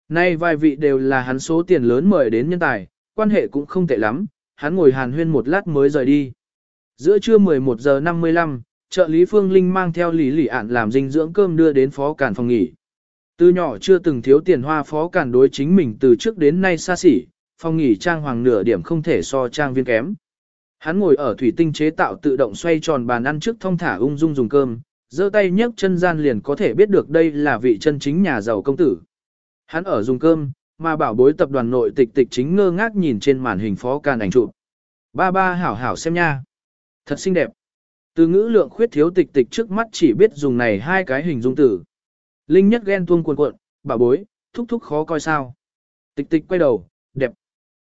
S1: Nay vài vị đều là hắn số tiền lớn mời đến nhân tài, quan hệ cũng không tệ lắm, hắn ngồi hàn huyên một lát mới rời đi. Giữa trưa 11 giờ 55, trợ lý Phương Linh mang theo lý lỉ ạn làm dinh dưỡng cơm đưa đến phó cản phòng nghỉ. Từ nhỏ chưa từng thiếu tiền hoa phó cản đối chính mình từ trước đến nay xa xỉ, phòng nghỉ trang hoàng nửa điểm không thể so trang viên kém. Hắn ngồi ở thủy tinh chế tạo tự động xoay tròn bàn ăn trước thông thả ung dung dùng cơm, giơ tay nhấc chân gian liền có thể biết được đây là vị chân chính nhà giàu công tử. Hắn ở dùng cơm, mà bảo bối tập đoàn nội tịch tịch chính ngơ ngác nhìn trên màn hình phó can ảnh chụp. Ba ba hảo hảo xem nha. Thật xinh đẹp. Từ ngữ lượng khuyết thiếu tịch tịch trước mắt chỉ biết dùng này hai cái hình dung tử. Linh nhất ghen tuông cuộn cuộn, bảo bối, thúc thúc khó coi sao. Tịch tịch quay đầu, đẹp.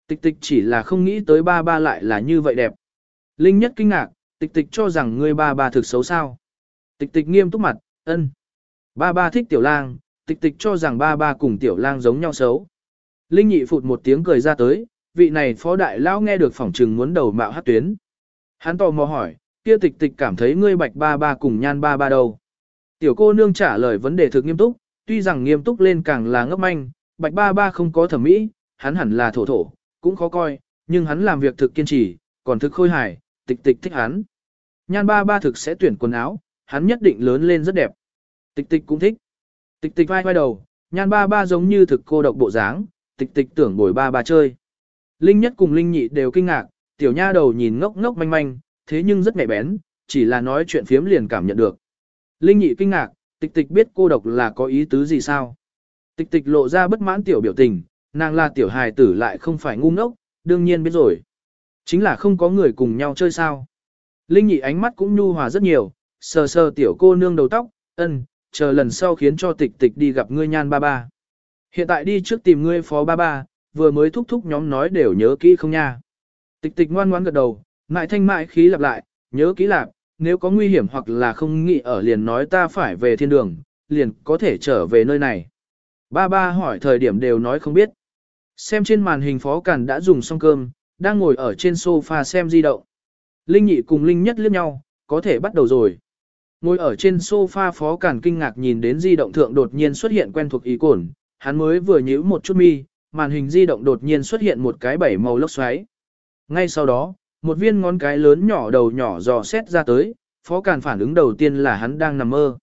S1: Tịch tịch chỉ là không nghĩ tới ba ba lại là như vậy đẹp. Linh nhất kinh ngạc, tịch tịch cho rằng ngươi ba ba thực xấu sao. Tịch tịch nghiêm túc mặt, ân. Ba ba thích tiểu lang, tịch tịch cho rằng ba ba cùng tiểu lang giống nhau xấu. Linh nhị phụt một tiếng cười ra tới, vị này phó đại lão nghe được phỏng trừng muốn đầu mạo hát tuyến. Hắn tò mò hỏi, kia tịch tịch cảm thấy ngươi bạch ba ba cùng nhan ba ba đâu. Tiểu cô nương trả lời vấn đề thực nghiêm túc, tuy rằng nghiêm túc lên càng là ngấp manh, bạch ba ba không có thẩm mỹ, hắn hẳn là thổ thổ, cũng khó coi, nhưng hắn làm việc thực kiên trì, còn thực khôi hài, tịch tịch thích hắn. Nhan ba ba thực sẽ tuyển quần áo, hắn nhất định lớn lên rất đẹp. Tịch tịch cũng thích. Tịch tịch vai vai đầu, nhan ba ba giống như thực cô độc bộ dáng, tịch tịch tưởng bồi ba ba chơi. Linh nhất cùng Linh nhị đều kinh ngạc, tiểu nha đầu nhìn ngốc ngốc manh manh, thế nhưng rất mẹ bén, chỉ là nói chuyện phiếm liền cảm nhận được. Linh nhị kinh ngạc, tịch tịch biết cô độc là có ý tứ gì sao. Tịch tịch lộ ra bất mãn tiểu biểu tình, nàng là tiểu hài tử lại không phải ngu ngốc, đương nhiên biết rồi. Chính là không có người cùng nhau chơi sao. Linh nhị ánh mắt cũng nhu hòa rất nhiều, sờ sờ tiểu cô nương đầu tóc, ân, chờ lần sau khiến cho tịch tịch đi gặp ngươi nhan ba ba. Hiện tại đi trước tìm ngươi phó ba ba, vừa mới thúc thúc nhóm nói đều nhớ kỹ không nha. Tịch tịch ngoan ngoãn gật đầu, mại thanh mại khí lặp lại, nhớ kỹ lạp, nếu có nguy hiểm hoặc là không nghĩ ở liền nói ta phải về thiên đường, liền có thể trở về nơi này. Ba ba hỏi thời điểm đều nói không biết. Xem trên màn hình phó cản đã dùng xong cơm, đang ngồi ở trên sofa xem di động. Linh nhị cùng Linh nhất liếc nhau, có thể bắt đầu rồi. Ngồi ở trên sofa phó cản kinh ngạc nhìn đến di động thượng đột nhiên xuất hiện quen thuộc ý cồn, hắn mới vừa nhíu một chút mi, màn hình di động đột nhiên xuất hiện một cái bảy màu lốc xoáy. Ngay sau đó, một viên ngón cái lớn nhỏ đầu nhỏ dò xét ra tới, phó càn phản ứng đầu tiên là hắn đang nằm mơ.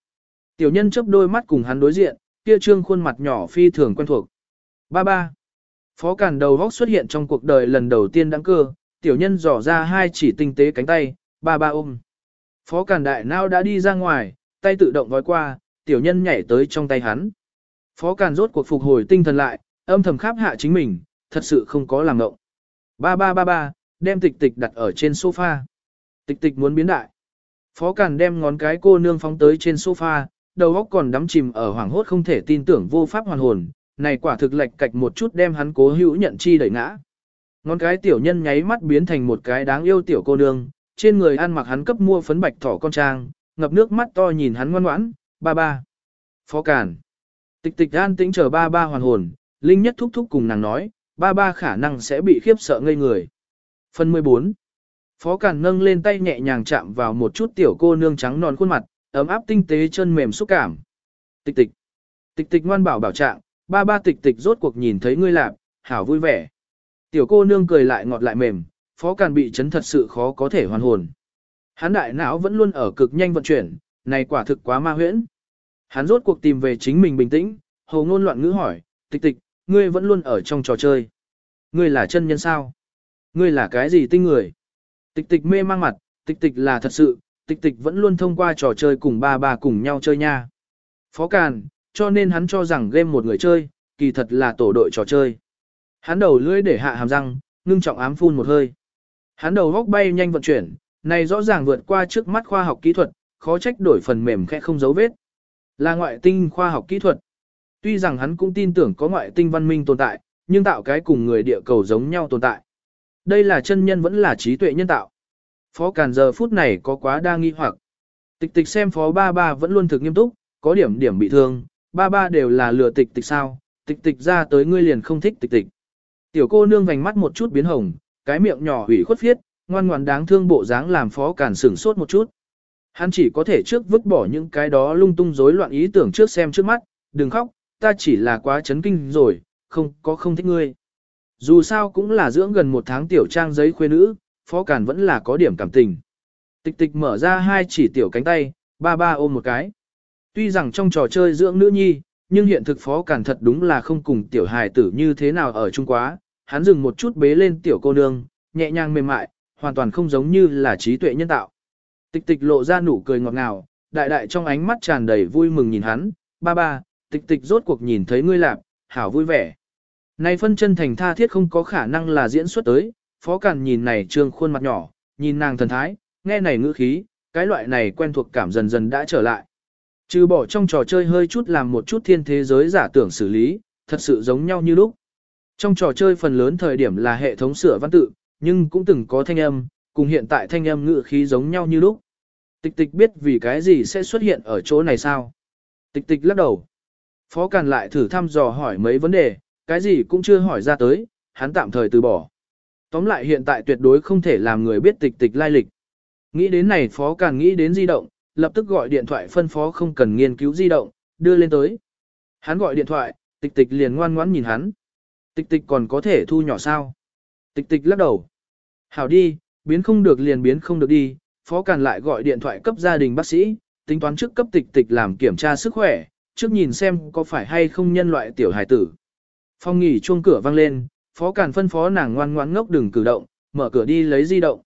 S1: Tiểu nhân chớp đôi mắt cùng hắn đối diện, kia trương khuôn mặt nhỏ phi thường quen thuộc. Ba ba. Phó càn đầu góc xuất hiện trong cuộc đời lần đầu tiên đáng cơ, tiểu nhân dò ra hai chỉ tinh tế cánh tay, ba ba ôm. Phó Càn Đại Nao đã đi ra ngoài, tay tự động gói qua, tiểu nhân nhảy tới trong tay hắn. Phó Càn rốt cuộc phục hồi tinh thần lại, âm thầm khắp hạ chính mình, thật sự không có làm ngộng. Ba ba ba ba, đem tịch tịch đặt ở trên sofa. Tịch tịch muốn biến đại. Phó Càn đem ngón cái cô nương phóng tới trên sofa, đầu óc còn đắm chìm ở hoảng hốt không thể tin tưởng vô pháp hoàn hồn, này quả thực lệch cạch một chút đem hắn cố hữu nhận chi đẩy ngã. Ngón cái tiểu nhân nháy mắt biến thành một cái đáng yêu tiểu cô nương, trên người ăn mặc hắn cấp mua phấn bạch thỏ con trang, ngập nước mắt to nhìn hắn ngoan ngoãn, ba ba. Phó Càn. Tịch tịch an tĩnh chờ ba ba hoàn hồn, Linh nhất thúc thúc cùng nàng nói, ba ba khả năng sẽ bị khiếp sợ ngây người. Phần 14 Phó Càn nâng lên tay nhẹ nhàng chạm vào một chút tiểu cô nương trắng non khuôn mặt, ấm áp tinh tế chân mềm xúc cảm. Tịch tịch. Tịch tịch ngoan bảo bảo trạng, ba ba tịch tịch rốt cuộc nhìn thấy ngươi lạp, hảo vui vẻ. Tiểu cô nương cười lại ngọt lại mềm, Phó Càn bị chấn thật sự khó có thể hoàn hồn. Hắn đại não vẫn luôn ở cực nhanh vận chuyển, này quả thực quá ma huyễn. Hắn rốt cuộc tìm về chính mình bình tĩnh, hầu ngôn loạn ngữ hỏi, tịch tịch, ngươi vẫn luôn ở trong trò chơi. Ngươi là chân nhân sao? Ngươi là cái gì tinh người? Tịch tịch mê mang mặt, tịch tịch là thật sự, tịch tịch vẫn luôn thông qua trò chơi cùng ba bà cùng nhau chơi nha. Phó Càn, cho nên hắn cho rằng game một người chơi, kỳ thật là tổ đội trò chơi. Hắn đầu lưỡi để hạ hàm răng, ngưng trọng ám phun một hơi. Hắn đầu góc bay nhanh vận chuyển, này rõ ràng vượt qua trước mắt khoa học kỹ thuật, khó trách đổi phần mềm khẽ không dấu vết. Là ngoại tinh khoa học kỹ thuật. Tuy rằng hắn cũng tin tưởng có ngoại tinh văn minh tồn tại, nhưng tạo cái cùng người địa cầu giống nhau tồn tại. Đây là chân nhân vẫn là trí tuệ nhân tạo. Phó Càn giờ phút này có quá đa nghi hoặc. Tịch tịch xem phó ba ba vẫn luôn thực nghiêm túc, có điểm điểm bị thương, ba ba đều là lừa tịch tịch sao, tịch tịch ra tới ngươi liền không thích tịch tịch. Tiểu cô nương vành mắt một chút biến hồng, cái miệng nhỏ hủy khuất phiết, ngoan ngoan đáng thương bộ dáng làm phó càn sửng sốt một chút. Hắn chỉ có thể trước vứt bỏ những cái đó lung tung rối loạn ý tưởng trước xem trước mắt, đừng khóc, ta chỉ là quá chấn kinh rồi, không có không thích ngươi. Dù sao cũng là dưỡng gần một tháng tiểu trang giấy khuê nữ, phó càn vẫn là có điểm cảm tình. Tịch tịch mở ra hai chỉ tiểu cánh tay, ba ba ôm một cái. Tuy rằng trong trò chơi dưỡng nữ nhi, nhưng hiện thực phó càn thật đúng là không cùng tiểu hài tử như thế nào ở Trung Quá. Hắn dừng một chút bế lên tiểu cô nương, nhẹ nhàng mềm mại, hoàn toàn không giống như là trí tuệ nhân tạo. Tịch tịch lộ ra nụ cười ngọt ngào, đại đại trong ánh mắt tràn đầy vui mừng nhìn hắn, ba ba, tịch tịch rốt cuộc nhìn thấy ngươi lạc, hảo vui vẻ. Này phân chân thành tha thiết không có khả năng là diễn xuất tới, phó càn nhìn này trương khuôn mặt nhỏ, nhìn nàng thần thái, nghe này ngữ khí, cái loại này quen thuộc cảm dần dần đã trở lại. Trừ bỏ trong trò chơi hơi chút làm một chút thiên thế giới giả tưởng xử lý, thật sự giống nhau như lúc. Trong trò chơi phần lớn thời điểm là hệ thống sửa văn tự, nhưng cũng từng có thanh âm, cùng hiện tại thanh âm ngữ khí giống nhau như lúc. Tịch tịch biết vì cái gì sẽ xuất hiện ở chỗ này sao? Tịch tịch lắc đầu. Phó Càn lại thử thăm dò hỏi mấy vấn đề, cái gì cũng chưa hỏi ra tới, hắn tạm thời từ bỏ. Tóm lại hiện tại tuyệt đối không thể làm người biết tịch tịch lai lịch. Nghĩ đến này Phó Càn nghĩ đến di động, lập tức gọi điện thoại phân phó không cần nghiên cứu di động, đưa lên tới. Hắn gọi điện thoại, tịch tịch liền ngoan ngoãn nhìn hắn. Tịch tịch còn có thể thu nhỏ sao? Tịch tịch lắc đầu. Hảo đi, biến không được liền biến không được đi, Phó Càn lại gọi điện thoại cấp gia đình bác sĩ, tính toán trước cấp tịch tịch làm kiểm tra sức khỏe, trước nhìn xem có phải hay không nhân loại tiểu hài tử. Phong nghỉ chuông cửa vang lên, Phó Càn phân phó nàng ngoan ngoãn ngốc đừng cử động, mở cửa đi lấy di động.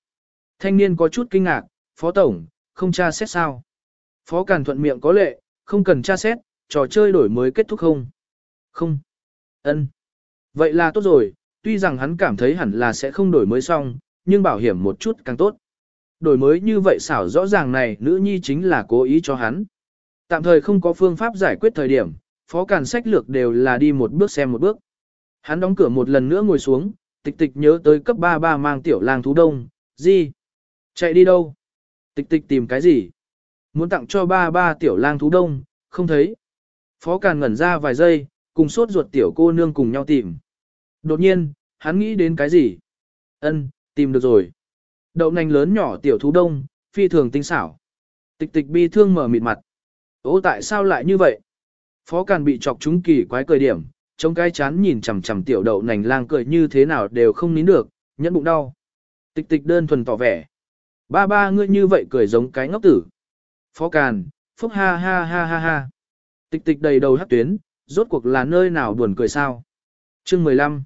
S1: Thanh niên có chút kinh ngạc, Phó Tổng, không tra xét sao. Phó Càn thuận miệng có lệ, không cần tra xét, trò chơi đổi mới kết thúc không? Không. ân Vậy là tốt rồi, tuy rằng hắn cảm thấy hẳn là sẽ không đổi mới xong, nhưng bảo hiểm một chút càng tốt. Đổi mới như vậy xảo rõ ràng này nữ nhi chính là cố ý cho hắn. Tạm thời không có phương pháp giải quyết thời điểm, phó càn sách lược đều là đi một bước xem một bước. Hắn đóng cửa một lần nữa ngồi xuống, tịch tịch nhớ tới cấp 33 mang tiểu lang thú đông, gì? Chạy đi đâu? Tịch tịch tìm cái gì? Muốn tặng cho ba ba tiểu lang thú đông, không thấy. Phó Càn ngẩn ra vài giây, cùng sốt ruột tiểu cô nương cùng nhau tìm. Đột nhiên, hắn nghĩ đến cái gì? Ân, tìm được rồi. Đậu nành lớn nhỏ tiểu thú đông, phi thường tinh xảo. Tịch tịch bi thương mở mịt mặt. Ô tại sao lại như vậy? Phó Càn bị chọc chúng kỳ quái cười điểm, chống cái chán nhìn chằm chằm tiểu đậu nành lang cười như thế nào đều không nín được, nhẫn bụng đau. Tịch tịch đơn thuần tỏ vẻ, Ba ba ngươi như vậy cười giống cái ngốc tử. Phó Càn, phúc ha ha ha ha ha. Tịch tịch đầy đầu hát tuyến, rốt cuộc là nơi nào buồn cười sao. Chương 15.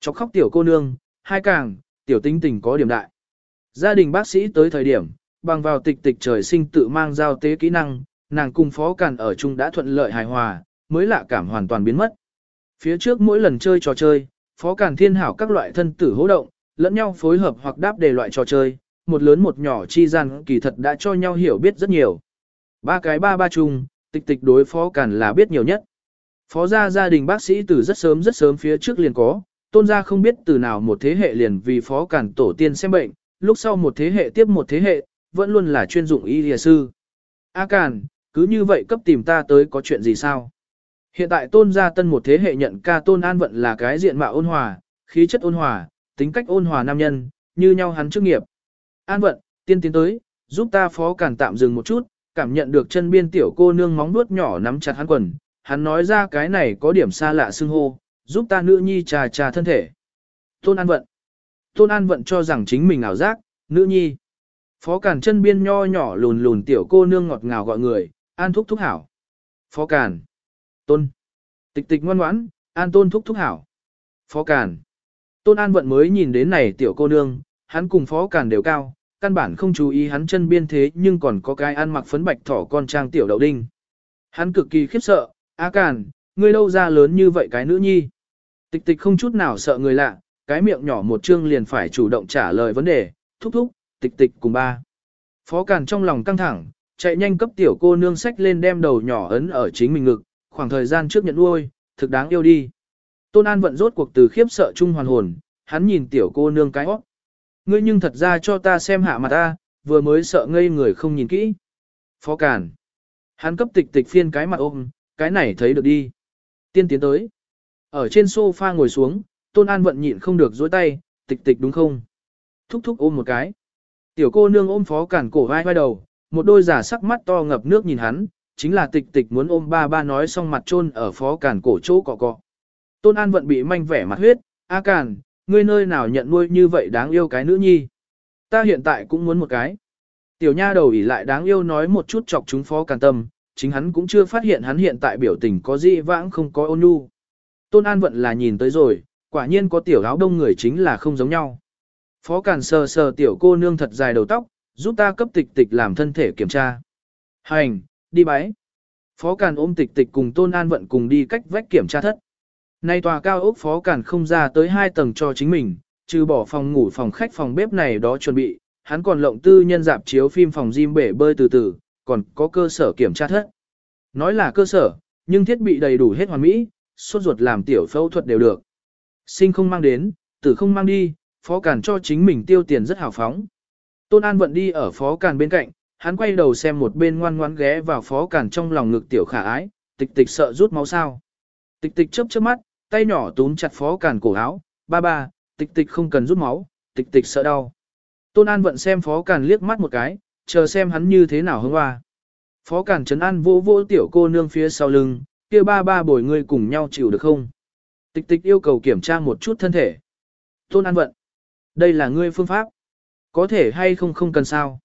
S1: Chọc khóc tiểu cô nương, hai càng, tiểu tinh tình có điểm đại. Gia đình bác sĩ tới thời điểm, bằng vào tịch tịch trời sinh tự mang giao tế kỹ năng, nàng cùng phó càn ở chung đã thuận lợi hài hòa, mới lạ cảm hoàn toàn biến mất. Phía trước mỗi lần chơi trò chơi, phó càn thiên hảo các loại thân tử hỗ động, lẫn nhau phối hợp hoặc đáp đề loại trò chơi, một lớn một nhỏ chi gian kỳ thật đã cho nhau hiểu biết rất nhiều. Ba cái ba ba chung, tịch tịch đối phó càn là biết nhiều nhất. Phó gia gia đình bác sĩ từ rất sớm rất sớm phía trước liền có, tôn gia không biết từ nào một thế hệ liền vì phó càn tổ tiên xem bệnh, lúc sau một thế hệ tiếp một thế hệ, vẫn luôn là chuyên dụng y lìa sư. A càn cứ như vậy cấp tìm ta tới có chuyện gì sao? Hiện tại tôn gia tân một thế hệ nhận ca tôn an vận là cái diện mạo ôn hòa, khí chất ôn hòa, tính cách ôn hòa nam nhân, như nhau hắn chức nghiệp. An vận, tiên tiến tới, giúp ta phó cản tạm dừng một chút, cảm nhận được chân biên tiểu cô nương móng nuốt nhỏ nắm chặt hắn quần, hắn nói ra cái này có điểm xa lạ xưng hô, giúp ta nữ nhi trà trà thân thể. Tôn An Vận. Tôn An Vận cho rằng chính mình ảo giác, nữ nhi. Phó Cản chân biên nho nhỏ lùn lùn tiểu cô nương ngọt ngào gọi người, An thúc thúc hảo. Phó Cản. Tôn. Tịch tịch ngoan ngoãn, An tôn thúc thúc hảo. Phó Cản. Tôn An Vận mới nhìn đến này tiểu cô nương, hắn cùng Phó Cản đều cao, căn bản không chú ý hắn chân biên thế nhưng còn có cái ăn mặc phấn bạch thỏ con trang tiểu đậu đinh. Hắn cực kỳ khiếp sợ, A Càn, ngươi đâu ra lớn như vậy cái nữ nhi. Tịch tịch không chút nào sợ người lạ, cái miệng nhỏ một chương liền phải chủ động trả lời vấn đề, thúc thúc, tịch tịch cùng ba. Phó Càn trong lòng căng thẳng, chạy nhanh cấp tiểu cô nương sách lên đem đầu nhỏ ấn ở chính mình ngực, khoảng thời gian trước nhận nuôi, thực đáng yêu đi. Tôn An vận rốt cuộc từ khiếp sợ chung hoàn hồn, hắn nhìn tiểu cô nương cái óc. Ngươi nhưng thật ra cho ta xem hạ mặt ta, vừa mới sợ ngây người không nhìn kỹ. Phó cản. Hắn cấp tịch tịch phiên cái mặt ôm, cái này thấy được đi. Tiên tiến tới. Ở trên sofa ngồi xuống, Tôn An vận nhịn không được dối tay, tịch tịch đúng không? Thúc thúc ôm một cái. Tiểu cô nương ôm phó cản cổ vai vai đầu, một đôi giả sắc mắt to ngập nước nhìn hắn, chính là tịch tịch muốn ôm ba ba nói xong mặt trôn ở phó cản cổ chỗ cọ cọ. Tôn An vận bị manh vẻ mặt huyết, A cản, ngươi nơi nào nhận nuôi như vậy đáng yêu cái nữ nhi. Ta hiện tại cũng muốn một cái. Tiểu nha đầu ỉ lại đáng yêu nói một chút chọc chúng phó cản tâm, chính hắn cũng chưa phát hiện hắn hiện tại biểu tình có gì vãng không có ôn nhu. Tôn An Vận là nhìn tới rồi, quả nhiên có tiểu áo đông người chính là không giống nhau. Phó Càn sờ sờ tiểu cô nương thật dài đầu tóc, giúp ta cấp tịch tịch làm thân thể kiểm tra. Hành, đi bái. Phó Càn ôm tịch tịch cùng Tôn An Vận cùng đi cách vách kiểm tra thất. Nay tòa cao ốc Phó Càn không ra tới hai tầng cho chính mình, trừ bỏ phòng ngủ phòng khách phòng bếp này đó chuẩn bị, hắn còn lộng tư nhân dạp chiếu phim phòng gym bể bơi từ từ, còn có cơ sở kiểm tra thất. Nói là cơ sở, nhưng thiết bị đầy đủ hết hoàn mỹ, suốt ruột làm tiểu phẫu thuật đều được. Sinh không mang đến, tử không mang đi, phó càn cho chính mình tiêu tiền rất hào phóng. Tôn An vận đi ở phó càn bên cạnh, hắn quay đầu xem một bên ngoan ngoãn ghé vào phó cản trong lòng ngực tiểu khả ái, tịch tịch sợ rút máu sao. Tịch tịch chớp chớp mắt, tay nhỏ túm chặt phó cản cổ áo, ba ba, tịch tịch không cần rút máu, tịch tịch sợ đau. Tôn An vận xem phó cản liếc mắt một cái, chờ xem hắn như thế nào hứng hoa. Phó Cản Trấn An vô vô tiểu cô nương phía sau lưng, kia ba ba bồi ngươi cùng nhau chịu được không? Tịch tịch yêu cầu kiểm tra một chút thân thể. Tôn An Vận, đây là ngươi phương pháp. Có thể hay không không cần sao.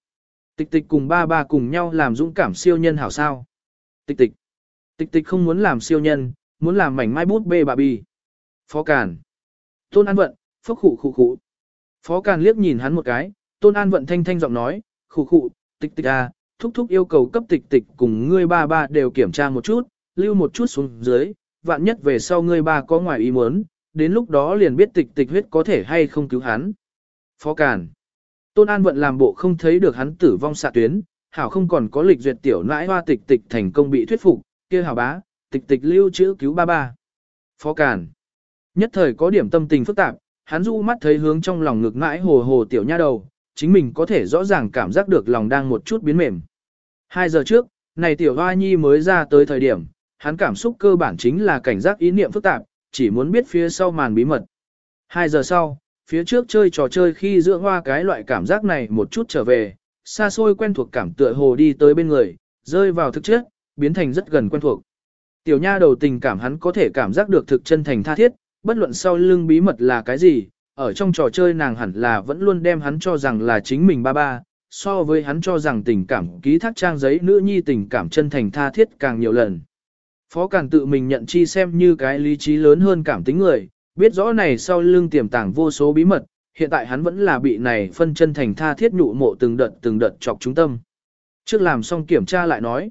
S1: Tịch tịch cùng ba ba cùng nhau làm dũng cảm siêu nhân hảo sao. Tịch tịch, tịch tịch không muốn làm siêu nhân, muốn làm mảnh mai bút bê bà bì. Phó Càn, Tôn An Vận, phốc khụ khụ khụ. Phó Càn liếc nhìn hắn một cái, Tôn An Vận thanh thanh giọng nói, khụ khụ, tịch tịch à, thúc thúc yêu cầu cấp tịch tịch cùng ngươi ba ba đều kiểm tra một chút, lưu một chút xuống dưới, vạn nhất về sau ngươi ba có ngoài ý muốn, đến lúc đó liền biết tịch tịch huyết có thể hay không cứu hắn. Phó Càn Tôn An Vận làm bộ không thấy được hắn tử vong xạ tuyến, hảo không còn có lịch duyệt tiểu nãi hoa tịch tịch thành công bị thuyết phục, kia hảo bá, tịch tịch lưu chữ cứu ba ba. Phó Càn Nhất thời có điểm tâm tình phức tạp, hắn du mắt thấy hướng trong lòng ngực nãi hồ hồ tiểu nha đầu, chính mình có thể rõ ràng cảm giác được lòng đang một chút biến mềm. Hai giờ trước, này tiểu hoa nhi mới ra tới thời điểm, hắn cảm xúc cơ bản chính là cảnh giác ý niệm phức tạp, chỉ muốn biết phía sau màn bí mật. Hai giờ sau, phía trước chơi trò chơi khi dưỡng hoa cái loại cảm giác này một chút trở về, xa xôi quen thuộc cảm tựa hồ đi tới bên người, rơi vào thực chất, biến thành rất gần quen thuộc. Tiểu nha đầu tình cảm hắn có thể cảm giác được thực chân thành tha thiết, bất luận sau lưng bí mật là cái gì, ở trong trò chơi nàng hẳn là vẫn luôn đem hắn cho rằng là chính mình ba ba, so với hắn cho rằng tình cảm ký thác trang giấy nữ nhi tình cảm chân thành tha thiết càng nhiều lần. Phó Càn tự mình nhận chi xem như cái lý trí lớn hơn cảm tính người, biết rõ này sau lưng tiềm tàng vô số bí mật, hiện tại hắn vẫn là bị này phân chân thành tha thiết nhụ mộ từng đợt từng đợt chọc trung tâm. Trước làm xong kiểm tra lại nói,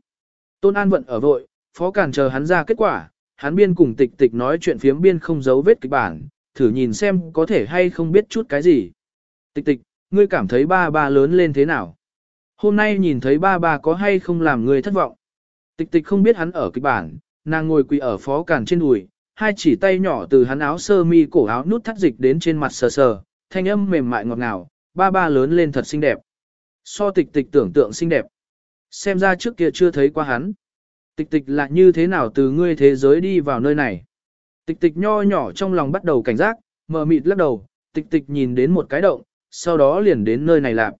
S1: Tôn An vận ở vội, Phó cản chờ hắn ra kết quả, hắn biên cùng tịch tịch nói chuyện phiếm biên không giấu vết kịch bản, thử nhìn xem có thể hay không biết chút cái gì. Tịch tịch, ngươi cảm thấy ba ba lớn lên thế nào? Hôm nay nhìn thấy ba ba có hay không làm ngươi thất vọng? Tịch tịch không biết hắn ở kịch bản, nàng ngồi quỳ ở phó cản trên đùi, hai chỉ tay nhỏ từ hắn áo sơ mi cổ áo nút thắt dịch đến trên mặt sờ sờ, thanh âm mềm mại ngọt ngào, ba ba lớn lên thật xinh đẹp. So tịch tịch tưởng tượng xinh đẹp. Xem ra trước kia chưa thấy qua hắn. Tịch tịch là như thế nào từ ngươi thế giới đi vào nơi này. Tịch tịch nho nhỏ trong lòng bắt đầu cảnh giác, mờ mịt lắc đầu, tịch tịch nhìn đến một cái động, sau đó liền đến nơi này làm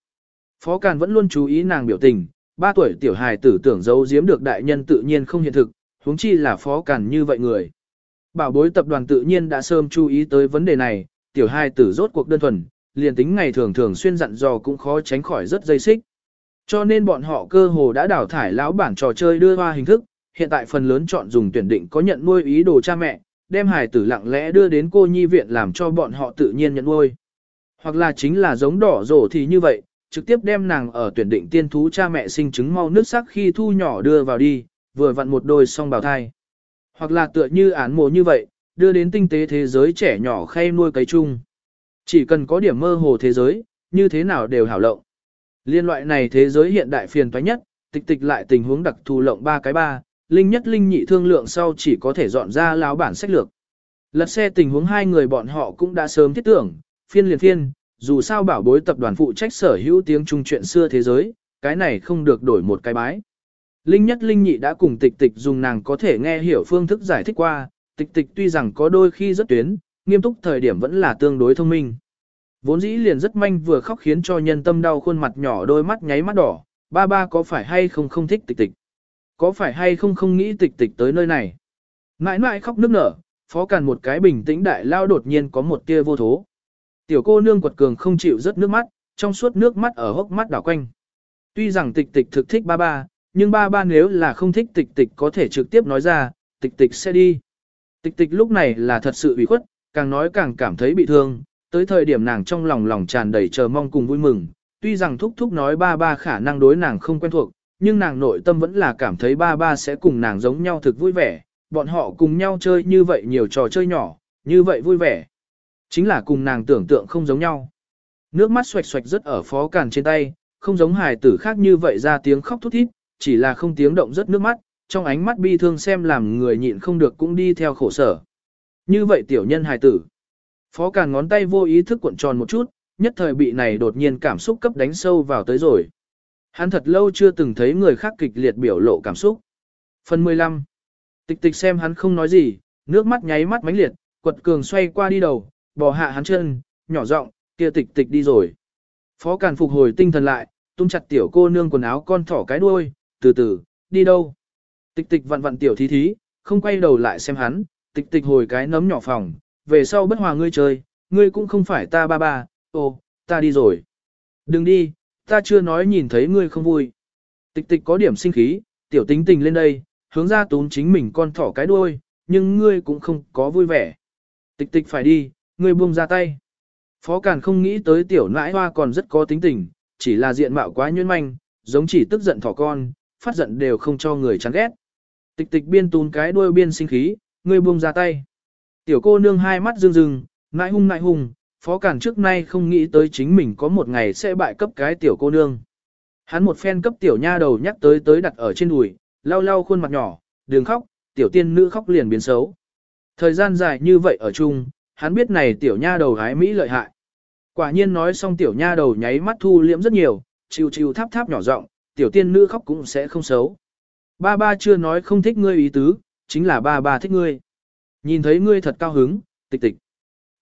S1: Phó Càn vẫn luôn chú ý nàng biểu tình, ba tuổi tiểu hài tử tưởng giấu giếm được đại nhân tự nhiên không hiện thực, huống chi là Phó Càn như vậy người. Bảo bối tập đoàn tự nhiên đã sớm chú ý tới vấn đề này, tiểu hai tử rốt cuộc đơn thuần, liền tính ngày thường thường xuyên dặn dò cũng khó tránh khỏi rất dây xích. Cho nên bọn họ cơ hồ đã đào thải lão bản trò chơi đưa hoa hình thức, hiện tại phần lớn chọn dùng tuyển định có nhận nuôi ý đồ cha mẹ, đem hài tử lặng lẽ đưa đến cô nhi viện làm cho bọn họ tự nhiên nhận nuôi. Hoặc là chính là giống đỏ rổ thì như vậy, trực tiếp đem nàng ở tuyển định tiên thú cha mẹ sinh chứng mau nước sắc khi thu nhỏ đưa vào đi, vừa vặn một đôi song bào thai. Hoặc là tựa như án mộ như vậy, đưa đến tinh tế thế giới trẻ nhỏ khay nuôi cấy chung. Chỉ cần có điểm mơ hồ thế giới, như thế nào đều hảo lộng. Liên loại này thế giới hiện đại phiền toái nhất, tịch tịch lại tình huống đặc thù lộng ba cái ba, linh nhất linh nhị thương lượng sau chỉ có thể dọn ra láo bản sách lược. Lật xe tình huống hai người bọn họ cũng đã sớm thiết tưởng, phiên liền phiên, dù sao bảo bối tập đoàn phụ trách sở hữu tiếng trung chuyện xưa thế giới, cái này không được đổi một cái bái. Linh nhất linh nhị đã cùng tịch tịch dùng nàng có thể nghe hiểu phương thức giải thích qua, tịch tịch tuy rằng có đôi khi rất tuyến, nghiêm túc thời điểm vẫn là tương đối thông minh. Vốn dĩ liền rất manh vừa khóc khiến cho nhân tâm đau khuôn mặt nhỏ đôi mắt nháy mắt đỏ, ba ba có phải hay không không thích tịch tịch. Có phải hay không không nghĩ tịch tịch tới nơi này. Mãi mãi khóc nức nở, phó càn một cái bình tĩnh đại lao đột nhiên có một tia vô thố. Tiểu cô nương quật cường không chịu rớt nước mắt, trong suốt nước mắt ở hốc mắt đảo quanh. Tuy rằng tịch tịch thực thích ba ba, nhưng ba ba nếu là không thích tịch tịch có thể trực tiếp nói ra, tịch tịch sẽ đi. Tịch tịch lúc này là thật sự ủy khuất, càng nói càng cảm thấy bị thương, tới thời điểm nàng trong lòng lòng tràn đầy chờ mong cùng vui mừng, tuy rằng thúc thúc nói ba ba khả năng đối nàng không quen thuộc, nhưng nàng nội tâm vẫn là cảm thấy ba ba sẽ cùng nàng giống nhau thực vui vẻ, bọn họ cùng nhau chơi như vậy nhiều trò chơi nhỏ, như vậy vui vẻ. Chính là cùng nàng tưởng tượng không giống nhau. Nước mắt xoạch xoạch rất ở phó càn trên tay, không giống hài tử khác như vậy ra tiếng khóc thút thít, chỉ là không tiếng động rất nước mắt, trong ánh mắt bi thương xem làm người nhịn không được cũng đi theo khổ sở. Như vậy tiểu nhân hài tử. Phó Càn ngón tay vô ý thức cuộn tròn một chút, nhất thời bị này đột nhiên cảm xúc cấp đánh sâu vào tới rồi. Hắn thật lâu chưa từng thấy người khác kịch liệt biểu lộ cảm xúc. Phần 15. Tịch tịch xem hắn không nói gì, nước mắt nháy mắt mãnh liệt, quật cường xoay qua đi đầu, bò hạ hắn chân, nhỏ giọng, kia tịch tịch đi rồi. Phó Càn phục hồi tinh thần lại, tung chặt tiểu cô nương quần áo con thỏ cái đuôi, từ từ, đi đâu. Tịch tịch vặn vặn tiểu thí thí, không quay đầu lại xem hắn, tịch tịch hồi cái nấm nhỏ phòng, về sau bất hòa ngươi chơi, ngươi cũng không phải ta ba ba, ồ, ta đi rồi. Đừng đi, ta chưa nói nhìn thấy ngươi không vui. Tịch tịch có điểm sinh khí, tiểu tính tình lên đây, hướng ra tún chính mình con thỏ cái đuôi, nhưng ngươi cũng không có vui vẻ. Tịch tịch phải đi, ngươi buông ra tay. Phó Càn không nghĩ tới tiểu nãi hoa còn rất có tính tình, chỉ là diện mạo quá nhuyễn manh, giống chỉ tức giận thỏ con, phát giận đều không cho người chán ghét. Tịch tịch biên tún cái đuôi biên sinh khí, ngươi buông ra tay. Tiểu cô nương hai mắt rưng rưng, ngại hung ngại hung, phó cản trước nay không nghĩ tới chính mình có một ngày sẽ bại cấp cái tiểu cô nương. Hắn một phen cấp tiểu nha đầu nhắc tới tới đặt ở trên đùi, lau lau khuôn mặt nhỏ, đừng khóc, tiểu tiên nữ khóc liền biến xấu. Thời gian dài như vậy ở chung, hắn biết này tiểu nha đầu hái Mỹ lợi hại. Quả nhiên nói xong tiểu nha đầu nháy mắt thu liễm rất nhiều, chiều chiều tháp tháp nhỏ giọng, tiểu tiên nữ khóc cũng sẽ không xấu. Ba ba chưa nói không thích ngươi ý tứ, chính là ba ba thích ngươi. Nhìn thấy ngươi thật cao hứng, tịch tịch.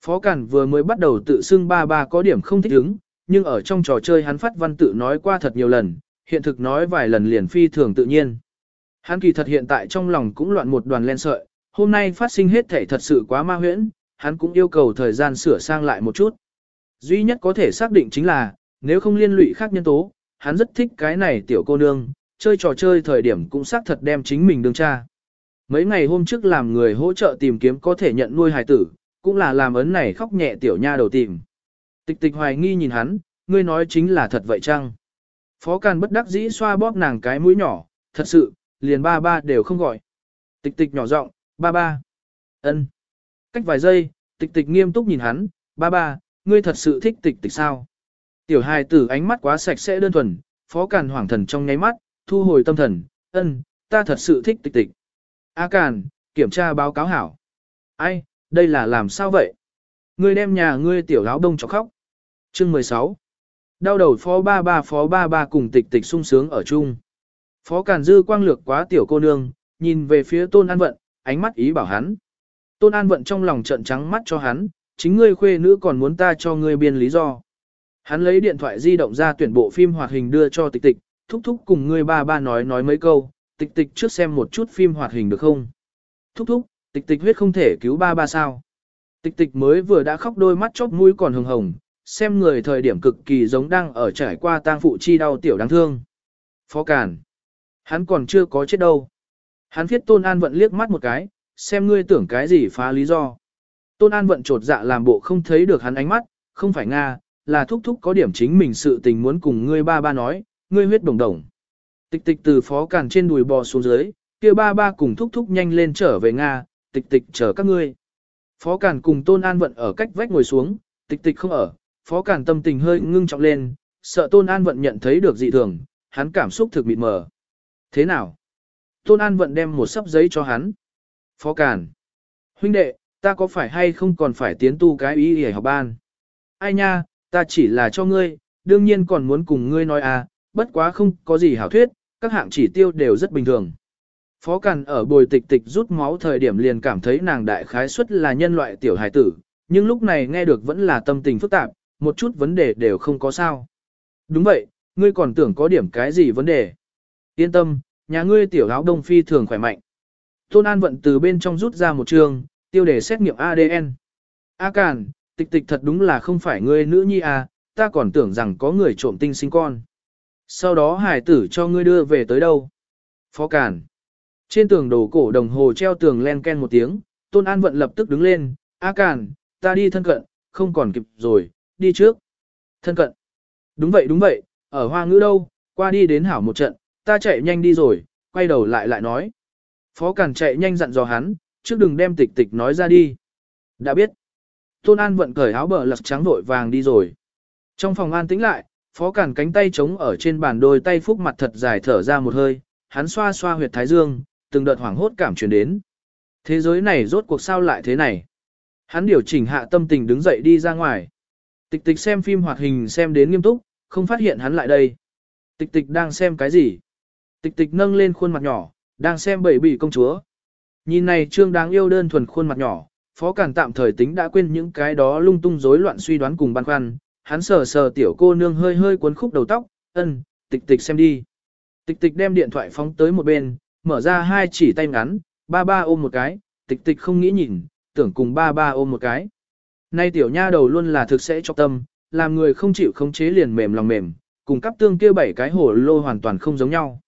S1: Phó Cản vừa mới bắt đầu tự xưng ba ba có điểm không thích hứng, nhưng ở trong trò chơi hắn phát văn tự nói qua thật nhiều lần, hiện thực nói vài lần liền phi thường tự nhiên. Hắn kỳ thật hiện tại trong lòng cũng loạn một đoàn len sợi, hôm nay phát sinh hết thể thật sự quá ma huyễn, hắn cũng yêu cầu thời gian sửa sang lại một chút. Duy nhất có thể xác định chính là, nếu không liên lụy khác nhân tố, hắn rất thích cái này tiểu cô nương, chơi trò chơi thời điểm cũng xác thật đem chính mình đương cha. Mấy ngày hôm trước làm người hỗ trợ tìm kiếm có thể nhận nuôi hài tử, cũng là làm ấn này khóc nhẹ tiểu nha đầu tìm. Tịch tịch hoài nghi nhìn hắn, ngươi nói chính là thật vậy chăng? Phó Càn bất đắc dĩ xoa bóp nàng cái mũi nhỏ, thật sự, liền ba ba đều không gọi. Tịch tịch nhỏ giọng, ba ba. ân. Cách vài giây, Tịch tịch nghiêm túc nhìn hắn, ba ba, ngươi thật sự thích tịch tịch sao? Tiểu hài tử ánh mắt quá sạch sẽ đơn thuần, phó càn hoảng thần trong nháy mắt, thu hồi tâm thần, ân, ta thật sự thích tịch tịch. A càn, kiểm tra báo cáo hảo. Ai, đây là làm sao vậy? Ngươi đem nhà ngươi tiểu áo đông cho khóc. Chương 16. Đau đầu phó ba ba phó ba ba cùng tịch tịch sung sướng ở chung. Phó Càn Dư quang lược quá tiểu cô nương, nhìn về phía Tôn An Vận, ánh mắt ý bảo hắn. Tôn An Vận trong lòng trận trắng mắt cho hắn, chính ngươi khuê nữ còn muốn ta cho ngươi biên lý do. Hắn lấy điện thoại di động ra tuyển bộ phim hoạt hình đưa cho tịch tịch, thúc thúc cùng ngươi ba ba nói nói mấy câu, tịch tịch trước xem một chút phim hoạt hình được không? Thúc thúc, tịch tịch huyết không thể cứu ba ba sao? Tịch tịch mới vừa đã khóc đôi mắt chóp mũi còn hồng hồng, xem người thời điểm cực kỳ giống đang ở trải qua tang phụ chi đau tiểu đáng thương. Phó Cản. Hắn còn chưa có chết đâu. Hắn viết Tôn An Vận liếc mắt một cái, xem ngươi tưởng cái gì phá lý do. Tôn An Vận trột dạ làm bộ không thấy được hắn ánh mắt, không phải Nga, là thúc thúc có điểm chính mình sự tình muốn cùng ngươi ba ba nói, ngươi huyết đồng đồng. Tịch tịch từ phó càn trên đùi bò xuống dưới, kia ba ba cùng thúc thúc nhanh lên trở về Nga, tịch tịch chờ các ngươi. Phó càn cùng Tôn An Vận ở cách vách ngồi xuống, tịch tịch không ở, phó càn tâm tình hơi ngưng trọng lên, sợ Tôn An Vận nhận thấy được dị thường, hắn cảm xúc thực mịt mờ. Thế nào? Tôn An Vận đem một sấp giấy cho hắn. Phó Càn. Huynh đệ, ta có phải hay không còn phải tiến tu cái ý hề học ban? Ai nha, ta chỉ là cho ngươi, đương nhiên còn muốn cùng ngươi nói à, bất quá không có gì hảo thuyết, các hạng chỉ tiêu đều rất bình thường. Phó Càn ở bồi tịch tịch rút máu thời điểm liền cảm thấy nàng đại khái suất là nhân loại tiểu hài tử, nhưng lúc này nghe được vẫn là tâm tình phức tạp, một chút vấn đề đều không có sao. Đúng vậy, ngươi còn tưởng có điểm cái gì vấn đề. Yên tâm, nhà ngươi tiểu áo đông phi thường khỏe mạnh. Tôn An vận từ bên trong rút ra một trường, tiêu đề xét nghiệm ADN. A Càn, tịch tịch thật đúng là không phải ngươi nữ nhi à, ta còn tưởng rằng có người trộm tinh sinh con. Sau đó hải tử cho ngươi đưa về tới đâu? Phó Cản. Trên tường đồ cổ đồng hồ treo tường len ken một tiếng, Tôn An vận lập tức đứng lên, A Cản, ta đi thân cận, không còn kịp rồi, đi trước. Thân cận. Đúng vậy đúng vậy, ở hoa ngữ đâu, qua đi đến hảo một trận, ta chạy nhanh đi rồi, quay đầu lại lại nói. Phó Cản chạy nhanh dặn dò hắn, trước đừng đem tịch tịch nói ra đi. Đã biết. Tôn An vận cởi áo bờ lật trắng vội vàng đi rồi. Trong phòng an tĩnh lại, Phó cản cánh tay trống ở trên bàn đôi tay phúc mặt thật dài thở ra một hơi, hắn xoa xoa huyệt thái dương, từng đợt hoảng hốt cảm truyền đến. Thế giới này rốt cuộc sao lại thế này? Hắn điều chỉnh hạ tâm tình đứng dậy đi ra ngoài. Tịch tịch xem phim hoạt hình xem đến nghiêm túc, không phát hiện hắn lại đây. Tịch tịch đang xem cái gì? Tịch tịch nâng lên khuôn mặt nhỏ, đang xem bầy bỉ công chúa. Nhìn này trương đáng yêu đơn thuần khuôn mặt nhỏ, phó cản tạm thời tính đã quên những cái đó lung tung rối loạn suy đoán cùng băn khoăn. Hắn sờ sờ tiểu cô nương hơi hơi cuốn khúc đầu tóc, ân, tịch tịch xem đi. Tịch tịch đem điện thoại phóng tới một bên, mở ra hai chỉ tay ngắn, ba ba ôm một cái, tịch tịch không nghĩ nhìn, tưởng cùng ba ba ôm một cái. Nay tiểu nha đầu luôn là thực sẽ cho tâm, làm người không chịu khống chế liền mềm lòng mềm, cùng cắp tương kia bảy cái hổ lô hoàn toàn không giống nhau.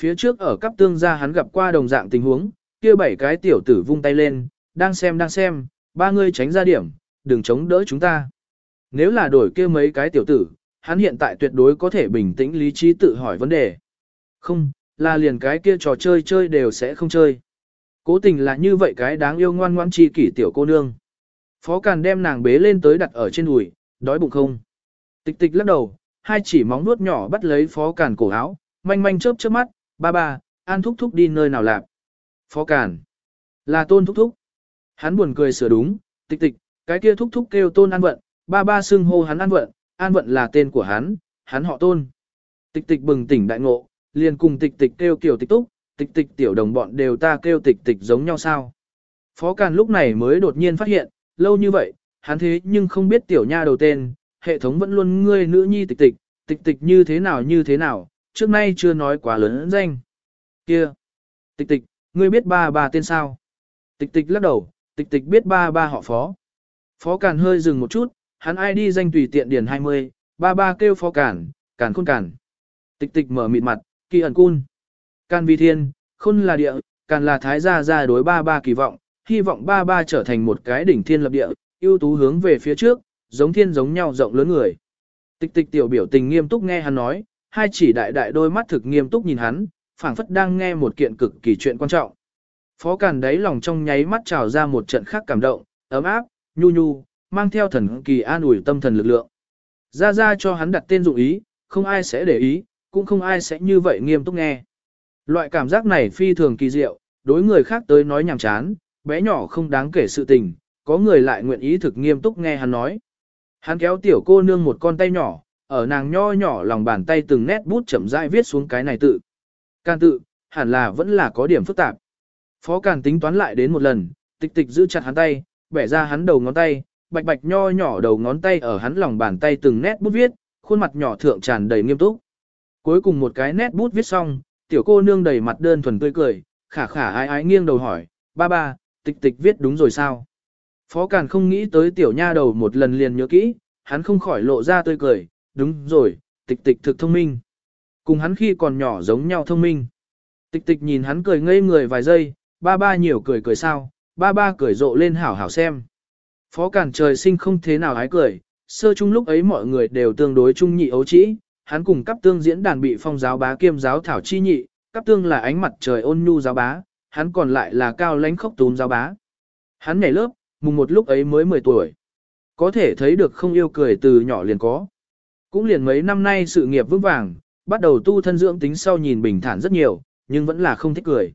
S1: Phía trước ở cắp tương ra hắn gặp qua đồng dạng tình huống, kia bảy cái tiểu tử vung tay lên, đang xem đang xem, ba ngươi tránh ra điểm, đừng chống đỡ chúng ta. Nếu là đổi kia mấy cái tiểu tử, hắn hiện tại tuyệt đối có thể bình tĩnh lý trí tự hỏi vấn đề. Không, là liền cái kia trò chơi chơi đều sẽ không chơi. Cố tình là như vậy cái đáng yêu ngoan ngoãn chi kỷ tiểu cô nương. Phó Càn đem nàng bế lên tới đặt ở trên đùi, đói bụng không. Tịch tịch lắc đầu, hai chỉ móng nuốt nhỏ bắt lấy Phó Càn cổ áo, manh manh chớp chớp mắt, ba ba, an thúc thúc đi nơi nào lạp. Phó Càn, là tôn thúc thúc. Hắn buồn cười sửa đúng, tịch tịch, cái kia thúc thúc kêu tôn an vận, ba ba xưng hô hắn an vận, an vận là tên của hắn, hắn họ tôn. Tịch tịch bừng tỉnh đại ngộ, liền cùng tịch tịch kêu kiểu tịch túc, tịch tịch tiểu đồng bọn đều ta kêu tịch tịch giống nhau sao. Phó Càn lúc này mới đột nhiên phát hiện, lâu như vậy, hắn thế nhưng không biết tiểu nha đầu tên, hệ thống vẫn luôn ngươi nữ nhi tịch tịch, tịch tịch như thế nào như thế nào, trước nay chưa nói quá lớn danh. Kia! Tịch tịch, ngươi biết ba ba tên sao? Tịch tịch lắc đầu, tịch tịch biết ba ba họ phó. Phó cản hơi dừng một chút, hắn ai đi danh tùy tiện điền 20, ba ba kêu phó cản, cản khôn cản. Tịch tịch mở mịt mặt, kỳ ẩn cun. can vi thiên, khôn là địa, Cản là thái gia gia đối ba ba kỳ vọng, hy vọng ba ba trở thành một cái đỉnh thiên lập địa, ưu tú hướng về phía trước, giống thiên giống nhau rộng lớn người. Tịch tịch tiểu biểu tình nghiêm túc nghe hắn nói, hai chỉ đại đại đôi mắt thực nghiêm túc nhìn hắn, phảng phất đang nghe một kiện cực kỳ chuyện quan trọng. Phó Càn đấy lòng trong nháy mắt trào ra một trận khác cảm động, ấm áp, nhu nhu, mang theo thần kỳ an ủi tâm thần lực lượng. Ra ra cho hắn đặt tên dụng ý, không ai sẽ để ý, cũng không ai sẽ như vậy nghiêm túc nghe. Loại cảm giác này phi thường kỳ diệu, đối người khác tới nói nhàm chán, bé nhỏ không đáng kể sự tình, có người lại nguyện ý thực nghiêm túc nghe hắn nói. Hắn kéo tiểu cô nương một con tay nhỏ, ở nàng nho nhỏ lòng bàn tay từng nét bút chậm rãi viết xuống cái này tự. Can tự, hẳn là vẫn là có điểm phức tạp. Phó Càn tính toán lại đến một lần, tịch tịch giữ chặt hắn tay, bẻ ra hắn đầu ngón tay, bạch bạch nho nhỏ đầu ngón tay ở hắn lòng bàn tay từng nét bút viết, khuôn mặt nhỏ thượng tràn đầy nghiêm túc. Cuối cùng một cái nét bút viết xong, tiểu cô nương đầy mặt đơn thuần tươi cười, khả khả ai ái nghiêng đầu hỏi, ba ba, tịch tịch viết đúng rồi sao? Phó Càn không nghĩ tới tiểu nha đầu một lần liền nhớ kỹ, hắn không khỏi lộ ra tươi cười, đúng rồi, tịch tịch thực thông minh. Cùng hắn khi còn nhỏ giống nhau thông minh. Tịch tịch nhìn hắn cười ngây người vài giây, ba ba nhiều cười cười sao, ba ba cười rộ lên hảo hảo xem. Phó cản trời sinh không thế nào hái cười, sơ chung lúc ấy mọi người đều tương đối trung nhị ấu trĩ, hắn cùng cấp tương diễn đàn bị phong giáo bá kiêm giáo thảo chi nhị, cấp tương là ánh mặt trời ôn nhu giáo bá, hắn còn lại là cao lãnh khốc túm giáo bá. Hắn nhảy lớp, mùng một lúc ấy mới 10 tuổi. Có thể thấy được không yêu cười từ nhỏ liền có. Cũng liền mấy năm nay sự nghiệp vững vàng, bắt đầu tu thân dưỡng tính sau nhìn bình thản rất nhiều, nhưng vẫn là không thích cười.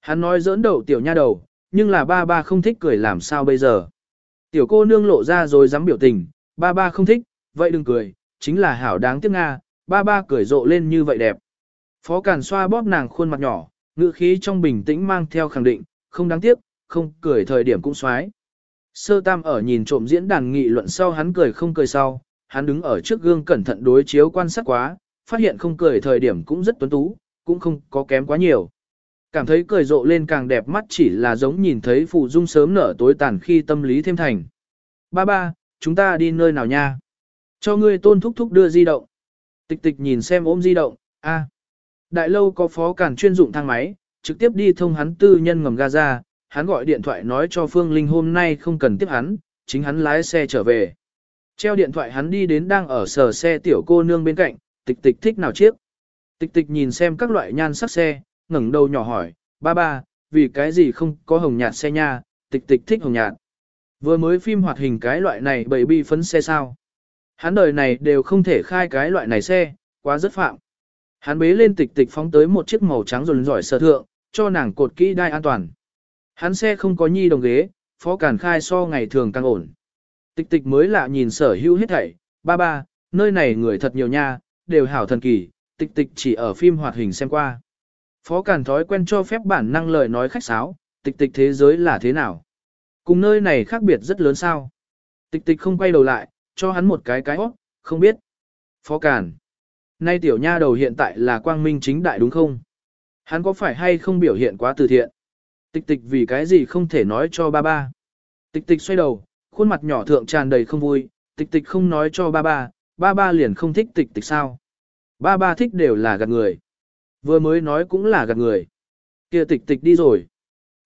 S1: Hắn nói giỡn đầu tiểu nha đầu, nhưng là ba ba không thích cười làm sao bây giờ. Tiểu cô nương lộ ra rồi dám biểu tình, ba ba không thích, vậy đừng cười, chính là hảo đáng tiếc Nga, ba ba cười rộ lên như vậy đẹp. Phó Càn xoa bóp nàng khuôn mặt nhỏ, ngữ khí trong bình tĩnh mang theo khẳng định, không đáng tiếc, không cười thời điểm cũng xoái. Sơ tam ở nhìn trộm diễn đàn nghị luận sau hắn cười không cười sau, hắn đứng ở trước gương cẩn thận đối chiếu quan sát quá, phát hiện không cười thời điểm cũng rất tuấn tú, cũng không có kém quá nhiều. Cảm thấy cười rộ lên càng đẹp mắt chỉ là giống nhìn thấy phụ dung sớm nở tối tàn khi tâm lý thêm thành. Ba ba, chúng ta đi nơi nào nha? Cho ngươi tôn thúc thúc đưa di động. Tịch tịch nhìn xem ôm di động, a. Đại lâu có phó cản chuyên dụng thang máy, trực tiếp đi thông hắn tư nhân ngầm Gaza, hắn gọi điện thoại nói cho Phương Linh hôm nay không cần tiếp hắn, chính hắn lái xe trở về. Treo điện thoại hắn đi đến đang ở sở xe tiểu cô nương bên cạnh, tịch tịch thích nào chiếc. Tịch tịch nhìn xem các loại nhan sắc xe, ngẩng đầu nhỏ hỏi, ba ba, vì cái gì không có hồng nhạt xe nha, tịch tịch thích hồng nhạt. Vừa mới phim hoạt hình cái loại này bậy bi phấn xe sao. Hắn đời này đều không thể khai cái loại này xe, quá rất phạm. Hắn bế lên tịch tịch phóng tới một chiếc màu trắng rồn giỏi sở thượng, cho nàng cột kỹ đai an toàn. Hắn xe không có nhi đồng ghế, phó cản khai so ngày thường càng ổn. Tịch tịch mới lạ nhìn sở hữu hết thảy, ba ba, nơi này người thật nhiều nha, đều hảo thần kỳ, tịch tịch chỉ ở phim hoạt hình xem qua. Phó cản thói quen cho phép bản năng lời nói khách sáo, tịch tịch thế giới là thế nào? Cùng nơi này khác biệt rất lớn sao? Tịch tịch không quay đầu lại, cho hắn một cái cái hót, không biết. Phó cản. Nay tiểu nha đầu hiện tại là quang minh chính đại đúng không? Hắn có phải hay không biểu hiện quá từ thiện? Tịch tịch vì cái gì không thể nói cho ba ba? Tịch tịch xoay đầu, khuôn mặt nhỏ thượng tràn đầy không vui, tịch tịch không nói cho ba ba, ba ba liền không thích tịch tịch sao? Ba ba thích đều là gạt người. Vừa mới nói cũng là gạt người. kia tịch tịch đi rồi.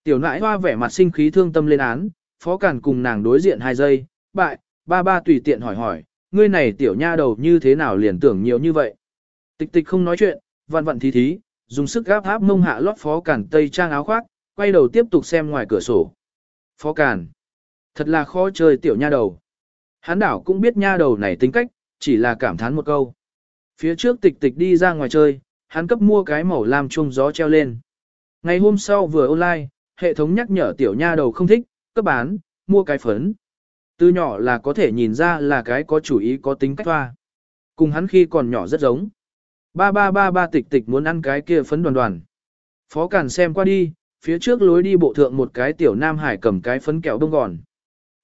S1: Tiểu nãi hoa vẻ mặt sinh khí thương tâm lên án, phó cản cùng nàng đối diện hai giây, bại, ba ba tùy tiện hỏi hỏi, ngươi này tiểu nha đầu như thế nào liền tưởng nhiều như vậy. Tịch tịch không nói chuyện, vặn vặn thí thí, dùng sức gáp áp mông hạ lót phó cản tây trang áo khoác, quay đầu tiếp tục xem ngoài cửa sổ. Phó cản. Thật là khó chơi tiểu nha đầu. Hán đảo cũng biết nha đầu này tính cách, chỉ là cảm thán một câu. Phía trước tịch tịch đi ra ngoài chơi, hắn cấp mua cái màu lam chuông gió treo lên. Ngày hôm sau vừa online, hệ thống nhắc nhở tiểu nha đầu không thích, cấp bán, mua cái phấn. Từ nhỏ là có thể nhìn ra là cái có chủ ý có tính cách hoa. Cùng hắn khi còn nhỏ rất giống. Ba ba ba ba tịch tịch muốn ăn cái kia phấn đoàn đoàn. Phó Cản xem qua đi, phía trước lối đi bộ thượng một cái tiểu nam hải cầm cái phấn kẹo đông gòn.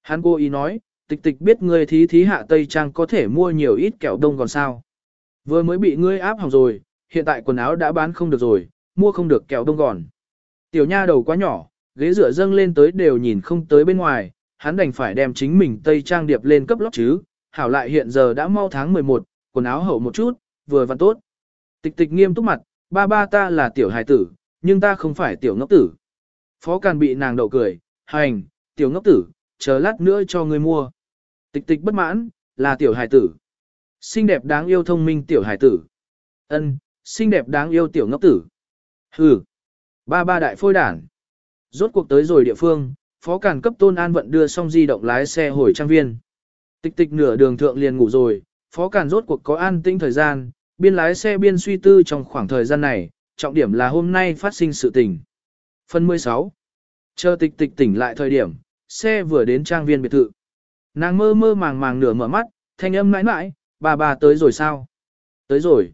S1: Hắn cô ý nói, tịch tịch biết ngươi thí thí hạ Tây Trang có thể mua nhiều ít kẹo đông gòn sao. Vừa mới bị ngươi áp hỏng rồi, hiện tại quần áo đã bán không được rồi, mua không được kẹo đông gòn. Tiểu nha đầu quá nhỏ, ghế dựa dâng lên tới đều nhìn không tới bên ngoài, hắn đành phải đem chính mình Tây Trang điệp lên cấp lót chứ, hảo lại hiện giờ đã mau tháng 11, quần áo hậu một chút, vừa vặn tốt. Tịch tịch nghiêm túc mặt, ba ba ta là tiểu hài tử, nhưng ta không phải tiểu ngốc tử. Phó Càn bị nàng đậu cười, hành, tiểu ngốc tử, chờ lát nữa cho ngươi mua. Tịch tịch bất mãn, là tiểu hài tử. Xinh đẹp đáng yêu thông minh tiểu hài tử. Ân, xinh đẹp đáng yêu tiểu ngốc tử. Hừ. Ba ba đại phôi đản. Rốt cuộc tới rồi địa phương, phó càn cấp tôn an vận đưa xong di động lái xe hồi trang viên. Tịch tịch nửa đường thượng liền ngủ rồi, phó càn rốt cuộc có an tĩnh thời gian, biên lái xe biên suy tư trong khoảng thời gian này, trọng điểm là hôm nay phát sinh sự tình. Phần 16. Chờ tịch tịch tỉnh lại thời điểm, xe vừa đến trang viên biệt thự. Nàng mơ mơ màng màng nửa mở mắt, thanh âm mãi mãi, bà bà tới rồi sao? Tới rồi.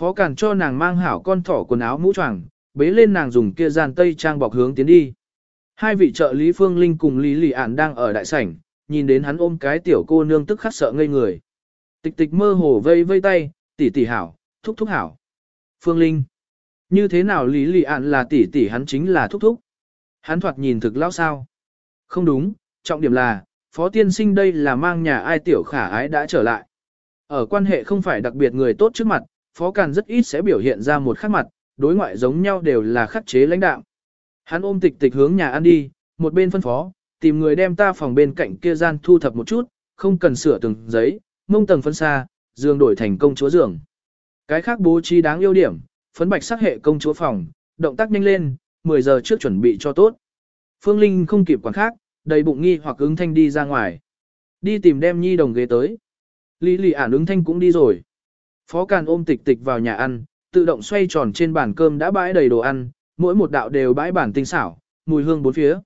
S1: Phó Cản cho nàng mang hảo con thỏ quần áo mũ choàng, bế lên nàng dùng kia gian tây trang bọc hướng tiến đi. Hai vị trợ lý Phương Linh cùng Lý Lị Ản đang ở đại sảnh, nhìn đến hắn ôm cái tiểu cô nương tức khắc sợ ngây người. Tịch tịch mơ hồ vây vây tay, tỷ tỷ hảo, thúc thúc hảo. Phương Linh. Như thế nào Lý Lị Ản là tỷ tỷ hắn chính là thúc thúc. Hắn thoạt nhìn thực lão sao. Không đúng, trọng điểm là, Phó Tiên Sinh đây là mang nhà ai tiểu khả ái đã trở lại. Ở quan hệ không phải đặc biệt người tốt trước mặt, Phó Càn rất ít sẽ biểu hiện ra một khắc mặt, đối ngoại giống nhau đều là khắc chế lãnh đạo. Hắn ôm tịch tịch hướng nhà ăn đi, một bên phân phó, tìm người đem ta phòng bên cạnh kia gian thu thập một chút, không cần sửa từng giấy, mông tầng phân xa, giường đổi thành công chúa giường. Cái khác bố trí đáng yêu điểm, phấn bạch sắc hệ công chúa phòng, động tác nhanh lên, 10 giờ trước chuẩn bị cho tốt. Phương Linh không kịp quản khác, đầy bụng nghi hoặc ứng thanh đi ra ngoài. Đi tìm đem nhi đồng ghế tới. Lý lì ản ứng thanh cũng đi rồi. Phó Càn ôm tịch tịch vào nhà ăn, tự động xoay tròn trên bàn cơm đã bãi đầy đồ ăn, mỗi một đạo đều bãi bản tinh xảo, mùi hương bốn phía.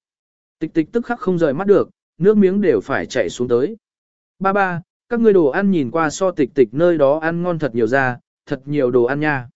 S1: Tịch tịch tức khắc không rời mắt được, nước miếng đều phải chảy xuống tới. Ba ba, các ngươi đồ ăn nhìn qua so tịch tịch nơi đó ăn ngon thật nhiều ra, thật nhiều đồ ăn nha.